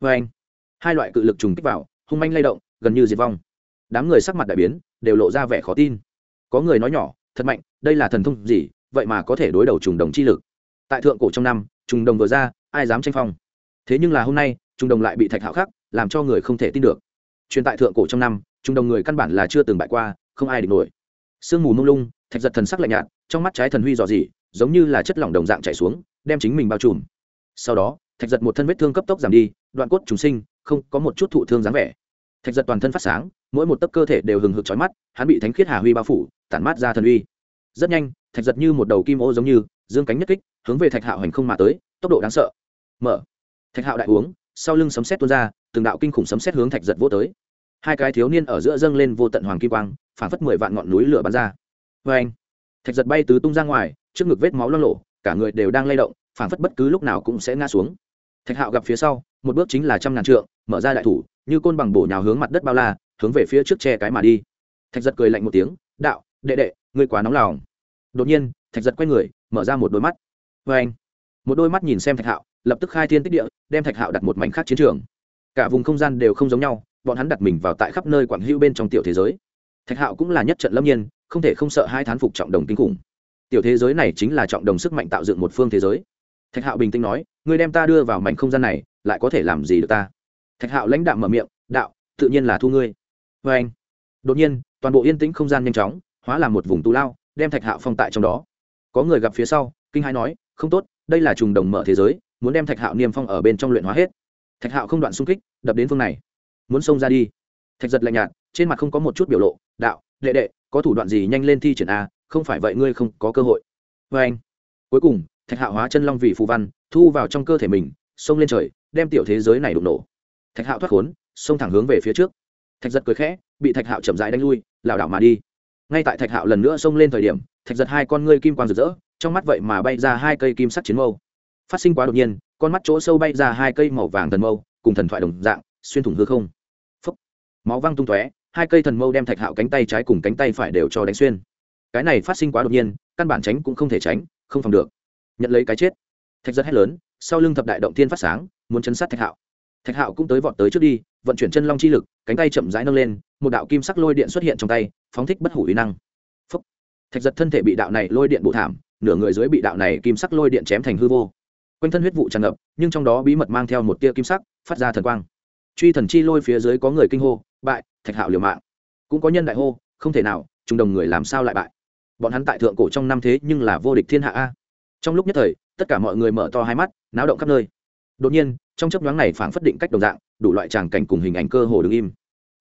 vê anh. Hai loại cự lực trùng kích vào, hung manh lay động, gần như diệt vong. Đám người sắc mặt đại biến, đều lộ ra vẻ khó tin. Có người nói nhỏ, thật mạnh, đây là thần thông gì, vậy mà có thể đối đầu trùng đồng chi lực? Tại thượng cổ trong năm, trùng đồng vừa ra, ai dám tranh phong? Thế nhưng là hôm nay, trùng đồng lại bị thạch hạo khắc, làm cho người không thể tin được. Truyền tại thượng cổ trong năm, trùng đồng người căn bản là chưa từng bại qua, không ai địch nổi. Sương mù mông lung, thạch giật thần sắc lạnh nhạt, trong mắt trái thần huy dò dỉ, giống như là chất lỏng đồng dạng chảy xuống, đem chính mình bao trùm. Sau đó thạch giật một thân vết thương cấp tốc giảm đi, đoạn cốt trùng sinh, không có một chút thụ thương dáng vẻ. Thạch giật toàn thân phát sáng, mỗi một tấc cơ thể đều hừng hực trói mắt, hắn bị thánh khiết hà huy bao phủ, tản mát ra thần uy. Rất nhanh, thạch giật như một đầu kim ô giống như, dương cánh nhất kích, hướng về thạch hạo hành không mà tới, tốc độ đáng sợ. Mở. Thạch hạo đại uống, sau lưng sấm xét tuôn ra, từng đạo kinh khủng sấm xét hướng thạch giật vô tới. Hai cái thiếu niên ở giữa dâng lên vô tận hoàng kim quang, phản phất mười vạn ngọn núi lửa bắn ra. Vê anh, thạch giật bay tứ tung ra ngoài, trước ngực vết máu lo lộ cả người đều đang lay động, phản phất bất cứ lúc nào cũng sẽ ngã xuống thạch hạo gặp phía sau, một bước chính là trăm ngàn trượng, mở ra đại thủ, như côn bằng bổ nhào hướng mặt đất bao la, hướng về phía trước che cái mà đi. Thạch giật cười lạnh một tiếng, đạo, đệ đệ, ngươi quá nóng lòng. Đột nhiên, thạch giật quay người, mở ra một đôi mắt. Vê anh. Một đôi mắt nhìn xem thạch hạo, lập tức khai thiên tích địa, đem thạch hạo đặt một mảnh khác chiến trường. Cả vùng không gian đều không giống nhau, bọn hắn đặt mình vào tại khắp nơi quảng hữu bên trong tiểu thế giới. Thạch hạo cũng là nhất trận lâm nhiên, không thể không sợ hai thán phục trọng đồng kinh khủng. Tiểu thế giới này chính là trọng đồng sức mạnh tạo dựng một phương thế giới thạch hạo bình tĩnh nói, ngươi đem ta đưa vào mảnh không gian này, lại có thể làm gì được ta? Thạch hạo lãnh đạo mở miệng, đạo, tự nhiên là thu ngươi. Vê anh, đột nhiên, toàn bộ yên tĩnh không gian nhanh chóng, hóa làm một vùng tù lao, đem thạch hạo phong tại trong đó. Có người gặp phía sau, kinh hai nói, không tốt, đây là trùng đồng mở thế giới, muốn đem thạch hạo niêm phong ở bên trong luyện hóa hết. Thạch hạo không đoạn xung kích, đập đến phương này. Muốn xông ra đi. Thạch giật lạnh nhạt, trên mặt không có một chút biểu lộ, đạo, đệ đệ, có thủ đoạn gì nhanh lên thi triển a không phải vậy ngươi không có cơ hội. Vê anh, cuối cùng thạch hạo hóa chân long vì phù văn, thu vào trong cơ thể mình, xông lên trời, đem tiểu thế giới này đụng nổ. Thạch hạo thoát khốn, xông thẳng hướng về phía trước. Thạch giật cười khẽ, bị thạch hạo chậm rãi đánh lui, lảo đảo mà đi. Ngay tại thạch hạo lần nữa xông lên thời điểm, thạch giật hai con ngươi kim quang rực rỡ, trong mắt vậy mà bay ra hai cây kim sắc chiến mâu. Phát sinh quá đột nhiên, con mắt chỗ sâu bay ra hai cây màu vàng thần mâu, cùng thần thoại đồng dạng, xuyên thủng hư không. Phúc. máu văng tung tóe, hai cây thần mâu đem thạch hạo cánh tay trái cùng cánh tay phải đều cho đánh xuyên. Cái này phát sinh quá đột nhiên, căn bản tránh cũng không thể tránh, không phòng được nhận lấy cái chết. Thạch giật hét lớn, sau lưng thập đại động thiên phát sáng, muốn chấn sát thạch hạo. Thạch hạo cũng tới vọt tới trước đi, vận chuyển chân long chi lực, cánh tay chậm rãi nâng lên, một đạo kim sắc lôi điện xuất hiện trong tay, phóng thích bất hủ uy năng. Phúc. thạch giật thân thể bị đạo này lôi điện bộ thảm, nửa người dưới bị đạo này kim sắc lôi điện chém thành hư vô. Quanh thân huyết vụ tràn ngập, nhưng trong đó bí mật mang theo một tia kim sắc, phát ra thần quang. Truy thần chi lôi phía dưới có người kinh hô, bại, thạch hạo liều mạng. Cũng có nhân đại hô, không thể nào trùng đồng người làm sao lại bại? Bọn hắn tại thượng cổ trong năm thế nhưng là vô địch thiên hạ a trong lúc nhất thời, tất cả mọi người mở to hai mắt, náo động khắp nơi. Đột nhiên, trong chấp nhoáng này phảng phất định cách đồng dạng, đủ loại tràng cảnh cùng hình ảnh cơ hồ đứng im.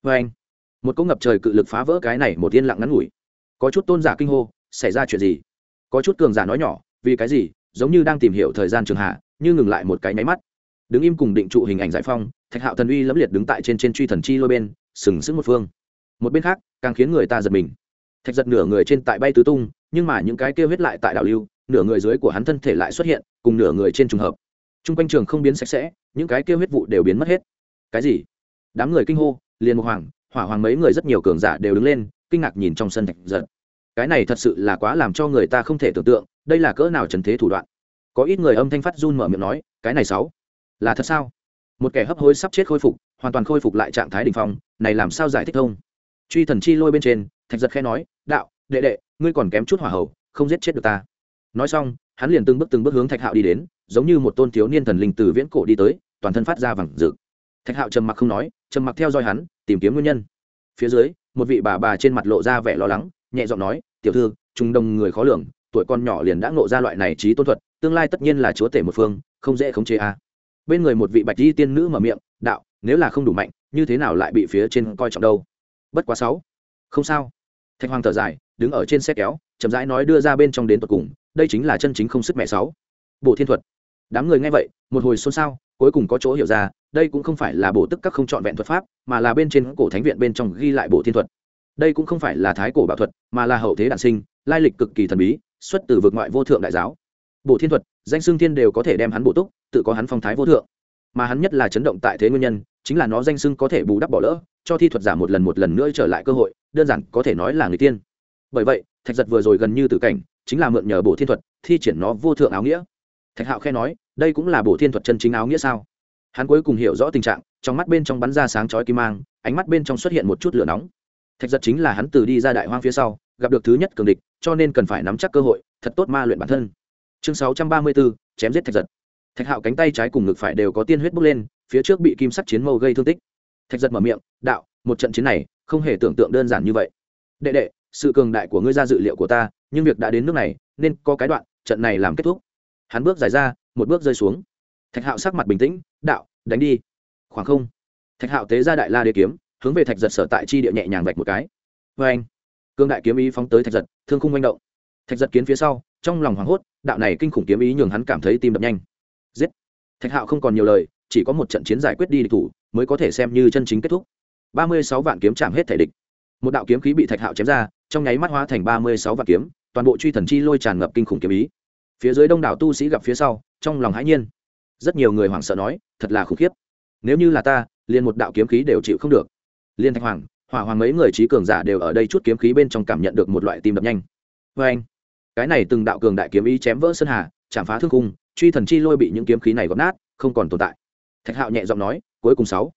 Vê anh, một cỗ ngập trời cự lực phá vỡ cái này một yên lặng ngắn ngủi. Có chút tôn giả kinh hô, xảy ra chuyện gì? Có chút cường giả nói nhỏ, vì cái gì? Giống như đang tìm hiểu thời gian trường hạ, như ngừng lại một cái nháy mắt. Đứng im cùng định trụ hình ảnh giải phong, thạch hạo thần uy lẫm liệt đứng tại trên trên truy thần chi lôi bên, sừng sững một phương. Một bên khác, càng khiến người ta giật mình. Thạch giật nửa người trên tại bay tứ tung, nhưng mà những cái kêu huyết lại tại đảo lưu nửa người dưới của hắn thân thể lại xuất hiện, cùng nửa người trên trùng hợp. T r u n g quanh trường không biến sạch sẽ, những cái kêu huyết vụ đều biến mất hết. Cái gì? Đám người kinh hô, liền một hoàng, hỏa hoàng mấy người rất nhiều cường giả đều đứng lên, kinh ngạc nhìn trong sân thạch giật. Cái này thật sự là quá làm cho người ta không thể tưởng tượng, đây là cỡ nào trần thế thủ đoạn. Có ít người âm thanh phát run mở miệng nói, cái này sáu, là thật sao? Một kẻ hấp hối sắp chết khôi phục, hoàn toàn khôi phục lại trạng thái đ ỉ n h phong, này làm sao giải thích thông truy thần chi lôi bên trên, thạch giật khe nói, đạo, đệ đệ, ngươi còn kém chút hỏa hậu không giết chết được ta nói xong, hắn liền từng bước từng bước hướng thạch hạo đi đến, giống như một tôn thiếu niên thần linh từ viễn cổ đi tới, toàn thân phát ra vẳng rực. Thạch hạo trầm mặc không nói, trầm mặc theo dõi hắn, tìm kiếm nguyên nhân. Phía dưới, một vị bà bà trên mặt lộ ra vẻ lo lắng, nhẹ giọng nói, tiểu thư trung đông người khó lường, tuổi con nhỏ liền đã ngộ ra loại này trí tôn thuật, tương lai tất nhiên là chúa tể một phương, không dễ khống chế a. Bên người một vị bạch di tiên nữ mở miệng, đạo, nếu là không đủ mạnh, như thế nào lại bị phía trên coi trọng đâu? Bất quá sáu. Không sao. Thạch hoàng thở dài, đứng ở trên xe kéo, chậm rãi nói đưa ra bên trong đến tột cùng đây chính là chân chính không sức mẹ sáu. Bộ thiên thuật. Đám người nghe vậy, một hồi xôn xao, cuối cùng có chỗ hiểu ra, đây cũng không phải là bổ tức các không trọn vẹn thuật pháp, mà là bên trên cổ thánh viện bên trong ghi lại bộ thiên thuật. Đây cũng không phải là thái cổ bảo thuật, mà là hậu thế đản sinh, lai lịch cực kỳ thần bí, xuất từ vực ngoại vô thượng đại giáo. Bộ thiên thuật, danh xưng thiên đều có thể đem hắn bổ túc, tự có hắn phong thái vô thượng. Mà hắn nhất là chấn động tại thế nguyên nhân, chính là nó danh xưng có thể bù đắp bỏ lỡ, cho thi thuật giả một lần một lần nữa trở lại cơ hội, đơn giản có thể nói là người tiên. Bởi vậy, thạch giật vừa rồi gần như tử cảnh chính là mượn nhờ bộ thiên thuật, thi triển nó vô thượng áo nghĩa. Thạch hạo khe nói, đây cũng là bộ thiên thuật chân chính áo nghĩa sao? Hắn cuối cùng hiểu rõ tình trạng, trong mắt bên trong bắn ra sáng chói kim mang, ánh mắt bên trong xuất hiện một chút lửa nóng. Thạch giật chính là hắn từ đi ra đại hoang phía sau, gặp được thứ nhất cường địch, cho nên cần phải nắm chắc cơ hội, thật tốt ma luyện bản thân. Chương sáu trăm ba mươi bốn chém giết thạch giật. Thạch hạo cánh tay trái cùng ngực phải đều có tiên huyết bốc lên, phía trước bị kim sắc chiến mâu gây thương tích. Thạch giật mở miệng, đạo, một trận chiến này, không hề tưởng tượng đơn giản như vậy. Đệ đệ, sự cường đại của ngươi ra dự liệu của ta nhưng việc đã đến nước này, nên có cái đoạn, trận này làm kết thúc. Hắn bước dài ra, một bước rơi xuống. Thạch hạo sắc mặt bình tĩnh, đạo, đánh đi. Khoảng không. Thạch hạo tế ra đại la đế kiếm, hướng về thạch giật sở tại chi địa nhẹ nhàng vạch một cái. Vê anh cương đại kiếm ý phóng tới thạch giật, thương khung manh động. Thạch giật kiến phía sau, trong lòng hoảng hốt, đạo này kinh khủng kiếm ý nhường hắn cảm thấy tim đập nhanh. Giết. Thạch hạo không còn nhiều lời, chỉ có một trận chiến giải quyết đi địch thủ, mới có thể xem như chân chính kết thúc. Ba mươi sáu vạn kiếm chạm hết thể địch. Một đạo kiếm khí bị thạch hạo chém ra, trong nháy mắt hóa thành ba mươi sáu vạn kiếm toàn bộ truy thần chi lôi tràn ngập kinh khủng kiếm ý. Phía dưới đông đảo tu sĩ gặp phía sau, trong lòng hãi nhiên. Rất nhiều người hoảng sợ nói, thật là khủng khiếp. Nếu như là ta, liền một đạo kiếm khí đều chịu không được. Liên thạch hoàng, hỏa hoàng mấy người trí cường giả đều ở đây chút kiếm khí bên trong cảm nhận được một loại tim đập nhanh. Vê anh, cái này từng đạo cường đại kiếm ý chém vỡ sơn hà, chạm phá thương cung truy thần chi lôi bị những kiếm khí này gọt nát, không còn tồn tại. Thạch hạo nhẹ giọng nói, cuối cùng sáu,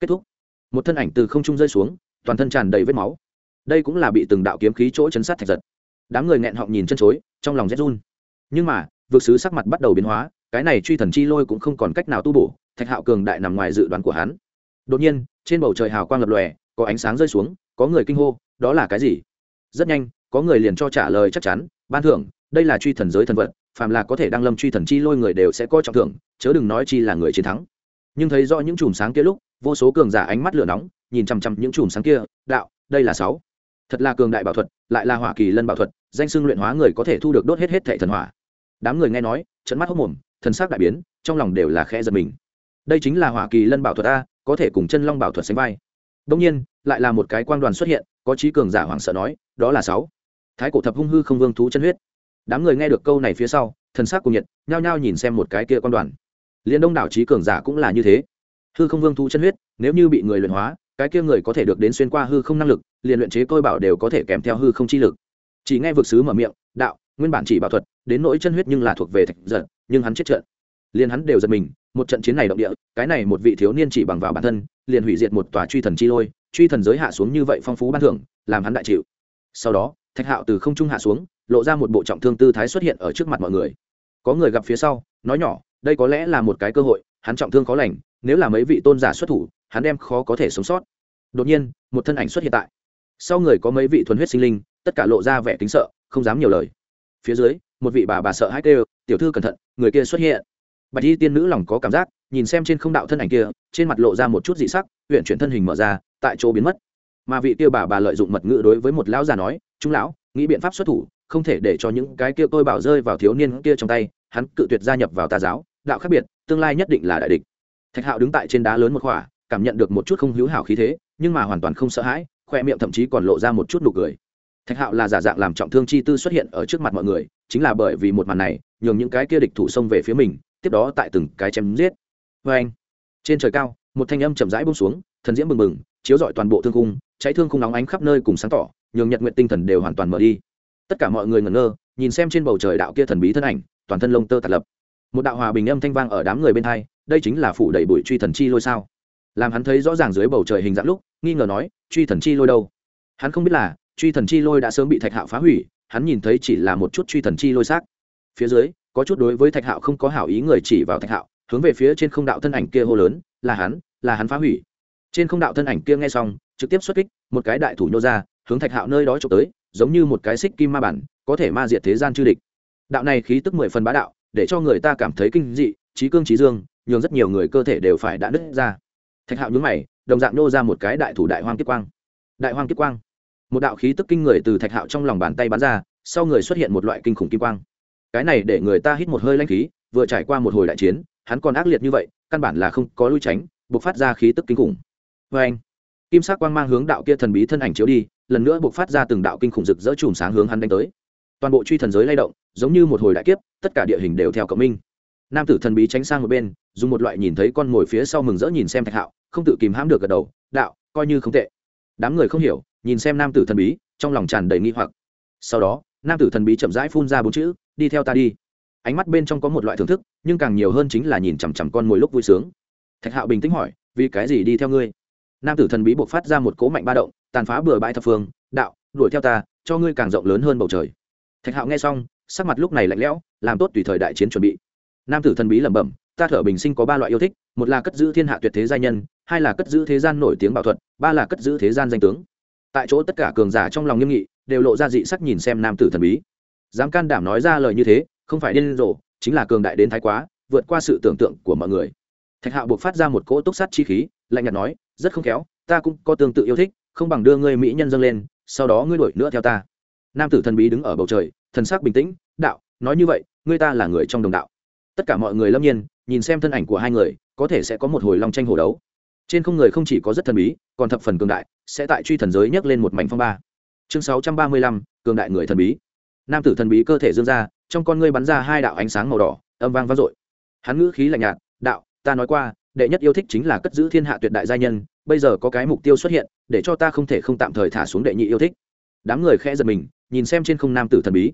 kết thúc. Một thân ảnh từ không trung rơi xuống, toàn thân tràn đầy vết máu. Đây cũng là bị từng đạo kiếm khí chỗ chấn sát thạch giật đám người nghẹn họng nhìn chân chối, trong lòng rét run. Nhưng mà vượt sứ sắc mặt bắt đầu biến hóa, cái này truy thần chi lôi cũng không còn cách nào tu bổ, thạch hạo cường đại nằm ngoài dự đoán của hắn. Đột nhiên, trên bầu trời hào quang lập lòe, có ánh sáng rơi xuống, có người kinh hô, đó là cái gì? Rất nhanh, có người liền cho trả lời chắc chắn, ban thưởng, đây là truy thần giới thần vật, phàm là có thể đăng lâm truy thần chi lôi người đều sẽ coi trọng thưởng, chớ đừng nói chi là người chiến thắng. Nhưng thấy rõ những chùm sáng kia lúc, vô số cường giả ánh mắt lửa nóng, nhìn chằm chằm những chùm sáng kia, đạo, đây là sáu thật là cường đại bảo thuật, lại là hỏa kỳ lân bảo thuật, danh xưng luyện hóa người có thể thu được đốt hết hết thệ thần hỏa. Đám người nghe nói trận mắt hốc mồm, thần sắc đại biến, trong lòng đều là khẽ giật mình. Đây chính là hỏa kỳ lân bảo thuật a, có thể cùng chân long bảo thuật sánh vai. Đông nhiên, lại là một cái quan đoàn xuất hiện, có trí cường giả hoảng sợ nói, đó là sáu. Thái cổ thập hung hư không vương thú chân huyết. Đám người nghe được câu này phía sau, thần sắc cùng nhiệt, nhao nhao nhìn xem một cái kia quan đoàn. Liên đông đảo trí cường giả cũng là như thế. Hư không vương thú chân huyết, nếu như bị người luyện hóa cái kia người có thể được đến xuyên qua hư không năng lực, liền luyện chế tôi bảo đều có thể kèm theo hư không chi lực. Chỉ nghe vực sứ mở miệng, đạo, nguyên bản chỉ bảo thuật, đến nỗi chân huyết nhưng là thuộc về thạch giật nhưng hắn chết trận. Liền hắn đều giật mình, một trận chiến này động địa, cái này một vị thiếu niên chỉ bằng vào bản thân, liền hủy diệt một tòa truy thần chi lôi, truy thần giới hạ xuống như vậy phong phú ban thưởng, làm hắn đại chịu. Sau đó, thạch hạo từ không trung hạ xuống, lộ ra một bộ trọng thương tư thái xuất hiện ở trước mặt mọi người. Có người gặp phía sau, nói nhỏ, đây có lẽ là một cái cơ hội, hắn trọng thương khó lành nếu là mấy vị tôn giả xuất thủ, hắn đem khó có thể sống sót. Đột nhiên, một thân ảnh xuất hiện tại. Sau người có mấy vị thuần huyết sinh linh, tất cả lộ ra vẻ kính sợ, không dám nhiều lời. Phía dưới, một vị bà bà sợ hãi kêu, tiểu thư cẩn thận, người kia xuất hiện. Bạch y tiên nữ lòng có cảm giác, nhìn xem trên không đạo thân ảnh kia, trên mặt lộ ra một chút dị sắc huyện chuyển thân hình mở ra, tại chỗ biến mất. Mà vị kia bà bà lợi dụng mật ngữ đối với một lão già nói chúng lão, nghĩ biện pháp xuất thủ, không thể để cho những cái kia tôi bảo rơi vào thiếu niên kia trong tay, hắn cự tuyệt gia nhập vào tà giáo, đạo khác biệt, tương lai nhất định là đại địch thạch hạo đứng tại trên đá lớn một khỏa, cảm nhận được một chút không hữu hảo khí thế, nhưng mà hoàn toàn không sợ hãi, khoe miệng thậm chí còn lộ ra một chút nụ cười. Thạch hạo là giả dạng làm trọng thương chi tư xuất hiện ở trước mặt mọi người, chính là bởi vì một màn này, nhường những cái kia địch thủ xông về phía mình, tiếp đó tại từng cái chém giết. Vê anh, trên trời cao, một thanh âm chậm rãi bông xuống, thần diễm bừng bừng, chiếu rọi toàn bộ thương cung cháy thương khung nóng ánh khắp nơi cùng sáng tỏ, nhường nhật nguyện tinh thần đều hoàn toàn mở đi. Tất cả mọi người ngẩn ngơ, nhìn xem trên bầu trời đạo kia thần bí thân ảnh, toàn thân lông tơ tạt lập. Một đạo hòa bình âm thanh vang ở đám người bên hai đây chính là phủ đầy bụi truy thần chi lôi sao? Làm hắn thấy rõ ràng dưới bầu trời hình dạng lúc, nghi ngờ nói, truy thần chi lôi đâu? Hắn không biết là, truy thần chi lôi đã sớm bị thạch hạo phá hủy, hắn nhìn thấy chỉ là một chút truy thần chi lôi xác. Phía dưới, có chút đối với thạch hạo không có hảo ý người chỉ vào thạch hạo, hướng về phía trên không đạo thân ảnh kia hô lớn, là hắn là hắn phá hủy. Trên không đạo thân ảnh kia nghe xong, trực tiếp xuất kích, một cái đại thủ nhô ra, hướng thạch hạo nơi đó trộm tới, giống như một cái xích kim ma bản, có thể ma diệt thế gian chư địch. Đạo này khí tức mười phần bá đạo, để cho người ta cảm thấy kinh dị, trí cương trí dương nhường rất nhiều người cơ thể đều phải đã nứt ra. Thạch hạo nhúng mày, đồng dạng nô ra một cái đại thủ đại hoang kiếp quang. Đại hoang kiếp quang. Một đạo khí tức kinh người từ thạch hạo trong lòng bàn tay bắn ra, sau người xuất hiện một loại kinh khủng kim quang. Cái này để người ta hít một hơi lanh khí, vừa trải qua một hồi đại chiến, hắn còn ác liệt như vậy, căn bản là không có lui tránh buộc phát ra khí tức kinh khủng. Vê anh, kim sắc quang mang hướng đạo kia thần bí thân ảnh chiếu đi, lần nữa buộc phát ra từng đạo kinh khủng rực rỡ chùm sáng hướng hắn đánh tới. Toàn bộ truy thần giới lay động, giống như một hồi đại kiếp, tất cả địa hình đều theo cộng minh. Nam tử thần bí tránh sang một bên dùng một loại nhìn thấy con ngồi phía sau mừng rỡ nhìn xem thạch hạo, không tự kìm hãm được gật đầu, đạo, coi như không tệ. Đám người không hiểu, nhìn xem nam tử thần bí, trong lòng tràn đầy nghi hoặc. Sau đó, nam tử thần bí chậm rãi phun ra bốn chữ, đi theo ta đi. Ánh mắt bên trong có một loại thưởng thức, nhưng càng nhiều hơn chính là nhìn chằm chằm con mồi lúc vui sướng. Thạch hạo bình tĩnh hỏi, vì cái gì đi theo ngươi? Nam tử thần bí buộc phát ra một cố mạnh ba động, tàn phá bừa bãi thập phương, đạo, đuổi theo ta, cho ngươi càng rộng lớn hơn bầu trời. Thạch hạo nghe xong, sắc mặt lúc này lạnh lẽo, làm tốt tùy thời đại chiến chuẩn bị. Nam tử thần bí lẩm bẩm ta thở bình sinh có ba loại yêu thích, một là cất giữ thiên hạ tuyệt thế gia nhân, hai là cất giữ thế gian nổi tiếng bảo thuật, ba là cất giữ thế gian danh tướng. Tại chỗ tất cả cường giả trong lòng nghiêm nghị, đều lộ ra dị sắc nhìn xem nam tử thần bí. Dám can đảm nói ra lời như thế, không phải điên rồ, chính là cường đại đến thái quá, vượt qua sự tưởng tượng của mọi người. Thạch hạo buộc phát ra một cỗ túc sát chi khí, lạnh nhạt nói, rất không khéo, ta cũng có tương tự yêu thích, không bằng đưa ngươi mỹ nhân dâng lên, sau đó ngươi đuổi nữa theo ta. Nam tử thần bí đứng ở bầu trời, thần sắc bình tĩnh, đạo, nói như vậy, ngươi ta là người trong đồng đạo. Tất cả mọi người lâm nhiên nhìn xem thân ảnh của hai người, có thể sẽ có một hồi long tranh hồ đấu. Trên không người không chỉ có rất thần bí, còn thập phần cường đại, sẽ tại truy thần giới nhấc lên một mảnh phong ba. Chương sáu trăm ba mươi lăm, cường đại người thần bí. Nam tử thần bí cơ thể dương ra, trong con ngươi bắn ra hai đạo ánh sáng màu đỏ, âm vang vang dội. Hắn ngữ khí lạnh nhạt, đạo, ta nói qua, đệ nhất yêu thích chính là cất giữ thiên hạ tuyệt đại gia nhân, bây giờ có cái mục tiêu xuất hiện, để cho ta không thể không tạm thời thả xuống đệ nhị yêu thích. Đám người khẽ giật mình, nhìn xem trên không nam tử thần bí.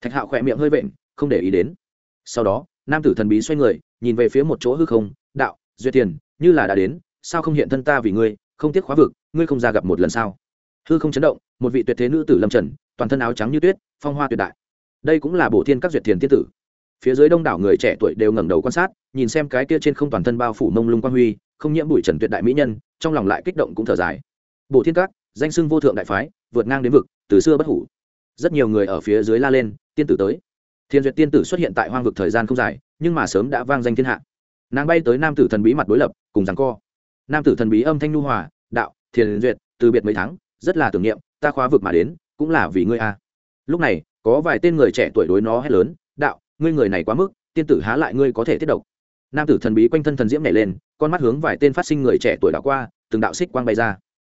Thạch hạo khỏe miệng hơi vện, không để ý đến. Sau đó nam tử thần bí xoay người, nhìn về phía một chỗ hư không, đạo, duyệt tiền, như là đã đến, sao không hiện thân ta vì ngươi, không tiếc khóa vực, ngươi không ra gặp một lần sao? Hư không chấn động, một vị tuyệt thế nữ tử lâm trần, toàn thân áo trắng như tuyết, phong hoa tuyệt đại. Đây cũng là bổ thiên các duyệt thiền tiên tử. Phía dưới đông đảo người trẻ tuổi đều ngẩng đầu quan sát, nhìn xem cái kia trên không toàn thân bao phủ mông lung quang huy, không nhiễm bụi trần tuyệt đại mỹ nhân, trong lòng lại kích động cũng thở dài. Bổ thiên các, danh xưng vô thượng đại phái, vượt ngang đến vực, từ xưa bất hủ. Rất nhiều người ở phía dưới la lên, tiên tử tới thiên duyệt tiên tử xuất hiện tại hoang vực thời gian không dài, nhưng mà sớm đã vang danh thiên hạ. Nàng bay tới nam tử thần bí mặt đối lập, cùng rằng co. Nam tử thần bí âm thanh nu hòa, đạo thiền duyệt, từ biệt mấy tháng, rất là tưởng niệm, ta khóa vực mà đến, cũng là vì ngươi a. Lúc này, có vài tên người trẻ tuổi đối nó hét lớn, đạo, ngươi người này quá mức, tiên tử há lại ngươi có thể tiết độc. Nam tử thần bí quanh thân thần diễm nhảy lên, con mắt hướng vài tên phát sinh người trẻ tuổi đã qua, từng đạo xích quang bay ra.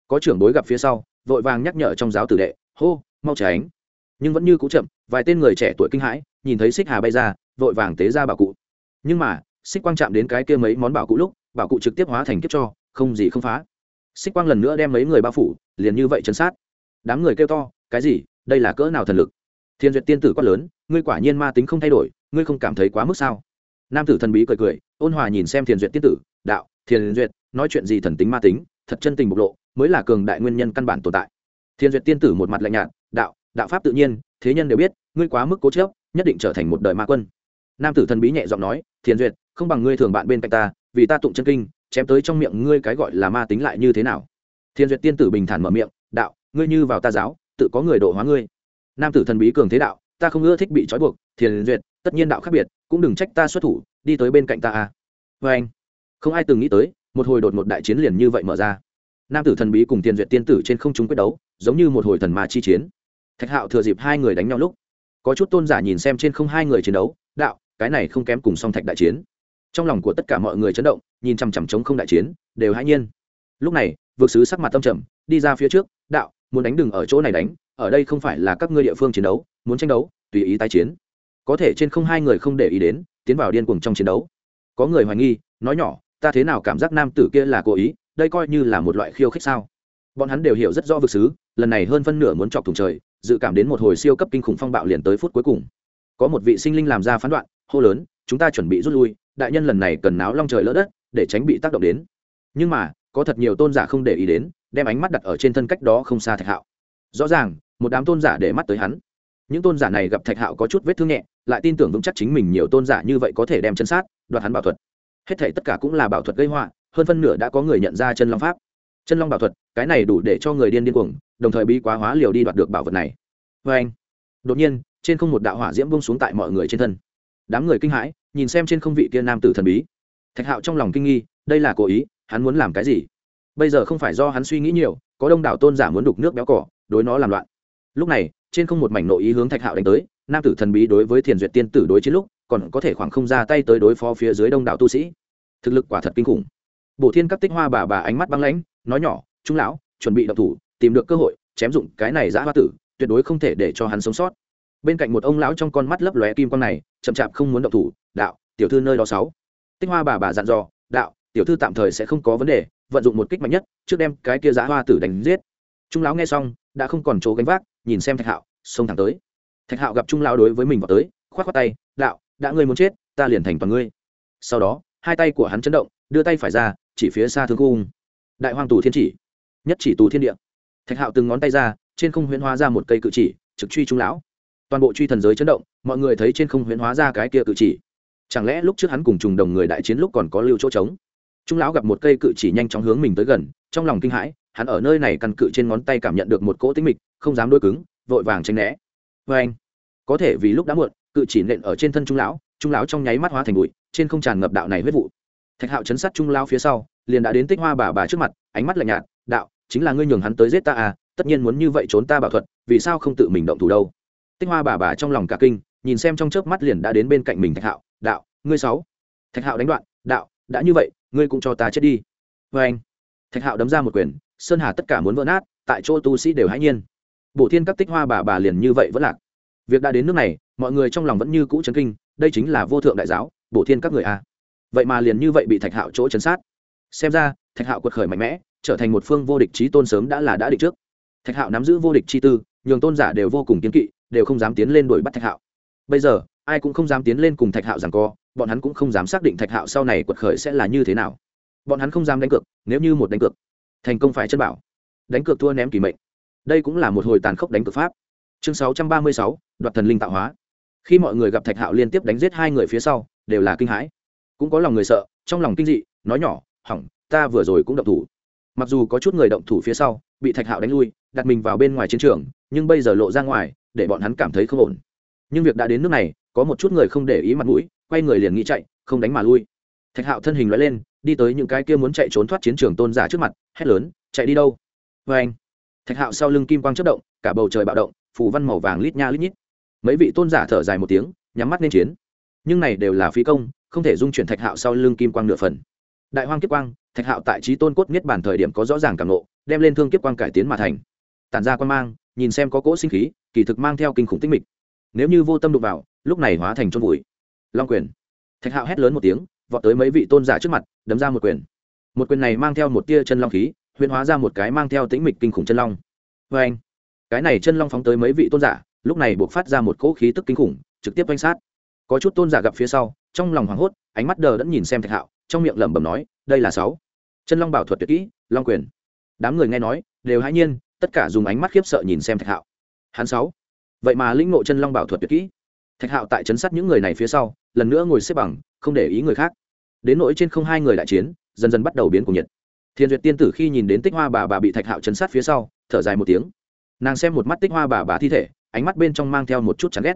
Có trưởng bối gặp phía sau, vội vàng nhắc nhở trong giáo tử đệ, hô, mau tránh nhưng vẫn như cũ chậm, vài tên người trẻ tuổi kinh hãi, nhìn thấy xích hà bay ra, vội vàng tế ra bảo cụ. Nhưng mà, xích quang chạm đến cái kia mấy món bảo cụ lúc, bảo cụ trực tiếp hóa thành kiếp cho, không gì không phá. Xích quang lần nữa đem mấy người bao phủ, liền như vậy chấn sát. Đám người kêu to, cái gì? Đây là cỡ nào thần lực? Thiên duyệt tiên tử quát lớn, ngươi quả nhiên ma tính không thay đổi, ngươi không cảm thấy quá mức sao? Nam tử thần bí cười cười, ôn hòa nhìn xem thiền duyệt tiên tử, đạo thiền duyệt, nói chuyện gì thần tính ma tính, thật chân tình bộc lộ, mới là cường đại nguyên nhân căn bản tồn tại. Thiên duyệt tiên tử một mặt lạnh nhạt, đạo đạo pháp tự nhiên, thế nhân đều biết, ngươi quá mức cố chấp, nhất định trở thành một đời ma quân. Nam tử thần bí nhẹ giọng nói, thiền duyệt, không bằng ngươi thường bạn bên cạnh ta, vì ta tụng chân kinh, chém tới trong miệng ngươi cái gọi là ma tính lại như thế nào? Thiên duyệt tiên tử bình thản mở miệng, đạo, ngươi như vào ta giáo, tự có người độ hóa ngươi. Nam tử thần bí cường thế đạo, ta không ưa thích bị trói buộc, thiền duyệt, tất nhiên đạo khác biệt, cũng đừng trách ta xuất thủ, đi tới bên cạnh ta à. Vê anh, không ai từng nghĩ tới, một hồi đột một đại chiến liền như vậy mở ra. Nam tử thần bí cùng thiền duyệt tiên tử trên không trung quyết đấu, giống như một hồi thần ma chi chiến thạch hạo thừa dịp hai người đánh nhau lúc, có chút tôn giả nhìn xem trên không hai người chiến đấu, đạo, cái này không kém cùng song thạch đại chiến. Trong lòng của tất cả mọi người chấn động, nhìn chằm chằm chống không đại chiến, đều hãy nhiên. Lúc này vượt sứ sắc mặt tâm trầm, đi ra phía trước, đạo, muốn đánh đừng ở chỗ này đánh, ở đây không phải là các ngươi địa phương chiến đấu, muốn tranh đấu, tùy ý tái chiến. Có thể trên không hai người không để ý đến, tiến vào điên cuồng trong chiến đấu. Có người hoài nghi, nói nhỏ, ta thế nào cảm giác nam tử kia là cố ý, đây coi như là một loại khiêu khích sao? Bọn hắn đều hiểu rất rõ vực xứ lần này hơn phân nửa muốn chọc thùng trời dự cảm đến một hồi siêu cấp kinh khủng phong bạo liền tới phút cuối cùng. Có một vị sinh linh làm ra phán đoạn hô lớn, chúng ta chuẩn bị rút lui, đại nhân lần này cần náo long trời lỡ đất, để tránh bị tác động đến. Nhưng mà, có thật nhiều tôn giả không để ý đến, đem ánh mắt đặt ở trên thân cách đó không xa thạch hạo. Rõ ràng, một đám tôn giả để mắt tới hắn. Những tôn giả này gặp thạch hạo có chút vết thương nhẹ, lại tin tưởng vững chắc chính mình nhiều tôn giả như vậy có thể đem chân sát, đoạt hắn bảo thuật. Hết thể tất cả cũng là bảo thuật gây họa, hơn phân nửa đã có người nhận ra chân long pháp. Chân long bảo thuật, cái này đủ để cho người điên điên cuồng đồng thời bí quá hóa liều đi đoạt được bảo vật này. Vê anh, đột nhiên, trên không một đạo hỏa diễm bông xuống tại mọi người trên thân. Đám người kinh hãi, nhìn xem trên không vị kia nam tử thần bí. Thạch hạo trong lòng kinh nghi, đây là cố ý, hắn muốn làm cái gì? Bây giờ không phải do hắn suy nghĩ nhiều, có đông đảo tôn giả muốn đục nước béo cỏ, đối nó làm loạn. Lúc này, trên không một mảnh nội ý hướng thạch hạo đánh tới, nam tử thần bí đối với thiền duyệt tiên tử đối chiến lúc, còn có thể khoảng không ra tay tới đối phó phía dưới đông đảo tu sĩ. Thực lực quả thật kinh khủng. Bổ thiên các tích hoa bà bà ánh mắt băng lãnh, nói nhỏ, trung lão, chuẩn bị đập thủ tìm được cơ hội, chém dụng cái này giã hoa tử, tuyệt đối không thể để cho hắn sống sót. Bên cạnh một ông lão trong con mắt lấp lóe kim quang này, chậm chạp không muốn động thủ, đạo, tiểu thư nơi đó sáu. Tích hoa bà bà dặn dò, đạo, tiểu thư tạm thời sẽ không có vấn đề, vận dụng một kích mạnh nhất, trước đem cái kia giã hoa tử đánh giết. Trung lão nghe xong, đã không còn chỗ gánh vác, nhìn xem thạch hạo, xông thẳng tới. Thạch hạo gặp trung lão đối với mình vào tới k h o á t k h o á tay, đạo, đã ngươi muốn chết, ta liền thành toàn ngươi. Sau đó, hai tay của hắn chấn động, đưa tay phải ra, chỉ phía xa thương cung đại hoàng tù thiên chỉ, nhất chỉ tù thiên địa thạch hạo từng ngón tay ra, trên không huyễn hóa ra một cây cự chỉ, trực truy trung lão. Toàn bộ truy thần giới chấn động, mọi người thấy trên không huyễn hóa ra cái kia cự chỉ. Chẳng lẽ lúc trước hắn cùng trùng đồng người đại chiến lúc còn có lưu chỗ trống? Trung lão gặp một cây cự chỉ nhanh chóng hướng mình tới gần, trong lòng kinh hãi, hắn ở nơi này căn cự trên ngón tay cảm nhận được một cỗ tính mịch, không dám đôi cứng, vội vàng tranh né. Vê anh, có thể vì lúc đã muộn, cự chỉ nện ở trên thân trung lão trung lão trong nháy mắt hóa thành bụi, trên không tràn ngập đạo này huyết vụ. Thạch hạo chấn sát trung lão phía sau, liền đã đến tích hoa bà bà trước mặt, ánh mắt lạnh nhạt, đạo chính là ngươi nhường hắn tới giết ta à tất nhiên muốn như vậy trốn ta bảo thuật, vì sao không tự mình động thủ đâu? Tích hoa bà bà trong lòng cả kinh, nhìn xem trong chớp mắt liền đã đến bên cạnh mình thạch hạo, đạo, ngươi sáu. Thạch hạo đánh đoạn, đạo, đã như vậy, ngươi cũng cho ta chết đi. Vê anh, thạch hạo đấm ra một quyền, sơn hà tất cả muốn vỡ nát, tại chỗ tu sĩ đều hãy nhiên. Bổ thiên các tích hoa bà bà liền như vậy vẫn lạc. Việc đã đến nước này, mọi người trong lòng vẫn như cũ chấn kinh, đây chính là vô thượng đại giáo, bổ thiên các người a vậy mà liền như vậy bị thạch hạo chỗ chấn sát. Xem ra, thạch hạo quật khởi mạnh mẽ trở thành một phương vô địch trí tôn sớm đã là đã định trước. Thạch hạo nắm giữ vô địch chi tư, nhường tôn giả đều vô cùng kiến kỵ, đều không dám tiến lên đuổi bắt thạch hạo. Bây giờ, ai cũng không dám tiến lên cùng thạch hạo rằng co, bọn hắn cũng không dám xác định thạch hạo sau này quật khởi sẽ là như thế nào. Bọn hắn không dám đánh cược, nếu như một đánh cược, thành công phải chân bảo. Đánh cược thua ném kỳ mệnh. Đây cũng là một hồi tàn khốc đánh cược pháp. Chương sáu trăm ba mươi sáu, đoạt thần linh tạo hóa. Khi mọi người gặp thạch hạo liên tiếp đánh giết hai người phía sau, đều là kinh hãi. Cũng có lòng người sợ, trong lòng kinh dị, nói nhỏ, hỏng, ta vừa rồi cũng động thủ mặc dù có chút người động thủ phía sau, bị thạch hạo đánh lui, đặt mình vào bên ngoài chiến trường, nhưng bây giờ lộ ra ngoài, để bọn hắn cảm thấy không ổn. Nhưng việc đã đến nước này, có một chút người không để ý mặt mũi, quay người liền nghĩ chạy, không đánh mà lui. Thạch hạo thân hình loại lên, đi tới những cái kia muốn chạy trốn thoát chiến trường tôn giả trước mặt, hét lớn, chạy đi đâu? Vê anh, thạch hạo sau lưng kim quang chất động, cả bầu trời bạo động, phù văn màu vàng lít nha lít nhít. Mấy vị tôn giả thở dài một tiếng, nhắm mắt lên chiến. Nhưng này đều là phí công, không thể dung chuyển thạch hạo sau lưng kim quang nửa phần. Đại hoang kiếp quang thạch hạo tại trí tôn cốt niết bản thời điểm có rõ ràng cảm nộ đem lên thương kiếp quang cải tiến mà thành. Tản ra quan mang, nhìn xem có cỗ sinh khí, kỳ thực mang theo kinh khủng tích mịch. Nếu như vô tâm đụng vào, lúc này hóa thành trôn vùi. Long quyền. Thạch hạo hét lớn một tiếng, vọt tới mấy vị tôn giả trước mặt, đấm ra một quyền. Một quyền này mang theo một tia chân long khí, huyền hóa ra một cái mang theo tĩnh mịch kinh khủng chân long. Vê anh, cái này chân long phóng tới mấy vị tôn giả, lúc này buộc phát ra một cỗ khí tức kinh khủng, trực tiếp quanh sát. Có chút tôn giả gặp phía sau, trong lòng hoảng hốt, ánh mắt đờ đẫn nhìn xem thạch hạo, trong miệng lẩm bẩm nói, đây là sáu chân long bảo thuật tuyệt kỹ, long quyền. Đám người nghe nói, đều hãy nhiên, tất cả dùng ánh mắt khiếp sợ nhìn xem thạch hạo. Hắn sáu. Vậy mà lĩnh ngộ chân long bảo thuật tuyệt kỹ. Thạch hạo tại chấn sát những người này phía sau, lần nữa ngồi xếp bằng, không để ý người khác. Đến nỗi trên không hai người đại chiến, dần dần bắt đầu biến cùng nhiệt. Thiên duyệt tiên tử khi nhìn đến tích hoa bà bà bị thạch hạo chấn sát phía sau, thở dài một tiếng. Nàng xem một mắt tích hoa bà bà thi thể, ánh mắt bên trong mang theo một chút chán ghét.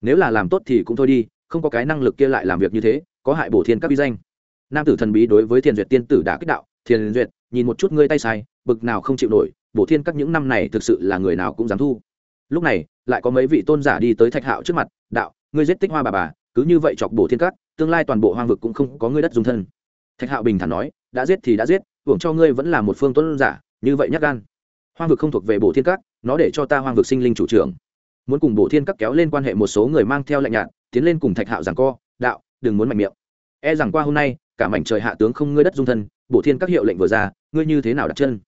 Nếu là làm tốt thì cũng thôi đi, không có cái năng lực kia lại làm việc như thế, có hại bổ thiên các bi danh. Nam tử thần bí đối với thiên duyệt tiên tử đã kích đạo thiên duyệt, nhìn một chút ngươi tay sai, bực nào không chịu nổi, bổ thiên các những năm này thực sự là người nào cũng dám thu. Lúc này, lại có mấy vị tôn giả đi tới thạch hạo trước mặt, đạo, ngươi giết tích hoa bà bà, cứ như vậy chọc bổ thiên các, tương lai toàn bộ hoang vực cũng không có ngươi đất dùng thân. Thạch hạo bình thản nói, đã giết thì đã giết, hưởng cho ngươi vẫn là một phương tôn giả, như vậy nhắc gan. Hoang vực không thuộc về bổ thiên các, nó để cho ta hoang vực sinh linh chủ trưởng. Muốn cùng bổ thiên các kéo lên quan hệ một số người mang theo lệnh nhạt, tiến lên cùng thạch hạo rằng co, đạo, đừng muốn mạnh miệng. E rằng qua hôm nay cả mảnh trời hạ tướng không ngươi đất dung thân, bổ thiên các hiệu lệnh vừa ra, ngươi như thế nào đặt chân?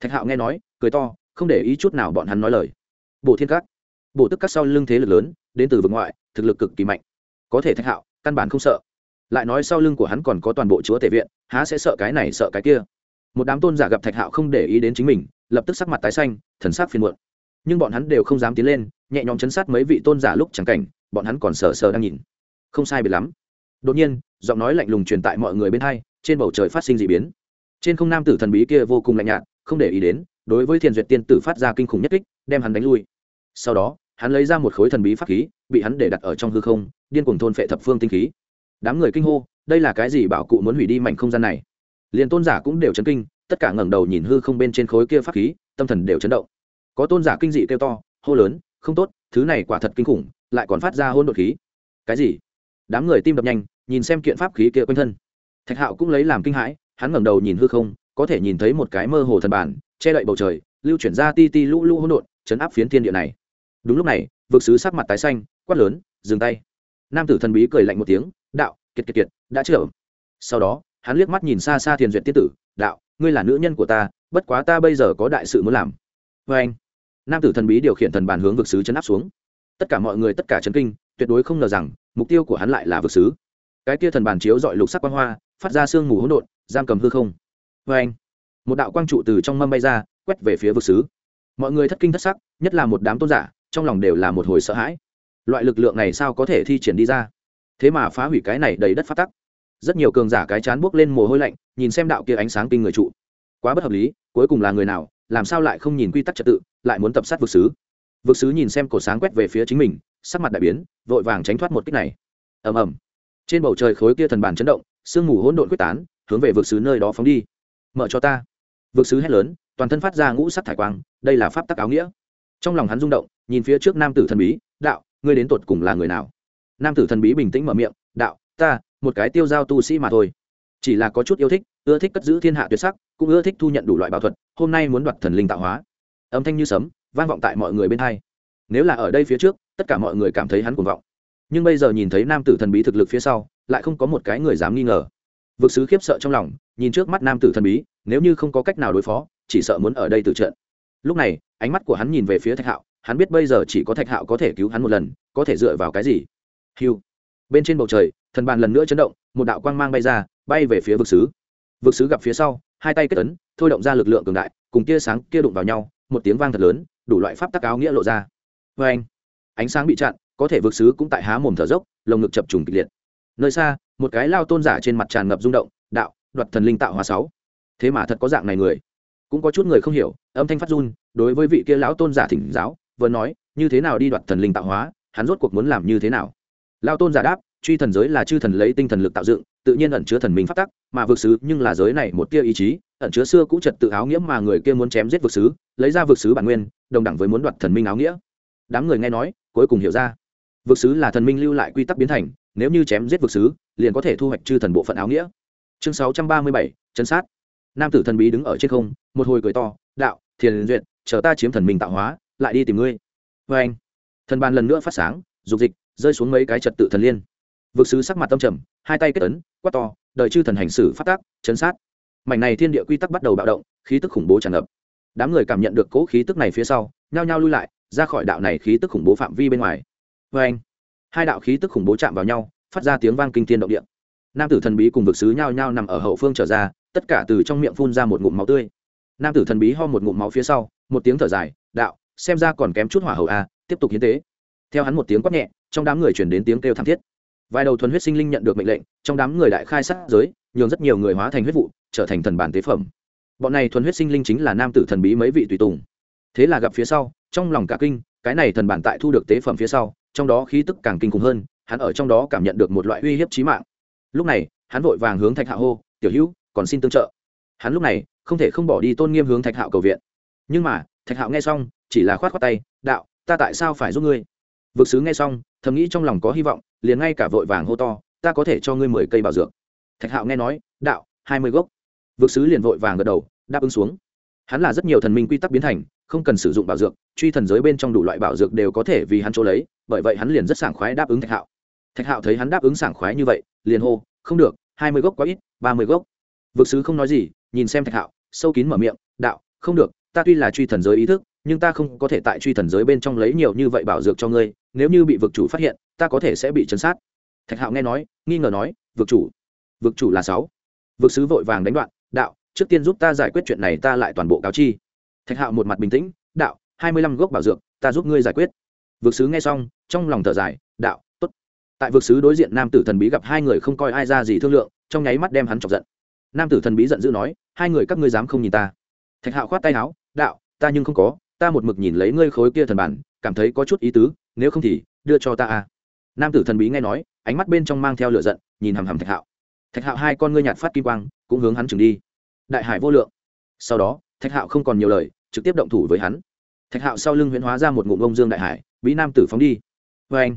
Thạch hạo nghe nói, cười to, không để ý chút nào bọn hắn nói lời. Bổ thiên các. Bổ tức các sau lưng thế lực lớn, đến từ vực ngoại, thực lực cực kỳ mạnh. Có thể thạch hạo, căn bản không sợ. Lại nói sau lưng của hắn còn có toàn bộ chúa tể viện, há sẽ sợ cái này sợ cái kia. Một đám tôn giả gặp thạch hạo không để ý đến chính mình, lập tức sắc mặt tái xanh, thần sắc phiền muộn. Nhưng bọn hắn đều không dám tiến lên, nhẹ nhõm chấn sát mấy vị tôn giả lúc chẳng cảnh, bọn hắn còn sờ sờ đang nhìn. Không sai biệt lắm đột nhiên, giọng nói lạnh lùng truyền tại mọi người bên hai, trên bầu trời phát sinh d ị biến. Trên không nam tử thần bí kia vô cùng lạnh nhạt, không để ý đến, đối với thiền duyệt tiên tử phát ra kinh khủng nhất kích, đem hắn đánh lui. Sau đó, hắn lấy ra một khối thần bí pháp khí, bị hắn để đặt ở trong hư không, điên cuồng thôn phệ thập phương tinh khí. Đám người kinh hô, đây là cái gì bảo cụ muốn hủy đi mảnh không gian này? Liền tôn giả cũng đều chấn kinh, tất cả ngẩng đầu nhìn hư không bên trên khối kia pháp khí, tâm thần đều chấn động. Có tôn giả kinh dị kêu to, hô lớn, không tốt, thứ này quả thật kinh khủng, lại còn phát ra hôn đột khí. Cái gì? Đám người tim đập nhanh, nhìn xem kiện pháp khí kia quanh thân. Thạch hạo cũng lấy làm kinh hãi, hắn ngẩng đầu nhìn hư không, có thể nhìn thấy một cái mơ hồ thần bản, che đậy bầu trời, lưu chuyển ra ti ti lũ lũ hỗn độn, chấn áp phiến thiên địa này. Đúng lúc này, vực sứ sắc mặt tái xanh, quát lớn, dừng tay. Nam tử thần bí cười lạnh một tiếng, đạo, kiệt kiệt kiệt, đã chữa sau đó, hắn liếc mắt nhìn xa xa thiền duyệt tiết tử, đạo, ngươi là nữ nhân của ta, bất quá ta bây giờ có đại sự muốn làm. Vê anh, nam tử thần bí điều khiển thần bàn hướng vực sứ chấn áp xuống. Tất cả mọi người, tất cả chấn kinh, tuyệt đối không ngờ rằng mục tiêu của hắn lại là vực sứ. Cái kia thần bàn chiếu dọi lục sắc quang hoa, phát ra sương mù hỗn độn, giam cầm hư không. Vê anh, một đạo quang trụ từ trong mâm bay ra, quét về phía vực sứ. Mọi người thất kinh thất sắc, nhất là một đám tôn giả, trong lòng đều là một hồi sợ hãi. Loại lực lượng này sao có thể thi triển đi ra? Thế mà phá hủy cái này đầy đất phát tắc. Rất nhiều cường giả cái chán buốc lên mồ hôi lạnh, nhìn xem đạo kia ánh sáng kinh người trụ. Quá bất hợp lý, cuối cùng là người nào, làm sao lại không nhìn quy tắc trật tự, lại muốn tập sát vực sứ? Vực sứ nhìn xem cổ sáng quét về phía chính mình sắc mặt đại biến, vội vàng tránh thoát một kích này. Ầm ầm. Trên bầu trời khối kia thần bàn chấn động, sương mù hỗn độn quyết tán, hướng về vực sứ nơi đó phóng đi. Mở cho ta. Vực sứ hét lớn, toàn thân phát ra ngũ sắc thải quang, đây là pháp tắc áo nghĩa. Trong lòng hắn rung động, nhìn phía trước nam tử thần bí, đạo, ngươi đến tột cùng là người nào? Nam tử thần bí bình tĩnh mở miệng, đạo, ta, một cái tiêu giao tu sĩ mà thôi. Chỉ là có chút yêu thích, ưa thích cất giữ thiên hạ tuyệt sắc, cũng ưa thích thu nhận đủ loại bảo thuật, hôm nay muốn đoạt thần linh tạo hóa. Âm thanh như sấm, vang vọng tại mọi người bên hai nếu là ở đây phía trước, tất cả mọi người cảm thấy hắn cuồng vọng. Nhưng bây giờ nhìn thấy nam tử thần bí thực lực phía sau, lại không có một cái người dám nghi ngờ. Vực sứ khiếp sợ trong lòng, nhìn trước mắt nam tử thần bí, nếu như không có cách nào đối phó, chỉ sợ muốn ở đây tự trận. Lúc này, ánh mắt của hắn nhìn về phía thạch hạo, hắn biết bây giờ chỉ có thạch hạo có thể cứu hắn một lần, có thể dựa vào cái gì? Hiu bên trên bầu trời, thần bàn lần nữa chấn động, một đạo quang mang bay ra, bay về phía vực sứ. Vực sứ gặp phía sau, hai tay kết ấn, thôi động ra lực lượng cường đại, cùng tia sáng kia đụng vào nhau, một tiếng vang thật lớn, đủ loại pháp tắc áo nghĩa lộ ra vê anh, ánh sáng bị chặn, có thể vực sứ cũng tại há mồm thở dốc, lồng ngực chập trùng kịch liệt. Nơi xa, một cái lao tôn giả trên mặt tràn ngập rung động, đạo, đoạt thần linh tạo hóa sáu. Thế mà thật có dạng này người. Cũng có chút người không hiểu, âm thanh phát run, đối với vị kia lão tôn giả thỉnh giáo, vừa nói, như thế nào đi đoạt thần linh tạo hóa? Hắn rốt cuộc muốn làm như thế nào? Lao tôn giả đáp, truy thần giới là chư thần lấy tinh thần lực tạo dựng, tự nhiên ẩn chứa thần minh phát tắc, mà vực sứ nhưng là giới này một tia ý chí, ẩn chứa xưa cũ trật tự áo nghĩa mà người kia muốn chém giết vực sứ, lấy ra vực sứ bản nguyên, đồng đẳng với muốn đoạt thần minh áo nghĩa đám người nghe nói, cuối cùng hiểu ra. Vực sứ là thần minh lưu lại quy tắc biến thành, nếu như chém giết vực sứ, liền có thể thu hoạch chư thần bộ phận áo nghĩa. Chương sáu trăm ba mươi bảy, chân sát. Nam tử thần bí đứng ở trên không, một hồi cười to, đạo, thiền duyệt, chờ ta chiếm thần minh tạo hóa, lại đi tìm ngươi. Vê anh, thần bàn lần nữa phát sáng, dục dịch, rơi xuống mấy cái trật tự thần liên. Vực sứ sắc mặt tâm trầm, hai tay kết ấn, quát to đợi chư thần hành xử phát tác chấn sát. Mảnh này thiên địa quy tắc bắt đầu bạo động, khí tức khủng bố tràn ngập. Đám người cảm nhận được cỗ khí tức này phía sau, nhao nhao lui lại ra khỏi đạo này khí tức khủng bố phạm vi bên ngoài. Vê anh, hai đạo khí tức khủng bố chạm vào nhau, phát ra tiếng vang kinh thiên động địa. Nam tử thần bí cùng vực sứ nhao nhao nằm ở hậu phương trở ra, tất cả từ trong miệng phun ra một ngụm máu tươi. Nam tử thần bí ho một ngụm máu phía sau, một tiếng thở dài, đạo, xem ra còn kém chút hỏa hậu a, tiếp tục hiến tế. Theo hắn một tiếng quát nhẹ, trong đám người chuyển đến tiếng kêu thảm thiết. Vài đầu thuần huyết sinh linh nhận được mệnh lệnh, trong đám người đại khai sát giới, nhường rất nhiều người hóa thành huyết vụ, trở thành thần bản tế phẩm. Bọn này thuần huyết sinh linh chính là nam tử thần bí mấy vị tùy tùng. Thế là gặp phía sau trong lòng cả kinh, cái này thần bản tại thu được tế phẩm phía sau, trong đó khí tức càng kinh khủng hơn, hắn ở trong đó cảm nhận được một loại uy hiếp chí mạng. Lúc này, hắn vội vàng hướng thạch hạ hô, tiểu hữu, còn xin tương trợ. Hắn lúc này không thể không bỏ đi tôn nghiêm hướng thạch hạo cầu viện. Nhưng mà, thạch hạo nghe xong, chỉ là khoát khoát tay, đạo, ta tại sao phải giúp ngươi? Vực sứ nghe xong, thầm nghĩ trong lòng có hy vọng, liền ngay cả vội vàng hô to, ta có thể cho ngươi mười cây bảo dược. Thạch hạo nghe nói, đạo, hai mươi gốc. Vực sứ liền vội vàng gật đầu, đáp ứng xuống. Hắn là rất nhiều thần minh quy tắc biến thành không cần sử dụng bảo dược, truy thần giới bên trong đủ loại bảo dược đều có thể vì hắn chỗ lấy, bởi vậy hắn liền rất sảng khoái đáp ứng thạch hạo. Thạch hạo thấy hắn đáp ứng sảng khoái như vậy, liền hô, không được, hai mươi gốc quá ít, ba mươi gốc. Vực sứ không nói gì, nhìn xem thạch hạo, sâu kín mở miệng, đạo, không được, ta tuy là truy thần giới ý thức, nhưng ta không có thể tại truy thần giới bên trong lấy nhiều như vậy bảo dược cho ngươi, nếu như bị vực chủ phát hiện, ta có thể sẽ bị chấn sát. Thạch hạo nghe nói, nghi ngờ nói, vực chủ vực chủ là sáu. Vực sứ vội vàng đánh đoạn, đạo, trước tiên giúp ta giải quyết chuyện này, ta lại toàn bộ cáo chi thạch hạo một mặt bình tĩnh, đạo, hai mươi lăm gốc bảo dược, ta giúp ngươi giải quyết. Vực sứ nghe xong, trong lòng thở dài, đạo t ố t tại vực sứ đối diện nam tử thần bí gặp hai người không coi ai ra gì thương lượng, trong nháy mắt đem hắn chọc giận. Nam tử thần bí giận dữ nói, hai người các ngươi dám không nhìn ta? Thạch hạo khoát tay áo, đạo, ta nhưng không có, ta một mực nhìn lấy ngươi khối kia thần bản, cảm thấy có chút ý tứ, nếu không thì, đưa cho ta a. Nam tử thần bí nghe nói, ánh mắt bên trong mang theo lửa giận, nhìn hằm hằm thạch hạo. Thạch hạo hai con ngươi nhạt phát kim quang, cũng hướng hắn chừng đi. Đại hải vô lượng. Sau đó, thạch hạo không còn nhiều lời trực tiếp động thủ với hắn. Thạch hạo sau lưng huyễn hóa ra một ngụm ông dương đại hải bí nam tử phóng đi. Vê anh,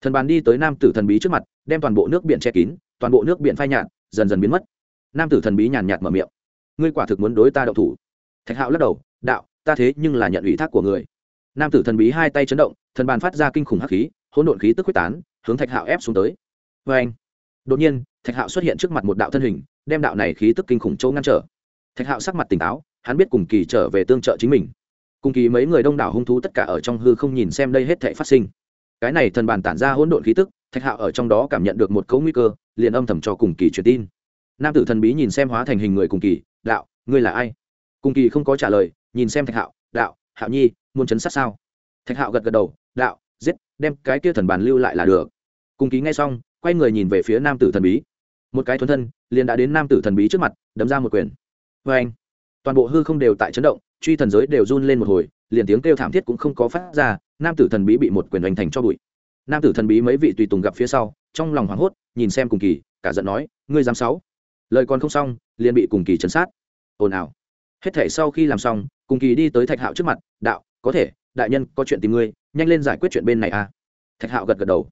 thần bàn đi tới nam tử thần bí trước mặt, đem toàn bộ nước biển che kín, toàn bộ nước biển phai nhạt, dần dần biến mất. Nam tử thần bí nhàn nhạt mở miệng. Ngươi quả thực muốn đối ta động thủ. Thạch hạo lắc đầu, đạo, ta thế nhưng là nhận ủy thác của người. Nam tử thần bí hai tay chấn động, thần bàn phát ra kinh khủng hắc khí, hỗn độn khí tức quyết tán, hướng thạch hạo ép xuống tới. Vê anh, đột nhiên, thạch hạo xuất hiện trước mặt một đạo thân hình, đem đạo này khí tức kinh khủng châu ngăn trở. Thạch hạo sắc mặt tỉnh táo hắn biết cùng kỳ trở về tương trợ chính mình. Cùng kỳ mấy người đông đảo hung thú tất cả ở trong hư không nhìn xem đây hết thể phát sinh. Cái này thần bàn tản ra hỗn độn khí tức, thạch hạo ở trong đó cảm nhận được một cấu nguy cơ, liền âm thầm cho cùng kỳ truyền tin. Nam tử thần bí nhìn xem hóa thành hình người cùng kỳ, đạo, ngươi là ai? Cùng kỳ không có trả lời, nhìn xem thạch hạo, đạo, hạo nhi, muốn chấn sát sao? Thạch hạo gật gật đầu, đạo, giết, đem cái kia thần bàn lưu lại là được. Cùng kỳ ngay xong, quay người nhìn về phía nam tử thần bí. Một cái thuấn thân, liền đã đến nam tử thần bí trước mặt, đấm ra một quyền. Vê anh toàn bộ hư không đều tại chấn động, truy thần giới đều run lên một hồi, liền tiếng kêu thảm thiết cũng không có phát ra, nam tử thần bí bị một quyền đánh thành cho bụi. Nam tử thần bí mấy vị tùy tùng gặp phía sau, trong lòng hoảng hốt, nhìn xem cùng kỳ, cả giận nói, ngươi dám sáu? Lời còn không xong, liền bị cùng kỳ chấn sát. Ồn ào. Hết thể sau khi làm xong, cùng kỳ đi tới thạch hạo trước mặt, đạo, có thể, đại nhân có chuyện tìm ngươi, nhanh lên giải quyết chuyện bên này a. Thạch hạo gật gật đầu.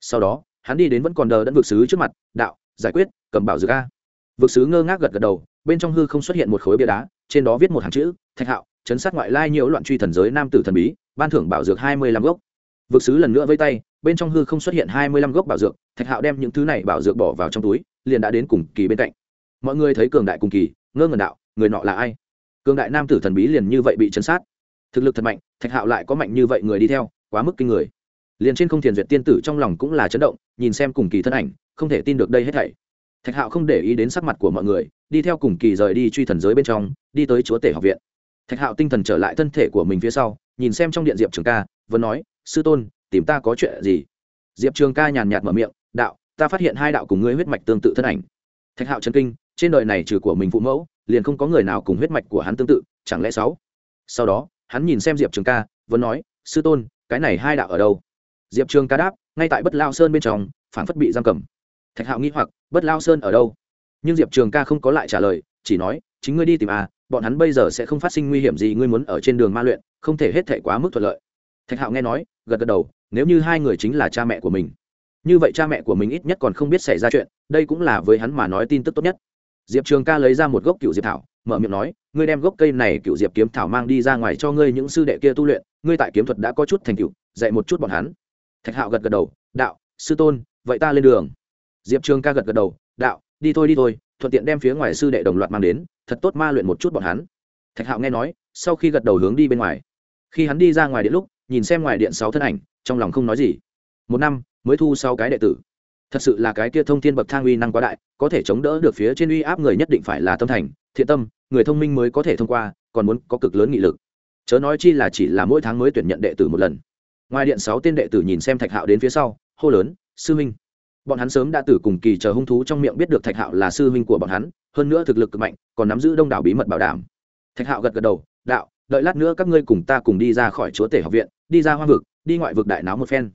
Sau đó, hắn đi đến vẫn còn đờ đẫn vực sứ trước mặt, đạo, giải quyết, cầm bảo dược a. Vực sứ ngơ ngác gật gật đầu bên trong hư không xuất hiện một khối bia đá, trên đó viết một hàng chữ, thạch hạo, chấn sát ngoại lai nhiễu loạn truy thần giới nam tử thần bí, ban thưởng bảo dược hai mươi lăm gốc. Vực sứ lần nữa vây tay, bên trong hư không xuất hiện hai mươi lăm gốc bảo dược, thạch hạo đem những thứ này bảo dược bỏ vào trong túi, liền đã đến cùng kỳ bên cạnh. Mọi người thấy cường đại cùng kỳ, ngơ ngẩn đạo, người nọ là ai? Cường đại nam tử thần bí liền như vậy bị chấn sát. Thực lực thật mạnh, thạch hạo lại có mạnh như vậy người đi theo, quá mức kinh người. Liền trên không thiền duyệt tiên tử trong lòng cũng là chấn động, nhìn xem cùng kỳ thân ảnh, không thể tin được đây hết thảy thạch hạo không để ý đến sắc mặt của mọi người, đi theo cùng kỳ rời đi truy thần giới bên trong, đi tới chúa tể học viện. Thạch hạo tinh thần trở lại thân thể của mình phía sau, nhìn xem trong điện diệp trường ca vẫn nói, sư tôn, tìm ta có chuyện gì? Diệp trường ca nhàn nhạt mở miệng, đạo, ta phát hiện hai đạo cùng ngươi huyết mạch tương tự thân ảnh. Thạch hạo chân kinh, trên đời này trừ của mình phụ mẫu, liền không có người nào cùng huyết mạch của hắn tương tự, chẳng lẽ sáu? Sau đó, hắn nhìn xem diệp trường ca vẫn nói, sư tôn, cái này hai đạo ở đâu? Diệp trường ca đáp, ngay tại bất lao sơn bên trong phản phất bị giam cầm thạch hạo nghĩ hoặc, bất lao sơn ở đâu? Nhưng diệp trường ca không có lại trả lời, chỉ nói, chính ngươi đi tìm à bọn hắn bây giờ sẽ không phát sinh nguy hiểm gì, ngươi muốn ở trên đường ma luyện, không thể hết thể quá mức thuận lợi. Thạch hạo nghe nói, gật gật đầu, nếu như hai người chính là cha mẹ của mình, như vậy cha mẹ của mình ít nhất còn không biết xảy ra chuyện, đây cũng là với hắn mà nói tin tức tốt nhất. Diệp trường ca lấy ra một gốc cựu diệp thảo, mở miệng nói, ngươi đem gốc cây này cựu diệp kiếm thảo mang đi ra ngoài cho ngươi những sư đệ kia tu luyện, ngươi tại kiếm thuật đã có chút thành cựu dạy một chút bọn hắn. Thạch hạo gật gật đầu, đạo, sư tôn, vậy ta lên đường diệp trường ca gật gật đầu, đạo, đi thôi đi thôi, thuận tiện đem phía ngoài sư đệ đồng loạt mang đến, thật tốt ma luyện một chút bọn hắn. Thạch hạo nghe nói, sau khi gật đầu hướng đi bên ngoài. Khi hắn đi ra ngoài điện lúc, nhìn xem ngoài điện sáu thân ảnh, trong lòng không nói gì. Một năm, mới thu sáu cái đệ tử. Thật sự là cái kia thông thiên bậc thang uy năng quá đại, có thể chống đỡ được phía trên uy áp người nhất định phải là tâm thành, thiện tâm, người thông minh mới có thể thông qua, còn muốn có cực lớn nghị lực. Chớ nói chi là chỉ là mỗi tháng mới tuyển nhận đệ tử một lần. Ngoài điện sáu tên đệ tử nhìn xem thạch hạo đến phía sau, hô lớn, sư minh bọn hắn sớm đã tử cùng kỳ chờ hung thú trong miệng biết được thạch hạo là sư huynh của bọn hắn, hơn nữa thực lực cực mạnh, còn nắm giữ đông đảo bí mật bảo đảm. Thạch hạo gật gật đầu, đạo, đợi lát nữa các ngươi cùng ta cùng đi ra khỏi chúa tể học viện, đi ra hoa vực, đi ngoại vực đại náo một phen.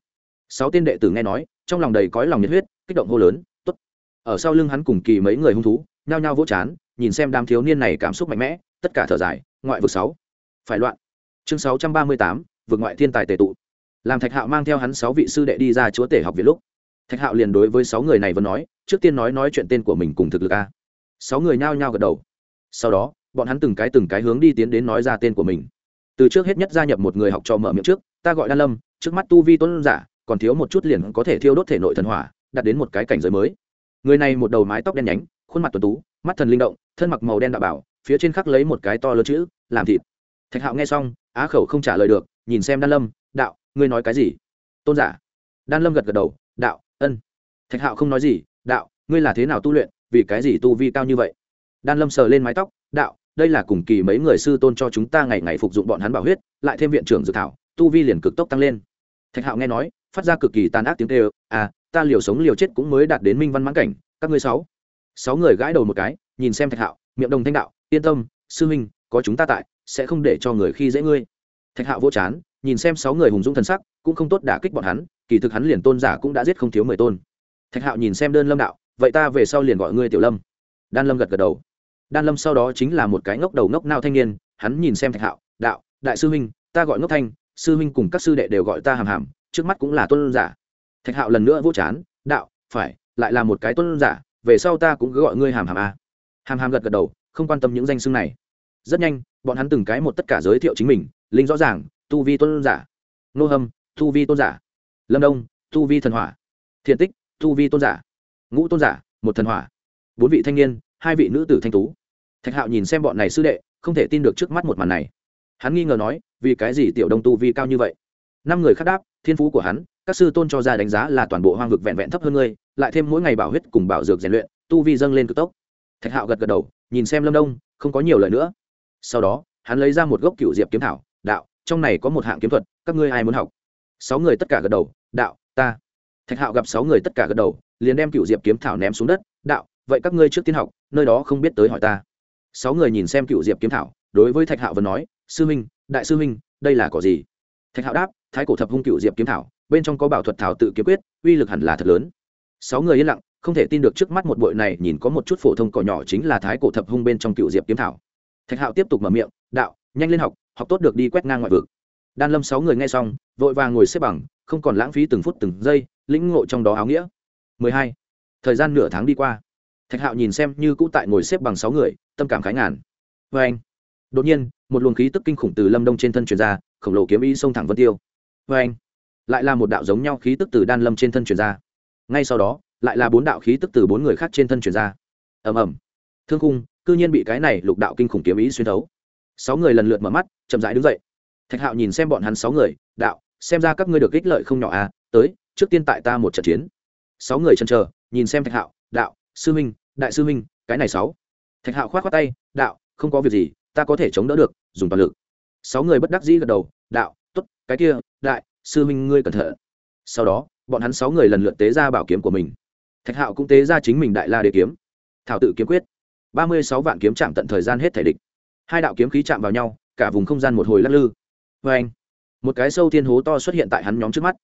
Sáu tên đệ tử nghe nói, trong lòng đầy cõi lòng nhiệt huyết, kích động hô lớn t ố t ở sau lưng hắn cùng kỳ mấy người hung thú, nhao nhao vỗ chán, nhìn xem đám thiếu niên này cảm xúc mạnh mẽ, tất cả thở dài, ngoại vực sáu, phải loạn. Chương sáu trăm ba mươi tám vượt ngoại thiên tài tề tụ. Làm thạch hạo mang theo hắn sáu vị sư đệ đi ra chúa tể học viện lúc thạch hạo liền đối với sáu người này vẫn nói, trước tiên nói nói chuyện tên của mình cùng thực lực a. Sáu người nhao nhao gật đầu. Sau đó, bọn hắn từng cái từng cái hướng đi tiến đến nói ra tên của mình. Từ trước hết nhất gia nhập một người học trò mở miệng trước, ta gọi đan lâm, trước mắt tu vi tuấn giả, còn thiếu một chút liền có thể thiêu đốt thể nội thần hỏa, đạt đến một cái cảnh giới mới. Người này một đầu mái tóc đen nhánh, khuôn mặt tuần tú, mắt thần linh động, thân mặc màu đen đạo bảo, phía trên khắc lấy một cái to lớn chữ, làm thịt. Thạch hạo nghe xong, á khẩu không trả lời được, nhìn xem đan lâm, đạo, ngươi nói cái gì? Tôn giả. Đan lâm gật gật đầu, đạo ân. Thạch hạo không nói gì, đạo, ngươi là thế nào tu luyện? Vì cái gì tu vi cao như vậy? Đan lâm sờ lên mái tóc, đạo, đây là cùng kỳ mấy người sư tôn cho chúng ta ngày ngày phục dụng bọn hắn bảo huyết, lại thêm viện trưởng dự thảo, tu vi liền cực tốc tăng lên. Thạch hạo nghe nói, phát ra cực kỳ tàn ác tiếng kêu à ta liều sống liều chết cũng mới đạt đến minh văn mãn cảnh, các ngươi sáu. Sáu người gãi đầu một cái, nhìn xem thạch hạo, miệng đồng thanh đạo, yên tâm, sư huynh, có chúng ta tại, sẽ không để cho người khi dễ ngươi. Thạch hạo vô chán nhìn xem sáu người hùng dũng thần sắc, cũng không tốt đả kích bọn hắn, kỳ thực hắn liền tôn giả cũng đã giết không thiếu mười tôn. Thạch hạo nhìn xem đơn lâm đạo, vậy ta về sau liền gọi ngươi tiểu lâm. Đan lâm gật gật đầu. Đan lâm sau đó chính là một cái ngốc đầu ngốc nao thanh niên, hắn nhìn xem thạch hạo, đạo, đại sư huynh, ta gọi ngốc thanh, sư huynh cùng các sư đệ đều gọi ta hàm hàm, trước mắt cũng là tôn giả. Thạch hạo lần nữa vô chán, đạo, phải, lại là một cái tôn giả, về sau ta cũng cứ gọi ngươi hàm hàm a hàm hàm gật gật đầu, không quan tâm những danh xưng này. Rất nhanh, bọn hắn từng cái một tất cả giới thiệu chính mình, linh rõ ràng tu vi tôn giả. Nô hâm, tu vi tôn giả. Lâm đông, tu vi thần hỏa. Thiện tích, tu vi tôn giả. Ngũ tôn giả, một thần hỏa. Bốn vị thanh niên, hai vị nữ tử thanh tú. Thạch hạo nhìn xem bọn này sư đệ, không thể tin được trước mắt một màn này. Hắn nghi ngờ nói, vì cái gì tiểu đông tu vi cao như vậy? Năm người khác đáp, thiên phú của hắn, các sư tôn cho ra đánh giá là toàn bộ hoang vực vẹn vẹn thấp hơn ngươi, lại thêm mỗi ngày bảo huyết cùng bảo dược rèn luyện, tu vi dâng lên cực tốc. Thạch hạo gật gật đầu, nhìn xem lâm đông, không có nhiều lời nữa. Sau đó, hắn lấy ra một gốc cựu diệp kiếm thảo trong này có một hạng kiếm thuật, các ngươi ai muốn học? Sáu người tất cả gật đầu, đạo, ta. Thạch hạo gặp sáu người tất cả gật đầu, liền đem cựu diệp kiếm thảo ném xuống đất, đạo, vậy các ngươi trước tiên học, nơi đó không biết tới hỏi ta. Sáu người nhìn xem cựu diệp kiếm thảo, đối với thạch hạo vẫn nói, sư minh đại sư minh đây là cỏ gì? Thạch hạo đáp, thái cổ thập hung cựu diệp kiếm thảo, bên trong có bảo thuật thảo tự kiếm quyết, uy lực hẳn là thật lớn. Sáu người yên lặng, không thể tin được trước mắt một bội này nhìn có một chút phổ thông cỏ nhỏ chính là thái cổ thập hung bên trong cựu diệp kiếm thảo. Thạch hạo tiếp tục mở miệng, đạo, nhanh lên học học tốt được đi quét ngang ngoại vực. Đan lâm sáu người nghe xong, vội vàng ngồi xếp bằng, không còn lãng phí từng phút từng giây, lĩnh ngộ trong đó áo nghĩa. 12. thời gian nửa tháng đi qua. Thạch hạo nhìn xem như cũ tại ngồi xếp bằng sáu người, tâm cảm khái ngàn. Vê anh. Đột nhiên, một luồng khí tức kinh khủng từ lâm đông trên thân truyền ra, khổng lồ kiếm ý xông thẳng vân tiêu. Vê anh. Lại là một đạo giống nhau khí tức từ đan lâm trên thân truyền ra. Ngay sau đó, lại là bốn đạo khí tức từ bốn người khác trên thân truyền ra. Ầm ầm. Thương khung, cư nhiên bị cái này lục đạo kinh khủng kiếm ý xuyên thấu sáu người lần lượt mở mắt, chậm rãi đứng dậy. Thạch hạo nhìn xem bọn hắn sáu người, đạo, xem ra các ngươi được ích lợi không nhỏ à tới, trước tiên tại ta một trận chiến. Sáu người chân chờ, nhìn xem thạch hạo, đạo, sư minh đại sư minh cái này sáu. Thạch hạo k h o á t khoác tay, đạo, không có việc gì, ta có thể chống đỡ được, dùng toàn lực. Sáu người bất đắc dĩ gật đầu, đạo t ố t cái kia, đại, sư minh ngươi cẩn thận. Sau đó, bọn hắn sáu người lần lượt tế ra bảo kiếm của mình. Thạch hạo cũng tế ra chính mình đại la đế kiếm. Thảo tự kiếm quyết. Ba mươi sáu vạn kiếm chạm tận thời gian hết thể địch hai đạo kiếm khí chạm vào nhau, cả vùng không gian một hồi lắc lư. Vê anh, một cái sâu thiên hố to xuất hiện tại hắn nhóm trước mắt.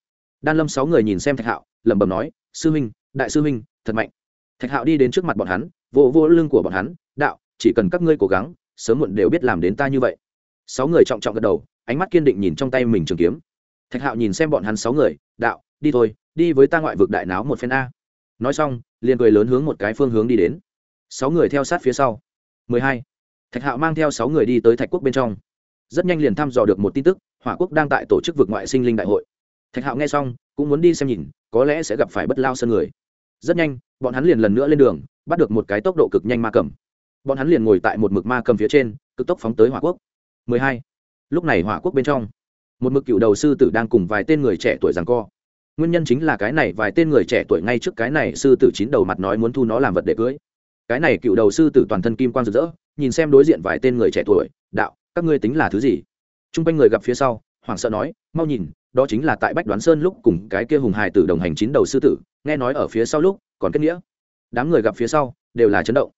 Đan lâm sáu người nhìn xem thạch hạo, lẩm bẩm nói, sư minh đại sư minh thật mạnh. Thạch hạo đi đến trước mặt bọn hắn, vỗ vỗ lưng của bọn hắn, đạo, chỉ cần các ngươi cố gắng, sớm muộn đều biết làm đến ta như vậy. Sáu người trọng trọng gật đầu, ánh mắt kiên định nhìn trong tay mình trường kiếm. Thạch hạo nhìn xem bọn hắn sáu người, đạo, đi thôi, đi với ta ngoại vực đại náo một phen a. Nói xong, liền cười lớn hướng một cái phương hướng đi đến. Sáu người theo sát phía sau. Mười hai thạch hạo mang theo sáu người đi tới thạch quốc bên trong. Rất nhanh liền thăm dò được một tin tức, hỏa quốc đang tại tổ chức vực ngoại sinh linh đại hội. Thạch hạo nghe xong, cũng muốn đi xem nhìn, có lẽ sẽ gặp phải bất lao sân người. Rất nhanh, bọn hắn liền lần nữa lên đường, bắt được một cái tốc độ cực nhanh ma cầm. Bọn hắn liền ngồi tại một mực ma cầm phía trên, cực tốc phóng tới hỏa quốc. 12. lúc này hỏa quốc bên trong, một mực cựu đầu sư tử đang cùng vài tên người trẻ tuổi giằng co. Nguyên nhân chính là cái này vài tên người trẻ tuổi ngay trước cái này sư tử chín đầu mặt nói muốn thu nó làm vật để cưới. Cái này cựu đầu sư tử toàn thân kim quan rực rỡ nhìn xem đối diện vài tên người trẻ tuổi, đạo, các ngươi tính là thứ gì? T r u n g quanh người gặp phía sau, hoảng sợ nói, mau nhìn, đó chính là tại bách đoán sơn lúc cùng cái kia hùng hài tử đồng hành chín đầu sư tử, nghe nói ở phía sau lúc còn kết nghĩa. Đám người gặp phía sau đều là chấn động.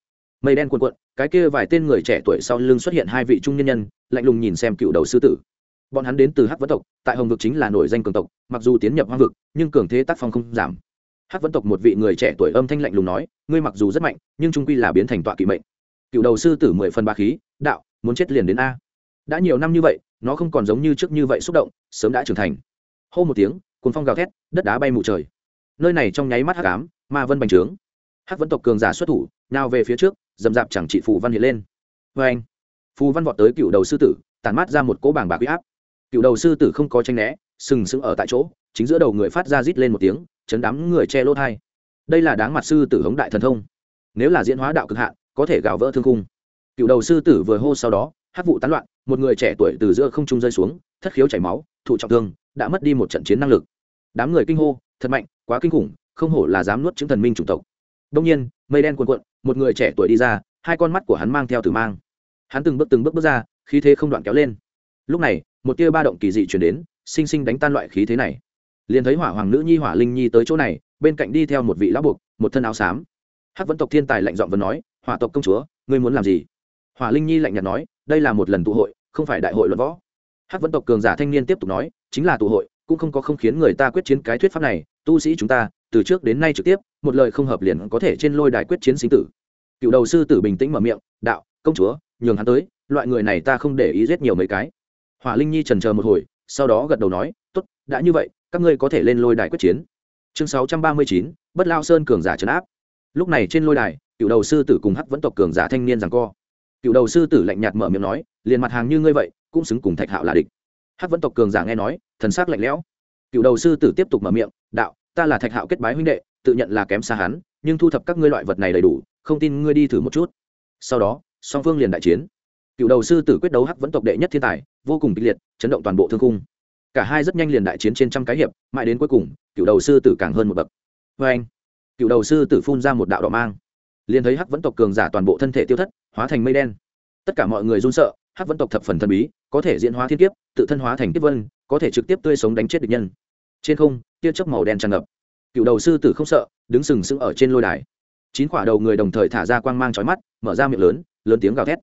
Mây đen cuồn cuộn, cái kia vài tên người trẻ tuổi sau lưng xuất hiện hai vị trung nhân nhân, lạnh lùng nhìn xem cựu đầu sư tử. Bọn hắn đến từ hắc vấn tộc, tại hồng vực chính là nổi danh cường tộc, mặc dù tiến nhập hoang vực, nhưng cường thế tác phong không giảm. Hắc vấn tộc một vị người trẻ tuổi âm thanh lạnh lùng nói, ngươi mặc dù rất mạnh, nhưng trung quy là biến thành tọa kỵ mệnh cựu đầu sư tử mười phần ba khí, đạo, muốn chết liền đến a. Đã nhiều năm như vậy, nó không còn giống như trước như vậy xúc động, sớm đã trưởng thành. Hô một tiếng cuốn phong gào thét, đất đá bay mù trời. Nơi này trong nháy mắt hắc ám, ma vân bành trướng. Hắc vẫn tộc cường giả xuất thủ, nào về phía trước, dầm dạp chẳng trị phù văn hiện lên. Vê anh, phù văn vọt tới cựu đầu sư tử tàn mát ra một cỗ bảng bạc huy áp. Cựu đầu sư tử không có tranh né, sừng sững ở tại chỗ, chính giữa đầu người phát ra rít lên một tiếng, chấn đám người che lỗ thai đây là đáng mặt sư tử hống đại thần thông. Nếu là diễn hóa đạo cực hạn có thể gào vỡ thương khung, cựu đầu sư tử vừa hô sau đó hát vụ tán loạn một người trẻ tuổi từ giữa không trung rơi xuống thất khiếu chảy máu thụ trọng thương đã mất đi một trận chiến năng lực. Đám người kinh hô thật mạnh quá kinh khủng không hổ là dám nuốt chứng thần minh chủng tộc. Đông nhiên mây đen cuồn cuộn một người trẻ tuổi đi ra hai con mắt của hắn mang theo tử mang. Hắn từng bước từng bước bước ra khí thế không đoạn kéo lên. Lúc này một tia ba động kỳ dị chuyển đến sinh sinh đánh tan loại khí thế này. Liền thấy hỏa hoàng nữ nhi hỏa linh nhi tới chỗ này bên cạnh đi theo một vị lão buộc một thân áo xám. Hắc vẫn tộc thiên tài lạnh giọng vẫn nói hỏa tộc công chúa, ngươi muốn làm gì? Hỏa linh nhi lạnh nhạt nói, đây là một lần tụ hội, không phải đại hội luận võ. Hắc vẫn tộc cường giả thanh niên tiếp tục nói, chính là tụ hội, cũng không có không khiến người ta quyết chiến cái thuyết pháp này, tu sĩ chúng ta, từ trước đến nay trực tiếp, một lời không hợp liền có thể trên lôi đài quyết chiến sinh tử. Cựu đầu sư tử bình tĩnh mở miệng, đạo, công chúa, nhường hắn tới, loại người này ta không để ý giết nhiều mấy cái. Hỏa linh nhi trần chờ một hồi, sau đó gật đầu nói t ố t đã như vậy, các ngươi có thể lên lôi đài quyết chiến. Chương sáu trăm ba mươi chín, bất lao sơn cường giả trấn áp. Lúc này trên lôi đài cựu đầu sư tử cùng hắc vẫn tộc cường giả thanh niên rằng co. Cựu đầu sư tử lạnh nhạt mở miệng nói, liền mặt hàng như ngươi vậy, cũng xứng cùng thạch hạo là địch. Hắc vẫn tộc cường giả nghe nói, thần s ắ c lạnh lẽo. Cựu đầu sư tử tiếp tục mở miệng, đạo, ta là thạch hạo kết bái huynh đệ, tự nhận là kém xa hắn, nhưng thu thập các ngươi loại vật này đầy đủ, không tin ngươi đi thử một chút. Sau đó, song phương liền đại chiến. Cựu đầu sư tử quyết đấu hắc vẫn tộc đệ nhất thiên tài, vô cùng kịch liệt, chấn động toàn bộ thương cung cả hai rất nhanh liền đại chiến trên trăm cái hiệp, mãi đến cuối cùng, cựu đầu sư tử càng hơn một bậc. Vê anh cựu đầu sư tử phun ra một đạo đỏ mang liền thấy hắc vẫn tộc cường giả toàn bộ thân thể tiêu thất, hóa thành mây đen. Tất cả mọi người run sợ, hắc vẫn tộc thập phần thần bí, có thể diễn hóa thiên kiếp, tự thân hóa thành kiếp vân, có thể trực tiếp tươi sống đánh chết địch nhân. Trên không, tia chớp màu đen tràn ngập. Cựu đầu sư tử không sợ, đứng sừng sững ở trên lôi đài. Chín quả đầu người đồng thời thả ra quang mang trói mắt, mở ra miệng lớn lớn tiếng gào thét.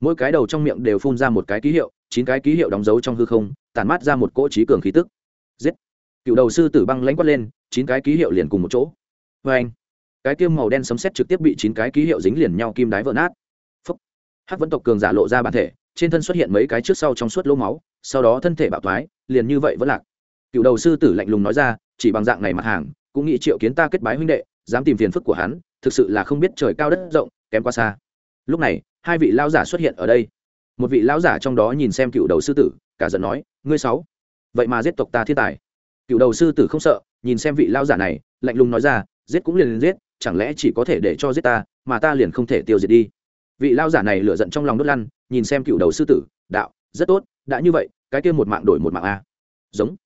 Mỗi cái đầu trong miệng đều phun ra một cái ký hiệu, chín cái ký hiệu đóng dấu trong hư không tàn mát ra một cỗ trí cường khí tức. Giết! Cựu đầu sư tử băng lãnh quát lên, chín cái ký hiệu liền cùng một chỗ. Vê anh cái kim màu đen sấm sét trực tiếp bị chín cái ký hiệu dính liền nhau kim đái vỡ nát. Phúc. Hắc vẫn tộc cường giả lộ ra bản thể, trên thân xuất hiện mấy cái trước sau trong suốt lỗ máu, sau đó thân thể bạo thoái, liền như vậy vẫn lạc. Cựu đầu sư tử lạnh lùng nói ra, chỉ bằng dạng này mặt hàng, cũng nghĩ triệu kiến ta kết bái huynh đệ, dám tìm phiền phức của hắn, thực sự là không biết trời cao đất rộng, kém quá xa. Lúc này, hai vị lão giả xuất hiện ở đây. Một vị lão giả trong đó nhìn xem cựu đầu sư tử, cả giận nói, ngươi sáu, vậy mà giết tộc ta thiên tài. Cựu đầu sư tử không sợ, nhìn xem vị lão giả này, lạnh lùng nói ra, giết cũng liền giết chẳng lẽ chỉ có thể để cho giết ta, mà ta liền không thể tiêu diệt đi? Vị lão giả này lựa giận trong lòng đốt lăn, nhìn xem cựu đầu sư tử, đạo, rất tốt, đã như vậy, cái kia một mạng đổi một mạng a. Giống.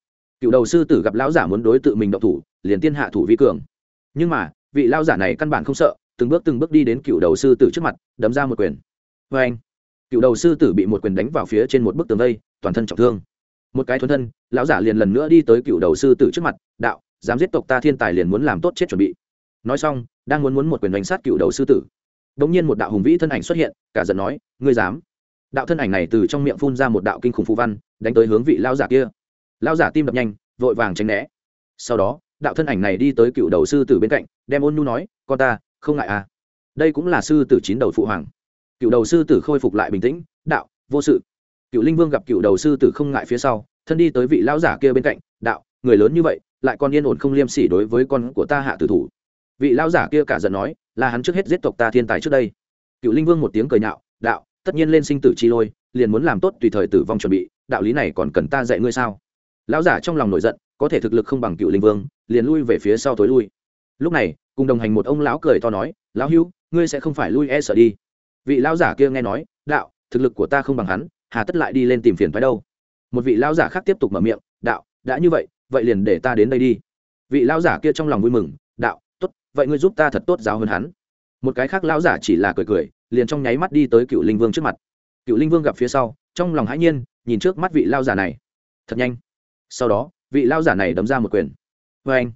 Cựu đầu sư tử gặp lão giả muốn đối tự mình động thủ, liền tiên hạ thủ vi cường. Nhưng mà, vị lão giả này căn bản không sợ, từng bước từng bước đi đến cựu đầu sư tử trước mặt, đấm ra một quyền. Vê anh cựu đầu sư tử bị một quyền đánh vào phía trên một bức tường vây, toàn thân trọng thương. Một cái thuần thân, lão giả liền lần nữa đi tới cựu đầu sư tử trước mặt, đạo, dám giết tộc ta thiên tài liền muốn làm tốt chết chuẩn bị nói xong, đang muốn muốn một quyền đánh sát cựu đầu sư tử. Đ ỗ n g nhiên một đạo hùng vĩ thân ảnh xuất hiện, cả giận nói, ngươi dám? Đạo thân ảnh này từ trong miệng phun ra một đạo kinh khủng phù văn, đánh tới hướng vị lao giả kia. Lao giả tim đập nhanh, vội vàng tránh né. Sau đó, đạo thân ảnh này đi tới cựu đầu sư tử bên cạnh, đem ôn nhu nói, con ta, không ngại à. Đây cũng là sư tử chín đầu phụ hoàng. Cựu đầu sư tử khôi phục lại bình tĩnh, đạo, vô sự. Cựu linh vương gặp cựu đầu sư tử không ngại phía sau, thân đi tới vị lão giả kia bên cạnh, đạo, người lớn như vậy, lại còn yên ổn không liêm sỉ đối với con của ta hạ tử thủ vị lão giả kia cả giận nói là hắn trước hết giết tộc ta thiên tài trước đây. Cựu linh vương một tiếng cười nhạo đạo tất nhiên lên sinh tử chi lôi liền muốn làm tốt tùy thời tử vong chuẩn bị đạo lý này còn cần ta dạy ngươi sao? Lão giả trong lòng nổi giận có thể thực lực không bằng cựu linh vương liền lui về phía sau tối lui. Lúc này cùng đồng hành một ông lão cười to nói lão hưu, ngươi sẽ không phải lui e sợ đi. Vị lão giả kia nghe nói đạo thực lực của ta không bằng hắn hà tất lại đi lên tìm phiền phái đâu. Một vị lão giả khác tiếp tục mở miệng đạo đã như vậy vậy liền để ta đến đây đi. Vị lão giả kia trong lòng vui mừng vậy ngươi giúp ta thật tốt giáo hơn hắn. Một cái khác lão giả chỉ là cười cười, liền trong nháy mắt đi tới cựu linh vương trước mặt. Cựu linh vương gặp phía sau, trong lòng hãi nhiên, nhìn trước mắt vị lão giả này. Thật nhanh. Sau đó, vị lão giả này đấm ra một quyền. Vê anh,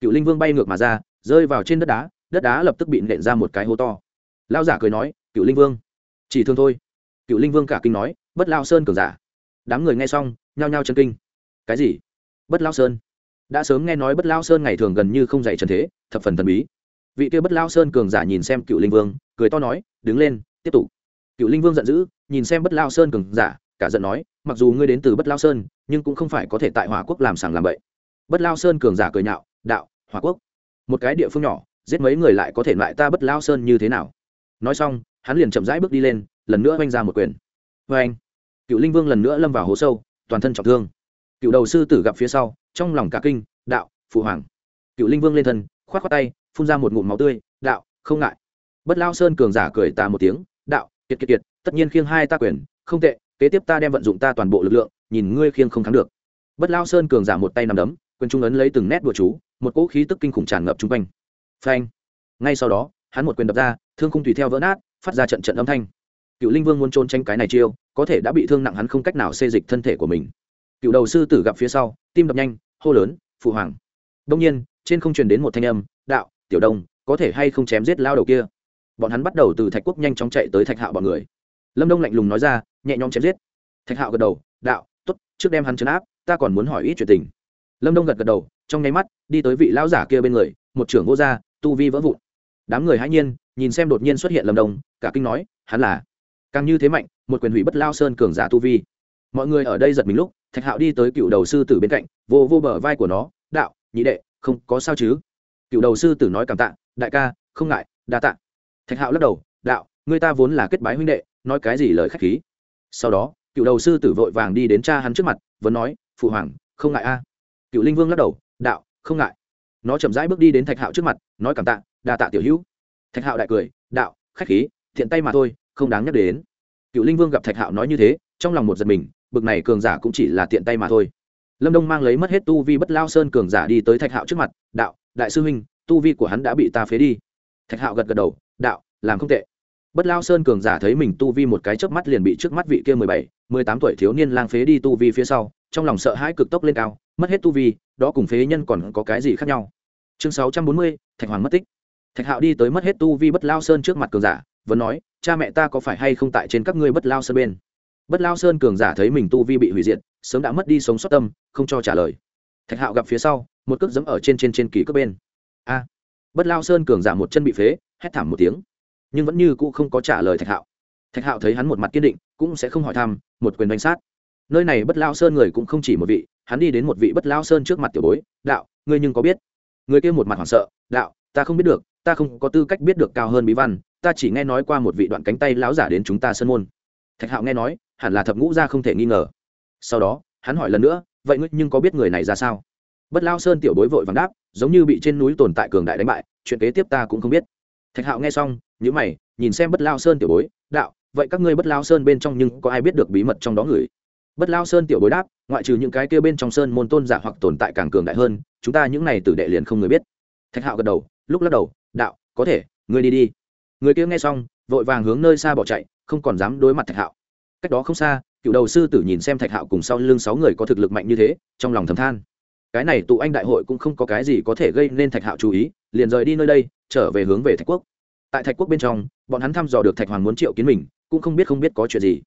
cựu linh vương bay ngược mà ra, rơi vào trên đất đá đất đá lập tức bị nện ra một cái hố to. Lão giả cười nói, cựu linh vương, chỉ thương thôi. Cựu linh vương cả kinh nói, bất lao sơn cường giả. Đám người nghe xong, nhao nhao chân kinh. Cái gì? Bất lao sơn? Đã sớm nghe nói bất lao sơn ngày thường gần như không dạy trần thế, thập phần thần bí. Vị kia bất lao sơn cường giả nhìn xem cựu linh vương, cười to nói, đứng lên, tiếp tục. Cựu linh vương giận dữ, nhìn xem bất lao sơn cường giả, cả giận nói, mặc dù ngươi đến từ bất lao sơn, nhưng cũng không phải có thể tại hỏa quốc làm sàng làm bậy. Bất lao sơn cường giả cười nhạo, đạo, hỏa quốc, một cái địa phương nhỏ, giết mấy người lại có thể loại ta bất lao sơn như thế nào? Nói xong, hắn liền chậm rãi bước đi lên, lần nữa oanh ra một quyền. Vê anh cựu linh vương lần nữa lâm vào hố sâu, toàn thân trọng thương. Cựu đầu sư tử gặp phía sau trong lòng cả kinh, đạo, phụ hoàng. Cựu linh vương lên thân k h o á t khoác tay, phun ra một ngụm máu tươi, đạo, không ngại. Bất lao sơn cường giả cười ta một tiếng, đạo, kiệt kiệt kiệt, tất nhiên khiêng hai ta quyền, không tệ, kế tiếp ta đem vận dụng ta toàn bộ lực lượng, nhìn ngươi khiêng không thắng được. Bất lao sơn cường giả một tay nằm đấm, quyền trung ấn lấy từng nét đùa chú, một cỗ khí tức kinh khủng tràn ngập chung quanh. Phanh. Ngay sau đó, hắn một quyền đập ra, thương không tùy theo vỡ nát, phát ra trận trận âm thanh. Cựu linh vương muốn trốn tranh cái này chiêu, có thể đã bị thương nặng hắn không cách nào xê dịch thân thể của mình. Cựu đầu sư tử gặp phía sau, tim đập nhanh hô lớn, phụ hoàng. Đông nhiên, trên không truyền đến một thanh âm, đạo, tiểu đông có thể hay không chém giết lao đầu kia? Bọn hắn bắt đầu từ thạch quốc nhanh chóng chạy tới thạch hạo bọn người. Lâm đông lạnh lùng nói ra, nhẹ nhõm chém giết. Thạch hạo gật đầu, đạo t ố t trước đem hắn chấn áp, ta còn muốn hỏi ít chuyện tình. Lâm đông gật gật đầu, trong nháy mắt, đi tới vị lão giả kia bên người, một trưởng vô gia, tu vi vỡ vụn. Đám người hãy nhiên, nhìn xem đột nhiên xuất hiện lâm đông, cả kinh nói, hắn là? Càng như thế mạnh, một quyền hủy bất lao sơn cường giả tu vi. Mọi người ở đây giật mình lúc thạch hạo đi tới cựu đầu sư tử bên cạnh, vô vô bờ vai của nó, đạo, nhị đệ, không có sao chứ? Cựu đầu sư tử nói cảm tạ, đại ca, không ngại, đa tạ. Thạch hạo lắc đầu, đạo, người ta vốn là kết bái huynh đệ, nói cái gì lời k h á c h khí. Sau đó, cựu đầu sư tử vội vàng đi đến cha hắn trước mặt, vẫn nói, phụ hoàng, không ngại a. Cựu linh vương lắc đầu, đạo, không ngại. Nó chậm rãi bước đi đến thạch hạo trước mặt, nói cảm tạ, đa tạ tiểu hữu. Thạch hạo đại cười, đạo, khách khí, thiện tay mà thôi, không đáng nhắc đến. Cựu linh vương gặp thạch hạo nói như thế, trong lòng một giật mình bực này cường giả cũng chỉ là tiện tay mà thôi. Lâm đông mang lấy mất hết tu vi bất lao sơn cường giả đi tới thạch hạo trước mặt, đạo, đại sư huynh, tu vi của hắn đã bị ta phế đi. Thạch hạo gật gật đầu, đạo, làm không tệ. Bất lao sơn cường giả thấy mình tu vi một cái chớp mắt liền bị trước mắt vị kia mười bảy, mười tám tuổi thiếu niên lang phế đi tu vi phía sau, trong lòng sợ hãi cực tốc lên cao, mất hết tu vi, đó cùng phế nhân còn có cái gì khác nhau? Chương sáu trăm bốn mươi, thạch hoàng mất tích. Thạch hạo đi tới mất hết tu vi bất lao sơn trước mặt cường giả, vẫn nói, cha mẹ ta có phải hay không tại trên các ngươi bất lao sơn bên? Bất lao sơn cường giả thấy mình tu vi bị hủy diệt, sớm đã mất đi sống sót tâm, không cho trả lời. Thạch hạo gặp phía sau, một cước dẫm ở trên trên trên kỳ cước bên. A! Bất lao sơn cường giả một chân bị phế, hét thảm một tiếng. Nhưng vẫn như cũ không có trả lời thạch hạo. Thạch hạo thấy hắn một mặt kiên định, cũng sẽ không hỏi thăm, một quyền đánh sát. Nơi này bất lao sơn người cũng không chỉ một vị, hắn đi đến một vị bất lao sơn trước mặt tiểu bối, đạo, ngươi nhưng có biết? Người kia một mặt hoảng sợ, đạo, ta không biết được, ta không có tư cách biết được cao hơn bí văn, ta chỉ nghe nói qua một vị đoạn cánh tay láo giả đến chúng ta sơn môn. Thạch hạo nghe nói hẳn là thập ngũ gia không thể nghi ngờ. Sau đó, hắn hỏi lần nữa, vậy ngươi nhưng có biết người này ra sao? Bất lao sơn tiểu bối vội vàng đáp, giống như bị trên núi tồn tại cường đại đánh bại, chuyện kế tiếp ta cũng không biết. Thạch hạo nghe xong nhữ mày, nhìn xem bất lao sơn tiểu bối, đạo, vậy các ngươi bất lao sơn bên trong nhưng có ai biết được bí mật trong đó người? Bất lao sơn tiểu bối đáp, ngoại trừ những cái kia bên trong sơn môn tôn giả hoặc tồn tại càng cường đại hơn, chúng ta những này tử đệ liền không người biết. Thạch hạo gật đầu, lúc lắc đầu, đạo, có thể, ngươi đi đi. Người kia nghe xong, vội vàng hướng nơi xa bỏ chạy, không còn dám đối mặt thạch hạo cách đó không xa, cựu đầu sư tử nhìn xem thạch hạo cùng sau lưng sáu người có thực lực mạnh như thế, trong lòng thầm than. Cái này tụ anh đại hội cũng không có cái gì có thể gây nên thạch hạo chú ý, liền rời đi nơi đây, trở về hướng về thạch quốc. Tại thạch quốc bên trong, bọn hắn thăm dò được thạch hoàng muốn triệu kiến mình, cũng không biết không biết có chuyện gì.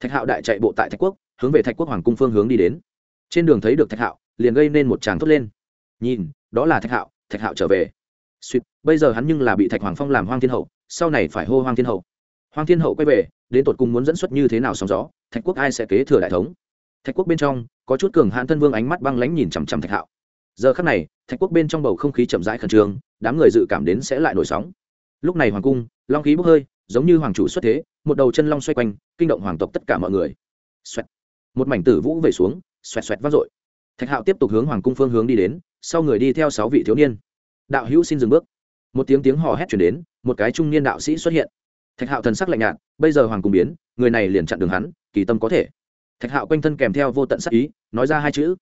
Thạch hạo đại chạy bộ tại thạch quốc, hướng về thạch quốc hoàng cung phương hướng đi đến. Trên đường thấy được thạch hạo, liền gây nên một tràng thốt lên. Nhìn, đó là thạch hạo thạch hạo trở về. Suýt, bây giờ hắn nhưng là bị thạch hoàng phong làm hoang thiên hậu, sau này phải hô hoang thiên hậu. Hoang thiên hậu quay về đến tột cùng muốn dẫn xuất như thế nào sóng gió, thạch quốc ai sẽ kế thừa đại thống? Thạch quốc bên trong, có chút cường hãn thân vương ánh mắt băng lãnh nhìn chằm chằm thạch hạo. Giờ khắc này, thạch quốc bên trong bầu không khí chậm rãi khẩn trương, đám người dự cảm đến sẽ lại nổi sóng. Lúc này hoàng cung, long khí bốc hơi, giống như hoàng chủ xuất thế, một đầu chân long xoay quanh, kinh động hoàng tộc tất cả mọi người. Xoẹt. một mảnh tử vũ về xuống, xoẹt xoẹt vang dội. Thạch hạo tiếp tục hướng hoàng cung phương hướng đi đến, sau người đi theo sáu vị thiếu niên. Đạo hữu xin dừng bước. Một tiếng tiếng hò hét chuyển đến, một cái trung niên đạo sĩ xuất hiện thạch hạo thần sắc lạnh nhạt, bây giờ hoàng cung biến, người này liền chặn đường hắn, kỳ tâm có thể. Thạch hạo quanh thân kèm theo vô tận sắc ý, nói ra hai chữ.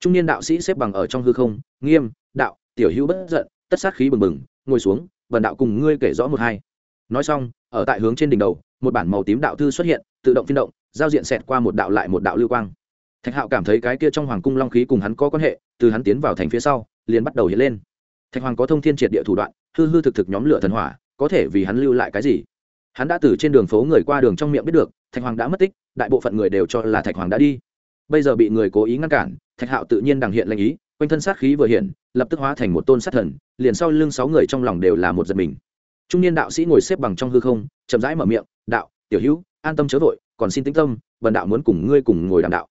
Trung niên đạo sĩ xếp bằng ở trong hư không, nghiêm, đạo, tiểu hữu bất giận, tất sát khí bừng bừng, ngồi xuống, vần đạo cùng ngươi kể rõ một hai. Nói xong, ở tại hướng trên đỉnh đầu, một bản màu tím đạo thư xuất hiện, tự động phiên động, giao diện xẹt qua một đạo lại một đạo lưu quang. Thạch hạo cảm thấy cái kia trong hoàng cung long khí cùng hắn có quan hệ, từ hắn tiến vào thành phía sau, liền bắt đầu hiện lên. Thạch hoàng có thông thiên triệt địa thủ đoạn, hư hư thực thực nhóm lửa thần hỏa, có thể vì hắn lưu lại cái gì? Hắn đã từ trên đường phố người qua đường trong miệng biết được, thạch hoàng đã mất tích, đại bộ phận người đều cho là thạch hoàng đã đi. Bây giờ bị người cố ý ngăn cản, thạch hạo tự nhiên đằng hiện lệnh ý, quanh thân sát khí vừa hiện, lập tức hóa thành một tôn sát thần, liền sau lưng sáu người trong lòng đều là một giật mình. Trung niên đạo sĩ ngồi xếp bằng trong hư không, chậm rãi mở miệng, đạo, tiểu hữu, an tâm chớ vội, còn xin tĩnh tâm, bần đạo muốn cùng ngươi cùng ngồi đàm đạo.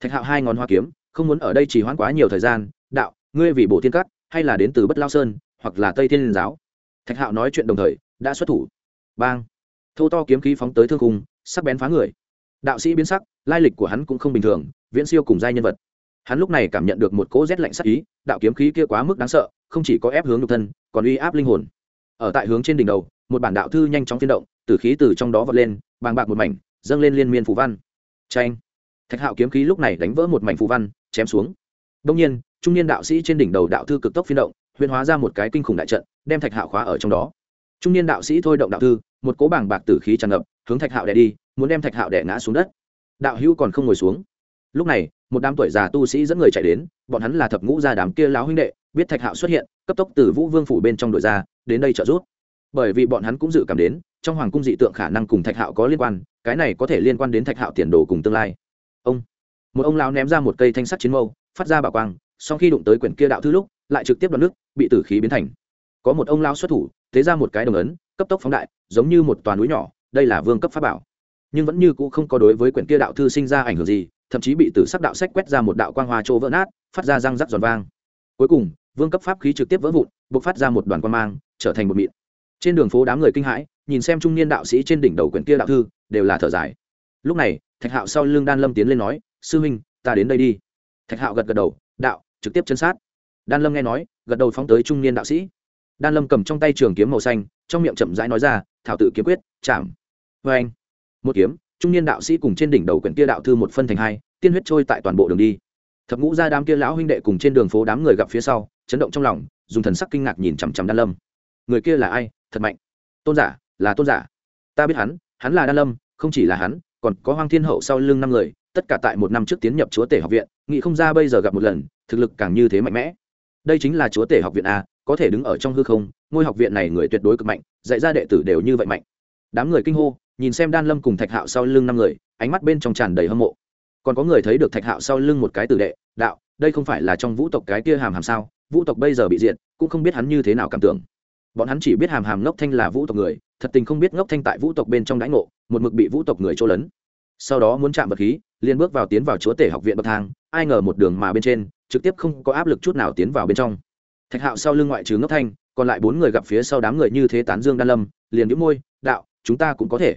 Thạch hạo hai ngón hoa kiếm, không muốn ở đây chỉ hoãn quá nhiều thời gian, đạo, ngươi vì bộ thiên cắt hay là đến từ bất lao sơn, hoặc là tây thiên liên giáo? Thạch hạo nói chuyện đồng thời, đã xuất thủ. Bang! Thô to kiếm khí phóng tới thương khung, sắc bén phá người. Đạo sĩ biến sắc, lai lịch của hắn cũng không bình thường, viễn siêu cùng giai nhân vật. Hắn lúc này cảm nhận được một cỗ rét lạnh sắc ý, đạo kiếm khí kia quá mức đáng sợ, không chỉ có ép hướng nhục thân, còn uy áp linh hồn. Ở tại hướng trên đỉnh đầu, một bản đạo thư nhanh chóng phiên động từ khí từ trong đó vọt lên, bàng bạc một mảnh, dâng lên liên miên phù văn. Tranh thạch hạo kiếm khí lúc này đánh vỡ một mảnh phù văn, chém xuống. Đông nhiên, trung niên đạo sĩ trên đỉnh đầu đạo thư cực tốc phiên động, huyền hóa ra một cái kinh khủng đại trận, đem thạch hạo khóa ở trong đó. Trung niên đạo sĩ thôi động đạo thư một cố bảng bạc tử khí tràn ngập, hướng thạch hạo đè đi, muốn đem thạch hạo đè ngã xuống đất. Đạo hữu còn không ngồi xuống. Lúc này, một đám tuổi già tu sĩ dẫn người chạy đến, bọn hắn là thập ngũ gia đám kia láo huynh đệ, biết thạch hạo xuất hiện, cấp tốc từ vũ vương phủ bên trong đội ra, đến đây trợ giúp. Bởi vì bọn hắn cũng dự cảm đến, trong hoàng cung dị tượng khả năng cùng thạch hạo có liên quan, cái này có thể liên quan đến thạch hạo tiền đồ cùng tương lai. Ông, một ông lão ném ra một cây thanh sắt chiến mâu, phát ra bảo quang, sau khi đụng tới quyển kia đạo thư lúc, lại trực tiếp đoạn nước, bị tử khí biến thành. Có một ông lão xuất thủ, thế ra một cái đồng ấn cấp tốc phóng đại, giống như một toàn núi nhỏ, đây là vương cấp pháp bảo. Nhưng vẫn như cũ không có đối với quyển kia đạo thư sinh ra ảnh hưởng gì, thậm chí bị tử sắc đạo sách quét ra một đạo quang hoa chỗ vỡ nát, phát ra răng rắc giòn vang. Cuối cùng, vương cấp pháp khí trực tiếp vỡ vụn buộc phát ra một đoàn quang mang, trở thành một mịn. Trên đường phố đám người kinh hãi, nhìn xem trung niên đạo sĩ trên đỉnh đầu quyển kia đạo thư, đều là thở dài. Lúc này, thạch hạo sau lưng đan lâm tiến lên nói, sư huynh, ta đến đây đi. Thạch hạo gật gật đầu, đạo, trực tiếp chân sát. Đan lâm nghe nói, gật đầu phóng tới trung niên đạo sĩ. Đan lâm cầm trong tay trường kiếm màu xanh trong miệng chậm rãi nói ra, thảo tự kiếm quyết, chạm. Vê anh, một kiếm, trung niên đạo sĩ cùng trên đỉnh đầu quyển kia đạo thư một phân thành hai, tiên huyết trôi tại toàn bộ đường đi. Thập ngũ ra đám kia lão huynh đệ cùng trên đường phố đám người gặp phía sau, chấn động trong lòng, dùng thần sắc kinh ngạc nhìn chằm chằm đan lâm. Người kia là ai? Thật mạnh. Tôn giả, là tôn giả. Ta biết hắn hắn là đan lâm, không chỉ là hắn, còn có hoang thiên hậu sau lưng năm người, tất cả tại một năm trước tiến nhập chúa tể học viện nghị không ra bây giờ gặp một lần, thực lực càng như thế mạnh mẽ. Đây chính là chúa tể học viện a có thể đứng ở trong hư không, ngôi học viện này người tuyệt đối cực mạnh, dạy ra đệ tử đều như vậy mạnh. Đám người kinh hô, nhìn xem đan lâm cùng thạch hạo sau lưng năm người, ánh mắt bên trong tràn đầy hâm mộ. Còn có người thấy được thạch hạo sau lưng một cái tử đệ, đạo, đây không phải là trong vũ tộc cái kia hàm hàm sao? Vũ tộc bây giờ bị diện cũng không biết hắn như thế nào cảm tưởng. Bọn hắn chỉ biết hàm hàm ngốc thanh là vũ tộc người, thật tình không biết ngốc thanh tại vũ tộc bên trong đãi ngộ, một mực bị vũ tộc người trô lấn. Sau đó muốn chạm vật khí, liền bước vào tiến vào chúa tể học viện bậc thang, ai ngờ một đường mà bên trên, trực tiếp không có áp lực chút nào tiến vào bên trong thạch hạo sau lưng ngoại trừ ngốc thanh, còn lại bốn người gặp phía sau đám người như thế tán dương đan lâm, liền đĩu môi, đạo, chúng ta cũng có thể.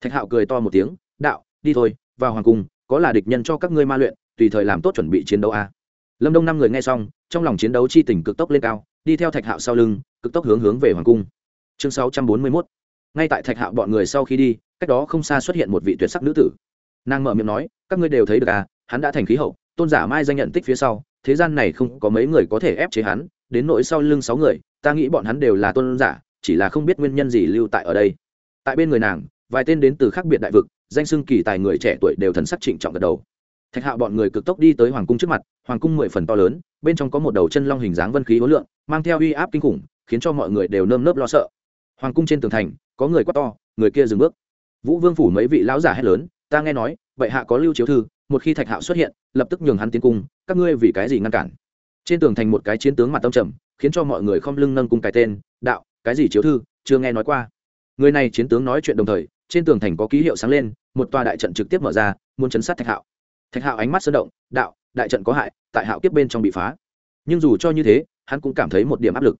Thạch hạo cười to một tiếng, đạo, đi thôi, vào hoàng cung, có là địch nhân cho các ngươi ma luyện, tùy thời làm tốt chuẩn bị chiến đấu a lâm đông năm người nghe xong, trong lòng chiến đấu chi tình cực tốc lên cao, đi theo thạch hạo sau lưng, cực tốc hướng hướng về hoàng cung. Chương sáu trăm bốn mươi mốt. Ngay tại thạch hạo bọn người sau khi đi, cách đó không xa xuất hiện một vị tuyệt sắc nữ tử. Nàng mở miệng nói, các ngươi đều thấy được à hắn đã thành khí hậu, tôn giả mai danh nhận tích phía sau, thế gian này không có mấy người có thể ép chế hắn đến nỗi sau lưng sáu người, ta nghĩ bọn hắn đều là tôn giả, chỉ là không biết nguyên nhân gì lưu tại ở đây. Tại bên người nàng, vài tên đến từ khác biệt đại vực, danh xưng kỳ tài người trẻ tuổi đều thần sắc trịnh trọng gật đầu. Thạch hạo bọn người cực tốc đi tới hoàng cung trước mặt, hoàng cung mười phần to lớn, bên trong có một đầu chân long hình dáng vân khí hối lượng, mang theo uy áp kinh khủng, khiến cho mọi người đều nơm nớp lo sợ. Hoàng cung trên tường thành, có người quát to, người kia dừng bước. Vũ vương phủ mấy vị lão giả hét lớn, ta nghe nói vậy hạ có lưu chiếu thư, một khi thạch hạo xuất hiện, lập tức nhường hắn tiến cung, các ngươi vì cái gì ngăn cản? Trên tường thành một cái chiến tướng mặt tâm trầm, khiến cho mọi người không lưng nâng cung cái tên, đạo, cái gì chiếu thư, chưa nghe nói qua. Người này chiến tướng nói chuyện đồng thời, trên tường thành có ký hiệu sáng lên, một tòa đại trận trực tiếp mở ra, muốn chấn sát thạch hạo. Thạch hạo ánh mắt sơn động, đạo, đại trận có hại, tại hạo kiếp bên trong bị phá. Nhưng dù cho như thế, hắn cũng cảm thấy một điểm áp lực.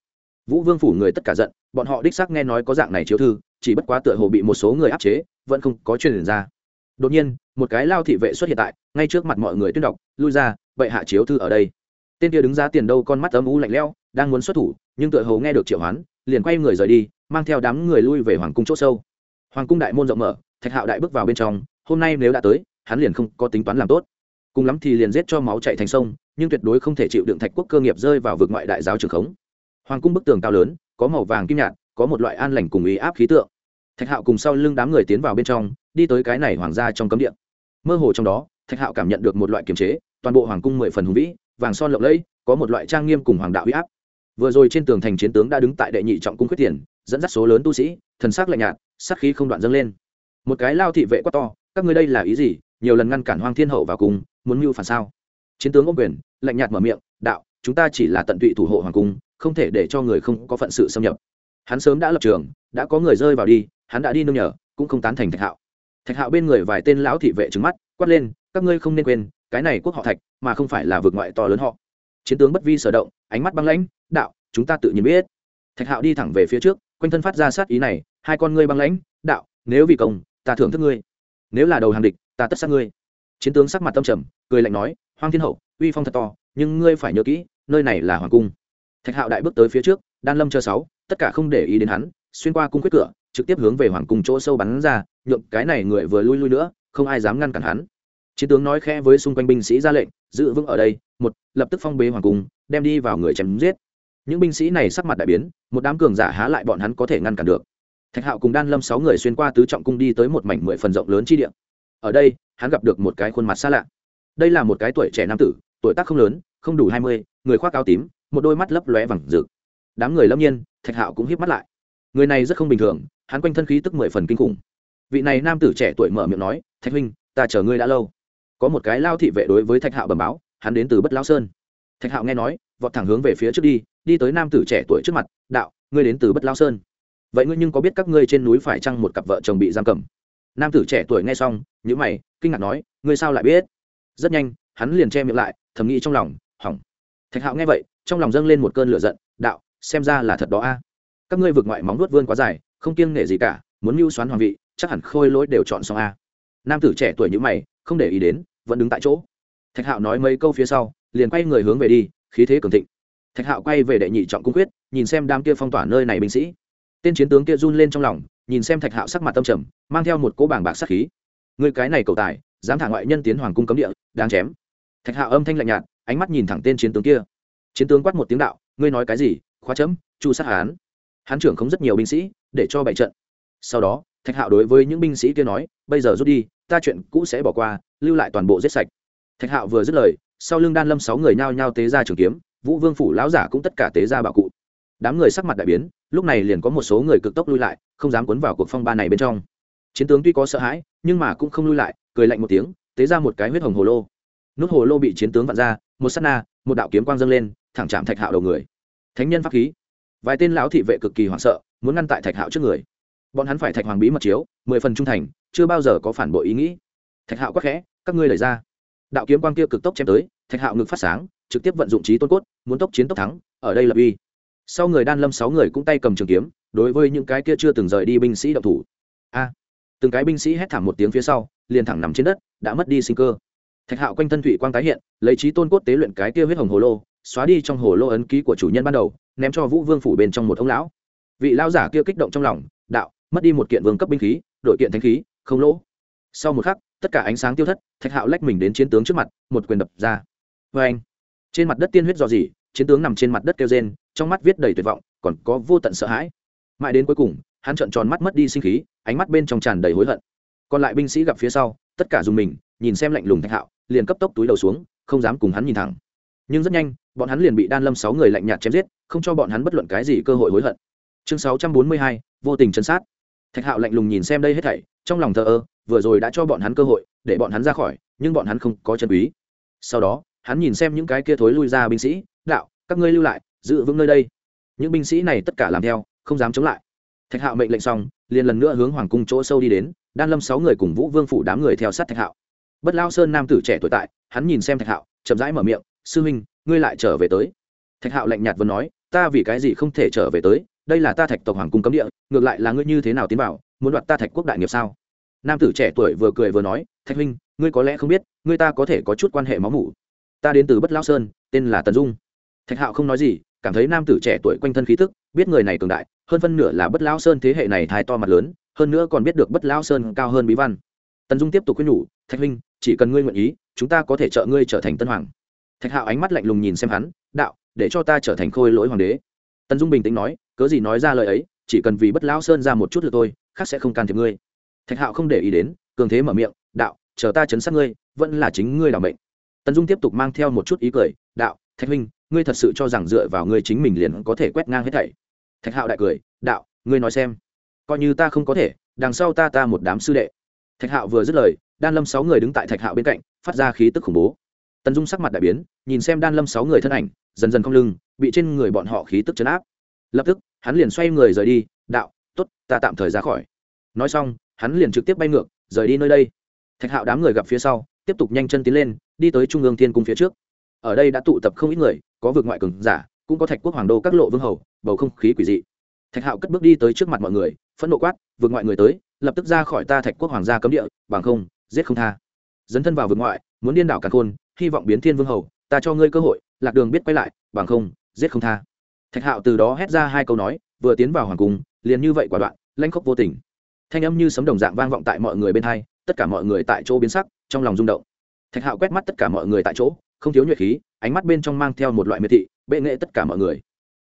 Vũ vương phủ người tất cả giận, bọn họ đích xác nghe nói có dạng này chiếu thư, chỉ bất quá tựa hồ bị một số người áp chế, vẫn không có truyền ra. Đột nhiên, một cái lao thị vệ xuất hiện tại, ngay trước mặt mọi người tuyên đọc, lui ra vậy hạ chiếu thư ở đây tên kia đứng ra tiền đâu con mắt âm u lạnh lẽo, đang muốn xuất thủ, nhưng tựa hồ nghe được triệu hoán, liền quay người rời đi, mang theo đám người lui về hoàng cung chỗ sâu. Hoàng cung đại môn rộng mở, thạch hạo đại bước vào bên trong, hôm nay nếu đã tới, hắn liền không có tính toán làm tốt. Cùng lắm thì liền giết cho máu chạy thành sông, nhưng tuyệt đối không thể chịu đựng thạch quốc cơ nghiệp rơi vào vực ngoại đại giáo trường khống. Hoàng cung bức tường cao lớn, có màu vàng kim nhạt, có một loại an lành cùng ý áp khí tượng. Thạch hạo cùng sau lưng đám người tiến vào bên trong, đi tới cái này hoàng gia trong cấm địa. Mơ hồ trong đó, thạch hạo cảm nhận được một loại kiềm chế toàn bộ hoàng cung mười phần hùng vĩ, vàng son lộng lẫy, có một loại trang nghiêm cùng hoàng đạo huy áp. Vừa rồi trên tường thành chiến tướng đã đứng tại đệ nhị trọng cung quyết tiền, dẫn dắt số lớn tu sĩ, thần sắc lạnh nhạt sắc khí không đoạn dâng lên. Một cái lao thị vệ quát to, các ngươi đây là ý gì? Nhiều lần ngăn cản hoang thiên hậu vào cung muốn mưu phản sao? Chiến tướng ôm quyền, lạnh nhạt mở miệng, đạo, chúng ta chỉ là tận tụy thủ hộ hoàng cung, không thể để cho người không có phận sự xâm nhập. Hắn sớm đã lập trường, đã có người rơi vào đi, hắn đã đi nương nhờ, cũng không tán thành thạch hạo. Thạch hạo bên người vài tên lão thị vệ trứng mắt, quát lên, các ngươi không nên quên cái này quốc họ thạch, mà không phải là vực ngoại to lớn họ. Chiến tướng bất vi sở động, ánh mắt băng lãnh, đạo, chúng ta tự nhiên biết. Thạch hạo đi thẳng về phía trước, quanh thân phát ra sát ý này, hai con ngươi băng lãnh, đạo, nếu vì công, ta thưởng thức ngươi. Nếu là đầu hàng địch, ta tất sát ngươi. Chiến tướng sắc mặt tâm trầm, cười lạnh nói, hoang thiên hậu, uy phong thật to, nhưng ngươi phải nhớ kỹ, nơi này là hoàng cung. Thạch hạo đại bước tới phía trước, đan lâm chờ sáu, tất cả không để ý đến hắn, xuyên qua cung quyết cửa, trực tiếp hướng về hoàng cung chỗ sâu bắn ra, nhượng cái này người vừa lui lui nữa, không ai dám ngăn cản hắn chiến tướng nói khẽ với xung quanh binh sĩ ra lệnh, giữ vững ở đây, một, lập tức phong bế hoàng cung, đem đi vào người chém giết. Những binh sĩ này sắc mặt đại biến, một đám cường giả há lại bọn hắn có thể ngăn cản được. Thạch hạo cùng đan lâm sáu người xuyên qua tứ trọng cung đi tới một mảnh mười phần rộng lớn chi địa. Ở đây, hắn gặp được một cái khuôn mặt xa lạ. Đây là một cái tuổi trẻ nam tử, tuổi tác không lớn, không đủ hai mươi, người khoác áo tím, một đôi mắt lấp lóe vẳng rực. Đám người lâm nhiên, thạch hạo cũng hiếp mắt lại. Người này rất không bình thường, hắn quanh thân khí tức mười phần kinh khủng. Vị này nam tử trẻ tuổi mở miệng nói, thạch huynh, ta chờ ngươi đã lâu có một cái lao thị vệ đối với thạch hạo bẩm báo, hắn đến từ bất lao sơn. Thạch hạo nghe nói, vọt thẳng hướng về phía trước đi đi tới nam tử trẻ tuổi trước mặt, đạo, ngươi đến từ bất lao sơn. Vậy ngươi nhưng có biết các ngươi trên núi phải chăng một cặp vợ chồng bị giam cầm? Nam tử trẻ tuổi nghe xong nhữ mày, kinh ngạc nói, ngươi sao lại biết? Rất nhanh, hắn liền che miệng lại, thầm nghĩ trong lòng, hỏng. Thạch hạo nghe vậy, trong lòng dâng lên một cơn lửa giận, đạo, xem ra là thật đó a. Các ngươi vượt ngoại móng nuốt vươn quá dài, không kiêng nể gì cả, muốn mưu xoán hoàng vị, chắc hẳn khôi lỗi đều chọn xong a. Nam tử trẻ tuổi như mày không để ý đến, vẫn đứng tại chỗ. Thạch hạo nói mấy câu phía sau, liền quay người hướng về đi, khí thế cường thịnh. Thạch hạo quay về đệ nhị trọng cung quyết, nhìn xem đám kia phong tỏa nơi này binh sĩ. Tên chiến tướng kia run lên trong lòng, nhìn xem thạch hạo sắc mặt tâm trầm, mang theo một cỗ bảng bạc sắc khí. Người cái này cầu tài, dám thả ngoại nhân tiến hoàng cung cấm địa, đáng chém. Thạch hạo âm thanh lạnh nhạt, ánh mắt nhìn thẳng tên chiến tướng kia. Chiến tướng quát một tiếng đạo, ngươi nói cái gì? Khóa chấm, chu sát hán. Hán trưởng không rất nhiều binh sĩ, để cho bại trận. Sau đó thạch hạo đối với những binh sĩ kia nói, bây giờ rút đi, ta chuyện cũ sẽ bỏ qua, lưu lại toàn bộ giết sạch. Thạch hạo vừa dứt lời, sau lưng đan lâm sáu người nhao nhao tế ra trường kiếm, vũ vương phủ lão giả cũng tất cả tế ra bảo cụ. Đám người sắc mặt đại biến, lúc này liền có một số người cực tốc lui lại, không dám cuốn vào cuộc phong ba này bên trong. Chiến tướng tuy có sợ hãi, nhưng mà cũng không lui lại, cười lạnh một tiếng, tế ra một cái huyết hồng hồ lô. Nút hồ lô bị chiến tướng vặn ra, một s á t na, một đạo kiếm quang dâng lên, thẳng chạm thạch hạo đầu người. Thánh nhân pháp khí. Vài tên lão thị vệ cực kỳ hoảng sợ, muốn ngăn tại thạch hạo trước người bọn hắn phải thạch hoàng bí mật chiếu, mười phần trung thành, chưa bao giờ có phản bội ý nghĩ. Thạch hạo quắc khẽ, các ngươi lời ra. Đạo kiếm quan kia cực tốc chém tới, thạch hạo ngực phát sáng, trực tiếp vận dụng trí tôn cốt, muốn tốc chiến tốc thắng, ở đây là uy. Sau người đan lâm sáu người cũng tay cầm trường kiếm, đối với những cái kia chưa từng rời đi binh sĩ đậu thủ. A! Từng cái binh sĩ hét thảm một tiếng phía sau, liền thẳng nằm trên đất, đã mất đi sinh cơ. Thạch hạo quanh thân thủy quang tái hiện, lấy trí tôn cốt tế luyện cái kia huyết hồng hồ lô, xóa đi trong hồ lô ấn ký của chủ nhân ban đầu, ném cho vũ vương phủ bên trong một ông lão. Vị lão giả kia kích động trong lòng mất đi một kiện vương cấp binh khí, đội kiện thanh khí, không lỗ. Sau một khắc, tất cả ánh sáng tiêu thất, thạch hạo lách mình đến chiến tướng trước mặt, một quyền đập ra. Vê anh trên mặt đất tiên huyết dò dỉ, chiến tướng nằm trên mặt đất kêu rên, trong mắt viết đầy tuyệt vọng, còn có vô tận sợ hãi. Mãi đến cuối cùng, hắn trợn tròn mắt mất đi sinh khí, ánh mắt bên trong tràn đầy hối hận. Còn lại binh sĩ gặp phía sau, tất cả dùng mình, nhìn xem lạnh lùng thạch hạo, liền cấp tốc túi đầu xuống, không dám cùng hắn nhìn thẳng. Nhưng rất nhanh, bọn hắn liền bị đan lâm sáu người lạnh nhạt chém giết, không cho bọn hắn bất luận cái gì cơ hội hối hận. Chương sáu trăm bốn mươi hai, vô tình chân sát thạch hạo lạnh lùng nhìn xem đây hết thảy, trong lòng thờ ơ, vừa rồi đã cho bọn hắn cơ hội, để bọn hắn ra khỏi, nhưng bọn hắn không có chân quý. Sau đó, hắn nhìn xem những cái kia thối lui ra binh sĩ, đạo, các ngươi lưu lại, giữ vững nơi đây. Những binh sĩ này tất cả làm theo, không dám chống lại. Thạch hạo mệnh lệnh xong, liền lần nữa hướng hoàng cung chỗ sâu đi đến, đan lâm sáu người cùng vũ vương phủ đám người theo sát thạch hạo. Bất lao sơn nam tử trẻ tuổi tại, hắn nhìn xem thạch hạo, chậm rãi mở miệng, sư huynh, ngươi lại trở về tới. Thạch hạo lạnh nhạt vừa nói, ta vì cái gì không thể trở về tới? Đây là ta thạch tộc hoàng cung cấm địa, ngược lại là ngươi như thế nào tiến bảo muốn đoạt ta thạch quốc đại nghiệp sao? Nam tử trẻ tuổi vừa cười vừa nói, thạch huynh, ngươi có lẽ không biết, ngươi ta có thể có chút quan hệ máu mủ. Ta đến từ bất lao sơn, tên là tần dung. Thạch hạo không nói gì, cảm thấy nam tử trẻ tuổi quanh thân khí thức biết người này cường đại, hơn phân nửa là bất lao sơn thế hệ này thai to mặt lớn, hơn nữa còn biết được bất lao sơn cao hơn bí văn. Tần dung tiếp tục khuyên nhủ, thạch huynh, chỉ cần ngươi nguyện ý, chúng ta có thể trợ ngươi trở thành tân hoàng. Thạch hạo ánh mắt lạnh lùng nhìn xem hắn, đạo, để cho ta trở thành khôi lỗi hoàng đế. Tần dung bình tĩnh nói cớ gì nói ra lời ấy, chỉ cần vì bất lão sơn ra một chút được tôi khác sẽ không can thiệp ngươi. Thạch hạo không để ý đến, cường thế mở miệng, đạo, chờ ta chấn sát ngươi, vẫn là chính ngươi làm bệnh tần dung tiếp tục mang theo một chút ý cười, đạo, thạch huynh, ngươi thật sự cho rằng dựa vào ngươi chính mình liền có thể quét ngang hết thảy? Thạch hạo đại cười, đạo, ngươi nói xem, coi như ta không có thể, đằng sau ta ta một đám sư đệ. Thạch hạo vừa dứt lời, đan lâm sáu người đứng tại thạch hạo bên cạnh, phát ra khí tức khủng bố. Tần dung sắc mặt đại biến, nhìn xem đan lâm sáu người thân ảnh, dần dần không lưng, bị trên người bọn họ khí tức chấn áp lập tức, hắn liền xoay người rời đi, đạo t ố t ta tạm thời ra khỏi. Nói xong, hắn liền trực tiếp bay ngược, rời đi nơi đây. Thạch hạo đám người gặp phía sau, tiếp tục nhanh chân tiến lên, đi tới trung ương thiên cung phía trước. Ở đây đã tụ tập không ít người, có vượt ngoại cường giả, cũng có thạch quốc hoàng đô các lộ vương hầu, bầu không khí quỷ dị. Thạch hạo cất bước đi tới trước mặt mọi người, phẫn nộ quát, vượt ngoại người tới, lập tức ra khỏi ta thạch quốc hoàng gia cấm địa, bằng không, giết không tha. Dấn thân vào vượt ngoại, muốn điên đảo cả khôn hy vọng biến thiên vương hầu, ta cho ngươi cơ hội, lạc đường biết quay lại, bằng không, giết không tha thạch hạo từ đó hét ra hai câu nói, vừa tiến vào hoàng cung, liền như vậy quả đoạn lanh khóc vô tình. Thanh âm như sấm đồng dạng vang vọng tại mọi người bên hai, tất cả mọi người tại chỗ biến sắc, trong lòng rung động. Thạch hạo quét mắt tất cả mọi người tại chỗ, không thiếu nhuệ khí, ánh mắt bên trong mang theo một loại miệt thị, bệ nghệ tất cả mọi người.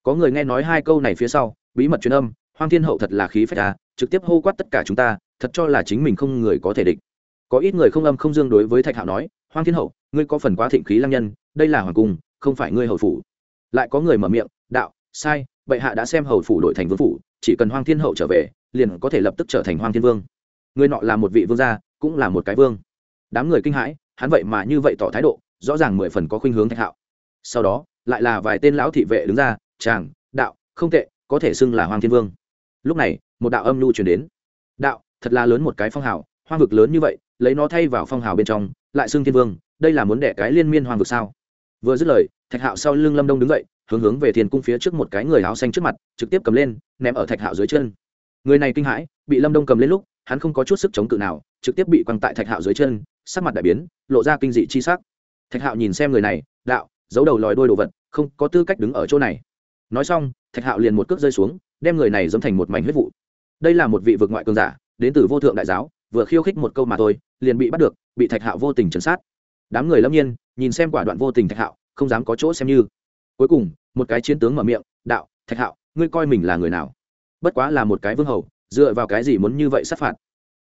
Có người nghe nói hai câu này phía sau, bí mật truyền âm, hoang thiên hậu thật là khí phách ta trực tiếp hô quát tất cả chúng ta, thật cho là chính mình không người có thể địch. Có ít người không âm không dương đối với thạch hạo nói, hoang thiên hậu, ngươi có phần quá thịnh khí lăng nhân, đây là hoàng cung, không phải ngươi hậu phủ. Lại có người mở miệng, đạo sai, bệ hạ đã xem hầu phủ đổi thành vương phủ, chỉ cần hoang thiên hậu trở về, liền có thể lập tức trở thành hoang thiên vương. Người nọ là một vị vương gia, cũng là một cái vương. Đám người kinh hãi, hắn vậy mà như vậy tỏ thái độ, rõ ràng mười phần có khuynh hướng thạch hạo. Sau đó, lại là vài tên lão thị vệ đứng ra, chàng, đạo, không tệ, có thể xưng là hoang thiên vương. Lúc này, một đạo âm lưu chuyển đến. Đạo, thật là lớn một cái phong hào, hoang vực lớn như vậy, lấy nó thay vào phong hào bên trong, lại xưng thiên vương, đây là muốn đẻ cái liên miên hoang vực sao? Vừa dứt lời, thạch hạo sau lưng lâm đông đứng dậy hướng hướng về thiên cung phía trước một cái người áo xanh trước mặt, trực tiếp cầm lên, ném ở thạch hạo dưới chân. Người này kinh hãi, bị lâm đông cầm lên lúc, hắn không có chút sức chống cự nào, trực tiếp bị quăng tại thạch hạo dưới chân, sắc mặt đại biến, lộ ra kinh dị chi sắc. Thạch hạo nhìn xem người này, đạo, giấu đầu lòi đôi đồ vật, không có tư cách đứng ở chỗ này. Nói xong, thạch hạo liền một cước rơi xuống, đem người này dâm thành một mảnh huyết vụ. Đây là một vị vực ngoại cường giả, đến từ vô thượng đại giáo, vừa khiêu khích một câu mà thôi, liền bị bắt được, bị thạch hạo vô tình chấn sát. Đám người lâm nhiên, nhìn xem quả đoạn vô tình thạch hạo, không dám có chỗ xem như cuối cùng, một cái chiến tướng mở miệng, đạo, thạch hạo, ngươi coi mình là người nào? Bất quá là một cái vương hầu, dựa vào cái gì muốn như vậy sát phạt?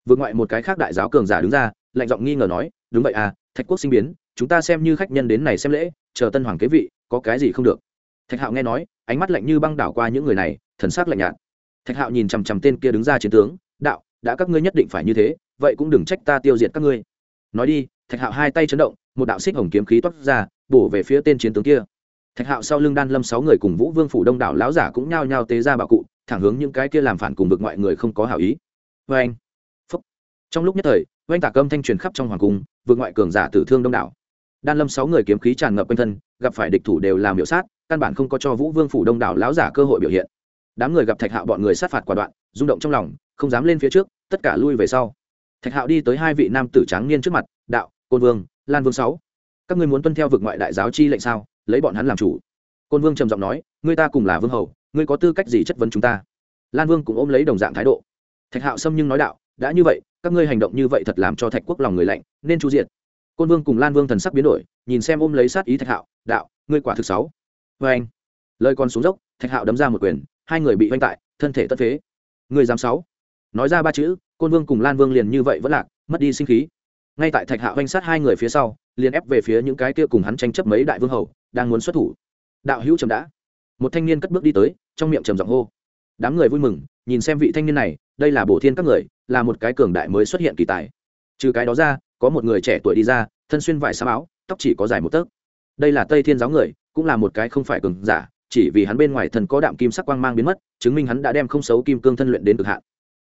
Vượt ngoại một cái khác đại giáo cường giả đứng ra, lạnh giọng nghi ngờ nói, đúng vậy à thạch quốc sinh biến, chúng ta xem như khách nhân đến này xem lễ, chờ tân hoàng kế vị, có cái gì không được? Thạch hạo nghe nói, ánh mắt lạnh như băng đảo qua những người này, thần sắc lạnh nhạt. Thạch hạo nhìn chằm chằm tên kia đứng ra chiến tướng, đạo, đã các ngươi nhất định phải như thế, vậy cũng đừng trách ta tiêu diệt các ngươi. Nói đi, thạch hạo hai tay chấn động, một đạo xích hồng kiếm khí toát ra, bổ về phía tên chiến tướng kia thạch hạo sau lưng đan lâm sáu người cùng vũ vương phủ đông đảo lão giả cũng nhao nhao tế ra bảo cụ, thẳng hướng những cái kia làm phản cùng vực ngoại người không có hảo ý. Vê anh, phúc. Trong lúc nhất thời, oanh tạc âm thanh truyền khắp trong hoàng cung vượt ngoại cường giả tử thương đông đảo. Đan lâm sáu người kiếm khí tràn ngập quanh thân, gặp phải địch thủ đều làm miểu sát, căn bản không có cho vũ vương phủ đông đảo lão giả cơ hội biểu hiện. Đám người gặp thạch hạo bọn người sát phạt quả đoạn, rung động trong lòng, không dám lên phía trước, tất cả lui về sau. Thạch hạo đi tới hai vị nam tử tráng niên trước mặt, đạo, côn vương, lan vương sáu, các ngươi muốn tuân theo vực ngoại đại giáo chi lệnh sao? Lấy bọn hắn làm chủ. Côn vương trầm giọng nói, ngươi ta cùng là vương hầu, ngươi có tư cách gì chất vấn chúng ta? Lan vương cũng ôm lấy đồng dạng thái độ. Thạch hạo xâm nhưng nói đạo, đã như vậy, các ngươi hành động như vậy thật làm cho thạch quốc lòng người lạnh, nên chu diện côn vương cùng lan vương thần sắc biến đổi, nhìn xem ôm lấy sát ý thạch hạo, đạo, ngươi quả thực sáu vê anh, lời còn xuống dốc, thạch hạo đấm ra một quyền, hai người bị oanh tại, thân thể tất phế. Người dám sáu nói ra ba chữ, côn vương cùng lan vương liền như vậy vẫn lạc, mất đi sinh khí. Ngay tại thạch hạo oanh sát hai người phía sau, liền ép về phía những cái kia cùng hắn tranh chấp mấy đại vương hầu đang muốn xuất thủ. Đạo hữu trầm đã. Một thanh niên cất bước đi tới, trong miệng trầm giọng hô. Đám người vui mừng, nhìn xem vị thanh niên này, đây là bổ thiên các người, là một cái cường đại mới xuất hiện kỳ tài. Trừ cái đó ra, có một người trẻ tuổi đi ra, thân xuyên vải xám áo, tóc chỉ có dài một tấc. Đây là tây thiên giáo người, cũng là một cái không phải cường giả, chỉ vì hắn bên ngoài thần có đạm kim sắc quang mang biến mất, chứng minh hắn đã đem không xấu kim cương thân luyện đến cực hạn.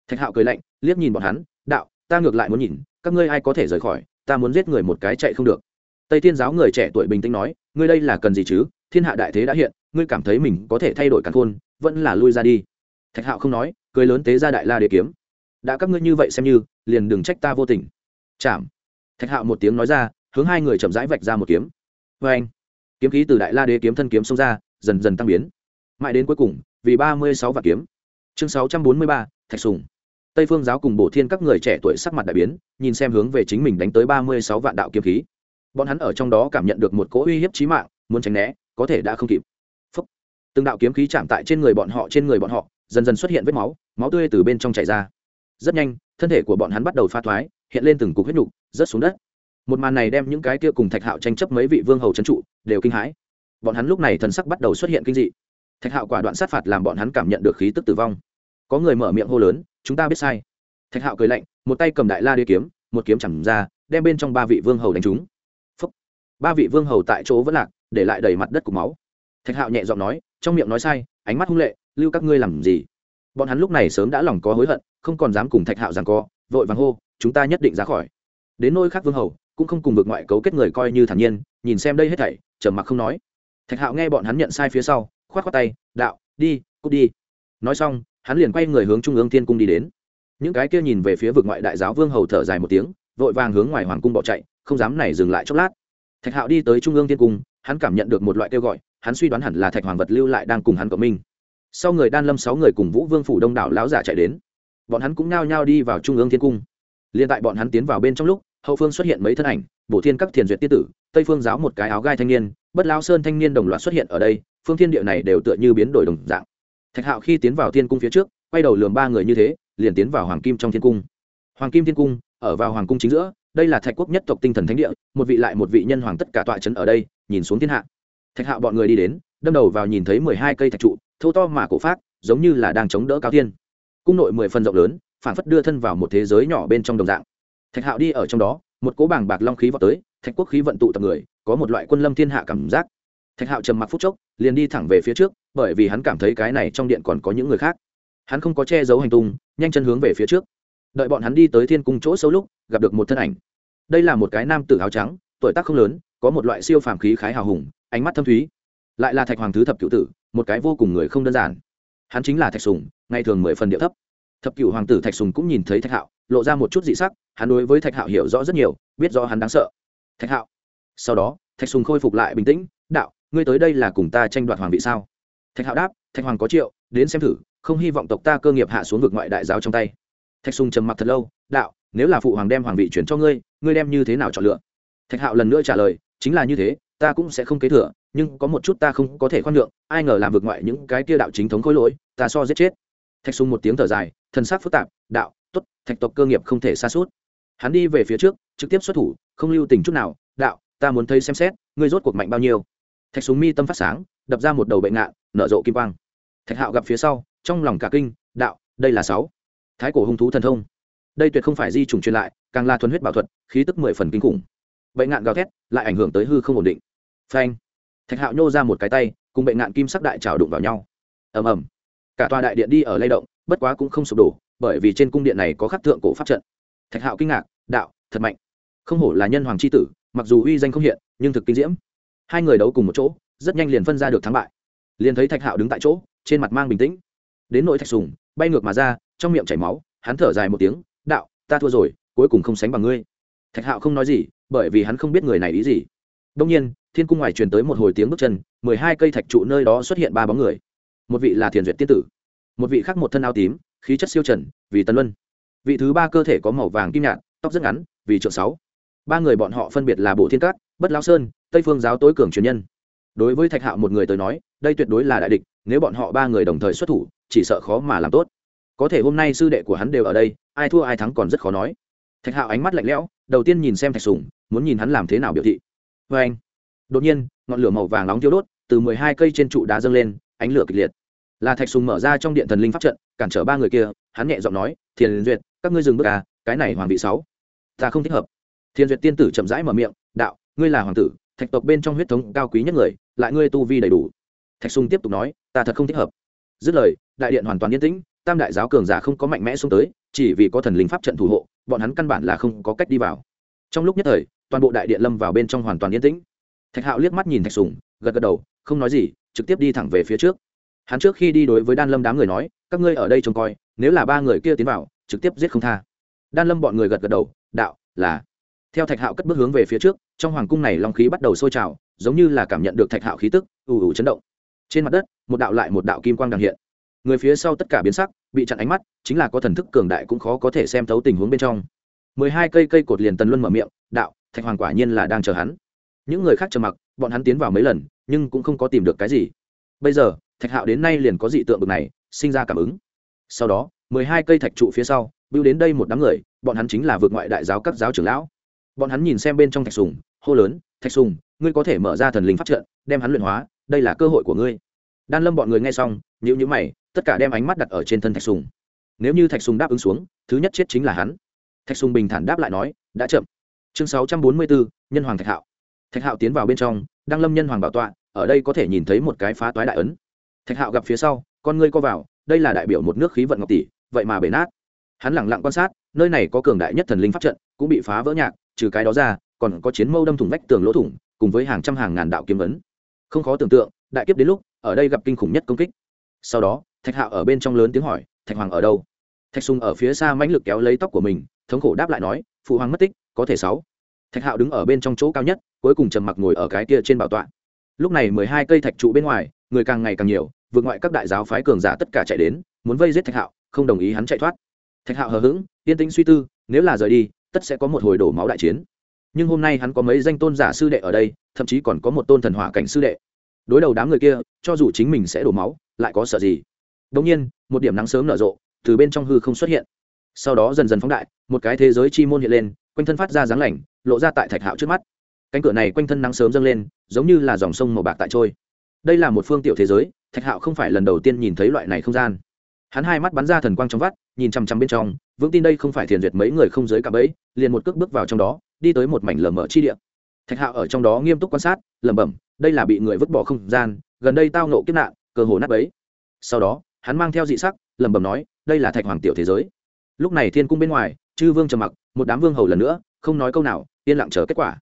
Thạch hạo cười lạnh, liếc nhìn bọn hắn, đạo, ta ngược lại muốn nhìn, các ngươi ai có thể rời khỏi, ta muốn giết người một cái chạy không được. Tây thiên giáo người trẻ tuổi bình tĩnh nói ngươi đây là cần gì chứ? Thiên hạ đại thế đã hiện, ngươi cảm thấy mình có thể thay đổi càn khôn, vẫn là lui ra đi. Thạch hạo không nói, cười lớn tế ra đại la đế kiếm. Đã các ngươi như vậy xem như, liền đừng trách ta vô tình. Chạm. Thạch hạo một tiếng nói ra, hướng hai người chậm rãi vạch ra một kiếm. Vê anh. Kiếm khí từ đại la đế kiếm thân kiếm xông ra, dần dần tăng biến. Mãi đến cuối cùng, vì ba mươi sáu vạn kiếm. Chương sáu trăm bốn mươi ba, thạch sùng. Tây phương giáo cùng bổ thiên các người trẻ tuổi sắc mặt đại biến, nhìn xem hướng về chính mình đánh tới ba mươi sáu vạn đạo kiếm khí bọn hắn ở trong đó cảm nhận được một cỗ uy hiếp chí mạng, muốn tránh né, có thể đã không kịp. Phúc. từng đạo kiếm khí chạm tại trên người bọn họ, trên người bọn họ, dần dần xuất hiện vết máu máu tươi từ bên trong chảy ra. Rất nhanh, thân thể của bọn hắn bắt đầu pha thoái, hiện lên từng cục huyết nhục rớt xuống đất. Một màn này đem những cái kia cùng thạch hạo tranh chấp mấy vị vương hầu trấn trụ, đều kinh hãi. Bọn hắn lúc này thần sắc bắt đầu xuất hiện kinh dị. Thạch hạo quả đoạn sát phạt làm bọn hắn cảm nhận được khí tức tử vong. Có người mở miệng hô lớn, chúng ta biết sai. Thạch hạo cười lạnh, một tay cầm đại la đế kiếm, một kiếm chẳng ra, đem bên trong ba vị vương hầu đánh trúng ba vị vương hầu tại chỗ vẫn lạc, để lại đầy mặt đất cục máu. Thạch hạo nhẹ giọng nói, trong miệng nói sai, ánh mắt hung lệ, lưu các ngươi làm gì? Bọn hắn lúc này sớm đã lòng có hối hận, không còn dám cùng thạch hạo rằng co, vội vàng hô, chúng ta nhất định ra khỏi. Đến nôi khác vương hầu, cũng không cùng vực ngoại cấu kết người coi như thản nhiên, nhìn xem đây hết thảy, trầm mặc không nói. Thạch hạo nghe bọn hắn nhận sai phía sau k h o á t k tay, đạo, đi, cút đi. Nói xong, hắn liền quay người hướng trung ương thiên cung đi đến. Những cái kia nhìn về phía vực ngoại đại giáo vương hầu thở dài một tiếng, vội vàng hướng ngoài hoàng cung bỏ chạy, không dám này dừng lại chốc lát thạch hạo đi tới trung ương thiên cung, hắn cảm nhận được một loại kêu gọi, hắn suy đoán hẳn là thạch hoàng vật lưu lại đang cùng hắn cộng minh. Sau người đan lâm sáu người cùng vũ vương phủ đông đảo lão giả chạy đến. Bọn hắn cũng nao nhao đi vào trung ương thiên cung. Liền tại bọn hắn tiến vào bên trong lúc, hậu phương xuất hiện mấy thân ảnh, bổ thiên các thiền duyệt tiết tử, tây phương giáo một cái áo gai thanh niên, bất lao sơn thanh niên đồng loạt xuất hiện ở đây, phương thiên địa này đều tựa như biến đổi đồng dạng. Thạch hạo khi tiến vào thiên cung phía trước, quay đầu lường ba người như thế, liền tiến vào hoàng kim trong thiên cung. Hoàng kim thiên cung, ở vào hoàng cung chính giữa đây là thạch quốc nhất tộc tinh thần thánh địa, một vị lại một vị nhân hoàng tất cả tọa trấn ở đây, nhìn xuống thiên hạ. Thạch hạo bọn người đi đến, đâm đầu vào nhìn thấy mười hai cây thạch trụ, thô to mà cổ phát giống như là đang chống đỡ cao thiên cung nội mười phần rộng lớn, phản phất đưa thân vào một thế giới nhỏ bên trong đồng dạng. Thạch hạo đi ở trong đó, một cỗ bảng bạc long khí vào tới, thạch quốc khí vận tụ tập người, có một loại quân lâm thiên hạ cảm giác. Thạch hạo trầm mặc phút chốc, liền đi thẳng về phía trước, bởi vì hắn cảm thấy cái này trong điện còn có những người khác. Hắn không có che giấu hành tung, nhanh chân hướng về phía trước đợi bọn hắn đi tới thiên cung chỗ sâu lúc, gặp được một thân ảnh. Đây là một cái nam tử áo trắng, tuổi tác không lớn, có một loại siêu phàm khí khái hào hùng, ánh mắt thâm thúy. Lại là thạch hoàng thứ thập cựu tử, một cái vô cùng người không đơn giản. Hắn chính là thạch sùng, ngày thường mười phần địa thấp. Thập cựu hoàng tử thạch sùng cũng nhìn thấy thạch hạo, lộ ra một chút dị sắc, hắn đối với thạch hạo hiểu rõ rất nhiều, biết rõ hắn đáng sợ. Thạch hạo. Sau đó, thạch sùng khôi phục lại bình tĩnh, đạo, ngươi tới đây là cùng ta tranh đoạt hoàng vị sao? Thạch hạo đáp, thạch hoàng có triệu, đến xem thử, không hy vọng tộc ta cơ nghiệp hạ xuống vực ngoại đại giáo trong tay thạch sùng trầm mặc thật lâu, đạo, nếu là phụ hoàng đem hoàng vị chuyển cho ngươi ngươi đem như thế nào chọn lựa? Thạch hạo lần nữa trả lời, chính là như thế, ta cũng sẽ không kế thừa, nhưng có một chút ta không có thể khoan lượng ai ngờ làm vượt ngoại những cái tia đạo chính thống khối lỗi, ta so giết chết. Thạch sùng một tiếng thở dài thân xác phức tạp, đạo t ố t thạch tộc cơ nghiệp không thể xa suốt. Hắn đi về phía trước, trực tiếp xuất thủ, không lưu tình chút nào, đạo, ta muốn thấy xem xét, ngươi rốt cuộc mạnh bao nhiêu? Thạch súng mi tâm phát sáng, đập ra một đầu bệnh ngạn, nở rộ kim quang. Thạch hạo gặp phía sau, trong lòng cả kinh, đạo, đây là sáu thái cổ hung thú thần thông. Đây tuyệt không phải di trùng truyền lại, càng là thuần huyết bảo thuật, khí tức mười phần kinh khủng. Bệnh ngạn gào thét, lại ảnh hưởng tới hư không ổn định. Phanh. Thạch hạo nhô ra một cái tay, cùng bệnh ngạn kim sắc đại trào đụng vào nhau. Ầm ầm. Cả tòa đại điện đi ở lay động, bất quá cũng không sụp đổ, bởi vì trên cung điện này có khắc thượng cổ pháp trận. Thạch hạo kinh ngạc, đạo, thật mạnh. Không hổ là nhân hoàng c h i tử, mặc dù uy danh không hiện, nhưng thực kinh diễm. Hai người đấu cùng một chỗ, rất nhanh liền phân ra được thắng bại. Liền thấy thạch hạo đứng tại chỗ, trên mặt mang bình tĩnh. Đến nỗi thạch sùng, bay ngược mà ra trong miệng chảy máu, hắn thở dài một tiếng, đạo, ta thua rồi, cuối cùng không sánh bằng ngươi. Thạch hạo không nói gì, bởi vì hắn không biết người này ý gì. Đông nhiên, thiên cung ngoài truyền tới một hồi tiếng bước chân, mười hai cây thạch trụ nơi đó xuất hiện ba bóng người. Một vị là thiền duyệt tiên tử, một vị khác một thân áo tím, khí chất siêu trần, vì tân luân. Vị thứ ba cơ thể có màu vàng kim nhạt, tóc rất ngắn, vì trượng sáu. Ba người bọn họ phân biệt là bộ thiên cát, bất lao sơn, tây phương giáo tối cường truyền nhân. Đối với thạch hạo một người tới nói, đây tuyệt đối là đại địch, nếu bọn họ ba người đồng thời xuất thủ, chỉ sợ khó mà làm tốt có thể hôm nay sư đệ của hắn đều ở đây, ai thua ai thắng còn rất khó nói. Thạch hạo ánh mắt lạnh lẽo, đầu tiên nhìn xem thạch sùng, muốn nhìn hắn làm thế nào biểu thị. Vê anh, đột nhiên, ngọn lửa màu vàng nóng thiêu đốt, từ mười hai cây trên trụ đá dâng lên, ánh lửa kịch liệt. Là thạch sùng mở ra trong điện thần linh pháp trận, cản trở ba người kia, hắn nhẹ giọng nói, thiền duyệt, các ngươi dừng bước à cái này hoàng vị sáu, ta không thích hợp. Thiền duyệt tiên tử chậm rãi mở miệng, đạo, ngươi là hoàng tử, thạch tộc bên trong huyết thống cao quý nhất người, lại ngươi tu vi đầy đủ. Thạch sùng tiếp tục nói, ta thật không thích hợp. Dứt lời, đại điện hoàn toàn yên tĩnh tam đại giáo cường giả không có mạnh mẽ xuống tới, chỉ vì có thần linh pháp trận thủ hộ, bọn hắn căn bản là không có cách đi vào. Trong lúc nhất thời, toàn bộ đại điện lâm vào bên trong hoàn toàn yên tĩnh. Thạch hạo liếc mắt nhìn thạch sùng, gật gật đầu, không nói gì, trực tiếp đi thẳng về phía trước. Hắn trước khi đi đối với đan lâm đám người nói, các ngươi ở đây trông coi, nếu là ba người kia tiến vào, trực tiếp giết không tha. Đan lâm bọn người gật gật đầu, đạo, là. Theo thạch hạo cất bước hướng về phía trước, trong hoàng cung này long khí bắt đầu sôi trào, giống như là cảm nhận được thạch hạo khí tức, ù ù chấn động. Trên mặt đất, một đạo lại một đạo kim quang đằng hiện người phía sau tất cả biến sắc, bị chặn ánh mắt, chính là có thần thức cường đại cũng khó có thể xem thấu tình huống bên trong. Mười hai cây cây cột liền tần luân mở miệng, đạo, thạch hoàng quả nhiên là đang chờ hắn. Những người khác chờ mặc, bọn hắn tiến vào mấy lần, nhưng cũng không có tìm được cái gì. Bây giờ, thạch hạo đến nay liền có dị tượng bực này, sinh ra cảm ứng. Sau đó, mười hai cây thạch trụ phía sau, bưu đến đây một đám người, bọn hắn chính là vượt ngoại đại giáo các giáo trưởng lão. Bọn hắn nhìn xem bên trong thạch sùng, hô lớn, thạch sùng, ngươi có thể mở ra thần linh phát trận, đem hắn luyện hóa, đây là cơ hội của ngươi. Đan lâm bọn người nghe xong nhữ nhữ mày tất cả đem ánh mắt đặt ở trên thân thạch sùng. Nếu như thạch sùng đáp ứng xuống, thứ nhất chết chính là hắn. Thạch sùng bình thản đáp lại nói, đã chậm. Chương sáu trăm bốn mươi bốn, nhân hoàng thạch hạo. Thạch hạo tiến vào bên trong đăng lâm nhân hoàng bảo tọa, ở đây có thể nhìn thấy một cái phá toái đại ấn. Thạch hạo gặp phía sau, con ngươi co vào, đây là đại biểu một nước khí vận ngọc tỷ, vậy mà bể nát. Hắn lẳng lặng quan sát, nơi này có cường đại nhất thần linh pháp trận, cũng bị phá vỡ nhạc, trừ cái đó ra, còn có chiến mâu đâm thủng vách tường lỗ thủng, cùng với hàng trăm hàng ngàn đạo kiếm vấn không khó tưởng tượng, đại kiếp đến lúc, ở đây gặp kinh khủng nhất công kích. Sau đó thạch hạo ở bên trong lớn tiếng hỏi, thạch hoàng ở đâu? Thạch sùng ở phía xa mãnh lực kéo lấy tóc của mình, thống khổ đáp lại nói, phụ hoàng mất tích, có thể sáu. Thạch hạo đứng ở bên trong chỗ cao nhất, cuối cùng trầm mặc ngồi ở cái kia trên bảo tọa. Lúc này mười hai cây thạch trụ bên ngoài, người càng ngày càng nhiều, vượt ngoại các đại giáo phái cường giả tất cả chạy đến, muốn vây giết thạch hạo, không đồng ý hắn chạy thoát. Thạch hạo hờ hững, yên tĩnh suy tư, nếu là rời đi, tất sẽ có một hồi đổ máu đại chiến. Nhưng hôm nay hắn có mấy danh tôn giả sư đệ ở đây, thậm chí còn có một tôn thần hỏa cảnh sư đệ. Đối đầu đám người kia, cho dù chính mình sẽ đổ máu, lại có sợ gì? Đồng nhiên một điểm nắng sớm nở rộ từ bên trong hư không xuất hiện. Sau đó dần dần phóng đại một cái thế giới chi môn hiện lên quanh thân phát ra dáng lạnh, lộ ra tại thạch hạo trước mắt. Cánh cửa này quanh thân nắng sớm dâng lên giống như là dòng sông màu bạc tại trôi. Đây là một phương tiểu thế giới thạch hạo không phải lần đầu tiên nhìn thấy loại này không gian. Hắn hai mắt bắn ra thần quang trong vắt nhìn chằm chằm bên trong vững tin đây không phải thiền duyệt mấy người không giới cả bẫy liền một cước bước vào trong đó đi tới một mảnh lờ mở chi địa. Thạch hạo ở trong đó nghiêm túc quan sát lẩm bẩm đây là bị người vứt bỏ không gian gần đây tao nộ kiếp nạn cơ hồ nát bấy sau đó hắn mang theo dị sắc, lẩm bẩm nói, đây là thạch hoàng tiểu thế giới. Lúc này thiên cung bên ngoài, chư vương trầm mặc, một đám vương hầu lần nữa, không nói câu nào, yên lặng chờ kết quả.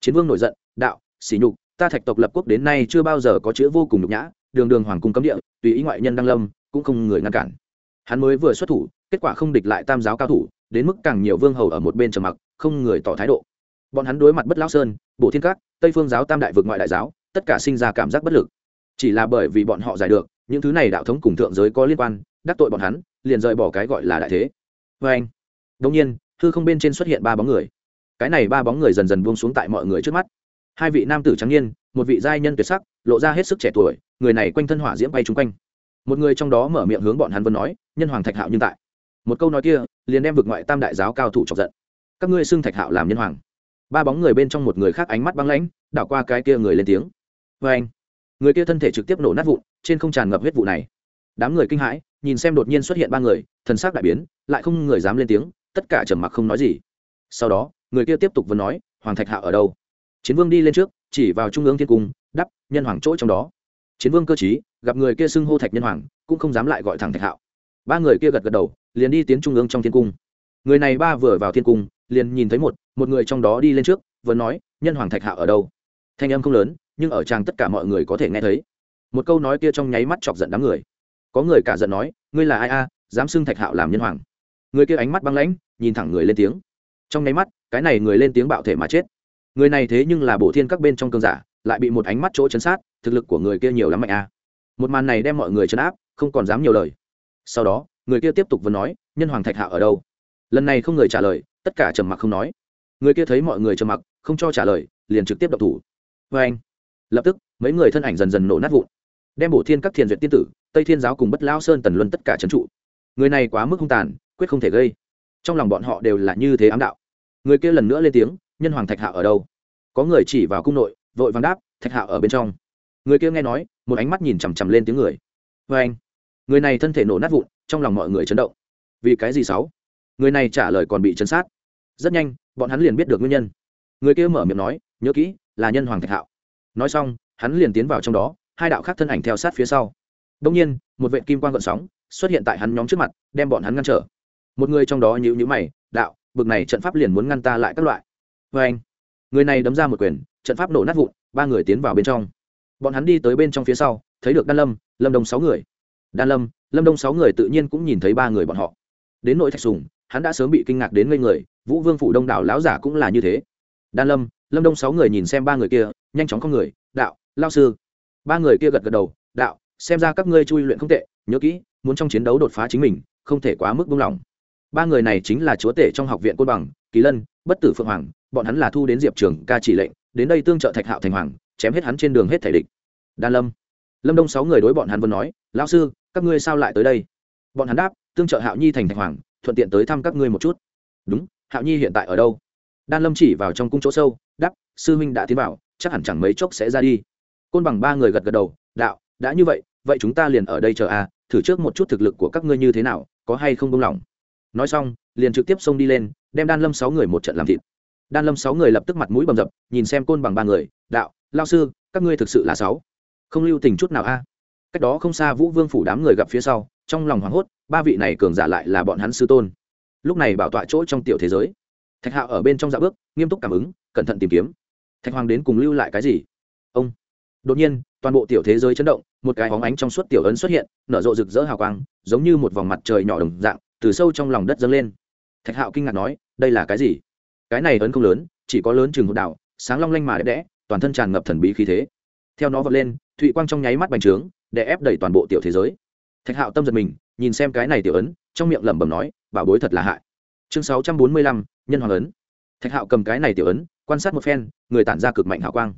Chiến vương nổi giận, đạo xỉ nhục, ta thạch tộc lập quốc đến nay chưa bao giờ có chữ vô cùng nhục nhã, đường đường hoàng cung cấm địa, tùy ý ngoại nhân đăng lâm, cũng không người ngăn cản. Hắn mới vừa xuất thủ, kết quả không địch lại tam giáo cao thủ, đến mức càng nhiều vương hầu ở một bên trầm mặc, không người tỏ thái độ. Bọn hắn đối mặt bất lão sơn, bổ thiên cát tây phương giáo tam đại vực ngoại đại giáo, tất cả sinh ra cảm giác bất lực. Chỉ là bởi vì bọn họ giải được những thứ này đạo thống cùng thượng giới có liên quan, đắc tội bọn hắn, liền rời bỏ cái gọi là đại thế. Vê anh đông nhiên thư không bên trên xuất hiện ba bóng người. Cái này ba bóng người dần dần buông xuống tại mọi người trước mắt. Hai vị nam tử trắng niên, một vị giai nhân tuyệt sắc, lộ ra hết sức trẻ tuổi, người này quanh thân hỏa diễm bay chung quanh. Một người trong đó mở miệng hướng bọn hắn vân nói, nhân hoàng thạch hạo nhưng tại. Một câu nói kia, liền đem vực ngoại tam đại giáo cao thủ chọc giận. Các ngươi xưng thạch hạo làm nhân hoàng. Ba bóng người bên trong một người khác ánh mắt băng lãnh, đảo qua cái kia người lên tiếng. Vê anh người kia thân thể trực tiếp nổ nát vụn, trên không tràn ngập huyết vụ này. Đám người kinh hãi, nhìn xem đột nhiên xuất hiện ba người, thần sắc đại biến, lại không người dám lên tiếng, tất cả trầm mặc không nói gì. Sau đó, người kia tiếp tục vẫn nói, hoàng thạch hạo ở đâu? Chiến vương đi lên trước, chỉ vào trung ương thiên cung, đắp nhân hoàng chỗ trong đó. Chiến vương cơ chí gặp người kia xưng hô thạch nhân hoàng, cũng không dám lại gọi thẳng thạch hạo. Ba người kia gật gật đầu, liền đi tiến trung ương trong thiên cung. Người này ba vừa vào thiên cung, liền nhìn thấy một một người trong đó đi lên trước vẫn nói, nhân hoàng thạch hạo ở đâu? Thanh âm không lớn nhưng ở trang tất cả mọi người có thể nghe thấy. Một câu nói kia trong nháy mắt chọc giận đám người. Có người cả giận nói, ngươi là ai a? Dám xưng thạch hạo làm nhân hoàng. Người kia ánh mắt băng lãnh, nhìn thẳng người lên tiếng. Trong nháy mắt, cái này người lên tiếng bạo thể mà chết. Người này thế nhưng là bổ thiên các bên trong cơn giả, lại bị một ánh mắt chỗ chấn sát, thực lực của người kia nhiều lắm mạnh a. Một màn này đem mọi người chấn áp, không còn dám nhiều lời. Sau đó, người kia tiếp tục vẫn nói, nhân hoàng thạch hạo ở đâu? Lần này không người trả lời, tất cả trầm mặc không nói. Người kia thấy mọi người trầm mặc, không cho trả lời, liền trực tiếp đập thủ. Vê anh lập tức, mấy người thân ảnh dần dần nổ nát vụn. Đem bổ thiên các thiền duyệt tiên tử, tây thiên giáo cùng bất lao sơn tần luân tất cả trấn trụ. Người này quá mức hung tàn, quyết không thể gây. Trong lòng bọn họ đều là như thế ám đạo. Người kia lần nữa lên tiếng, nhân hoàng thạch hạ ở đâu? Có người chỉ vào cung nội, vội vàng đáp, thạch hạ ở bên trong. Người kia nghe nói, một ánh mắt nhìn chằm chằm lên tiếng người. Vê anh. Người này thân thể nổ nát vụn, trong lòng mọi người chấn động. Vì cái gì sáu? Người này trả lời còn bị chấn sát. Rất nhanh, bọn hắn liền biết được nguyên nhân. Người kia mở miệng nói, nhớ kỹ, là nhân hoàng thạch hạo nói xong, hắn liền tiến vào trong đó, hai đạo khác thân ảnh theo sát phía sau. Đông nhiên, một vệ kim quan gợn sóng xuất hiện tại hắn nhóm trước mặt, đem bọn hắn ngăn trở. Một người trong đó nhữ nhữ mày, đạo, bực này trận pháp liền muốn ngăn ta lại các loại. Vê anh, người này đấm ra một quyền, trận pháp nổ nát vụn, ba người tiến vào bên trong. Bọn hắn đi tới bên trong phía sau, thấy được đan lâm lâm đông sáu người. Đan lâm lâm đông sáu người tự nhiên cũng nhìn thấy ba người bọn họ. Đến nội thạch sùng, hắn đã sớm bị kinh ngạc đến ngây người, vũ vương phủ đông đảo lão giả cũng là như thế. Đan lâm lâm đông sáu người nhìn xem ba người kia nhanh chóng con người, đạo, lao sư. Ba người kia gật gật đầu, đạo, xem ra các ngươi chui luyện không tệ, nhớ kỹ, muốn trong chiến đấu đột phá chính mình, không thể quá mức buông lỏng. Ba người này chính là chúa tể trong học viện côn bằng, kỳ lân, bất tử phượng hoàng, bọn hắn là thu đến diệp trường ca chỉ lệnh, đến đây tương trợ thạch hạo thành hoàng, chém hết hắn trên đường hết thể địch. Đan lâm. Lâm đông sáu người đối bọn hắn vẫn nói, lão sư, các ngươi sao lại tới đây? Bọn hắn đáp, tương trợ hạo nhi thành thạch hoàng, thuận tiện tới thăm các ngươi một chút. Đúng, hạo nhi hiện tại ở đâu? Đan lâm chỉ vào trong cung chỗ sâu đắp sư huynh đã tiến vào chắc hẳn chẳng mấy chốc sẽ ra đi. Côn bằng ba người gật gật đầu, đạo, đã như vậy vậy chúng ta liền ở đây chờ a thử trước một chút thực lực của các ngươi như thế nào, có hay không công lòng nói xong, liền trực tiếp xông đi lên, đem đan lâm sáu người một trận làm thịt. Đan lâm sáu người lập tức mặt mũi bầm dập, nhìn xem côn bằng ba người, đạo, lao sư, các ngươi thực sự là sáu. Không lưu tình chút nào a. Cách đó không xa vũ vương phủ đám người gặp phía sau, trong lòng hoảng hốt, ba vị này cường giả lại là bọn hắn sư tôn. Lúc này bảo tọa chỗ trong tiểu thế giới. Thạch hạo ở bên trong dạ bước, nghiêm túc cảm ứng, cẩn thận tìm kiếm thạch hoàng đến cùng lưu lại cái gì? Ông. Đột nhiên, toàn bộ tiểu thế giới chấn động, một cái hóng ánh trong suốt tiểu ấn xuất hiện, nở rộ rực rỡ hào quang, giống như một vòng mặt trời nhỏ đồng dạng, từ sâu trong lòng đất dâng lên. Thạch hạo kinh ngạc nói, đây là cái gì? Cái này ấn không lớn, chỉ có lớn chừng hột đảo sáng long lanh mà đẹp đẽ, toàn thân tràn ngập thần bí khí thế. Theo nó vọt lên, thụy quang trong nháy mắt bành trướng, để ép đẩy toàn bộ tiểu thế giới. Thạch hạo tâm giật mình, nhìn xem cái này tiểu ấn, trong miệng lẩm bẩm nói, bảo bối thật là hại. Chương sáu trăm bốn mươi lăm, nhân hoàng ấn. Thạch hạo cầm cái này tiểu ấn quan sát một phen, người tản ra cực mạnh hào quang.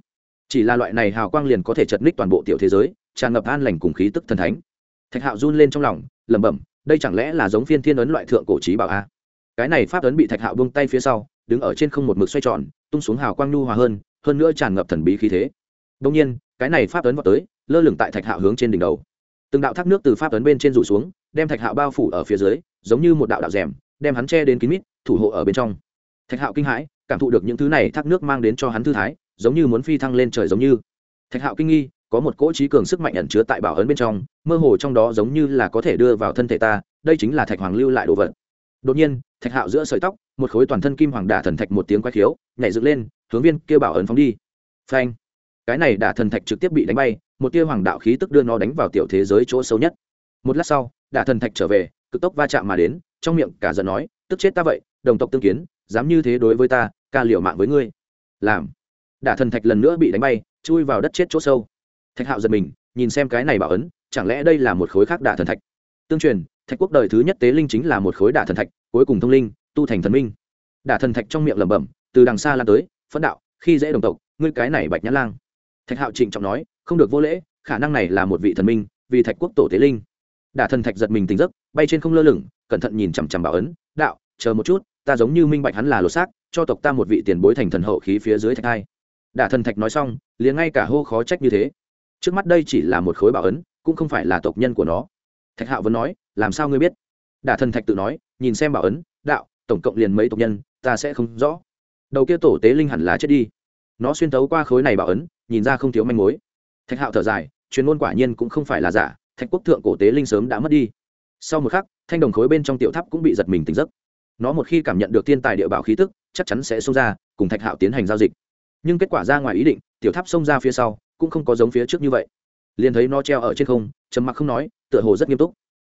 Chỉ là loại này hào quang liền có thể chật ních toàn bộ tiểu thế giới, tràn ngập an lành cùng khí tức thần thánh. Thạch hạo run lên trong lòng, lẩm bẩm, đây chẳng lẽ là giống phiên thiên ấn loại thượng cổ trí bảo a? Cái này pháp ấn bị thạch hạo buông tay phía sau, đứng ở trên không một mực xoay tròn, tung xuống hào quang nhu hòa hơn hơn nữa tràn ngập thần bí khí thế. Đông nhiên, cái này pháp ấn vào tới, lơ lửng tại thạch hạo hướng trên đỉnh đầu. Từng đạo thác nước từ pháp ấn bên trên rủ xuống, đem thạch hạo bao phủ ở phía dưới, giống như một đạo đạo rèm, đem hắn che đến kín mít, thủ hộ ở bên trong. Thạch hạo kinh hãi cảm thụ được những thứ này thác nước mang đến cho hắn thư thái, giống như muốn phi thăng lên trời giống như. Thạch hạo kinh nghi, có một cỗ trí cường sức mạnh ẩn chứa tại bảo ấn bên trong, mơ hồ trong đó giống như là có thể đưa vào thân thể ta, đây chính là thạch hoàng lưu lại đồ vật. Đột nhiên, thạch hạo giữa sợi tóc, một khối toàn thân kim hoàng đả thần thạch một tiếng quay khiếu, nhảy dựng lên, hướng viên kêu bảo ấn phóng đi. Phanh! Cái này đả thần thạch trực tiếp bị đánh bay, một tia hoàng đạo khí tức đưa nó đánh vào tiểu thế giới chỗ sâu nhất. Một lát sau, đả thần thạch trở về, cực tốc va chạm mà đến, trong miệng cả giận nói, tức chết ta vậy, đồng tộc tương kiến dám như thế đối với ta, ca liều mạng với ngươi. Làm. Đả thần thạch lần nữa bị đánh bay, chui vào đất chết chỗ sâu. Thạch hạo giật mình, nhìn xem cái này bảo ấn, chẳng lẽ đây là một khối khác đả thần thạch? Tương truyền, thạch quốc đời thứ nhất tế linh chính là một khối đả thần thạch, cuối cùng thông linh, tu thành thần minh. Đả thần thạch trong miệng lẩm bẩm, từ đằng xa lan tới, phẫn đạo, khi dễ đồng tộc, ngươi cái này bạch nhã lang. Thạch hạo trịnh trọng nói, không được vô lễ, khả năng này là một vị thần minh, vì thạch quốc tổ tế linh. Đả thần thạch giật mình tỉnh giấc, bay trên không lơ lửng, cẩn thận nhìn chằm chằm bảo ấn, đạo, chờ một chút ta giống như minh bạch hắn là lột xác, cho tộc ta một vị tiền bối thành thần hậu khí phía dưới thạch hai. Đả thần thạch nói xong, liền ngay cả hô khó trách như thế. Trước mắt đây chỉ là một khối bảo ấn, cũng không phải là tộc nhân của nó. Thạch hạo vẫn nói, làm sao ngươi biết? Đả thần thạch tự nói, nhìn xem bảo ấn, đạo, tổng cộng liền mấy tộc nhân, ta sẽ không rõ. Đầu kia tổ tế linh hẳn là chết đi. Nó xuyên tấu qua khối này bảo ấn, nhìn ra không thiếu manh mối. Thạch hạo thở dài chuyên môn quả nhiên cũng không phải là giả, thạch quốc thượng cổ tế linh sớm đã mất đi. Sau một khắc, thanh đồng khối bên trong tiểu tháp cũng bị giật mình tỉnh giấc nó một khi cảm nhận được thiên tài địa bảo khí tức, chắc chắn sẽ xông ra, cùng thạch hạo tiến hành giao dịch. Nhưng kết quả ra ngoài ý định, tiểu tháp xông ra phía sau, cũng không có giống phía trước như vậy. Liền thấy nó treo ở trên không, trầm mặc không nói, tựa hồ rất nghiêm túc.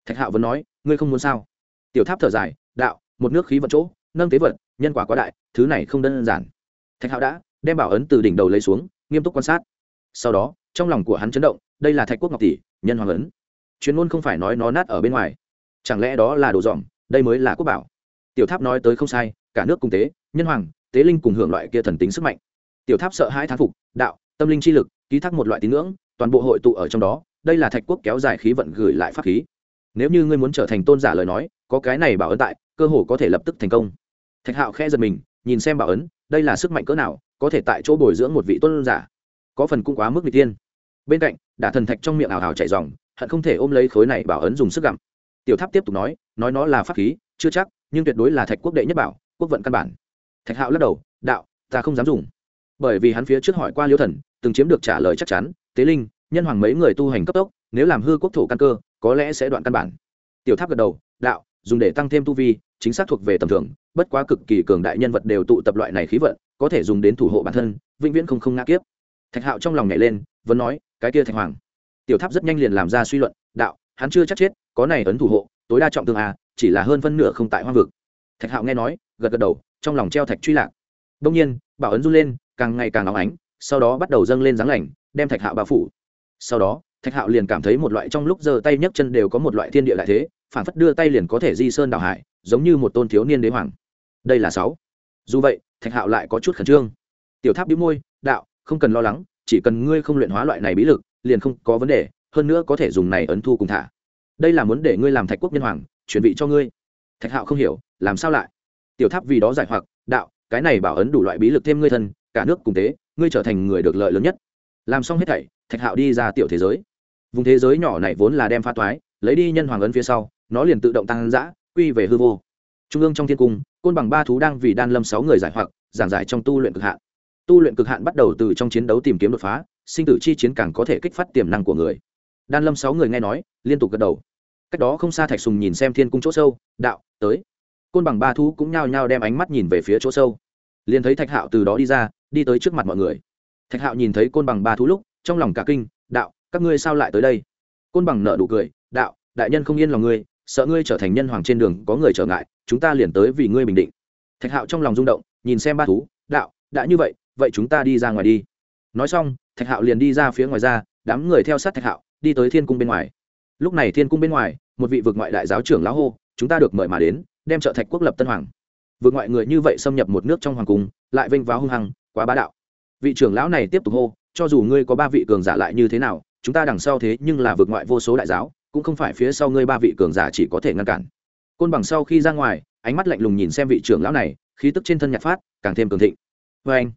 Thạch hạo vẫn nói, ngươi không muốn sao? Tiểu tháp thở dài, đạo, một nước khí vận chỗ, nâng tế vật, nhân quả quá đại, thứ này không đơn giản. Thạch hạo đã đem bảo ấn từ đỉnh đầu lấy xuống, nghiêm túc quan sát. Sau đó, trong lòng của hắn chấn động, đây là thạch quốc ngọc tỷ, nhân hoàng ấn. Chuyên môn không phải nói nó nát ở bên ngoài. Chẳng lẽ đó là đồ dòm, đây mới là quốc bảo? Tiểu tháp nói tới không sai, cả nước cung tế, nhân hoàng, tế linh cùng hưởng loại kia thần tính sức mạnh. Tiểu tháp sợ hai thán phục, đạo, tâm linh chi lực, ký thác một loại tín ngưỡng, toàn bộ hội tụ ở trong đó, đây là thạch quốc kéo dài khí vận gửi lại pháp khí. Nếu như ngươi muốn trở thành tôn giả lời nói, có cái này bảo ấn tại, cơ hồ có thể lập tức thành công. Thạch hạo khẽ giật mình, nhìn xem bảo ấn, đây là sức mạnh cỡ nào, có thể tại chỗ bồi dưỡng một vị tôn giả. Có phần cũng quá mức vị tiên bên cạnh, đả thần thạch trong miệng ảo ảo chạy dòng, hận không thể ôm lấy khối này bảo ấn dùng sức gặm. Tiểu tháp tiếp tục nói nói nó là pháp khí chưa chắc, nhưng tuyệt đối là thạch quốc đệ nhất bảo, quốc vận căn bản. Thạch hạo lắc đầu, đạo, ta không dám dùng. Bởi vì hắn phía trước hỏi qua liêu thần, từng chiếm được trả lời chắc chắn, tế linh, nhân hoàng mấy người tu hành cấp tốc, nếu làm hư quốc thổ căn cơ, có lẽ sẽ đoạn căn bản. Tiểu tháp gật đầu, đạo, dùng để tăng thêm tu vi, chính xác thuộc về tầm thường, bất quá cực kỳ cường đại nhân vật đều tụ tập loại này khí vận, có thể dùng đến thủ hộ bản thân, vĩnh viễn không không ngã kiếp. Thạch hạo trong lòng nhảy lên, vẫn nói, cái kia thạch hoàng. Tiểu tháp rất nhanh liền làm ra suy luận, đạo, hắn chưa chắc chết, có này ấn thủ hộ, tối đa trọng tương à chỉ là hơn phân nửa không tại hoang vực. Thạch hạo nghe nói, gật gật đầu, trong lòng treo thạch truy lạc. Đông nhiên, bảo ấn run lên, càng ngày càng óng ánh, sau đó bắt đầu dâng lên dáng lành, đem thạch hạo bao phủ. Sau đó, thạch hạo liền cảm thấy một loại trong lúc giơ tay nhấc chân đều có một loại thiên địa lại thế, phản phất đưa tay liền có thể di sơn đảo hải, giống như một tôn thiếu niên đế hoàng. Đây là sáu. Dù vậy, thạch hạo lại có chút khẩn trương. Tiểu tháp đĩu môi, đạo, không cần lo lắng, chỉ cần ngươi không luyện hóa loại này bí lực, liền không có vấn đề, hơn nữa có thể dùng này ấn thu cùng thả. Đây là muốn để ngươi làm thạch quốc nhân hoàng chuyển vị cho ngươi. Thạch hạo không hiểu, làm sao lại? Tiểu tháp vì đó giải hoặc, đạo, cái này bảo ấn đủ loại bí lực thêm ngươi thân, cả nước cùng tế, ngươi trở thành người được lợi lớn nhất. Làm xong hết thảy, thạch hạo đi ra tiểu thế giới. Vùng thế giới nhỏ này vốn là đem pha toái, lấy đi nhân hoàng ấn phía sau, nó liền tự động tăng giã quy về hư vô. Trung ương trong thiên cung, côn bằng ba thú đang vì đan lâm sáu người giải hoặc, giảng giải trong tu luyện cực hạn. Tu luyện cực hạn bắt đầu từ trong chiến đấu tìm kiếm đột phá, sinh tử chi chiến càng có thể kích phát tiềm năng của người. Đan lâm sáu người nghe nói, liên tục gật đầu cách đó không xa thạch sùng nhìn xem thiên cung chỗ sâu, đạo, tới. Côn bằng ba thú cũng nhao nhao đem ánh mắt nhìn về phía chỗ sâu. Liền thấy thạch hạo từ đó đi ra, đi tới trước mặt mọi người. Thạch hạo nhìn thấy côn bằng ba thú lúc, trong lòng cả kinh, đạo, các ngươi sao lại tới đây? Côn bằng nợ đủ cười, đạo, đại nhân không yên lòng ngươi, sợ ngươi trở thành nhân hoàng trên đường, có người trở ngại, chúng ta liền tới vì ngươi bình định. Thạch hạo trong lòng rung động, nhìn xem ba thú, đạo, đã như vậy vậy chúng ta đi ra ngoài đi. Nói xong, thạch hạo liền đi ra phía ngoài ra, đám người theo sát thạch hạo, đi tới thiên cung bên ngoài lúc này thiên cung bên ngoài, một vị vực ngoại đại giáo trưởng lão hô, chúng ta được mời mà đến, đem trợ thạch quốc lập tân hoàng. Vượt ngoại người như vậy xâm nhập một nước trong hoàng cung, lại vênh váo hung hăng, quá bá đạo. Vị trưởng lão này tiếp tục hô, cho dù ngươi có ba vị cường giả lại như thế nào, chúng ta đằng sau thế nhưng là vượt ngoại vô số đại giáo, cũng không phải phía sau ngươi ba vị cường giả chỉ có thể ngăn cản. Côn bằng sau khi ra ngoài, ánh mắt lạnh lùng nhìn xem vị trưởng lão này, khí tức trên thân nhạc phát, càng thêm cường thịnh. Vê anh.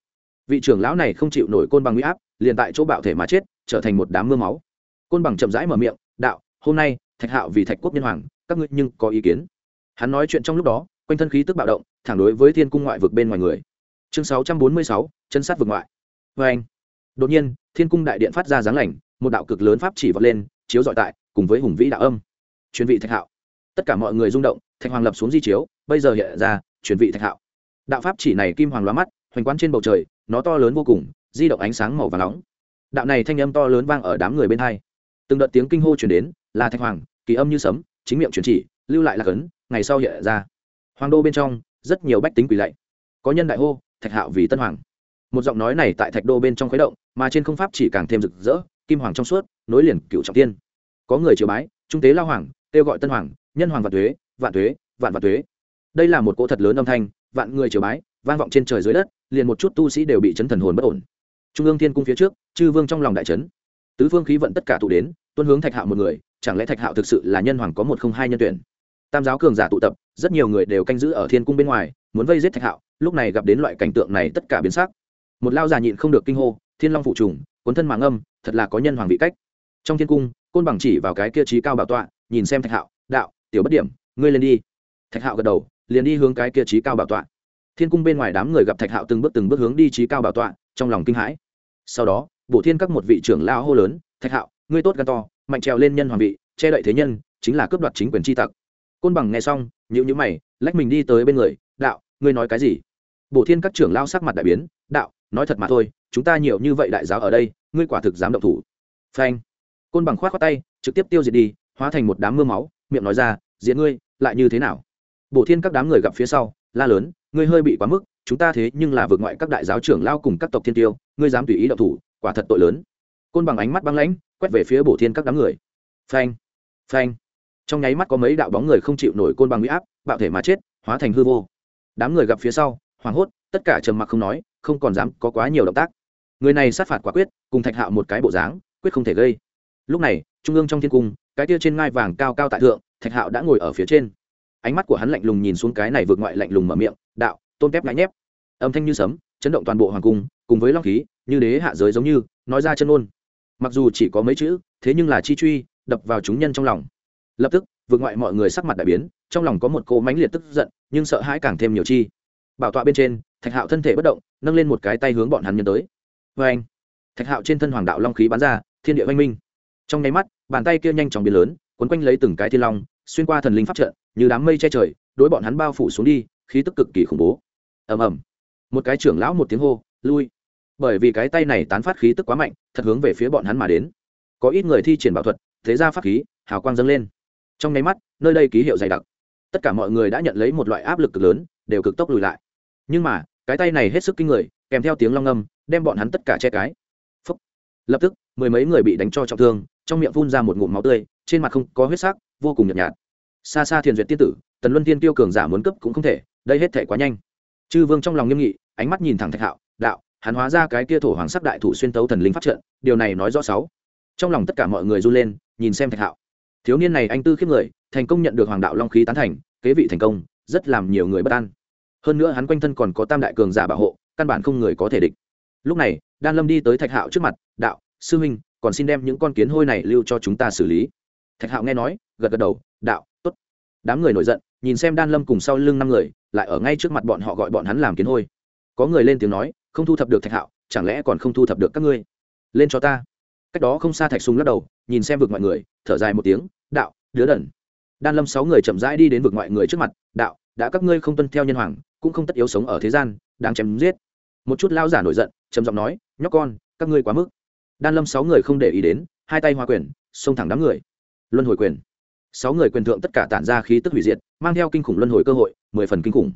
Vị trưởng lão này không chịu nổi côn bằng huy áp, liền tại chỗ bạo thể mà chết, trở thành một đám mưa máu. Côn bằng chậm rãi mở miệng, đạo hôm nay, thạch hạo vì thạch quốc nhân hoàng, các ngươi nhưng có ý kiến? Hắn nói chuyện trong lúc đó, quanh thân khí tức bạo động, thẳng đối với thiên cung ngoại vực bên ngoài người. Chương sáu trăm bốn mươi sáu, chân sát vực ngoại. Vê anh, đột nhiên, thiên cung đại điện phát ra dáng lành một đạo cực lớn pháp chỉ vọt lên, chiếu dọi tại, cùng với hùng vĩ đạo âm. Truyền vị thạch hạo. Tất cả mọi người rung động, thạch hoàng lập xuống di chiếu, bây giờ hiện ra truyền vị thạch hạo. Đạo pháp chỉ này kim hoàng loa mắt, hoành quán trên bầu trời, nó to lớn vô cùng, di động ánh sáng màu và nóng. Đạo này thanh âm to lớn vang ở đám người bên hai. Từng đợt tiếng kinh hô chuyển đến là thạch hoàng, kỳ âm như sấm, chính miệng truyền chỉ, lưu lại là cấn, ngày sau hiện ra. Hoàng đô bên trong, rất nhiều bách tính quỳ lạy. Có nhân đại hô, thạch hạo vì tân hoàng. Một giọng nói này tại thạch đô bên trong khuấy động, mà trên không pháp chỉ càng thêm rực rỡ, kim hoàng trong suốt, nối liền cựu trọng tiên. Có người triều bái, trung tế lao hoàng, kêu gọi tân hoàng, nhân hoàng vạn thuế vạn thuế vạn vạn thuế đây là một cỗ thật lớn âm thanh, vạn người triều bái, vang vọng trên trời dưới đất, liền một chút tu sĩ đều bị chấn thần hồn bất ổn. Trung ương thiên cung phía trước, chư vương trong lòng đại trấn tứ phương khí vận tất cả tụ đến tuân hướng thạch hạo một người, chẳng lẽ thạch hạo thực sự là nhân hoàng có một không hai nhân tuyển? Tam giáo cường giả tụ tập, rất nhiều người đều canh giữ ở thiên cung bên ngoài, muốn vây giết thạch hạo, lúc này gặp đến loại cảnh tượng này tất cả biến sắc. Một lao già nhịn không được kinh hô, thiên long phụ trùng, cuốn thân màng âm, thật là có nhân hoàng vị cách. Trong thiên cung, côn bằng chỉ vào cái kia trí cao bảo tọa, nhìn xem thạch hạo, đạo, tiểu bất điểm, ngươi lên đi. Thạch hạo gật đầu, liền đi hướng cái kia trí cao bảo tọa. Thiên cung bên ngoài đám người gặp thạch hạo từng bước từng bước hướng đi trí cao bảo tọa, trong lòng kinh hãi. Sau đó, bổ thiên các một vị trưởng lao hô lớn, thạch hạo ngươi tốt gan to, mạnh trèo lên nhân hoàng vị, che đậy thế nhân, chính là cướp đoạt chính quyền tri tặc. Côn bằng nghe xong nhữ nhữ mày, lách mình đi tới bên người, đạo, ngươi nói cái gì? Bổ thiên các trưởng lao sắc mặt đại biến, đạo, nói thật mà thôi, chúng ta nhiều như vậy đại giáo ở đây, ngươi quả thực dám động thủ. Phanh. Côn bằng khoát khoát tay, trực tiếp tiêu diệt đi, hóa thành một đám mưa máu, miệng nói ra diễn ngươi, lại như thế nào? Bổ thiên các đám người gặp phía sau, la lớn, ngươi hơi bị quá mức, chúng ta thế nhưng là vượt ngoại các đại giáo trưởng lao cùng các tộc thiên tiêu, ngươi dám tùy ý động thủ, quả thật tội lớn côn bằng ánh mắt băng lãnh, quét về phía bổ thiên các đám người. Phanh phanh. Trong nháy mắt có mấy đạo bóng người không chịu nổi côn bằng huy áp, bạo thể mà chết, hóa thành hư vô. Đám người gặp phía sau, hoảng hốt, tất cả trầm mặc không nói, không còn dám có quá nhiều động tác. Người này sát phạt quả quyết, cùng thạch hạo một cái bộ dáng, quyết không thể gây. Lúc này, trung ương trong thiên cung, cái tia trên ngai vàng cao cao tại thượng, thạch hạo đã ngồi ở phía trên. Ánh mắt của hắn lạnh lùng nhìn xuống cái này vượt ngoại lạnh lùng mở miệng, đạo, tôn kép ngãi nhép. Âm thanh như sấm, chấn động toàn bộ hoàng cung, cùng với long khí, như đế hạ giới giống như, nói ra chân ôn mặc dù chỉ có mấy chữ, thế nhưng là chi truy đập vào chúng nhân trong lòng. Lập tức, vượt ngoại mọi người sắc mặt đại biến, trong lòng có một cô mãnh liệt tức giận, nhưng sợ hãi càng thêm nhiều chi. Bảo tọa bên trên, thạch hạo thân thể bất động, nâng lên một cái tay hướng bọn hắn nhân tới. Vê anh thạch hạo trên thân hoàng đạo long khí bắn ra, thiên địa oanh minh. Trong nháy mắt, bàn tay kia nhanh chóng biến lớn, quấn quanh lấy từng cái thiên long, xuyên qua thần linh pháp trận, như đám mây che trời, đối bọn hắn bao phủ xuống đi, khí tức cực kỳ khủng bố. Ầm ầm. Một cái trưởng lão một tiếng hô, lui bởi vì cái tay này tán phát khí tức quá mạnh, thật hướng về phía bọn hắn mà đến. Có ít người thi triển bảo thuật, thế ra pháp khí, hào quang dâng lên. Trong nháy mắt, nơi đây ký hiệu dày đặc. Tất cả mọi người đã nhận lấy một loại áp lực cực lớn, đều cực tốc lùi lại. Nhưng mà, cái tay này hết sức kinh người, kèm theo tiếng long âm, đem bọn hắn tất cả che cái. Phúc. lập tức, mười mấy người bị đánh cho trọng thương, trong miệng phun ra một ngụm máu tươi, trên mặt không có huyết sắc, vô cùng nhợt nhạt. Xa xa thiền duyệt tiên tử, tần luân tiên tiêu cường giả muốn cấp cũng không thể, đây hết thể quá nhanh. Chư vương trong lòng nghiêm nghị, ánh mắt nhìn thẳng thạch hạo, đạo hắn hóa ra cái kia thổ hoàng sắc đại thủ xuyên tấu thần linh pháp trận, điều này nói rõ sáu. Trong lòng tất cả mọi người run lên, nhìn xem thạch hạo. Thiếu niên này anh tư khiếp người, thành công nhận được hoàng đạo long khí tán thành, kế vị thành công, rất làm nhiều người bất an. Hơn nữa hắn quanh thân còn có tam đại cường giả bảo hộ, căn bản không người có thể địch. Lúc này, đan lâm đi tới thạch hạo trước mặt, đạo, sư huynh, còn xin đem những con kiến hôi này lưu cho chúng ta xử lý. Thạch hạo nghe nói, gật gật đầu, đạo t ố t đám người nổi giận, nhìn xem đan lâm cùng sau lưng năm người, lại ở ngay trước mặt bọn họ gọi bọn hắn làm kiến hôi. Có người lên tiếng nói không thu thập được thạch hạo, chẳng lẽ còn không thu thập được các ngươi? Lên cho ta. Cách đó không xa thạch sùng lắc đầu, nhìn xem vực mọi người, thở dài một tiếng, đạo, đứa đần. Đan lâm sáu người chậm rãi đi đến vực mọi người trước mặt, đạo, đã các ngươi không tuân theo nhân hoàng, cũng không tất yếu sống ở thế gian đang chém giết. Một chút lao giả nổi giận, trầm giọng nói, nhóc con, các ngươi quá mức. Đan lâm sáu người không để ý đến, hai tay hoa quyền, xông thẳng đám người. Luân hồi quyền. Sáu người quyền thượng tất cả tản ra khí tức hủy diệt, mang theo kinh khủng luân hồi cơ hội, mười phần kinh khủng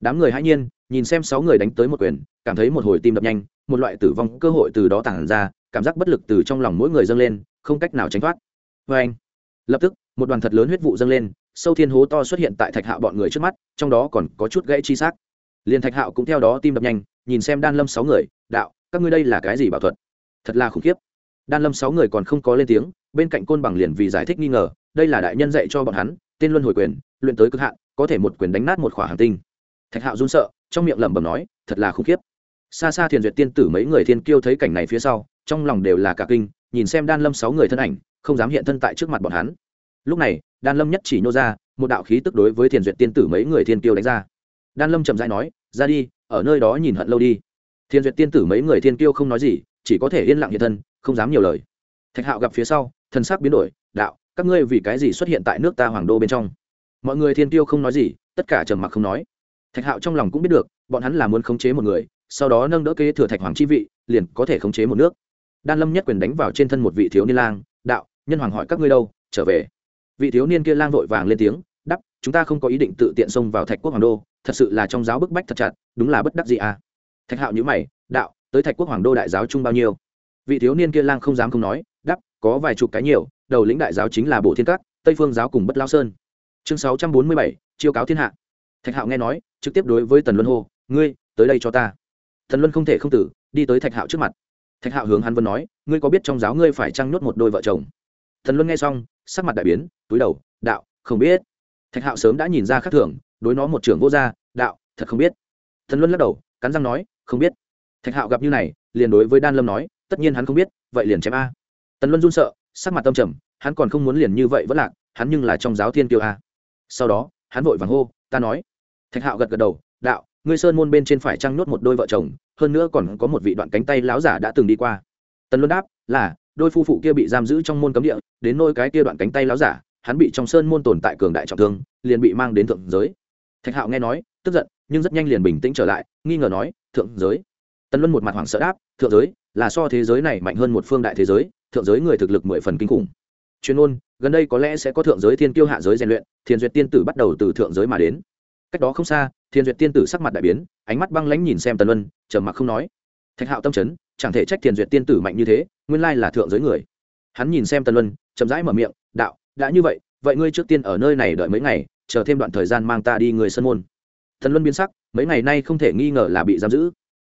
đám người hãy nhiên, nhìn xem sáu người đánh tới một quyền, cảm thấy một hồi tim đập nhanh, một loại tử vong cơ hội từ đó tản ra, cảm giác bất lực từ trong lòng mỗi người dâng lên, không cách nào tránh thoát. Vê anh, lập tức, một đoàn thật lớn huyết vụ dâng lên, sâu thiên hố to xuất hiện tại thạch hạo bọn người trước mắt, trong đó còn có chút gãy chi xác. Liền thạch hạo cũng theo đó tim đập nhanh, nhìn xem đan lâm sáu người, đạo, các ngươi đây là cái gì bảo thuật? Thật là khủng khiếp. Đan lâm sáu người còn không có lên tiếng, bên cạnh côn bằng liền vì giải thích nghi ngờ, đây là đại nhân dạy cho bọn hắn, tên luân hồi quyền, luyện tới cực hạn, có thể một quyền đánh nát một khỏa hàng tinh thạch hạo run sợ, trong miệng lẩm bẩm nói, thật là khủng khiếp. Xa xa thiền duyệt tiên tử mấy người thiên kiêu thấy cảnh này phía sau, trong lòng đều là cả kinh, nhìn xem đan lâm sáu người thân ảnh, không dám hiện thân tại trước mặt bọn hắn. Lúc này, đan lâm nhất chỉ nhô ra, một đạo khí tức đối với thiền duyệt tiên tử mấy người thiên kiêu đánh ra. Đan lâm chậm rãi nói, ra đi, ở nơi đó nhìn hận lâu đi. Thiên duyệt tiên tử mấy người thiên kiêu không nói gì, chỉ có thể yên lặng hiện thân, không dám nhiều lời. Thạch hạo gặp phía sau, thần sắc biến đổi, đạo, các ngươi vì cái gì xuất hiện tại nước ta hoàng đô bên trong? Mọi người thiên tiêu không nói gì, tất cả trầm mặc không nói thạch hạo trong lòng cũng biết được, bọn hắn là muốn khống chế một người, sau đó nâng đỡ kế thừa thạch hoàng chi vị, liền có thể khống chế một nước. Đan lâm nhất quyền đánh vào trên thân một vị thiếu niên lang, đạo, nhân hoàng hỏi các ngươi đâu, trở về. Vị thiếu niên kia lang vội vàng lên tiếng, đắp, chúng ta không có ý định tự tiện xông vào thạch quốc hoàng đô, thật sự là trong giáo bức bách thật chặt, đúng là bất đắc gì à. Thạch hạo nhữ mày, đạo, tới thạch quốc hoàng đô đại giáo chung bao nhiêu? Vị thiếu niên kia lang không dám không nói, đắp, có vài chục cái nhiều, đầu lĩnh đại giáo chính là bộ thiên cát tây phương giáo cùng bất lao sơn. Chương sáu trăm bốn mươi bảy, chiêu cáo thiên hạ thạch hạo nghe nói, trực tiếp đối với tần luân hô, ngươi, tới đây cho ta. Tần luân không thể không tử, đi tới thạch hạo trước mặt. Thạch hạo hướng hắn vân nói, ngươi có biết trong giáo ngươi phải trăng nhốt một đôi vợ chồng? Tần luân nghe xong, sắc mặt đại biến, túi đầu, đạo, không biết. Thạch hạo sớm đã nhìn ra khác thường, đối nó một trưởng vô gia, đạo, thật không biết. Tần luân lắc đầu, cắn răng nói, không biết. Thạch hạo gặp như này, liền đối với đan lâm nói, tất nhiên hắn không biết, vậy liền chém a. Tần luân run sợ, sắc mặt tâm trầm, hắn còn không muốn liền như vậy vẫn lạc, hắn nhưng là trong giáo thiên kiêu a. Sau đó, hắn vội vàng hô, ta nói thạch hạo gật gật đầu, đạo, ngươi sơn môn bên trên phải trăng nhốt một đôi vợ chồng, hơn nữa còn có một vị đoạn cánh tay láo giả đã từng đi qua. Tần luân đáp, là, đôi phu phụ kia bị giam giữ trong môn cấm địa, đến nôi cái kia đoạn cánh tay láo giả, hắn bị trong sơn môn tồn tại cường đại trọng thương, liền bị mang đến thượng giới. Thạch hạo nghe nói, tức giận, nhưng rất nhanh liền bình tĩnh trở lại, nghi ngờ nói, thượng giới? Tần luân một mặt hoảng sợ đáp, thượng giới, là so thế giới này mạnh hơn một phương đại thế giới, thượng giới người thực lực mười phần kinh khủng. Chuyên ôn gần đây có lẽ sẽ có thượng giới thiên kiêu hạ giới rèn luyện, thiền duyệt tiên tử bắt đầu từ thượng giới mà đến cách đó không xa, thiên duyệt tiên tử sắc mặt đại biến, ánh mắt băng lãnh nhìn xem tần luân, trầm mặc không nói. Thạch hạo tâm chấn, chẳng thể trách thiên duyệt tiên tử mạnh như thế, nguyên lai là thượng giới người. Hắn nhìn xem tần luân, chậm rãi mở miệng, đạo, đã như vậy vậy ngươi trước tiên ở nơi này đợi mấy ngày, chờ thêm đoạn thời gian mang ta đi người sân môn. Tần luân biến sắc, mấy ngày nay không thể nghi ngờ là bị giam giữ.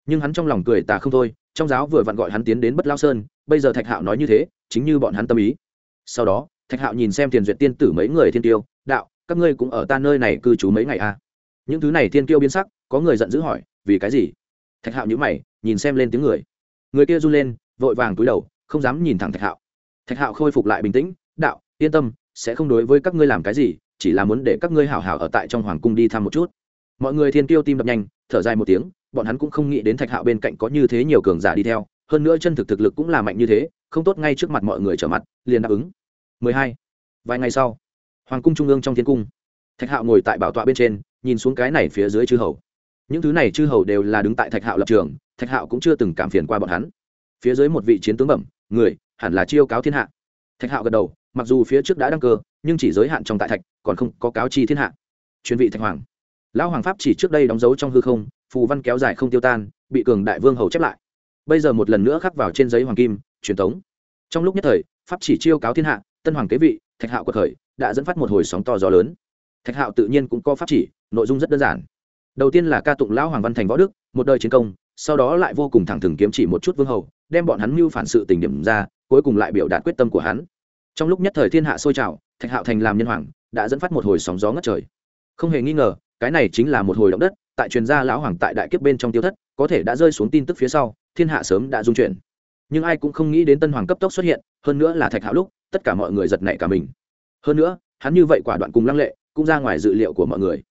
Nhưng hắn trong lòng cười tà không thôi, trong giáo vừa vặn gọi hắn tiến đến bất lao sơn, bây giờ thạch hạo nói như thế, chính như bọn hắn tâm ý. Sau đó, thạch hạo nhìn xem tiền duyệt tiên tử mấy người thiên tiêu, đạo, các ngươi cũng ở ta nơi này cư trú mấy ngày à những thứ này thiên kiêu biến sắc, có người giận dữ hỏi, vì cái gì? Thạch hạo nhữ mày, nhìn xem lên tiếng người. Người kia run lên, vội vàng túi đầu, không dám nhìn thẳng thạch hạo. Thạch hạo khôi phục lại bình tĩnh, đạo, yên tâm, sẽ không đối với các ngươi làm cái gì, chỉ là muốn để các ngươi hảo hảo ở tại trong hoàng cung đi thăm một chút. Mọi người thiên kiêu tim đập nhanh, thở dài một tiếng, bọn hắn cũng không nghĩ đến thạch hạo bên cạnh có như thế nhiều cường giả đi theo, hơn nữa chân thực thực lực cũng là mạnh như thế, không tốt ngay trước mặt mọi người trở mặt, liền đáp ứng. 12. vài ngày sau, hoàng cung trung ương trong thiên cung, thạch hạo ngồi tại bảo tọa bên trên nhìn xuống cái này phía dưới chư hầu. Những thứ này chư hầu đều là đứng tại thạch hạo lập trường, thạch hạo cũng chưa từng cảm phiền qua bọn hắn. Phía dưới một vị chiến tướng bẩm, người, hẳn là chiêu cáo thiên hạ. Thạch hạo gật đầu, mặc dù phía trước đã đăng cơ, nhưng chỉ giới hạn trong tại thạch, còn không có cáo chi thiên hạ. Chuyên vị thạch hoàng. Lão hoàng pháp chỉ trước đây đóng dấu trong hư không, phù văn kéo dài không tiêu tan, bị cường đại vương hầu chép lại. Bây giờ một lần nữa khắc vào trên giấy hoàng kim, truyền thống trong lúc nhất thời, pháp chỉ chiêu cáo thiên hạ, tân hoàng kế vị, thạch hạo quật khởi, đã dẫn phát một hồi sóng to gió lớn thạch hạo tự nhiên cũng có pháp chỉ, nội dung rất đơn giản. Đầu tiên là ca tụng lão hoàng văn thành võ đức, một đời chiến công, sau đó lại vô cùng thẳng thừng kiếm chỉ một chút vương hầu, đem bọn hắn mưu phản sự tình điểm ra, cuối cùng lại biểu đạt quyết tâm của hắn. Trong lúc nhất thời thiên hạ sôi trào, thạch hạo thành làm nhân hoàng, đã dẫn phát một hồi sóng gió ngất trời. Không hề nghi ngờ, cái này chính là một hồi động đất, tại truyền gia lão hoàng tại đại kiếp bên trong tiêu thất, có thể đã rơi xuống tin tức phía sau, thiên hạ sớm đã dung chuyển. Nhưng ai cũng không nghĩ đến tân hoàng cấp tốc xuất hiện, hơn nữa là thạch hạo lúc, tất cả mọi người giật nảy cả mình. Hơn nữa, hắn như vậy quả đoạn cùng lăng lệ cũng ra ngoài dự liệu của mọi người.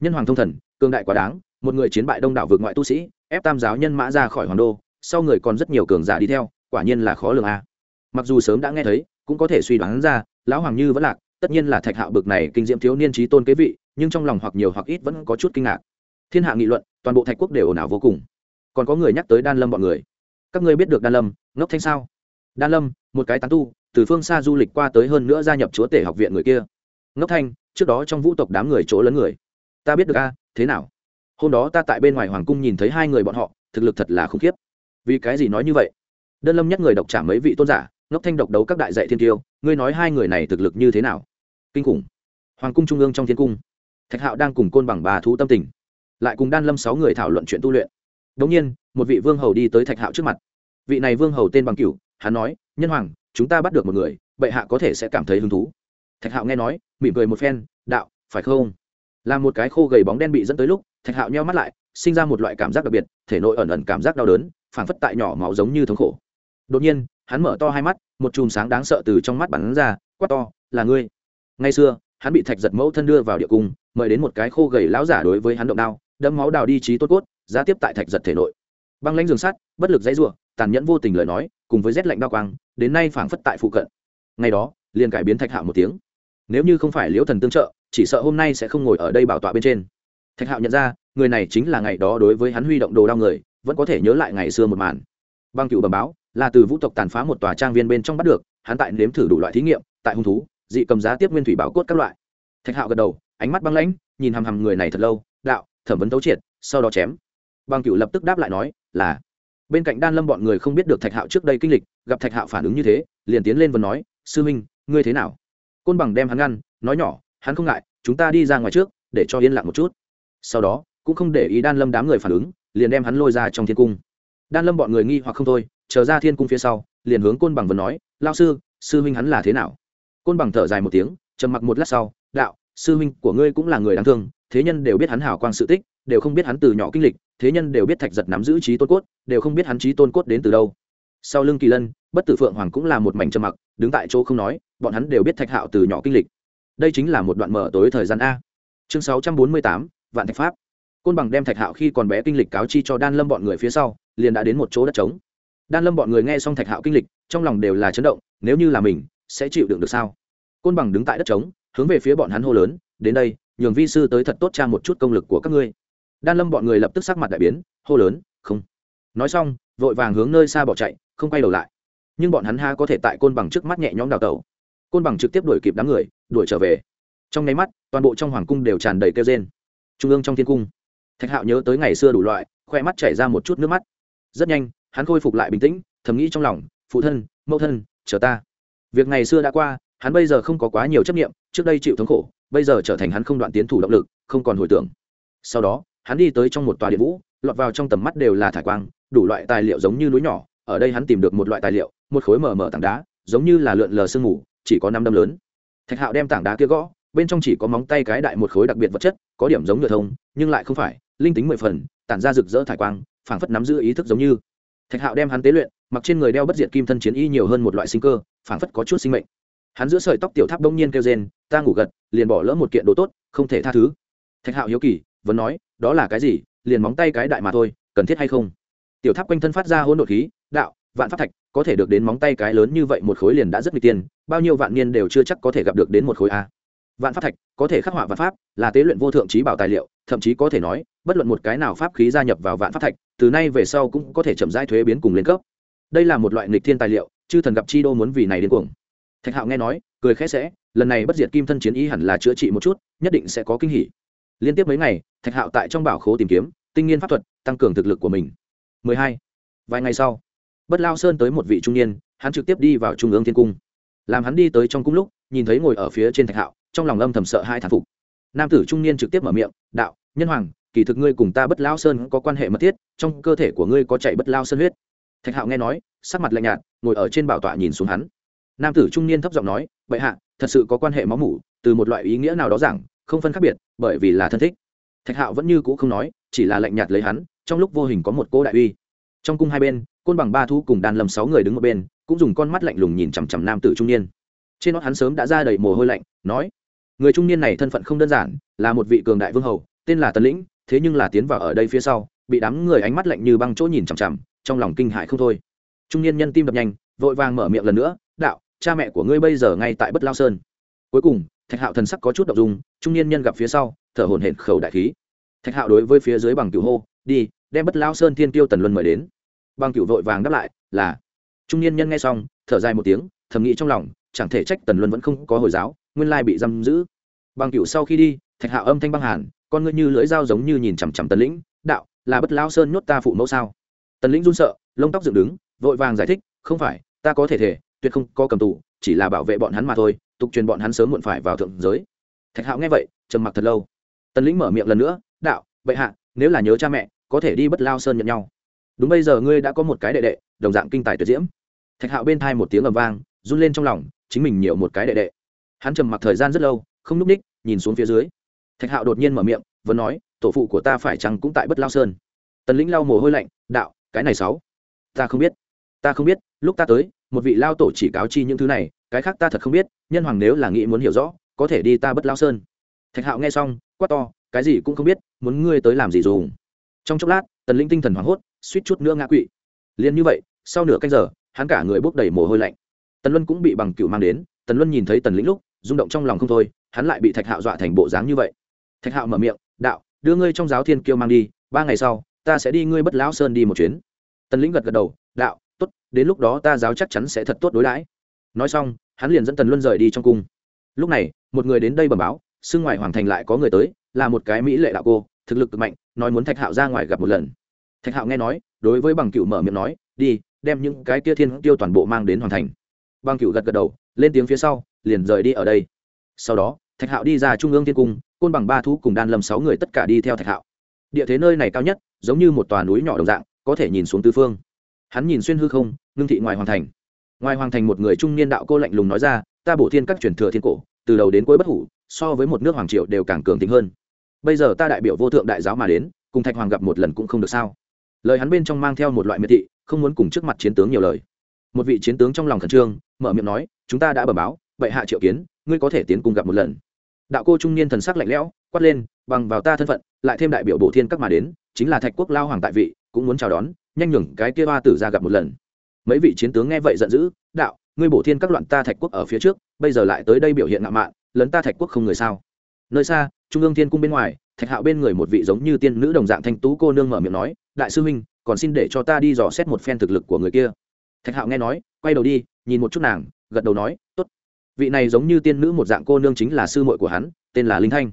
Nhân hoàng thông thần cương đại quá đáng, một người chiến bại đông đảo vượt ngoại tu sĩ, ép tam giáo nhân mã ra khỏi hoàng đô, sau người còn rất nhiều cường giả đi theo, quả nhiên là khó lường a. Mặc dù sớm đã nghe thấy, cũng có thể suy đoán ra, lão hoàng như vẫn lạc, tất nhiên là thạch hạo bực này kinh diễm thiếu niên trí tôn kế vị, nhưng trong lòng hoặc nhiều hoặc ít vẫn có chút kinh ngạc. Thiên hạ nghị luận, toàn bộ thạch quốc đều ồn ào vô cùng. Còn có người nhắc tới đan lâm bọn người. Các ngươi biết được đan lâm, ngốc thanh sao? Đan lâm, một cái tán tu, từ phương xa du lịch qua tới hơn nữa gia nhập chúa tể học viện người kia ngốc thanh, trước đó trong vũ tộc đám người chỗ lớn người. Ta biết được a, thế nào? Hôm đó ta tại bên ngoài hoàng cung nhìn thấy hai người bọn họ, thực lực thật là khủng khiếp. Vì cái gì nói như vậy? Đơn lâm nhắc người độc trả mấy vị tôn giả, ngốc thanh độc đấu các đại dạy thiên tiêu, ngươi nói hai người này thực lực như thế nào? Kinh khủng. Hoàng cung trung ương trong thiên cung, thạch hạo đang cùng côn bằng bà thú tâm tình, lại cùng đan lâm sáu người thảo luận chuyện tu luyện. Đ ỗ n g nhiên, một vị vương hầu đi tới thạch hạo trước mặt. Vị này vương hầu tên bằng cửu, hắn nói, nhân hoàng, chúng ta bắt được một người, bệ hạ có thể sẽ cảm thấy hứng thú thạch hạo nghe nói, mỉm cười một phen, đạo, phải không? Là một cái khô gầy bóng đen bị dẫn tới lúc, thạch hạo nheo mắt lại, sinh ra một loại cảm giác đặc biệt, thể nội ẩn ẩn cảm giác đau đớn, phảng phất tại nhỏ máu giống như thống khổ. Đột nhiên, hắn mở to hai mắt, một chùm sáng đáng sợ từ trong mắt bắn ra, quát to, là ngươi. Ngay xưa, hắn bị thạch giật mẫu thân đưa vào địa cung, mời đến một cái khô gầy lão giả đối với hắn động đao đâm máu đào đi trí tốt cốt giá tiếp tại thạch giật thể nội. Băng lãnh giường sắt, bất lực dãy ruộng tàn nhẫn vô tình lời nói, cùng với rét lạnh bao quang, đến nay phảng phất tại phụ cận. Ngày đó, liền cải biến thạch hạo một tiếng nếu như không phải liễu thần tương trợ, chỉ sợ hôm nay sẽ không ngồi ở đây bảo tọa bên trên. Thạch hạo nhận ra, người này chính là ngày đó đối với hắn huy động đồ đao người, vẫn có thể nhớ lại ngày xưa một màn. Băng cựu bẩm báo, là từ vũ tộc tàn phá một tòa trang viên bên trong bắt được, hắn tại nếm thử đủ loại thí nghiệm, tại hung thú, dị cầm giá tiếp nguyên thủy bảo cốt các loại. Thạch hạo gật đầu, ánh mắt băng lãnh, nhìn hằm hằm người này thật lâu, đạo, thẩm vấn tấu triệt, sau đó chém. Băng cựu lập tức đáp lại nói, là. Bên cạnh đan lâm bọn người không biết được thạch hạo trước đây kinh lịch, gặp thạch hạo phản ứng như thế, liền tiến lên và nói, sư minh, ngươi thế nào? Côn bằng đem hắn ngăn, nói nhỏ, hắn không ngại, chúng ta đi ra ngoài trước, để cho yên lặng một chút. Sau đó, cũng không để ý đan lâm đám người phản ứng, liền đem hắn lôi ra trong thiên cung. Đan lâm bọn người nghi hoặc không thôi, chờ ra thiên cung phía sau, liền hướng côn bằng vừa nói lao sư sư huynh hắn là thế nào? Côn bằng thở dài một tiếng, trầm mặc một lát sau, đạo, sư huynh của ngươi cũng là người đáng thương, thế nhân đều biết hắn hào quang sự tích, đều không biết hắn từ nhỏ kinh lịch, thế nhân đều biết thạch giật nắm giữ trí tôn cốt, đều không biết hắn trí tôn cốt đến từ đâu. Sau lưng kỳ lân bất tử phượng hoàng cũng là một mảnh trầm mặc, đứng tại chỗ không nói, bọn hắn đều biết thạch hạo từ nhỏ kinh lịch. Đây chính là một đoạn mở tối thời gian a. Chương sáu trăm bốn mươi tám, vạn thạch pháp. Côn bằng đem thạch hạo khi còn bé kinh lịch cáo chi cho đan lâm bọn người phía sau, liền đã đến một chỗ đất trống. Đan lâm bọn người nghe xong thạch hạo kinh lịch, trong lòng đều là chấn động, nếu như là mình, sẽ chịu đựng được sao? Côn bằng đứng tại đất trống, hướng về phía bọn hắn hô lớn, đến đây, nhường vi sư tới thật tốt tra một chút công lực của các ngươi. Đan lâm bọn người lập tức sắc mặt đại biến, hô lớn, không. Nói xong, vội vàng hướng nơi xa bỏ chạy, không quay đầu lại nhưng bọn hắn ha có thể tại côn bằng trước mắt nhẹ nhõm đào tẩu. Côn bằng trực tiếp đuổi kịp đám người, đuổi trở về. Trong nháy mắt, toàn bộ trong hoàng cung đều tràn đầy kêu rên. Trung ương trong thiên cung. Thạch hạo nhớ tới ngày xưa đủ loại, khoe mắt chảy ra một chút nước mắt. Rất nhanh, hắn khôi phục lại bình tĩnh, thầm nghĩ trong lòng, phụ thân, mẫu thân, chờ ta. Việc ngày xưa đã qua, hắn bây giờ không có quá nhiều chấp nghiệm trước đây chịu thống khổ, bây giờ trở thành hắn không đoạn tiến thủ động lực, không còn hồi tưởng. Sau đó, hắn đi tới trong một tòa điện vũ, lọt vào trong tầm mắt đều là thải quang, đủ loại tài liệu giống như núi nhỏ, ở đây hắn tìm được một loại tài liệu một khối mờ mờ tảng đá, giống như là lượn lờ sương mù, chỉ có năm đâm lớn. Thạch hạo đem tảng đá kia gõ, bên trong chỉ có móng tay cái đại một khối đặc biệt vật chất, có điểm giống nhựa thông, nhưng lại không phải, linh tính mười phần, tản ra rực rỡ thải quang, phảng phất nắm giữ ý thức giống như. Thạch hạo đem hắn tế luyện, mặc trên người đeo bất diệt kim thân chiến y nhiều hơn một loại sinh cơ, phảng phất có chút sinh mệnh. Hắn giữa sợi tóc tiểu tháp đông nhiên kêu rên, ta ngủ gật, liền bỏ lỡ một kiện đồ tốt, không thể tha thứ. Thạch hạo hiếu kỳ, vẫn nói, đó là cái gì? Liền móng tay cái đại mà thôi, cần thiết hay không? Tiểu tháp quanh thân phát ra hỗn độn khí, đạo, vạn pháp thạch có thể được đến móng tay cái lớn như vậy một khối liền đã rất nguy tiên, bao nhiêu vạn niên đều chưa chắc có thể gặp được đến một khối a. Vạn pháp thạch, có thể khắc họa vạn pháp, là tế luyện vô thượng trí bảo tài liệu, thậm chí có thể nói, bất luận một cái nào pháp khí gia nhập vào vạn pháp thạch, từ nay về sau cũng có thể chậm rãi thuế biến cùng lên cấp. Đây là một loại nghịch thiên tài liệu, chư thần gặp chi đô muốn vì này đến cuồng. Thạch hạo nghe nói, cười khẽ sẽ, lần này bất diệt kim thân chiến ý hẳn là chữa trị một chút, nhất định sẽ có kinh hỉ. Liên tiếp mấy ngày, thạch hạo tại trong bảo khố tìm kiếm, tinh nghiên pháp thuật, tăng cường thực lực của mình. 12. vài ngày sau bất lao sơn tới một vị trung niên, hắn trực tiếp đi vào trung ương thiên cung. Làm hắn đi tới trong cung lúc, nhìn thấy ngồi ở phía trên thạch hạo, trong lòng âm thầm sợ hai thản phục. Nam tử trung niên trực tiếp mở miệng, đạo, nhân hoàng, kỳ thực ngươi cùng ta bất lao sơn có quan hệ mật thiết, trong cơ thể của ngươi có chạy bất lao sơn huyết. Thạch hạo nghe nói, sắc mặt lạnh nhạt, ngồi ở trên bảo tọa nhìn xuống hắn. Nam tử trung niên thấp giọng nói, bệ hạ, thật sự có quan hệ máu mủ, từ một loại ý nghĩa nào đó rằng, không phân khác biệt, bởi vì là thân thích. Thạch hạo vẫn như cũ không nói, chỉ là lạnh nhạt lấy hắn, trong lúc vô hình có một cô đại uy trong cung hai bên, côn bằng ba thu cùng đàn lầm sáu người đứng một bên, cũng dùng con mắt lạnh lùng nhìn chằm chằm nam tử trung niên. Trên nót hắn sớm đã ra đầy mồ hôi lạnh, nói, người trung niên này thân phận không đơn giản, là một vị cường đại vương hầu, tên là tần lĩnh, thế nhưng là tiến vào ở đây phía sau, bị đám người ánh mắt lạnh như băng chỗ nhìn chằm chằm, trong lòng kinh hại không thôi. Trung niên nhân tim đập nhanh, vội vàng mở miệng lần nữa, đạo, cha mẹ của ngươi bây giờ ngay tại bất lao sơn. Cuối cùng, thạch hạo thần sắc có chút đ ộ n g dung, trung niên nhân gặp phía sau, thở hồn hển khẩu đại khí. Thạch hạo đối với phía dưới bằng cửu hô, đi đem bất lao sơn thiên tiêu tần luân mời đến. Bằng cửu vội vàng đáp lại, là, trung niên nhân nghe xong, thở dài một tiếng, thầm nghĩ trong lòng, chẳng thể trách tần luân vẫn không có hồi giáo, nguyên lai bị giam giữ. Bằng cửu sau khi đi, thạch hạo âm thanh băng hàn, con ngươi như lưỡi dao giống như nhìn chằm chằm tần lĩnh, đạo, là bất lao sơn nhốt ta phụ mẫu sao? Tần lĩnh run sợ, lông tóc dựng đứng, vội vàng giải thích, không phải, ta có thể thể, tuyệt không có cầm tù, chỉ là bảo vệ bọn hắn mà thôi, tục truyền bọn hắn sớm muộn phải vào thượng giới. Thạch hạo nghe vậy, trầm mặc thật lâu. Tần lĩnh mở miệng lần nữa, đạo, bệ hạ, nếu là nhớ cha mẹ có thể đi bất lao sơn nhận nhau. Đúng bây giờ ngươi đã có một cái đệ đệ, đồng dạng kinh tài tuyệt diễm. Thạch hạo bên thai một tiếng ầm vang, run lên trong lòng, chính mình nhiều một cái đệ đệ. Hắn trầm mặc thời gian rất lâu, không n ú c ních, nhìn xuống phía dưới. Thạch hạo đột nhiên mở miệng, vẫn nói, tổ phụ của ta phải chăng cũng tại bất lao sơn? Tần lĩnh lau mồ hôi lạnh, đạo, cái này sáu, ta không biết, ta không biết, lúc ta tới, một vị lao tổ chỉ cáo chi những thứ này, cái khác ta thật không biết, nhân hoàng nếu là nghĩ muốn hiểu rõ, có thể đi ta bất lao sơn. Thạch hạo nghe xong, quát to, cái gì cũng không biết, muốn ngươi tới làm gì dùng? Trong chốc lát, tần linh tinh thần hoảng hốt, suýt chút nữa ngã quỵ. Liền như vậy, sau nửa canh giờ, hắn cả người bốc đầy mồ hôi lạnh. Tần luân cũng bị bằng cựu mang đến, tần luân nhìn thấy tần lĩnh lúc, rung động trong lòng không thôi, hắn lại bị thạch hạo dọa thành bộ dáng như vậy. Thạch hạo mở miệng, đạo, đưa ngươi trong giáo thiên kiêu mang đi, ba ngày sau, ta sẽ đi ngươi bất lão sơn đi một chuyến. Tần lĩnh gật gật đầu, đạo, tốt, đến lúc đó ta giáo chắc chắn sẽ thật tốt đối đãi. Nói xong, hắn liền dẫn tần luân rời đi trong cung. Lúc này, một người đến đây bẩm báo, xưng ngoài hoàng thành lại có người tới, là một cái mỹ lệ đạo cô thực lực cực mạnh, nói muốn thạch hạo ra ngoài gặp một lần. Thạch hạo nghe nói, đối với bằng cựu mở miệng nói, đi, đem những cái kia thiên tiêu toàn bộ mang đến hoàng thành. Bằng cựu gật gật đầu, lên tiếng phía sau, liền rời đi ở đây. Sau đó, thạch hạo đi ra trung ương thiên cung, côn bằng ba thú cùng đan lâm sáu người tất cả đi theo thạch hạo. Địa thế nơi này cao nhất, giống như một tòa núi nhỏ đồng dạng, có thể nhìn xuống tư phương. Hắn nhìn xuyên hư không, ngưng thị ngoài hoàng thành. Ngoài hoàng thành một người trung niên đạo cô lạnh lùng nói ra, ta bổ thiên các truyền thừa thiên cổ, từ đầu đến cuối bất hủ, so với một nước hoàng Triệu đều càng cường tính hơn bây giờ ta đại biểu vô thượng đại giáo mà đến, cùng thạch hoàng gặp một lần cũng không được sao? Lời hắn bên trong mang theo một loại miệt thị, không muốn cùng trước mặt chiến tướng nhiều lời. Một vị chiến tướng trong lòng khẩn trương, mở miệng nói, chúng ta đã bờ báo, vậy hạ triệu kiến, ngươi có thể tiến cùng gặp một lần. Đạo cô trung niên thần sắc lạnh lẽo, quát lên, bằng vào ta thân phận, lại thêm đại biểu bổ thiên các mà đến, chính là thạch quốc lao hoàng tại vị, cũng muốn chào đón, nhanh nhường cái kia hoa tử ra gặp một lần. Mấy vị chiến tướng nghe vậy giận dữ, đạo, ngươi bổ thiên các loạn ta thạch quốc ở phía trước, bây giờ lại tới đây biểu hiện ngạo mạn, lấn ta thạch quốc không người sao? Nơi xa, trung ương thiên cung bên ngoài, thạch hạo bên người một vị giống như tiên nữ đồng dạng thanh tú cô nương mở miệng nói, đại sư huynh, còn xin để cho ta đi dò xét một phen thực lực của người kia. Thạch hạo nghe nói, quay đầu đi, nhìn một chút nàng, gật đầu nói, tốt. Vị này giống như tiên nữ một dạng cô nương chính là sư muội của hắn, tên là linh thanh.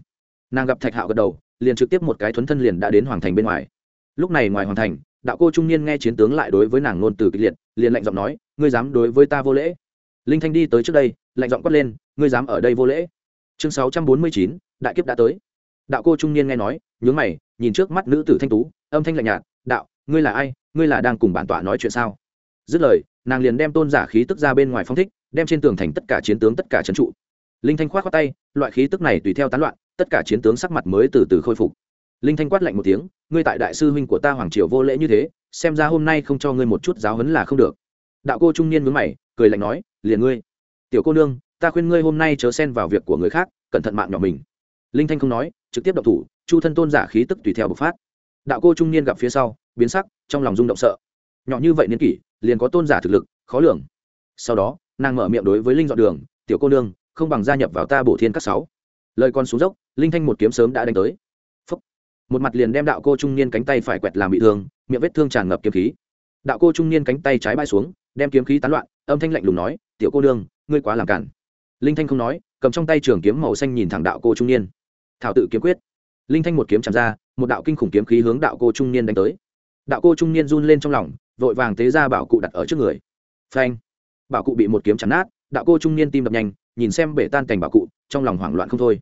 Nàng gặp thạch hạo gật đầu, liền trực tiếp một cái thuấn thân liền đã đến hoàng thành bên ngoài. Lúc này ngoài hoàng thành, đạo cô trung niên nghe chiến tướng lại đối với nàng ngôn từ kịch liệt, liền lạnh giọng nói, ngươi dám đối với ta vô lễ? Linh thanh đi tới trước đây, lạnh giọng quát lên, ngươi dám ở đây vô lễ? Chương sáu trăm bốn mươi chín đại kiếp đã tới. Đạo cô trung niên nghe nói, nhướng mày, nhìn trước mắt nữ tử thanh tú, âm thanh lạnh nhạt, đạo, ngươi là ai? Ngươi là đang cùng bản tọa nói chuyện sao? Dứt lời, nàng liền đem tôn giả khí tức ra bên ngoài phong thích, đem trên tường thành tất cả chiến tướng, tất cả trấn trụ. Linh thanh khoát khoát tay, loại khí tức này tùy theo tán loạn, tất cả chiến tướng sắc mặt mới từ từ khôi phục. Linh thanh quát lạnh một tiếng, ngươi tại đại sư huynh của ta hoàng triều vô lễ như thế, xem ra hôm nay không cho ngươi một chút giáo huấn là không được. Đạo cô trung niên mướn mày, cười lạnh nói, liền ngươi, tiểu cô nương, ta khuyên ngươi hôm nay chớ xen vào việc của người khác, cẩn thận mạng nhỏ mình linh thanh không nói, trực tiếp động thủ, chu thân tôn giả khí tức tùy theo bộc phát. Đạo cô trung niên gặp phía sau, biến sắc, trong lòng rung động sợ. Nhỏ như vậy niên kỷ, liền có tôn giả thực lực, khó lường. Sau đó, nàng mở miệng đối với linh dọn đường, tiểu cô nương, không bằng gia nhập vào ta bổ thiên các sáu. Lời con xuống dốc, linh thanh một kiếm sớm đã đánh tới. Phúc. một mặt liền đem đạo cô trung niên cánh tay phải quẹt làm bị thương, miệng vết thương tràn ngập kiếm khí. Đạo cô trung niên cánh tay trái bay xuống, đem kiếm khí tán loạn, âm thanh lạnh lùng nói, tiểu cô nương, ngươi quá làm cản linh thanh không nói, cầm trong tay trường kiếm màu xanh nhìn thẳng đạo cô trung niên thảo tự kiếm quyết. Linh thanh một kiếm chạm ra, một đạo kinh khủng kiếm khí hướng đạo cô trung niên đánh tới. Đạo cô trung niên run lên trong lòng, vội vàng tế ra bảo cụ đặt ở trước người. Phanh! Bảo cụ bị một kiếm chắn nát, đạo cô trung niên tim đập nhanh, nhìn xem bể tan cảnh bảo cụ, trong lòng hoảng loạn không thôi.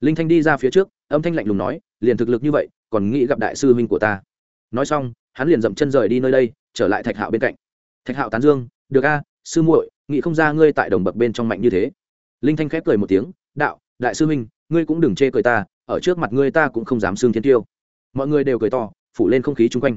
Linh thanh đi ra phía trước, âm thanh lạnh lùng nói, liền thực lực như vậy, còn nghĩ gặp đại sư huynh của ta? Nói xong, hắn liền dậm chân rời đi nơi đây, trở lại thạch hạo bên cạnh. Thạch hạo tán dương, được a, sư muội, nghĩ không ra ngươi tại đồng bậc bên trong mạnh như thế. Linh thanh khép cười một tiếng, đạo, đại sư huynh ngươi cũng đừng chê cười ta, ở trước mặt ngươi ta cũng không dám xương thiên tiêu. Mọi người đều cười to, phủ lên không khí chung quanh.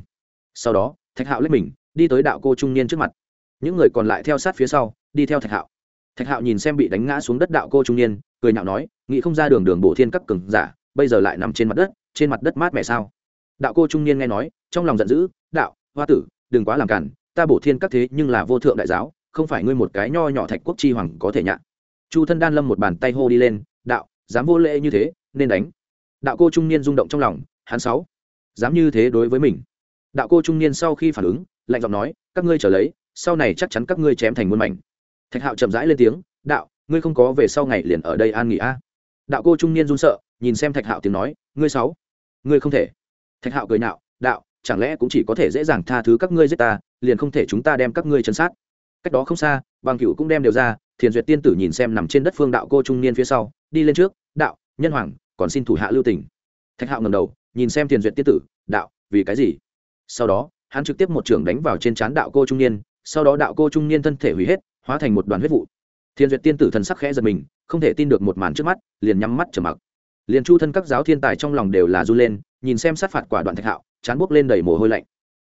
Sau đó, thạch hạo lết mình, đi tới đạo cô trung niên trước mặt. Những người còn lại theo sát phía sau, đi theo thạch hạo. Thạch hạo nhìn xem bị đánh ngã xuống đất đạo cô trung niên, cười nhạo nói, nghĩ không ra đường đường bổ thiên các cường giả, bây giờ lại nằm trên mặt đất, trên mặt đất mát mẻ sao? Đạo cô trung niên nghe nói, trong lòng giận dữ, đạo, hoa tử, đừng quá làm cản ta bổ thiên các thế nhưng là vô thượng đại giáo, không phải ngươi một cái nho nhỏ thạch quốc chi hoàng có thể nhạ. Chu thân đan lâm một bàn tay hô đi lên dám vô lễ như thế, nên đánh. Đạo cô trung niên rung động trong lòng, hắn sáu. Dám như thế đối với mình. Đạo cô trung niên sau khi phản ứng, lạnh giọng nói, các ngươi trở lấy, sau này chắc chắn các ngươi chém thành muôn mảnh. Thạch hạo chậm rãi lên tiếng, đạo, ngươi không có về sau ngày liền ở đây an nghỉ a. Đạo cô trung niên run sợ, nhìn xem thạch hạo tiếng nói, ngươi sáu. Ngươi không thể. Thạch hạo cười nạo đạo, chẳng lẽ cũng chỉ có thể dễ dàng tha thứ các ngươi giết ta, liền không thể chúng ta đem các ngươi chân sát. Cách đó không xa bằng cựu cũng đem đều ra, thiền duyệt tiên tử nhìn xem nằm trên đất phương đạo cô trung niên phía sau đi lên trước, đạo, nhân hoàng, còn xin thủ hạ lưu tỉnh thạch hạo ngầm đầu, nhìn xem thiền duyệt tiên tử, đạo, vì cái gì? Sau đó, hắn trực tiếp một trưởng đánh vào trên trán đạo cô trung niên, sau đó đạo cô trung niên thân thể hủy hết, hóa thành một đoàn huyết vụ. Thiên duyệt tiên tử thần sắc khẽ giật mình, không thể tin được một màn trước mắt, liền nhắm mắt trở mặc. Liền chu thân các giáo thiên tài trong lòng đều là r u lên, nhìn xem sát phạt quả đoạn thạch hạo, chán buốc lên đầy mồ hôi lạnh.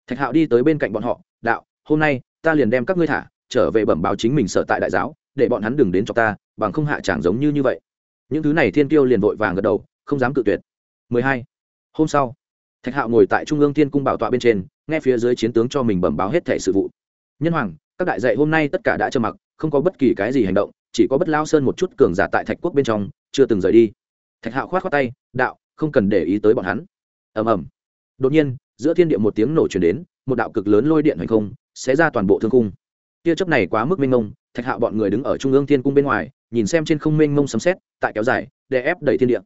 Thạch hạo đi tới bên cạnh bọn họ, đạo, hôm nay, ta liền đem các ngươi thả, trở về bẩm báo chính mình sở tại đại giáo, để bọn hắn đừng đến cho ta, bằng không hạ chẳng giống như như vậy những thứ này thiên tiêu liền vội vàng gật đầu, không dám cự tuyệt. 12. hôm sau, thạch hạo ngồi tại trung ương thiên cung bảo tọa bên trên, nghe phía dưới chiến tướng cho mình bẩm báo hết thể sự vụ. Nhân hoàng, các đại dạy hôm nay tất cả đã trơ mặc, không có bất kỳ cái gì hành động, chỉ có bất lao sơn một chút cường giả tại thạch quốc bên trong, chưa từng rời đi. Thạch hạo khoát khoát tay, đạo, không cần để ý tới bọn hắn. Ầm ầm. Đột nhiên, giữa thiên địa một tiếng nổ chuyển đến, một đạo cực lớn lôi điện hành không sẽ ra toàn bộ thương cung. Tia chấp này quá mức mênh mông, thạch hạo bọn người đứng ở trung ương thiên cung bên ngoài nhìn xem trên không mênh mông sấm xét tại kéo dài để ép đẩy thiên địa.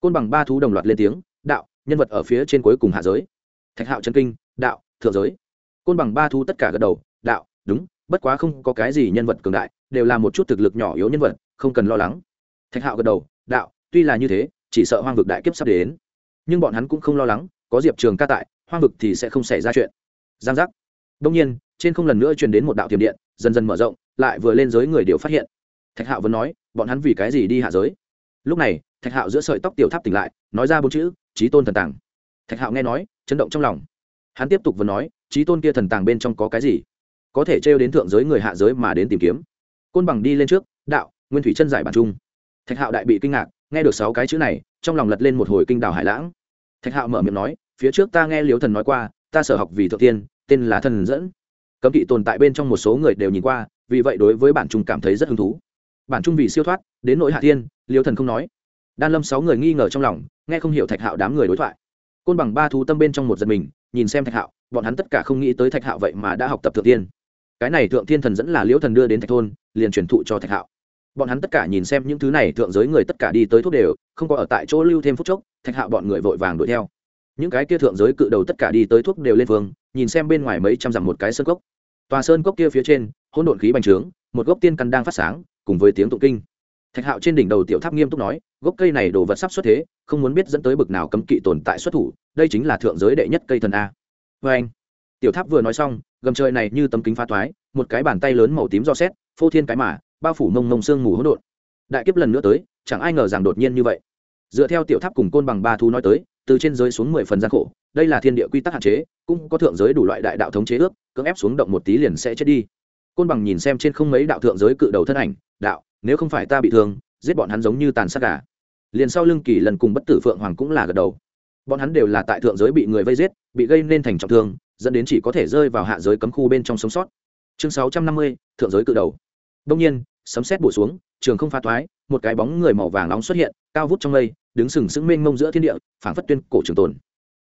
Côn bằng ba thú đồng loạt lên tiếng, đạo, nhân vật ở phía trên cuối cùng hạ giới. Thạch hạo chân kinh, đạo, thượng giới. Côn bằng ba thú tất cả gật đầu, đạo, đúng, bất quá không có cái gì nhân vật cường đại, đều là một chút thực lực nhỏ yếu nhân vật, không cần lo lắng. Thạch hạo gật đầu, đạo, tuy là như thế, chỉ sợ hoang vực đại kiếp sắp đến. Nhưng bọn hắn cũng không lo lắng, có diệp trường ca tại, hoang vực thì sẽ không xảy ra chuyện. Giang giác. Đông nhiên, trên không lần nữa truyền đến một đạo tiềm điện, dần dần mở rộng, lại vừa lên giới người đều phát hiện thạch hạo vẫn nói, bọn hắn vì cái gì đi hạ giới? Lúc này, thạch hạo giữa sợi tóc tiểu tháp tỉnh lại, nói ra bốn chữ trí tôn thần tàng. Thạch hạo nghe nói, chấn động trong lòng. Hắn tiếp tục vừa nói trí tôn kia thần tàng bên trong có cái gì? Có thể trêu đến thượng giới người hạ giới mà đến tìm kiếm. Côn bằng đi lên trước, đạo, nguyên thủy chân giải bản trung. Thạch hạo đại bị kinh ngạc, nghe được sáu cái chữ này, trong lòng lật lên một hồi kinh đảo hải lãng. Thạch hạo mở miệng nói, phía trước ta nghe liếu thần nói qua, ta sở học vì thượng tiên, tên là thần dẫn. Cấm kỵ tồn tại bên trong một số người đều nhìn qua, vì vậy đối với bản trung cảm thấy rất hứng thú bản trung vì siêu thoát, đến nỗi hạ tiên liêu thần không nói. Đan lâm sáu người nghi ngờ trong lòng, nghe không hiểu thạch hạo đám người đối thoại. Côn bằng ba thú tâm bên trong một giật mình, nhìn xem thạch hạo, bọn hắn tất cả không nghĩ tới thạch hạo vậy mà đã học tập thượng tiên cái này thượng tiên thần dẫn là liễu thần đưa đến thạch thôn, liền truyền thụ cho thạch hạo. Bọn hắn tất cả nhìn xem những thứ này, thượng giới người tất cả đi tới thuốc đều, không có ở tại chỗ lưu thêm phút chốc, thạch hạo bọn người vội vàng đuổi theo. Những cái kia thượng giới cự đầu tất cả đi tới thuốc đều lên phương nhìn xem bên ngoài mấy trăm dặm một cái sơn cốc. Tòa sơn cốc kia phía trên, hỗn độn khí bành trướng, một gốc tiên căn đang phát sáng cùng với tiếng tụng kinh. Thạch hạo trên đỉnh đầu tiểu tháp nghiêm túc nói, gốc cây này đồ vật sắp xuất thế, không muốn biết dẫn tới bực nào cấm kỵ tồn tại xuất thủ, đây chính là thượng giới đệ nhất cây thần a. Vê anh, tiểu tháp vừa nói xong, gầm trời này như tấm kính pha toái, một cái bàn tay lớn màu tím do xét, phô thiên cái mà, bao phủ mông mông sương mù hỗn độn. Đại kiếp lần nữa tới, chẳng ai ngờ rằng đột nhiên như vậy. Dựa theo tiểu tháp cùng côn bằng ba thu nói tới, từ trên giới xuống mười phần gian khổ, đây là thiên địa quy tắc hạn chế, cũng có thượng giới đủ loại đại đạo thống chế ước, cưỡng ép xuống động một tí liền sẽ chết đi côn bằng nhìn xem trên không mấy đạo thượng giới cự đầu thân ảnh, đạo, nếu không phải ta bị thương, giết bọn hắn giống như tàn sát gà. Liền sau lưng kỳ lần cùng bất tử phượng hoàng cũng là gật đầu. Bọn hắn đều là tại thượng giới bị người vây giết, bị gây nên thành trọng thương, dẫn đến chỉ có thể rơi vào hạ giới cấm khu bên trong sống sót. Chương sáu trăm năm mươi, thượng giới cự đầu. Đông nhiên, sấm xét bổ xuống, trường không pha thoái, một cái bóng người màu vàng nóng xuất hiện, cao vút trong mây, đứng sừng sững mênh mông giữa thiên địa, phảng phất tuyên cổ trường tồn.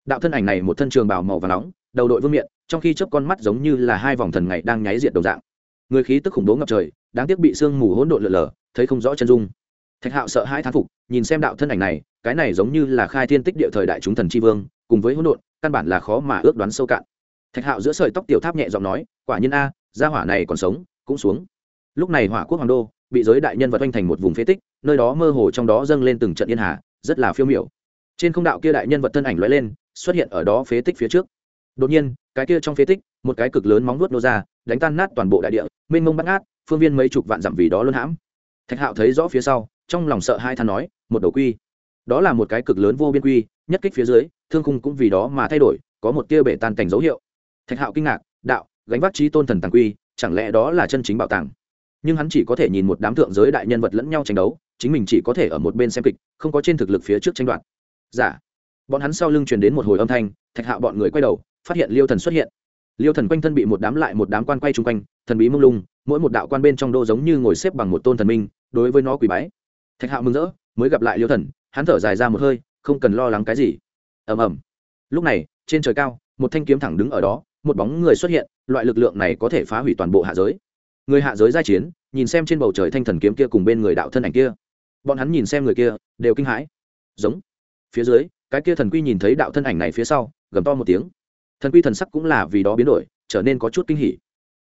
Đạo thân ảnh này một thân trường bào màu vàng nóng, đầu đội vương miện, trong khi chớp con mắt giống như là hai vòng thần ngày đang nháy diệt đầu dạng người khí tức khủng bố ngập trời, đáng tiếc bị sương mù hỗn độn lượn lờ thấy không rõ chân dung. Thạch hạo sợ hai thán phục, nhìn xem đạo thân ảnh này, cái này giống như là khai thiên tích địa thời đại chúng thần tri vương, cùng với hỗn độn, căn bản là khó mà ước đoán sâu cạn. Thạch hạo giữa sợi tóc tiểu tháp nhẹ giọng nói, quả nhiên a, gia hỏa này còn sống, cũng xuống. Lúc này hỏa quốc hoàng đô bị giới đại nhân vật oanh thành một vùng phế tích, nơi đó mơ hồ trong đó dâng lên từng trận yên hà, rất là phiêu miểu. Trên không đạo kia đại nhân vật thân ảnh lóe lên, xuất hiện ở đó phế tích phía trước. Đột nhiên, cái kia trong phế tích một cái cực lớn móng vuốt nô ra, đánh tan nát toàn bộ đại địa, mênh mông bắt ngát, phương viên mấy chục vạn dặm vì đó luôn hãm. Thạch hạo thấy rõ phía sau, trong lòng sợ hai than nói, một đầu quy. Đó là một cái cực lớn vô biên quy, nhất kích phía dưới, thương khung cũng vì đó mà thay đổi, có một tia bể tan cảnh dấu hiệu. Thạch hạo kinh ngạc, đạo, gánh vác trí tôn thần tàng quy, chẳng lẽ đó là chân chính bảo tàng? Nhưng hắn chỉ có thể nhìn một đám thượng giới đại nhân vật lẫn nhau tranh đấu, chính mình chỉ có thể ở một bên xem kịch, không có trên thực lực phía trước tranh đoạt. Giả dạ. bọn hắn sau lưng truyền đến một hồi âm thanh, thạch hạo bọn người quay đầu, phát hiện liêu thần xuất hiện liêu thần quanh thân bị một đám lại một đám quan quay chung quanh, thần bí mông lung, mỗi một đạo quan bên trong đô giống như ngồi xếp bằng một tôn thần minh, đối với nó quỳ bái. Thạch hạo mừng rỡ, mới gặp lại liêu thần, hắn thở dài ra một hơi, không cần lo lắng cái gì. Ầm ầm. Lúc này, trên trời cao, một thanh kiếm thẳng đứng ở đó, một bóng người xuất hiện, loại lực lượng này có thể phá hủy toàn bộ hạ giới. Người hạ giới giai chiến, nhìn xem trên bầu trời thanh thần kiếm kia cùng bên người đạo thân ảnh kia. Bọn hắn nhìn xem người kia, đều kinh hãi. Giống. Phía dưới, cái kia thần quy nhìn thấy đạo thân ảnh này phía sau, gầm to một tiếng thần quy thần sắc cũng là vì đó biến đổi, trở nên có chút kinh hỉ.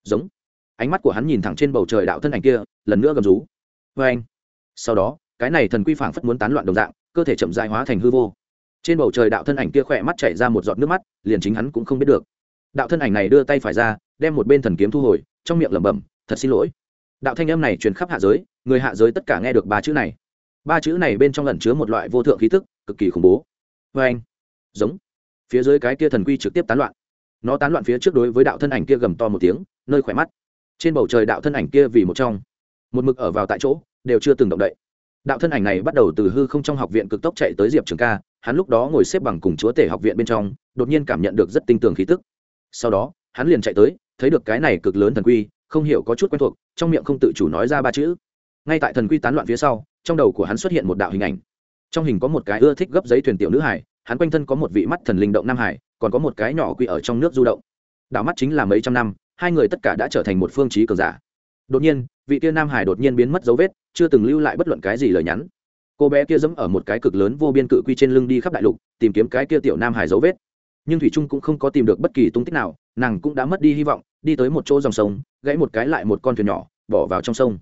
Giống. Ánh mắt của hắn nhìn thẳng trên bầu trời đạo thân ảnh kia, lần nữa gầm rú. Vê anh. Sau đó, cái này thần quy phảng phất muốn tán loạn đồng dạng, cơ thể chậm dại hóa thành hư vô. Trên bầu trời đạo thân ảnh kia khỏe mắt chảy ra một giọt nước mắt, liền chính hắn cũng không biết được. Đạo thân ảnh này đưa tay phải ra, đem một bên thần kiếm thu hồi, trong miệng lẩm bẩm, thật xin lỗi. Đạo thanh âm này truyền khắp hạ giới, người hạ giới tất cả nghe được ba chữ này. Ba chữ này bên trong lẩn chứa một loại vô thượng khí thức cực kỳ khủng bố. Vê anh. Giống phía dưới cái kia thần quy trực tiếp tán loạn. Nó tán loạn phía trước đối với đạo thân ảnh kia gầm to một tiếng, nơi khỏe mắt. Trên bầu trời đạo thân ảnh kia vì một trong, một mực ở vào tại chỗ, đều chưa từng động đậy. Đạo thân ảnh này bắt đầu từ hư không trong học viện cực tốc chạy tới diệp trường ca, hắn lúc đó ngồi xếp bằng cùng chúa tể học viện bên trong, đột nhiên cảm nhận được rất tinh tường khí tức. Sau đó, hắn liền chạy tới, thấy được cái này cực lớn thần quy, không hiểu có chút quen thuộc, trong miệng không tự chủ nói ra ba chữ. Ngay tại thần quy tán loạn phía sau, trong đầu của hắn xuất hiện một đạo hình ảnh. Trong hình có một cái ưa thích gấp giấy thuyền tiểu nữ hải hắn quanh thân có một vị mắt thần linh động nam hải, còn có một cái nhỏ quy ở trong nước du động. Đảo mắt chính là mấy trăm năm, hai người tất cả đã trở thành một phương trí cường giả. Đột nhiên, vị kia nam hải đột nhiên biến mất dấu vết, chưa từng lưu lại bất luận cái gì lời nhắn. Cô bé kia dẫm ở một cái cực lớn vô biên cự quy trên lưng đi khắp đại lục, tìm kiếm cái kia tiểu nam hải dấu vết. Nhưng thủy trung cũng không có tìm được bất kỳ tung tích nào, nàng cũng đã mất đi hy vọng, đi tới một chỗ dòng sông, gãy một cái lại một con thuyền nhỏ, bỏ vào trong sông.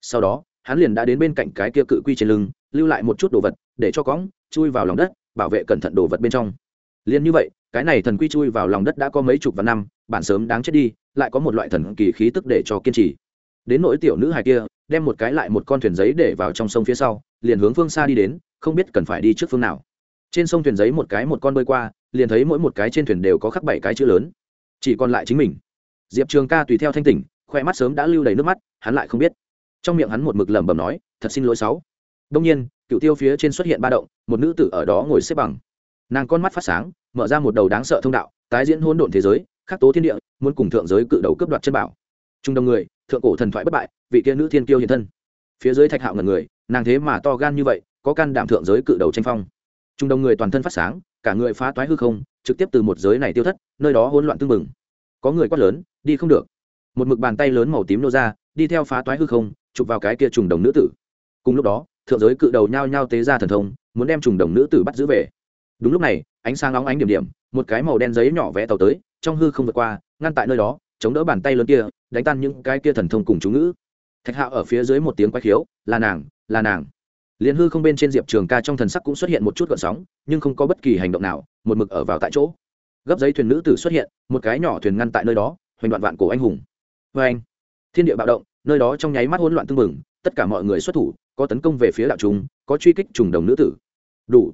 Sau đó, hắn liền đã đến bên cạnh cái kia cự quy trên lưng, lưu lại một chút đồ vật, để cho cõng, chui vào lòng đất bảo vệ cẩn thận đồ vật bên trong. Liền như vậy, cái này thần quy chui vào lòng đất đã có mấy chục vạn năm, bản sớm đáng chết đi, lại có một loại thần kỳ khí tức để cho kiên trì. Đến nỗi tiểu nữ hài kia, đem một cái lại một con thuyền giấy để vào trong sông phía sau, liền hướng phương xa đi đến, không biết cần phải đi trước phương nào. Trên sông thuyền giấy một cái một con bơi qua, liền thấy mỗi một cái trên thuyền đều có khắc bảy cái chữ lớn. Chỉ còn lại chính mình. Diệp trường ca tùy theo thanh tỉnh, khoe mắt sớm đã lưu đầy nước mắt, hắn lại không biết. Trong miệng hắn một mực lẩm bẩm nói, thật xin lỗi sáu. Đông nhiên cựu tiêu phía trên xuất hiện ba động, một nữ tử ở đó ngồi xếp bằng. Nàng con mắt phát sáng, mở ra một đầu đáng sợ thông đạo, tái diễn hôn độn thế giới, khắc tố thiên địa, muốn cùng thượng giới cự đầu cướp đoạt chân bảo. Trung đông người, thượng cổ thần thoại bất bại, vị kia nữ thiên kiêu hiện thân. Phía dưới thạch hạo ngần người, nàng thế mà to gan như vậy, có can đảm thượng giới cự đầu tranh phong. Trung đông người toàn thân phát sáng, cả người phá toái hư không, trực tiếp từ một giới này tiêu thất, nơi đó hỗn loạn tương mừng có người quát lớn, đi không được. Một mực bàn tay lớn màu tím nô ra, đi theo phá toái hư không, chụp vào cái kia trùng đồng nữ tử. Cùng lúc đó thượng giới cự đầu nhao nhao tế ra thần thông, muốn đem trùng đồng nữ tử bắt giữ về. Đúng lúc này, ánh sáng nóng ánh điểm điểm, một cái màu đen giấy nhỏ vẽ tàu tới, trong hư không vượt qua, ngăn tại nơi đó, chống đỡ bàn tay lớn kia, đánh tan những cái kia thần thông cùng chú ngữ. Thạch hạo ở phía dưới một tiếng quay khiếu, là nàng là nàng. Liền hư không bên trên diệp trường ca trong thần sắc cũng xuất hiện một chút gợn sóng, nhưng không có bất kỳ hành động nào, một mực ở vào tại chỗ. Gấp giấy thuyền nữ tử xuất hiện, một cái nhỏ thuyền ngăn tại nơi đó, hoành đoạn vạn cổ anh hùng. Vê anh thiên địa bạo động, nơi đó trong nháy mắt hỗn loạn tưng bừng, tất cả mọi người xuất thủ có tấn công về phía đạo trùng có truy kích trùng đồng nữ tử. Đủ.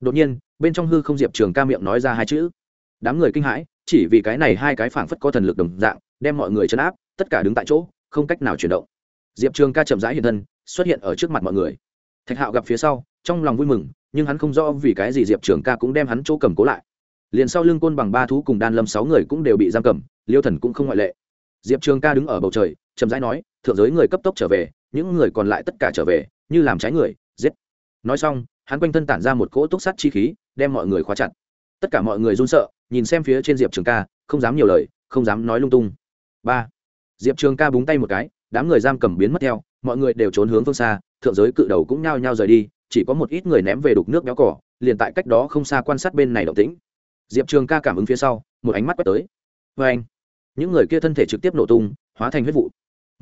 Đột nhiên, bên trong hư không diệp trường ca miệng nói ra hai chữ. Đám người kinh hãi, chỉ vì cái này hai cái phảng phất có thần lực đồng dạng, đem mọi người chấn áp, tất cả đứng tại chỗ, không cách nào chuyển động. Diệp trường ca chậm rãi hiện thân, xuất hiện ở trước mặt mọi người. Thạch hạo gặp phía sau, trong lòng vui mừng, nhưng hắn không rõ vì cái gì diệp trường ca cũng đem hắn chỗ cầm cố lại. Liền sau lưng côn bằng ba thú cùng đan lâm sáu người cũng đều bị giam cầm, liêu thần cũng không ngoại lệ. Diệp trường ca đứng ở bầu trời chậm rãi nói, thượng giới người cấp tốc trở về, những người còn lại tất cả trở về, như làm trái người, giết. Nói xong, hắn quanh thân tản ra một cỗ túc sắt chi khí, đem mọi người khóa chặt. Tất cả mọi người run sợ, nhìn xem phía trên diệp trường ca, không dám nhiều lời, không dám nói lung tung. Ba, diệp trường ca búng tay một cái, đám người giam cầm biến mất theo, mọi người đều trốn hướng phương xa, thượng giới cự đầu cũng nhao nhao rời đi, chỉ có một ít người ném về đục nước béo cỏ, liền tại cách đó không xa quan sát bên này động tĩnh. Diệp trường ca cảm ứng phía sau, một ánh mắt quét tới. Vê anh những người kia thân thể trực tiếp nổ tung, hóa thành huyết vụ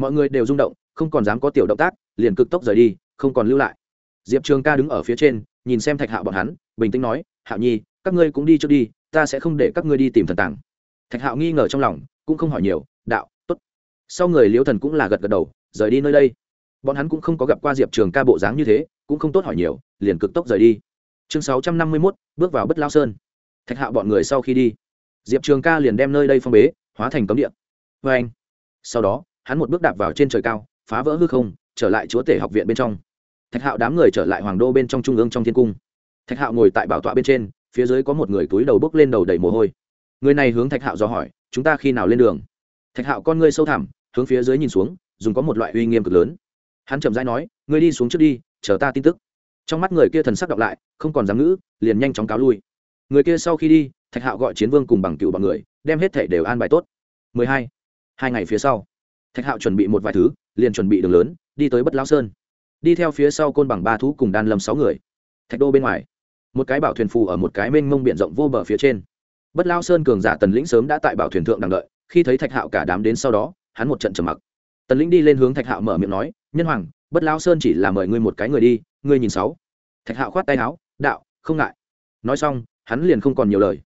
mọi người đều rung động, không còn dám có tiểu động tác, liền cực tốc rời đi, không còn lưu lại. Diệp trường ca đứng ở phía trên, nhìn xem thạch hạo bọn hắn, bình tĩnh nói, hạo nhi, các ngươi cũng đi trước đi, ta sẽ không để các ngươi đi tìm thần tàng. Thạch hạo nghi ngờ trong lòng, cũng không hỏi nhiều, đạo t ố t sau người liễu thần cũng là gật gật đầu, rời đi nơi đây. Bọn hắn cũng không có gặp qua diệp trường ca bộ dáng như thế, cũng không tốt hỏi nhiều, liền cực tốc rời đi. Chương sáu trăm năm mươi mốt, bước vào bất lao sơn. Thạch hạo bọn người sau khi đi, diệp trường ca liền đem nơi đây phong bế, hóa thành cấm địa. Vê anh sau đó hắn một bước đạp vào trên trời cao, phá vỡ hư không, trở lại chúa tể học viện bên trong. Thạch hạo đám người trở lại hoàng đô bên trong trung ương trong thiên cung. Thạch hạo ngồi tại bảo tọa bên trên, phía dưới có một người túi đầu bốc lên đầu đầy mồ hôi. Người này hướng thạch hạo do hỏi, chúng ta khi nào lên đường? Thạch hạo con ngươi sâu thẳm, hướng phía dưới nhìn xuống, dùng có một loại uy nghiêm cực lớn. Hắn chậm rãi nói, ngươi đi xuống trước đi, chờ ta tin tức. Trong mắt người kia thần sắc đọc lại, không còn dám ngữ, liền nhanh chóng cáo lui. Người kia sau khi đi, thạch hạo gọi chiến vương cùng bằng cựu bằng người, đem hết thể đều an bài tốt. 12. hai ngày phía sau thạch hạo chuẩn bị một vài thứ, liền chuẩn bị đường lớn, đi tới bất lão sơn. Đi theo phía sau côn bằng ba thú cùng đan lâm sáu người. Thạch đô bên ngoài, một cái bảo thuyền phù ở một cái mênh mông biển rộng vô bờ phía trên. Bất lao sơn cường giả tần lĩnh sớm đã tại bảo thuyền thượng đang đợi, khi thấy thạch hạo cả đám đến sau đó, hắn một trận trầm mặc. Tần lĩnh đi lên hướng thạch hạo mở miệng nói, nhân hoàng, bất lao sơn chỉ là mời ngươi một cái người đi, ngươi nhìn sáu. Thạch hạo khoát tay áo, đạo, không ngại. Nói xong, hắn liền không còn nhiều lời.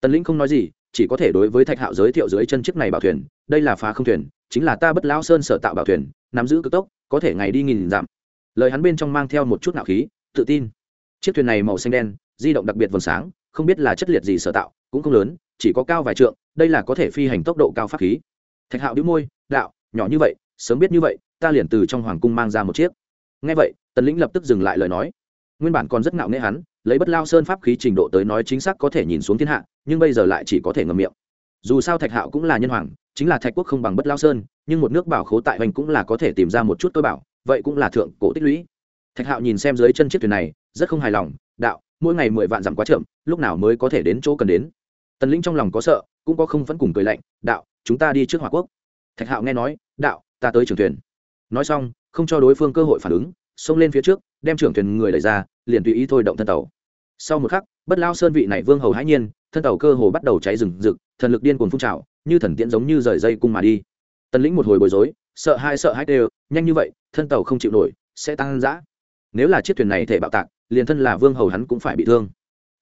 Tần lĩnh không nói gì, chỉ có thể đối với thạch hạo giới thiệu dưới chân chiếc này bảo thuyền, đây là phá không thuyền chính là ta bất lao sơn sở tạo bảo thuyền, nắm giữ cực tốc, có thể ngày đi nghìn dặm. Lời hắn bên trong mang theo một chút nạo khí, tự tin. Chiếc thuyền này màu xanh đen, di động đặc biệt vầng sáng, không biết là chất liệt gì sở tạo, cũng không lớn, chỉ có cao vài trượng, đây là có thể phi hành tốc độ cao pháp khí. Thạch hạo đĩu môi, đạo, nhỏ như vậy, sớm biết như vậy, ta liền từ trong hoàng cung mang ra một chiếc. Ngay vậy, tần lĩnh lập tức dừng lại lời nói. Nguyên bản còn rất ngạo nghễ hắn, lấy bất lao sơn pháp khí trình độ tới nói chính xác có thể nhìn xuống thiên hạ, nhưng bây giờ lại chỉ có thể ngầm miệng dù sao thạch hạo cũng là nhân hoàng, chính là thạch quốc không bằng bất lao sơn, nhưng một nước bảo khố tại hoành cũng là có thể tìm ra một chút tôi bảo, vậy cũng là thượng cổ tích lũy. Thạch hạo nhìn xem dưới chân chiếc thuyền này, rất không hài lòng, đạo, mỗi ngày mười vạn dặm quá chậm, lúc nào mới có thể đến chỗ cần đến? Tần lĩnh trong lòng có sợ, cũng có không vẫn cùng cười lạnh, đạo, chúng ta đi trước hòa quốc. Thạch hạo nghe nói, đạo, ta tới trưởng thuyền. Nói xong, không cho đối phương cơ hội phản ứng, xông lên phía trước, đem trưởng thuyền người đẩy ra, liền tùy ý thôi động thân tàu. Sau một khắc, bất lao sơn vị này vương hầu hãi nhiên thân tàu cơ hồ bắt đầu cháy rừng rực, thần lực điên cuồng phun trào, như thần tiễn giống như rời dây cung mà đi. Tần lĩnh một hồi bối rối, sợ hai sợ hai đều, nhanh như vậy, thân tàu không chịu nổi, sẽ tăng dã. Nếu là chiếc thuyền này thể bạo tạc, liền thân là vương hầu hắn cũng phải bị thương.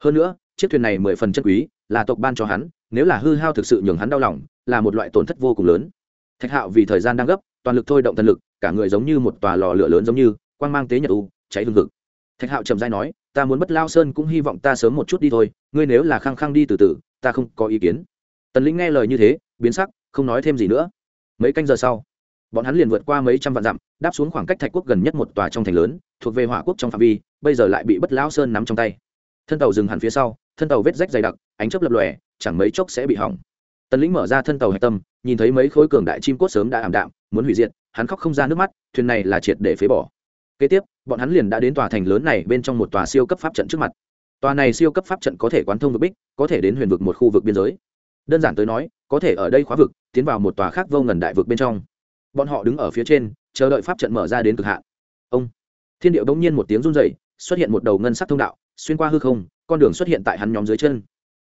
Hơn nữa, chiếc thuyền này mười phần chân quý, là tộc ban cho hắn, nếu là hư hao thực sự nhường hắn đau lòng, là một loại tổn thất vô cùng lớn. Thạch hạo vì thời gian đang gấp, toàn lực thôi động thần lực, cả người giống như một tòa lò lửa lớn giống như, quang mang tế nhật u, cháy hương thực thạch hạo trầm dai nói ta muốn bất lao sơn cũng hy vọng ta sớm một chút đi thôi, ngươi nếu là khăng khăng đi từ từ, ta không có ý kiến. Tần lĩnh nghe lời như thế, biến sắc, không nói thêm gì nữa. Mấy canh giờ sau, bọn hắn liền vượt qua mấy trăm vạn dặm, đáp xuống khoảng cách thạch quốc gần nhất một tòa trong thành lớn, thuộc về hỏa quốc trong phạm vi, bây giờ lại bị bất lao sơn nắm trong tay. Thân tàu dừng hẳn phía sau, thân tàu vết rách dày đặc, ánh chớp lập lòe, chẳng mấy chốc sẽ bị hỏng. Tần lĩnh mở ra thân tàu hạch tâm, nhìn thấy mấy khối cường đại chim cốt sớm đã ảm đạm, muốn hủy diệt, hắn khóc không ra nước mắt, thuyền này là triệt để phế bỏ. Kế tiếp bọn hắn liền đã đến tòa thành lớn này bên trong một tòa siêu cấp pháp trận trước mặt. Tòa này siêu cấp pháp trận có thể quán thông vực bích, có thể đến huyền vực một khu vực biên giới. Đơn giản tới nói, có thể ở đây khóa vực, tiến vào một tòa khác vô ngần đại vực bên trong. Bọn họ đứng ở phía trên, chờ đợi pháp trận mở ra đến cực hạn. Ông. Thiên điệu bỗng nhiên một tiếng run dày xuất hiện một đầu ngân sắc thông đạo, xuyên qua hư không, con đường xuất hiện tại hắn nhóm dưới chân.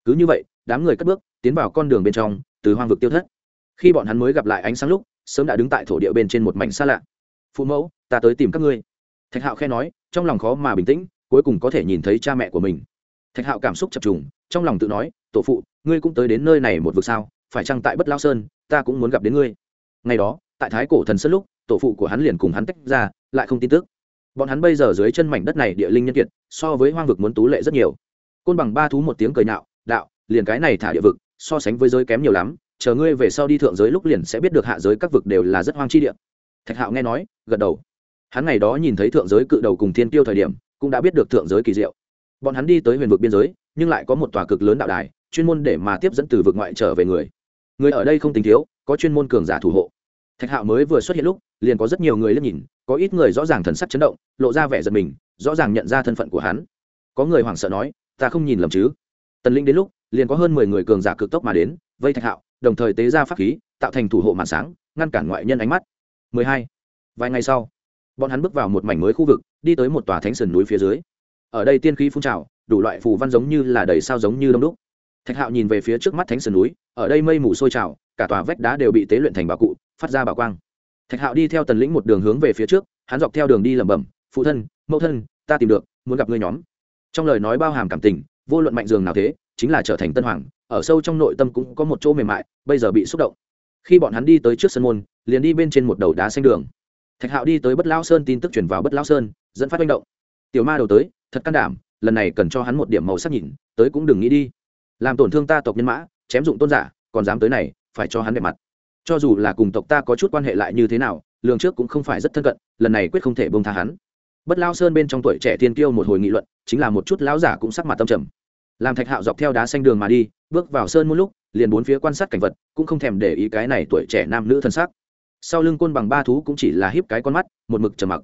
Cứ như vậy, đám người cất bước, tiến vào con đường bên trong, từ hoang vực tiêu thất. Khi bọn hắn mới gặp lại ánh sáng lúc, sớm đã đứng tại thổ địa bên trên một mảnh xa lạ. Phụ mẫu, ta tới tìm các ngươi thạch hạo khe nói, trong lòng khó mà bình tĩnh, cuối cùng có thể nhìn thấy cha mẹ của mình. Thạch hạo cảm xúc chập trùng, trong lòng tự nói, tổ phụ, ngươi cũng tới đến nơi này một vực sao? Phải chăng tại bất lao sơn, ta cũng muốn gặp đến ngươi? Ngày đó, tại thái cổ thần sơn lúc, tổ phụ của hắn liền cùng hắn tách ra, lại không tin tức. Bọn hắn bây giờ dưới chân mảnh đất này địa linh nhân kiệt, so với hoang vực muốn tú lệ rất nhiều. Côn bằng ba thú một tiếng cười nhạo, đạo, liền cái này thả địa vực, so sánh với giới kém nhiều lắm, chờ ngươi về sau đi thượng giới lúc liền sẽ biết được hạ giới các vực đều là rất hoang chi địa. Thạch hạo nghe nói, gật đầu hắn ngày đó nhìn thấy thượng giới cự đầu cùng thiên tiêu thời điểm, cũng đã biết được thượng giới kỳ diệu. Bọn hắn đi tới huyền vực biên giới, nhưng lại có một tòa cực lớn đạo đài, chuyên môn để mà tiếp dẫn từ vực ngoại trở về người. Người ở đây không tính thiếu, có chuyên môn cường giả thủ hộ. Thạch hạo mới vừa xuất hiện lúc, liền có rất nhiều người lên nhìn, có ít người rõ ràng thần sắc chấn động, lộ ra vẻ giật mình, rõ ràng nhận ra thân phận của hắn. Có người hoảng sợ nói, ta không nhìn lầm chứ? Tần linh đến lúc, liền có hơn mười người cường giả cực tốc mà đến, vây thạch hạo, đồng thời tế ra pháp khí, tạo thành thủ hộ màn sáng, ngăn cản ngoại nhân ánh mắt. 12. vài ngày sau bọn hắn bước vào một mảnh mới khu vực, đi tới một tòa thánh sườn núi phía dưới. Ở đây tiên khí phun trào, đủ loại phù văn giống như là đầy sao giống như đông đúc. Thạch hạo nhìn về phía trước mắt thánh sườn núi, ở đây mây mù sôi trào, cả tòa vách đá đều bị tế luyện thành bảo cụ, phát ra bảo quang. Thạch hạo đi theo tần lĩnh một đường hướng về phía trước, hắn dọc theo đường đi lẩm bẩm, phụ thân, mẫu thân, ta tìm được, muốn gặp ngươi nhóm. Trong lời nói bao hàm cảm tình, vô luận mạnh dường nào thế, chính là trở thành tân hoàng, ở sâu trong nội tâm cũng có một chỗ mềm mại, bây giờ bị xúc động. Khi bọn hắn đi tới trước sân môn, liền đi bên trên một đầu đá xanh đường thạch hạo đi tới bất lao sơn tin tức chuyển vào bất lao sơn, dẫn phát manh động. Tiểu ma đầu tới, thật can đảm, lần này cần cho hắn một điểm màu sắc nhìn, tới cũng đừng nghĩ đi. Làm tổn thương ta tộc nhân mã, chém dụng tôn giả, còn dám tới này, phải cho hắn đẹp mặt. Cho dù là cùng tộc ta có chút quan hệ lại như thế nào, lường trước cũng không phải rất thân cận, lần này quyết không thể bông tha hắn. Bất lao sơn bên trong tuổi trẻ thiên tiêu một hồi nghị luận, chính là một chút lão giả cũng sắc mặt tâm trầm. Làm thạch hạo dọc theo đá xanh đường mà đi, bước vào sơn một lúc, liền bốn phía quan sát cảnh vật, cũng không thèm để ý cái này tuổi trẻ nam nữ thân xác sau lưng côn bằng ba thú cũng chỉ là hiếp cái con mắt, một mực trầm mặc.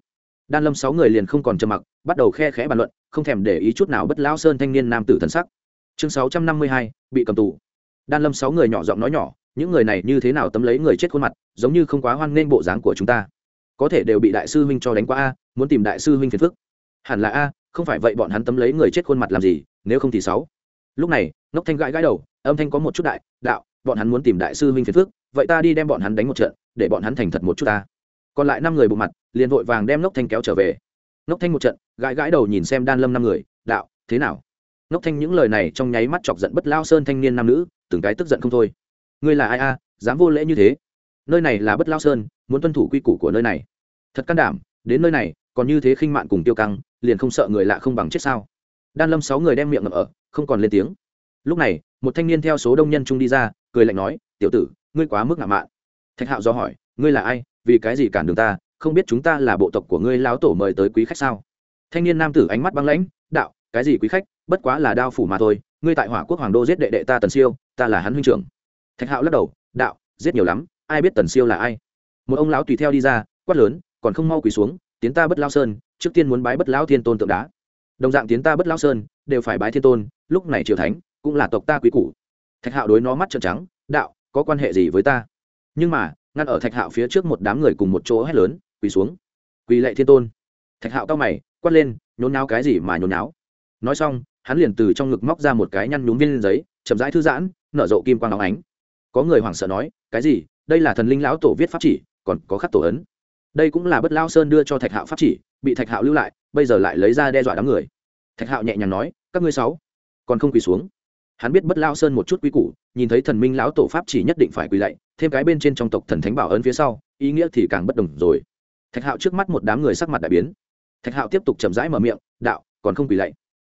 Đan lâm sáu người liền không còn trầm mặc, bắt đầu khe khẽ bàn luận, không thèm để ý chút nào bất lão sơn thanh niên nam tử thần sắc. Chương sáu trăm năm mươi hai, bị cầm tù. Đan lâm sáu người nhỏ giọng nói nhỏ, những người này như thế nào tấm lấy người chết khuôn mặt, giống như không quá hoan nghênh bộ dáng của chúng ta. Có thể đều bị đại sư huynh cho đánh qua a, muốn tìm đại sư huynh phiền phức. Hẳn là a, không phải vậy bọn hắn tấm lấy người chết khuôn mặt làm gì, nếu không thì sáu. Lúc này, ngốc thanh gãi gãi đầu, âm thanh có một chút đại, đạo, bọn hắn muốn tìm đại sư huynh phiền phức, vậy ta đi đem bọn hắn đánh một trận để bọn hắn thành thật một chút ta. Còn lại năm người bộ mặt, liền vội vàng đem Nốc thanh kéo trở về. Nốc thanh một trận, gãi gãi đầu nhìn xem đan lâm năm người, đạo, thế nào? Nốc thanh những lời này trong nháy mắt chọc giận bất lao sơn thanh niên nam nữ, từng cái tức giận không thôi. Ngươi là ai a? Dám vô lễ như thế? Nơi này là bất lao sơn, muốn tuân thủ quy củ của nơi này. Thật can đảm, đến nơi này, còn như thế khinh mạn cùng tiêu căng, liền không sợ người lạ không bằng chết sao? Đan lâm sáu người đem miệng ngậm ở, không còn lên tiếng. Lúc này, một thanh niên theo số đông nhân trung đi ra, cười lạnh nói, tiểu tử, ngươi quá mức ngạo mạn thạch hạo do hỏi, ngươi là ai? Vì cái gì cản đường ta? Không biết chúng ta là bộ tộc của ngươi láo tổ mời tới quý khách sao? Thanh niên nam tử ánh mắt băng lãnh, đạo, cái gì quý khách? Bất quá là đao phủ mà thôi. Ngươi tại hỏa quốc hoàng đô giết đệ đệ ta tần siêu, ta là hắn huynh trưởng. Thạch hạo lắc đầu, đạo, giết nhiều lắm. Ai biết tần siêu là ai? Một ông lão tùy theo đi ra, quát lớn, còn không mau quỳ xuống, tiến ta bất lao sơn, trước tiên muốn bái bất lão thiên tôn tượng đá. Đồng dạng tiến ta bất lao sơn, đều phải bái thiên tôn, lúc này triều thánh cũng là tộc ta quý củ. Thạch hạo đối nó mắt trợn trắng, đạo, có quan hệ gì với ta? Nhưng mà, ngăn ở thạch hạo phía trước một đám người cùng một chỗ hét lớn, quỳ xuống. Quỳ lệ thiên tôn. Thạch hạo cao mày, quát lên, nhốn náo cái gì mà nhốn náo nói xong, hắn liền từ trong ngực móc ra một cái nhăn nhúm viên giấy, chậm rãi thư giãn, nở rộ kim quang óng ánh. Có người hoảng sợ nói, cái gì? Đây là thần linh lão tổ viết pháp chỉ, còn có khắc tổ ấn. Đây cũng là bất lao sơn đưa cho thạch hạo pháp chỉ, bị thạch hạo lưu lại, bây giờ lại lấy ra đe dọa đám người. Thạch hạo nhẹ nhàng nói, các ngươi sáu, còn không quỳ xuống hắn biết bất lao sơn một chút quy củ, nhìn thấy thần minh lão tổ pháp chỉ nhất định phải quỳ lạy, thêm cái bên trên trong tộc thần thánh bảo ấn phía sau, ý nghĩa thì càng bất đồng rồi. Thạch hạo trước mắt một đám người sắc mặt đại biến. Thạch hạo tiếp tục chậm rãi mở miệng, đạo, còn không quỳ lạy?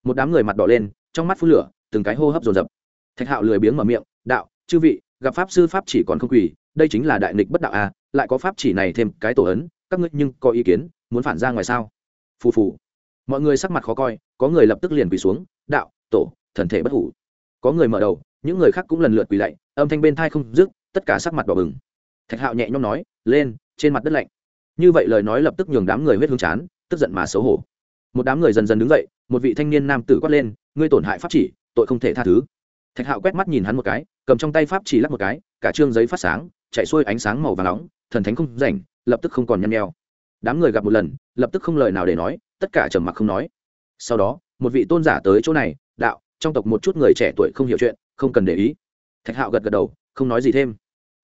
Một đám người mặt đỏ lên, trong mắt phun lửa, từng cái hô hấp dồn dập. Thạch hạo lười biếng mở miệng, đạo, chư vị, gặp pháp sư pháp chỉ còn không quỳ, đây chính là đại nghịch bất đạo à lại có pháp chỉ này thêm cái tổ ấn, các ngươi nhưng có ý kiến, muốn phản ra ngoài sao? Phù phù. Mọi người sắc mặt khó coi, có người lập tức liền quỳ xuống, đạo, tổ, thần thể bất hủ có người mở đầu, những người khác cũng lần lượt quỳ lạy, âm thanh bên thai không dứt, tất cả sắc mặt đỏ bừng. Thạch hạo nhẹ nhõm nói, lên, trên mặt đất lạnh. Như vậy lời nói lập tức nhường đám người huyết hương chán, tức giận mà xấu hổ. Một đám người dần dần đứng dậy, một vị thanh niên nam tử quát lên, ngươi tổn hại pháp chỉ, tội không thể tha thứ. Thạch hạo quét mắt nhìn hắn một cái, cầm trong tay pháp chỉ lắc một cái, cả trương giấy phát sáng, chạy xuôi ánh sáng màu và nóng, thần thánh không rảnh, lập tức không còn nhăn nheo. Đám người gặp một lần, lập tức không lời nào để nói, tất cả trầm mặc không nói. Sau đó, một vị tôn giả tới chỗ này, đạo trong tộc một chút người trẻ tuổi không hiểu chuyện, không cần để ý. Thạch hạo gật gật đầu, không nói gì thêm.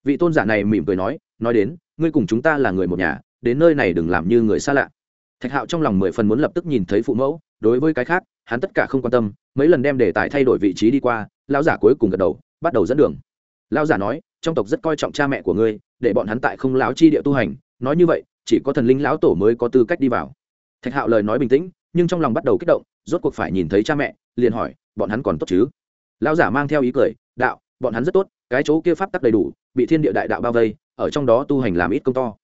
Vị tôn giả này mỉm cười nói nói đến, ngươi cùng chúng ta là người một nhà, đến nơi này đừng làm như người xa lạ. Thạch hạo trong lòng mười phần muốn lập tức nhìn thấy phụ mẫu, đối với cái khác, hắn tất cả không quan tâm, mấy lần đem đề tài thay đổi vị trí đi qua, lão giả cuối cùng gật đầu, bắt đầu dẫn đường. Lão giả nói, trong tộc rất coi trọng cha mẹ của ngươi, để bọn hắn tại không lão chi địa tu hành, nói như vậy, chỉ có thần linh lão tổ mới có tư cách đi vào. Thạch hạo lời nói bình tĩnh, nhưng trong lòng bắt đầu kích động rốt cuộc phải nhìn thấy cha mẹ, liền hỏi, bọn hắn còn tốt chứ? Lão giả mang theo ý cười, đạo, bọn hắn rất tốt, cái chỗ kia pháp tắc đầy đủ, bị thiên địa đại đạo bao vây, ở trong đó tu hành làm ít công to.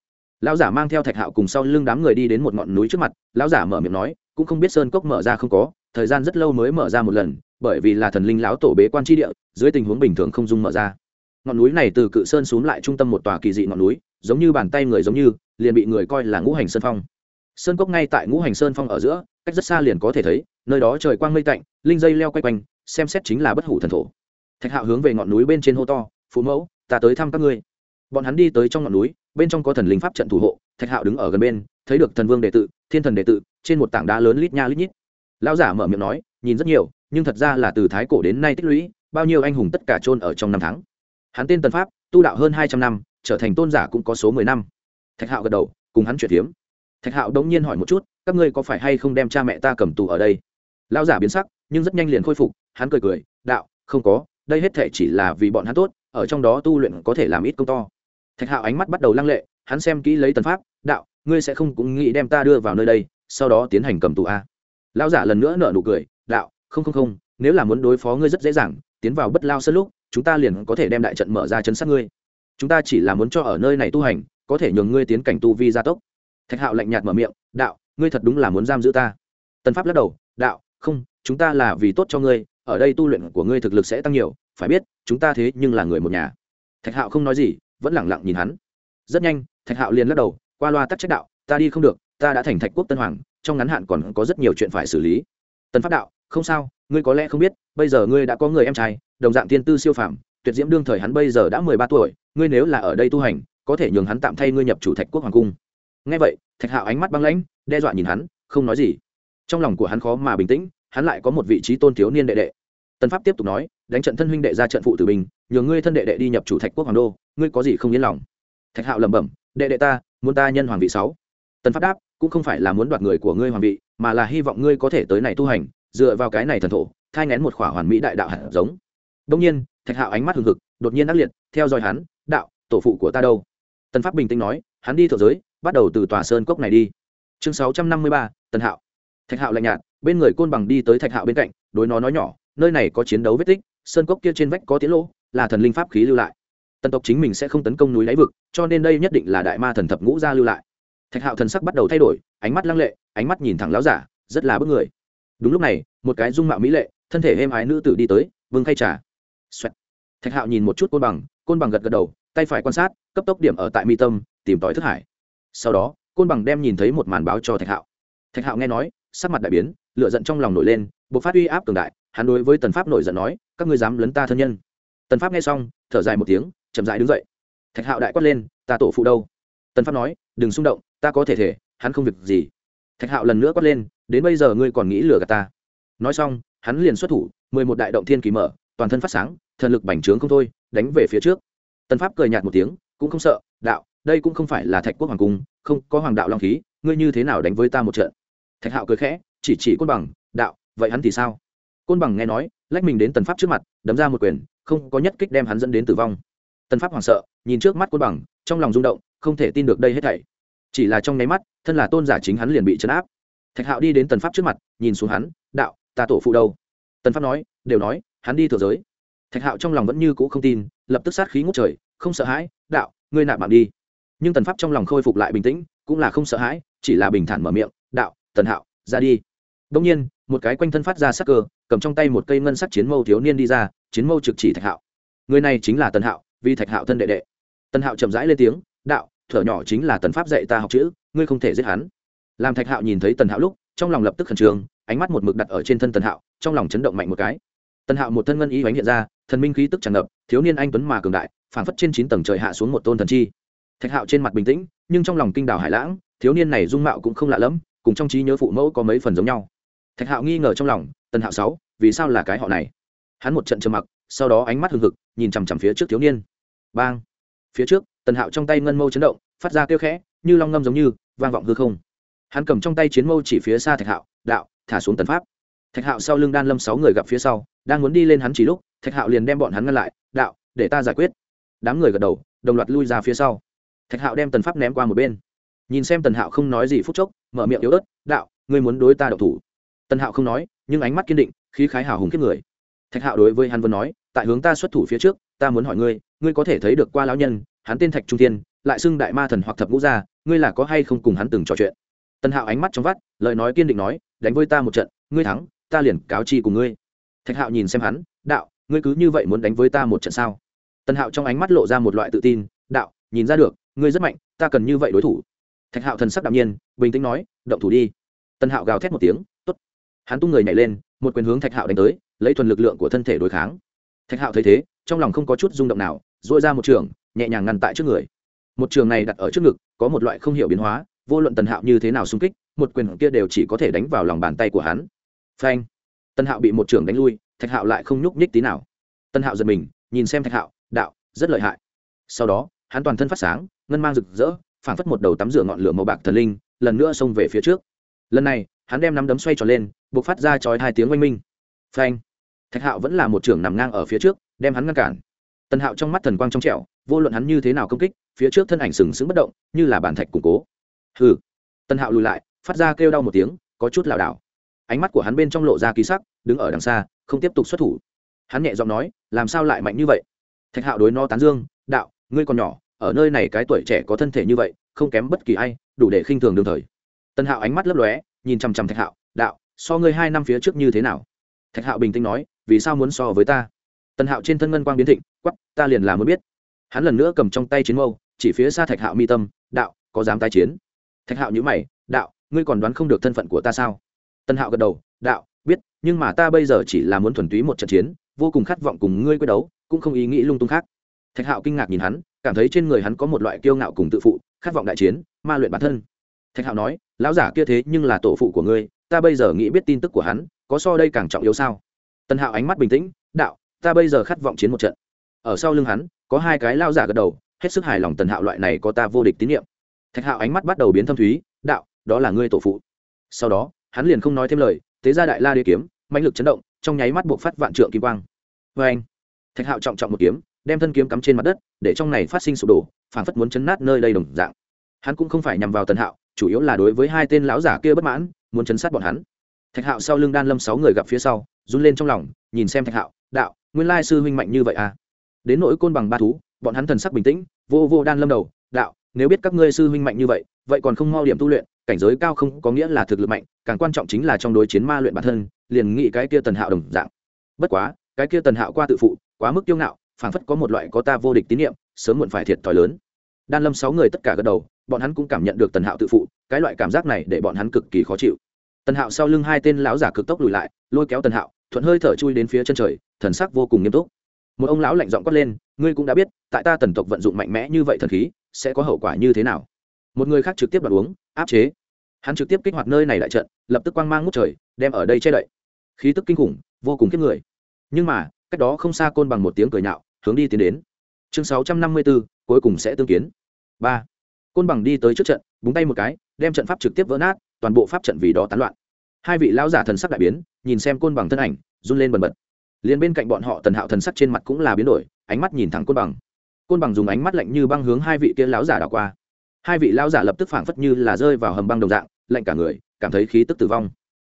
Lão giả mang theo thạch hạo cùng sau lưng đám người đi đến một ngọn núi trước mặt, lão giả mở miệng nói, cũng không biết sơn cốc mở ra không có, thời gian rất lâu mới mở ra một lần, bởi vì là thần linh lão tổ bế quan tri địa, dưới tình huống bình thường không dung mở ra. Ngọn núi này từ cự sơn xuống lại trung tâm một tòa kỳ dị ngọn núi, giống như bàn tay người giống như, liền bị người coi là ngũ hành sơn phong sơn cốc ngay tại ngũ hành sơn phong ở giữa, cách rất xa liền có thể thấy, nơi đó trời quang mây tạnh, linh dây leo quay quanh, xem xét chính là bất hủ thần thổ. Thạch hạo hướng về ngọn núi bên trên hô to phú mẫu, ta tới thăm các ngươi. Bọn hắn đi tới trong ngọn núi, bên trong có thần linh pháp trận thủ hộ, thạch hạo đứng ở gần bên, thấy được thần vương đệ tự thiên thần đệ tự trên một tảng đá lớn lít nha lít nhít. Lão giả mở miệng nói, nhìn rất nhiều, nhưng thật ra là từ thái cổ đến nay tích lũy, bao nhiêu anh hùng tất cả chôn ở trong năm tháng. Hắn tên tần pháp, tu đạo hơn hai trăm năm, trở thành tôn giả cũng có số mười năm. Thạch hạo gật đầu, cùng hắn chuyển phiếm thạch hạo đống nhiên hỏi một chút, các ngươi có phải hay không đem cha mẹ ta cầm tù ở đây? Lão giả biến sắc, nhưng rất nhanh liền khôi phục, hắn cười cười, đạo, không có, đây hết thể chỉ là vì bọn hắn tốt, ở trong đó tu luyện có thể làm ít công to. Thạch hạo ánh mắt bắt đầu lăng lệ, hắn xem kỹ lấy tần pháp, đạo, ngươi sẽ không cũng nghĩ đem ta đưa vào nơi đây, sau đó tiến hành cầm tù a lão giả lần nữa nở nụ cười, đạo, không không không, nếu là muốn đối phó ngươi rất dễ dàng, tiến vào bất lao sân lúc, chúng ta liền có thể đem đại trận mở ra chấn sát ngươi. Chúng ta chỉ là muốn cho ở nơi này tu hành, có thể nhường ngươi tiến cảnh tu vi gia tốc thạch hạo lạnh nhạt mở miệng, đạo, ngươi thật đúng là muốn giam giữ ta. Tần pháp lắc đầu, đạo, không, chúng ta là vì tốt cho ngươi, ở đây tu luyện của ngươi thực lực sẽ tăng nhiều, phải biết, chúng ta thế nhưng là người một nhà. Thạch hạo không nói gì, vẫn lẳng lặng nhìn hắn. Rất nhanh, thạch hạo liền lắc đầu, qua loa tắc trách đạo, ta đi không được, ta đã thành thạch quốc tân hoàng, trong ngắn hạn còn có rất nhiều chuyện phải xử lý. Tần pháp đạo, không sao, ngươi có lẽ không biết, bây giờ ngươi đã có người em trai, đồng dạng tiên tư siêu phàm, tuyệt diễm đương thời hắn bây giờ đã mười ba tuổi, ngươi nếu là ở đây tu hành, có thể nhường hắn tạm thay ngươi nhập chủ thạch quốc hoàng cung nghe vậy, thạch hạo ánh mắt băng lãnh, đe dọa nhìn hắn, không nói gì. Trong lòng của hắn khó mà bình tĩnh, hắn lại có một vị trí tôn thiếu niên đệ đệ. Tần pháp tiếp tục nói, đánh trận thân huynh đệ ra trận phụ tử bình nhường ngươi thân đệ đệ đi nhập chủ thạch quốc hoàng đô, ngươi có gì không yên lòng? Thạch hạo lẩm bẩm, đệ đệ ta, muốn ta nhân hoàng vị sáu. Tần pháp đáp, cũng không phải là muốn đoạt người của ngươi hoàng vị, mà là hy vọng ngươi có thể tới này tu hành, dựa vào cái này thần thổ, thai ngén một khỏa hoàn mỹ đại đạo hạt giống. Đông nhiên, thạch hạo ánh mắt hừng hực, đột nhiên ác liệt, theo dõi hắn, đạo, tổ phụ của ta đâu? Tần pháp bình tĩnh nói, hắn đi thượng giới bắt đầu từ tòa sơn cốc này đi. Chương sáu trăm năm mươi ba, tần hạo. Thạch hạo lạnh nhạt, bên người côn bằng đi tới thạch hạo bên cạnh, đối nó nói nhỏ, nơi này có chiến đấu vết tích, sơn cốc kia trên vách có tiến lỗ, là thần linh pháp khí lưu lại. Tần tộc chính mình sẽ không tấn công núi đáy vực, cho nên đây nhất định là đại ma thần thập ngũ gia lưu lại. Thạch hạo thần sắc bắt đầu thay đổi, ánh mắt lăng lệ, ánh mắt nhìn thẳng láo giả, rất là bức người. Đúng lúc này, một cái dung mạo mỹ lệ, thân thể êm ái nữ tử đi tới, vương khay trà、Xoẹt. thạch hạo nhìn một chút côn bằng côn bằng gật gật đầu, tay phải quan sát, cấp tốc điểm ở tại mi tâm, tìm tòi thức hải sau đó, côn bằng đem nhìn thấy một màn báo cho thạch hạo. Thạch hạo nghe nói, sắc mặt đại biến lựa giận trong lòng nổi lên buộc phát uy áp cường đại, hắn đối với tần pháp nổi giận nói, các ngươi dám lấn ta thân nhân. Tần pháp nghe xong, thở dài một tiếng, chậm dại đứng dậy. Thạch hạo đại quát lên, ta tổ phụ đâu? Tần pháp nói, đừng xung động, ta có thể thể, hắn không việc gì. Thạch hạo lần nữa quát lên, đến bây giờ ngươi còn nghĩ lừa gạt ta? Nói xong, hắn liền xuất thủ, mười một đại động thiên kỳ mở, toàn thân phát sáng, thần lực bành trướng không thôi, đánh về phía trước. Tần pháp cười nhạt một tiếng, cũng không sợ, đạo đây cũng không phải là thạch quốc hoàng cung, không, có hoàng đạo long khí, ngươi như thế nào đánh với ta một trận? Thạch hạo cười khẽ, chỉ chỉ côn bằng, đạo, vậy hắn thì sao? Côn bằng nghe nói, lách mình đến tần pháp trước mặt, đấm ra một quyền, không có nhất kích đem hắn dẫn đến tử vong. Tần pháp hoảng sợ, nhìn trước mắt côn bằng, trong lòng rung động, không thể tin được đây hết thảy. Chỉ là trong nháy mắt, thân là tôn giả chính hắn liền bị chấn áp. Thạch hạo đi đến tần pháp trước mặt, nhìn xuống hắn, đạo, ta tổ phụ đâu? Tần pháp nói, đều nói, hắn đi thừa giới. Thạch hạo trong lòng vẫn như cũ không tin, lập tức sát khí ngút trời, không sợ hãi, đạo, ngươi nạp mạng đi nhưng tần pháp trong lòng khôi phục lại bình tĩnh, cũng là không sợ hãi, chỉ là bình thản mở miệng, đạo, tần hạo, ra đi. Đông nhiên, một cái quanh thân phát ra sắc cơ, cầm trong tay một cây ngân sắc chiến mâu thiếu niên đi ra, chiến mâu trực chỉ thạch hạo. Người này chính là tần hạo, vì thạch hạo thân đệ đệ. Tần hạo chậm rãi lên tiếng, đạo, thở nhỏ chính là tần pháp dạy ta học chữ, ngươi không thể giết hắn. Làm thạch hạo nhìn thấy tần hạo lúc, trong lòng lập tức khẩn trương, ánh mắt một mực đặt ở trên thân tần hạo, trong lòng chấn động mạnh một cái. Tần hạo một thân ngân ý bánh hiện ra, thần minh khí tức tràn ngập, thiếu niên anh tuấn mà cường đại, phảng phất trên chín tầng trời hạ xuống một tôn thần chi thạch hạo trên mặt bình tĩnh, nhưng trong lòng kinh đảo hải lãng, thiếu niên này dung mạo cũng không lạ lẫm, cùng trong trí nhớ phụ mẫu có mấy phần giống nhau. Thạch hạo nghi ngờ trong lòng, tần hạo sáu, vì sao là cái họ này? Hắn một trận trầm mặc, sau đó ánh mắt hừng hực, nhìn chằm chằm phía trước thiếu niên. Bang! Phía trước, tần hạo trong tay ngân mâu chấn động, phát ra kêu khẽ, như long ngâm giống như, vang vọng hư không. Hắn cầm trong tay chiến mâu chỉ phía xa thạch hạo, đạo, thả xuống tần pháp. Thạch hạo sau lưng đan lâm sáu người gặp phía sau, đang muốn đi lên hắn chỉ lúc, thạch hạo liền đem bọn hắn ngăn lại, đạo, để ta giải quyết. Đám người gật đầu, đồng loạt lui ra phía sau thạch hạo đem tần pháp ném qua một bên. Nhìn xem tần hạo không nói gì phút chốc, mở miệng yếu ớt, đạo, ngươi muốn đối ta độc thủ? Tần hạo không nói, nhưng ánh mắt kiên định, khí khái hào hùng kiếp người. Thạch hạo đối với hắn vân nói, tại hướng ta xuất thủ phía trước, ta muốn hỏi ngươi ngươi có thể thấy được qua lão nhân, hắn tên thạch trung thiên, lại xưng đại ma thần hoặc thập ngũ gia, ngươi là có hay không cùng hắn từng trò chuyện? Tần hạo ánh mắt trong vắt, lời nói kiên định nói, đánh với ta một trận, ngươi thắng, ta liền cáo chi cùng ngươi. Thạch hạo nhìn xem hắn, đạo, ngươi cứ như vậy muốn đánh với ta một trận sao? Tần hạo trong ánh mắt lộ ra một loại tự tin, đạo, nhìn ra được ngươi rất mạnh, ta cần như vậy đối thủ. Thạch hạo thần sắc đạm nhiên, bình tĩnh nói, động thủ đi. Tần hạo gào thét một tiếng t ố t hắn tung người nhảy lên, một quyền hướng thạch hạo đánh tới, lấy thuần lực lượng của thân thể đối kháng. Thạch hạo thấy thế, trong lòng không có chút rung động nào dội ra một trường, nhẹ nhàng ngăn tại trước người. Một trường này đặt ở trước ngực, có một loại không hiểu biến hóa, vô luận tần hạo như thế nào xung kích, một quyền kia đều chỉ có thể đánh vào lòng bàn tay của hắn. Phanh. Tần hạo bị một trường đánh lui, thạch hạo lại không nhúc nhích tí nào. Tần hạo giật mình, nhìn xem thạch hạo, đạo, rất lợi hại. Sau đó hắn toàn thân phát sáng, ngân mang rực rỡ, phảng phất một đầu tắm rửa ngọn lửa màu bạc thần linh, lần nữa xông về phía trước. Lần này, hắn đem nắm đấm xoay tròn lên, buộc phát ra chói hai tiếng oanh minh. Phanh! Thạch hạo vẫn là một trưởng nằm ngang ở phía trước, đem hắn ngăn cản. Tần hạo trong mắt thần quang trong trẻo, vô luận hắn như thế nào công kích, phía trước thân ảnh sừng sững bất động, như là bản thạch củng cố. Hừ! Tần hạo lùi lại, phát ra kêu đau một tiếng, có chút lảo đảo. Ánh mắt của hắn bên trong lộ ra kỳ sắc, đứng ở đằng xa, không tiếp tục xuất thủ. Hắn nhẹ giọng nói, làm sao lại mạnh như vậy? Thạch hạo đối no tán dương, đạo ngươi còn nhỏ, ở nơi này cái tuổi trẻ có thân thể như vậy, không kém bất kỳ ai, đủ để khinh thường đương thời. Tân hạo ánh mắt lấp lóe, nhìn chằm chằm thạch hạo, đạo, so ngươi hai năm phía trước như thế nào? Thạch hạo bình tĩnh nói, vì sao muốn so với ta? Tân hạo trên thân ngân quang biến thịnh quắp ta liền là muốn biết. Hắn lần nữa cầm trong tay chiến mâu, chỉ phía xa thạch hạo mi tâm, đạo, có dám tái chiến? Thạch hạo nhữ mày, đạo, ngươi còn đoán không được thân phận của ta sao? Tân hạo gật đầu, đạo, biết, nhưng mà ta bây giờ chỉ là muốn thuần túy một trận chiến, vô cùng khát vọng cùng ngươi quyết đấu, cũng không ý nghĩ lung tung khác thạch hạo kinh ngạc nhìn hắn, cảm thấy trên người hắn có một loại kiêu ngạo cùng tự phụ, khát vọng đại chiến, ma luyện bản thân. Thạch hạo nói, lão giả kia thế nhưng là tổ phụ của ngươi, ta bây giờ nghĩ biết tin tức của hắn, có so đây càng trọng yếu sao? Tần hạo ánh mắt bình tĩnh, đạo, ta bây giờ khát vọng chiến một trận. Ở sau lưng hắn, có hai cái lao giả gật đầu, hết sức hài lòng tần hạo loại này có ta vô địch tín nhiệm. Thạch hạo ánh mắt bắt đầu biến thâm thúy, đạo, đó là ngươi tổ phụ. Sau đó, hắn liền không nói thêm lời thế ra đại la đế kiếm mạnh lực chấn động, trong nháy mắt buộc phát vạn trượng kim quang. Vê anh thạch hạo trọng trọng một kiếm đem thân kiếm cắm trên mặt đất, để trong này phát sinh sụp đổ, phảng phất muốn chấn nát nơi đây đồng dạng. Hắn cũng không phải nhằm vào tần hạo, chủ yếu là đối với hai tên lão giả kia bất mãn, muốn chấn sát bọn hắn. Thạch hạo sau lưng đan lâm sáu người gặp phía sau, run lên trong lòng, nhìn xem thạch hạo, đạo, nguyên lai sư huynh mạnh như vậy à? Đến nỗi côn bằng ba thú, bọn hắn thần sắc bình tĩnh, vô vô đan lâm đầu, đạo, nếu biết các ngươi sư huynh mạnh như vậy vậy còn không mau điểm tu luyện, cảnh giới cao không có nghĩa là thực lực mạnh, càng quan trọng chính là trong đối chiến ma luyện bản thân, liền nghĩ cái kia tần hạo đồng dạng. Bất quá, cái kia tần hạo qua tự phụ, quá mức kiêu ngạo phảng phất có một loại có ta vô địch tín nhiệm sớm muộn phải thiệt thòi lớn. Đan lâm sáu người tất cả gật đầu, bọn hắn cũng cảm nhận được tần hạo tự phụ, cái loại cảm giác này để bọn hắn cực kỳ khó chịu. Tần hạo sau lưng hai tên lão giả cực tốc lùi lại, lôi kéo tần hạo, thuận hơi thở chui đến phía chân trời, thần sắc vô cùng nghiêm túc. Một ông lão lạnh giọng quát lên, ngươi cũng đã biết, tại ta tần tộc vận dụng mạnh mẽ như vậy thần khí, sẽ có hậu quả như thế nào? Một người khác trực tiếp đoạt uống, áp chế. Hắn trực tiếp kích hoạt nơi này đại trận, lập tức quang mang ngút trời, đem ở đây che đậy. Khí tức kinh khủng, vô cùng kiếp người. Nhưng mà, cách đó không xa côn bằng một tiếng cười nhạo hướng đi tiến đến. Chương sáu trăm năm mươi bốn, cuối cùng sẽ tương kiến. Ba. Côn bằng đi tới trước trận, búng tay một cái, đem trận pháp trực tiếp vỡ nát, toàn bộ pháp trận vì đó tán loạn. Hai vị lão giả thần sắc đại biến, nhìn xem côn bằng thân ảnh, run lên bần bật. Liền bên cạnh bọn họ tần hạo thần sắc trên mặt cũng là biến đổi, ánh mắt nhìn thẳng côn bằng. Côn bằng dùng ánh mắt lạnh như băng hướng hai vị kia lão giả đảo qua. Hai vị lão giả lập tức phảng phất như là rơi vào hầm băng đồng dạng, lạnh cả người, cảm thấy khí tức tử vong.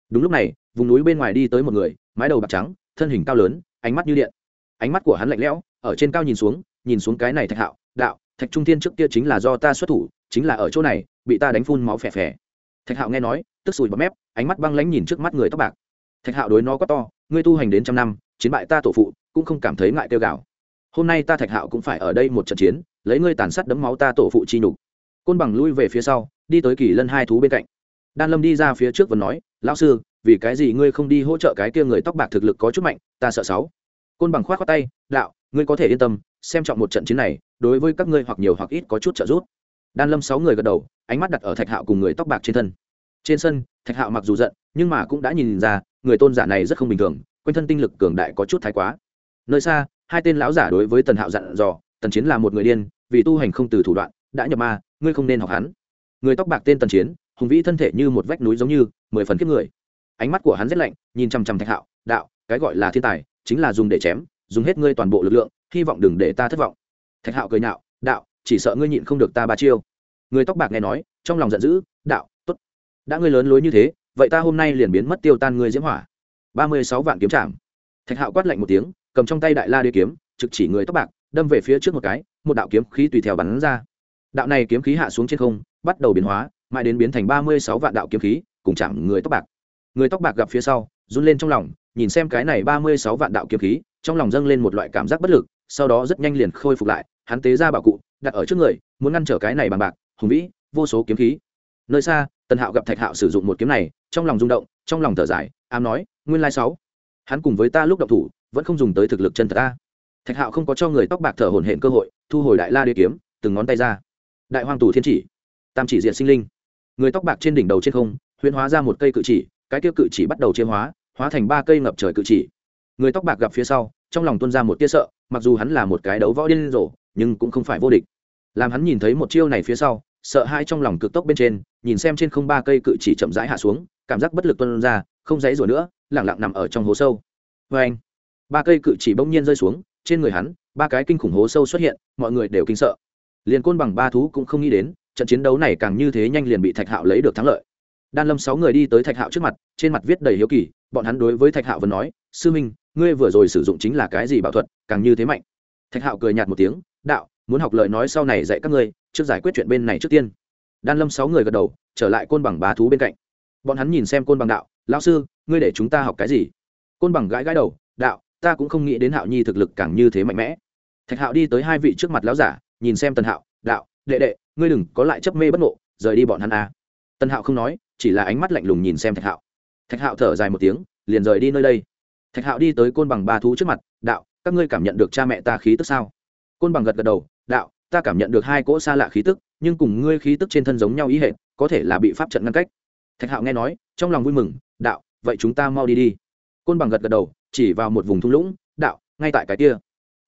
Đúng lúc này, vùng núi bên ngoài đi tới một người, mái đầu bạc trắng, thân hình cao lớn, ánh mắt như điện. Ánh mắt của hắn lạnh lẽo ở trên cao nhìn xuống nhìn xuống cái này thạch hạo, đạo, thạch trung thiên trước kia chính là do ta xuất thủ, chính là ở chỗ này, bị ta đánh phun máu phè phè. Thạch hạo nghe nói, tức sùi bọt mép, ánh mắt băng lãnh nhìn trước mắt người tóc bạc. Thạch hạo đối nó quá to, ngươi tu hành đến trăm năm, chiến bại ta tổ phụ, cũng không cảm thấy ngại kêu gào. Hôm nay ta thạch hạo cũng phải ở đây một trận chiến, lấy ngươi tàn sát đấm máu ta tổ phụ chi nhục. Côn bằng lui về phía sau, đi tới kỳ lân hai thú bên cạnh. Đan lâm đi ra phía trước và nói, lão sư, vì cái gì ngươi không đi hỗ trợ cái kia người tóc bạc thực lực có chút mạnh, ta sợ sáu. Côn bằng khoát khoát tay, đạo ngươi có thể yên tâm, xem trọng một trận chiến này, đối với các ngươi hoặc nhiều hoặc ít có chút trợ giúp. Đan lâm sáu người gật đầu, ánh mắt đặt ở thạch hạo cùng người tóc bạc trên thân. Trên sân, thạch hạo mặc dù giận, nhưng mà cũng đã nhìn ra, người tôn giả này rất không bình thường, quanh thân tinh lực cường đại có chút thái quá. Nơi xa, hai tên lão giả đối với tần hạo dặn dò, tần chiến là một người điên, vì tu hành không từ thủ đoạn, đã nhập ma, ngươi không nên học hắn. Người tóc bạc tên tần chiến, hùng vĩ thân thể như một vách núi giống như, mười phần kiếp người. Ánh mắt của hắn rất lạnh, nhìn chằm chằm thạch hạo, đạo, cái gọi là thiên tài, chính là dùng để chém dùng hết ngươi toàn bộ lực lượng, hy vọng đừng để ta thất vọng. Thạch hạo cười nhạo, đạo, chỉ sợ ngươi nhịn không được ta ba chiêu. Người tóc bạc nghe nói, trong lòng giận dữ, đạo t ố t đã ngươi lớn lối như thế, vậy ta hôm nay liền biến mất tiêu tan ngươi diễm hỏa. Ba mươi sáu vạn kiếm trảm. Thạch hạo quát lạnh một tiếng, cầm trong tay đại la đế kiếm, trực chỉ người tóc bạc, đâm về phía trước một cái, một đạo kiếm khí tùy theo bắn ra. Đạo này kiếm khí hạ xuống trên không, bắt đầu biến hóa, mãi đến biến thành ba mươi sáu vạn đạo kiếm khí, cùng chạm người tóc bạc. Người tóc bạc gặp phía sau, run lên trong lòng, nhìn xem cái này ba mươi sáu vạn đạo kiếm khí trong lòng dâng lên một loại cảm giác bất lực, sau đó rất nhanh liền khôi phục lại, hắn tế ra bảo cụ, đặt ở trước người, muốn ngăn trở cái này bằng bạc, hùng vĩ, vô số kiếm khí. Nơi xa, tần hạo gặp thạch hạo sử dụng một kiếm này, trong lòng rung động, trong lòng thở dài, ám nói, nguyên lai sáu, hắn cùng với ta lúc động thủ, vẫn không dùng tới thực lực chân thật ta. Thạch hạo không có cho người tóc bạc thở hổn hển cơ hội, thu hồi đại la đế kiếm, từng ngón tay ra. Đại hoàng tù thiên chỉ, tam chỉ diện sinh linh. Người tóc bạc trên đỉnh đầu trên không, huyễn hóa ra một cây cự chỉ, cái tiêu cự chỉ bắt đầu chiêm hóa hóa thành ba cây ngập trời cự chỉ. Người tóc bạc gặp phía sau trong lòng tuân ra một tia sợ, mặc dù hắn là một cái đấu võ điên rồ, nhưng cũng không phải vô địch. Làm hắn nhìn thấy một chiêu này phía sau, sợ hai trong lòng cực tốc bên trên, nhìn xem trên không ba cây cự chỉ chậm rãi hạ xuống, cảm giác bất lực tuân ra, không dãy rủa nữa lẳng lặng nằm ở trong hố sâu. Vê anh, ba cây cự chỉ bỗng nhiên rơi xuống, trên người hắn, ba cái kinh khủng hố sâu xuất hiện, mọi người đều kinh sợ. Liền côn bằng ba thú cũng không nghĩ đến, trận chiến đấu này càng như thế nhanh liền bị thạch hạo lấy được thắng lợi. Đan lâm sáu người đi tới thạch hạo trước mặt, trên mặt viết đầy hiếu kỳ bọn hắn đối với thạch hạo vẫn nói, sư minh, ngươi vừa rồi sử dụng chính là cái gì bảo thuật, càng như thế mạnh. Thạch hạo cười nhạt một tiếng, đạo, muốn học lời nói sau này dạy các ngươi, trước giải quyết chuyện bên này trước tiên. Đan lâm sáu người gật đầu, trở lại côn bằng bá thú bên cạnh. Bọn hắn nhìn xem côn bằng đạo, lão sư, ngươi để chúng ta học cái gì? Côn bằng gãi gãi đầu, đạo, ta cũng không nghĩ đến hạo nhi thực lực càng như thế mạnh mẽ. Thạch hạo đi tới hai vị trước mặt lão giả, nhìn xem tần hạo, đạo, đệ đệ, ngươi đừng có lại chấp mê bất ngộ, rời đi bọn hắn a à. tần hạo không nói, chỉ là ánh mắt lạnh lùng nhìn xem thạch hạo thạch hạo thở dài một tiếng, liền rời đi nơi đây. Thạch hạo đi tới côn bằng ba thú trước mặt, đạo, các ngươi cảm nhận được cha mẹ ta khí tức sao? Côn bằng gật gật đầu, đạo, ta cảm nhận được hai cỗ xa lạ khí tức, nhưng cùng ngươi khí tức trên thân giống nhau ý hệ có thể là bị pháp trận ngăn cách. Thạch hạo nghe nói, trong lòng vui mừng, đạo, vậy chúng ta mau đi đi. Côn bằng gật gật đầu, chỉ vào một vùng thung lũng, đạo, ngay tại cái kia.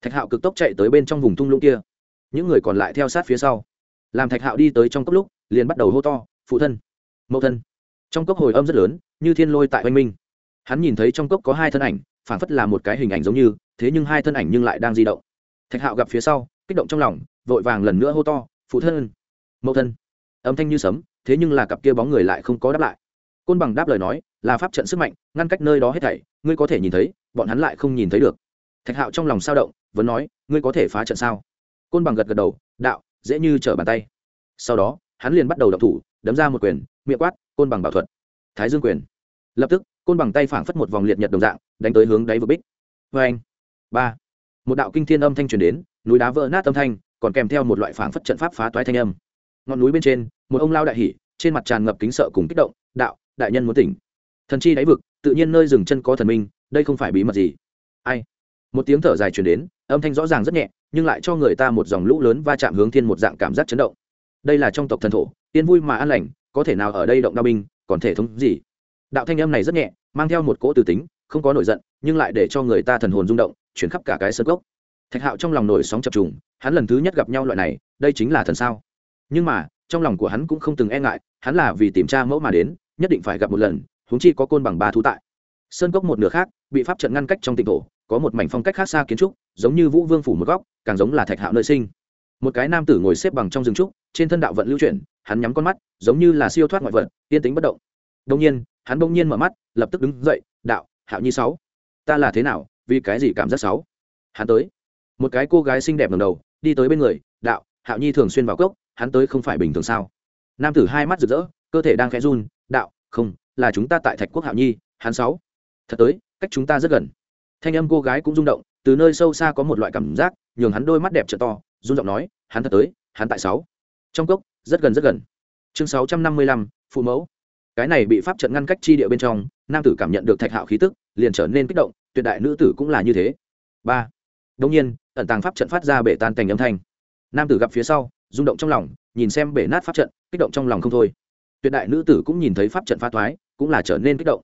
Thạch hạo cực tốc chạy tới bên trong vùng thung lũng kia. Những người còn lại theo sát phía sau. Làm thạch hạo đi tới trong cốc lúc, liền bắt đầu hô to, phụ thân, mẫu thân trong cốc hồi âm rất lớn, như thiên lôi tại oanh minh. Hắn nhìn thấy trong cốc có hai thân ảnh phản phất là một cái hình ảnh giống như, thế nhưng hai thân ảnh nhưng lại đang di động. Thạch hạo gặp phía sau, kích động trong lòng, vội vàng lần nữa hô to, phụ thân! Mẫu thân! Âm thanh như sấm, thế nhưng là cặp kia bóng người lại không có đáp lại. Côn bằng đáp lời nói, là pháp trận sức mạnh, ngăn cách nơi đó hết thảy, ngươi có thể nhìn thấy, bọn hắn lại không nhìn thấy được. Thạch hạo trong lòng sao động, vẫn nói, ngươi có thể phá trận sao? Côn bằng gật gật đầu, đạo, dễ như trở bàn tay. Sau đó, hắn liền bắt đầu đập thủ, đấm ra một quyền, miệng quát côn bằng bảo thuật. Thái dương quyền. Lập tức, côn bằng tay phảng phất một vòng liệt nhật đồng dạng, đánh tới hướng đáy vực bích. Vê anh. Ba. Một đạo kinh thiên âm thanh truyền đến, núi đá vỡ nát âm thanh, còn kèm theo một loại phảng phất trận pháp phá toái thanh âm. Ngọn núi bên trên, một ông lao đại hỉ, trên mặt tràn ngập kính sợ cùng kích động, đạo, đại nhân muốn tỉnh. Thần chi đáy vực, tự nhiên nơi dừng chân có thần minh, đây không phải bí mật gì. Ai? Một tiếng thở dài truyền đến, âm thanh rõ ràng rất nhẹ, nhưng lại cho người ta một dòng lũ lớn va chạm hướng thiên một dạng cảm giác chấn động. Đây là trong tộc thần thổ tiên vui mà an lành có thể nào ở đây động đao binh, còn thể thống gì? Đạo thanh âm này rất nhẹ, mang theo một cỗ từ tính, không có nổi giận, nhưng lại để cho người ta thần hồn rung động, chuyển khắp cả cái sơ gốc thạch hạo trong lòng nổi sóng chập trùng, hắn lần thứ nhất gặp nhau loại này, đây chính là thần sao? Nhưng mà, trong lòng của hắn cũng không từng e ngại, hắn là vì tìm tra mẫu mà đến, nhất định phải gặp một lần, huống chi có côn bằng ba thú tại. Sơn cốc một nửa khác, bị pháp trận ngăn cách trong tịnh thổ, có một mảnh phong cách khác xa kiến trúc, giống như vũ vương phủ một góc, càng giống là thạch hạo nơi sinh một cái nam tử ngồi xếp bằng trong rừng trúc, trên thân đạo vận lưu chuyển, hắn nhắm con mắt, giống như là siêu thoát ngoại vật, yên tính bất động. Đông nhiên, hắn bỗng nhiên mở mắt, lập tức đứng dậy, đạo, hạo nhi sáu, ta là thế nào, vì cái gì cảm giác sáu? Hắn tới. Một cái cô gái xinh đẹp ngầm đầu, đi tới bên người, đạo, hạo nhi thường xuyên vào cốc, hắn tới không phải bình thường sao? Nam tử hai mắt rực rỡ, cơ thể đang khẽ run, đạo, không, là chúng ta tại thạch quốc hạo nhi, hắn sáu. Thật tới, cách chúng ta rất gần. Thanh âm cô gái cũng rung động, từ nơi sâu xa có một loại cảm giác, nhường hắn đôi mắt đẹp trợ to run giọng nói, hắn thật tới, hắn tại sáu. Trong cốc, rất gần rất gần. Chương sáu trăm năm mươi lăm, phụ mẫu. Cái này bị pháp trận ngăn cách chi địa bên trong, nam tử cảm nhận được thạch hạo khí tức, liền trở nên kích động, tuyệt đại nữ tử cũng là như thế. Ba. Đông nhiên, ẩn tàng pháp trận phát ra bể tan cành âm thanh. Nam tử gặp phía sau, rung động trong lòng, nhìn xem bể nát pháp trận, kích động trong lòng không thôi. Tuyệt đại nữ tử cũng nhìn thấy pháp trận phá thoái, cũng là trở nên kích động.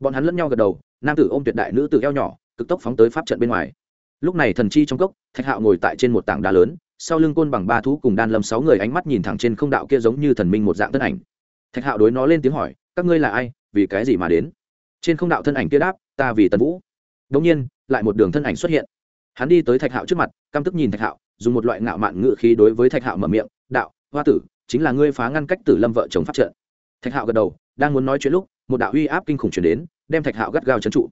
Bọn hắn lẫn nhau gật đầu, nam tử ôm tuyệt đại nữ tử eo nhỏ, cực tốc phóng tới pháp trận bên ngoài. Lúc này thần chi trong cốc, thạch hạo ngồi tại trên một tảng đá lớn sau lưng côn bằng ba thú cùng đan lâm sáu người ánh mắt nhìn thẳng trên không đạo kia giống như thần minh một dạng thân ảnh. Thạch hạo đối nó lên tiếng hỏi, các ngươi là ai? Vì cái gì mà đến? Trên không đạo thân ảnh kia đáp, ta vì tần vũ. Đ nhiên, lại một đường thân ảnh xuất hiện. Hắn đi tới thạch hạo trước mặt, căm tức nhìn thạch hạo, dùng một loại ngạo mạn ngự khí đối với thạch hạo mở miệng, đạo, hoa tử, chính là ngươi phá ngăn cách tử lâm vợ chồng phát trận. Thạch hạo gật đầu, đang muốn nói chuyện lúc, một đạo uy áp kinh khủng chuyển đến, đem thạch hạo gắt gao trấn trụ.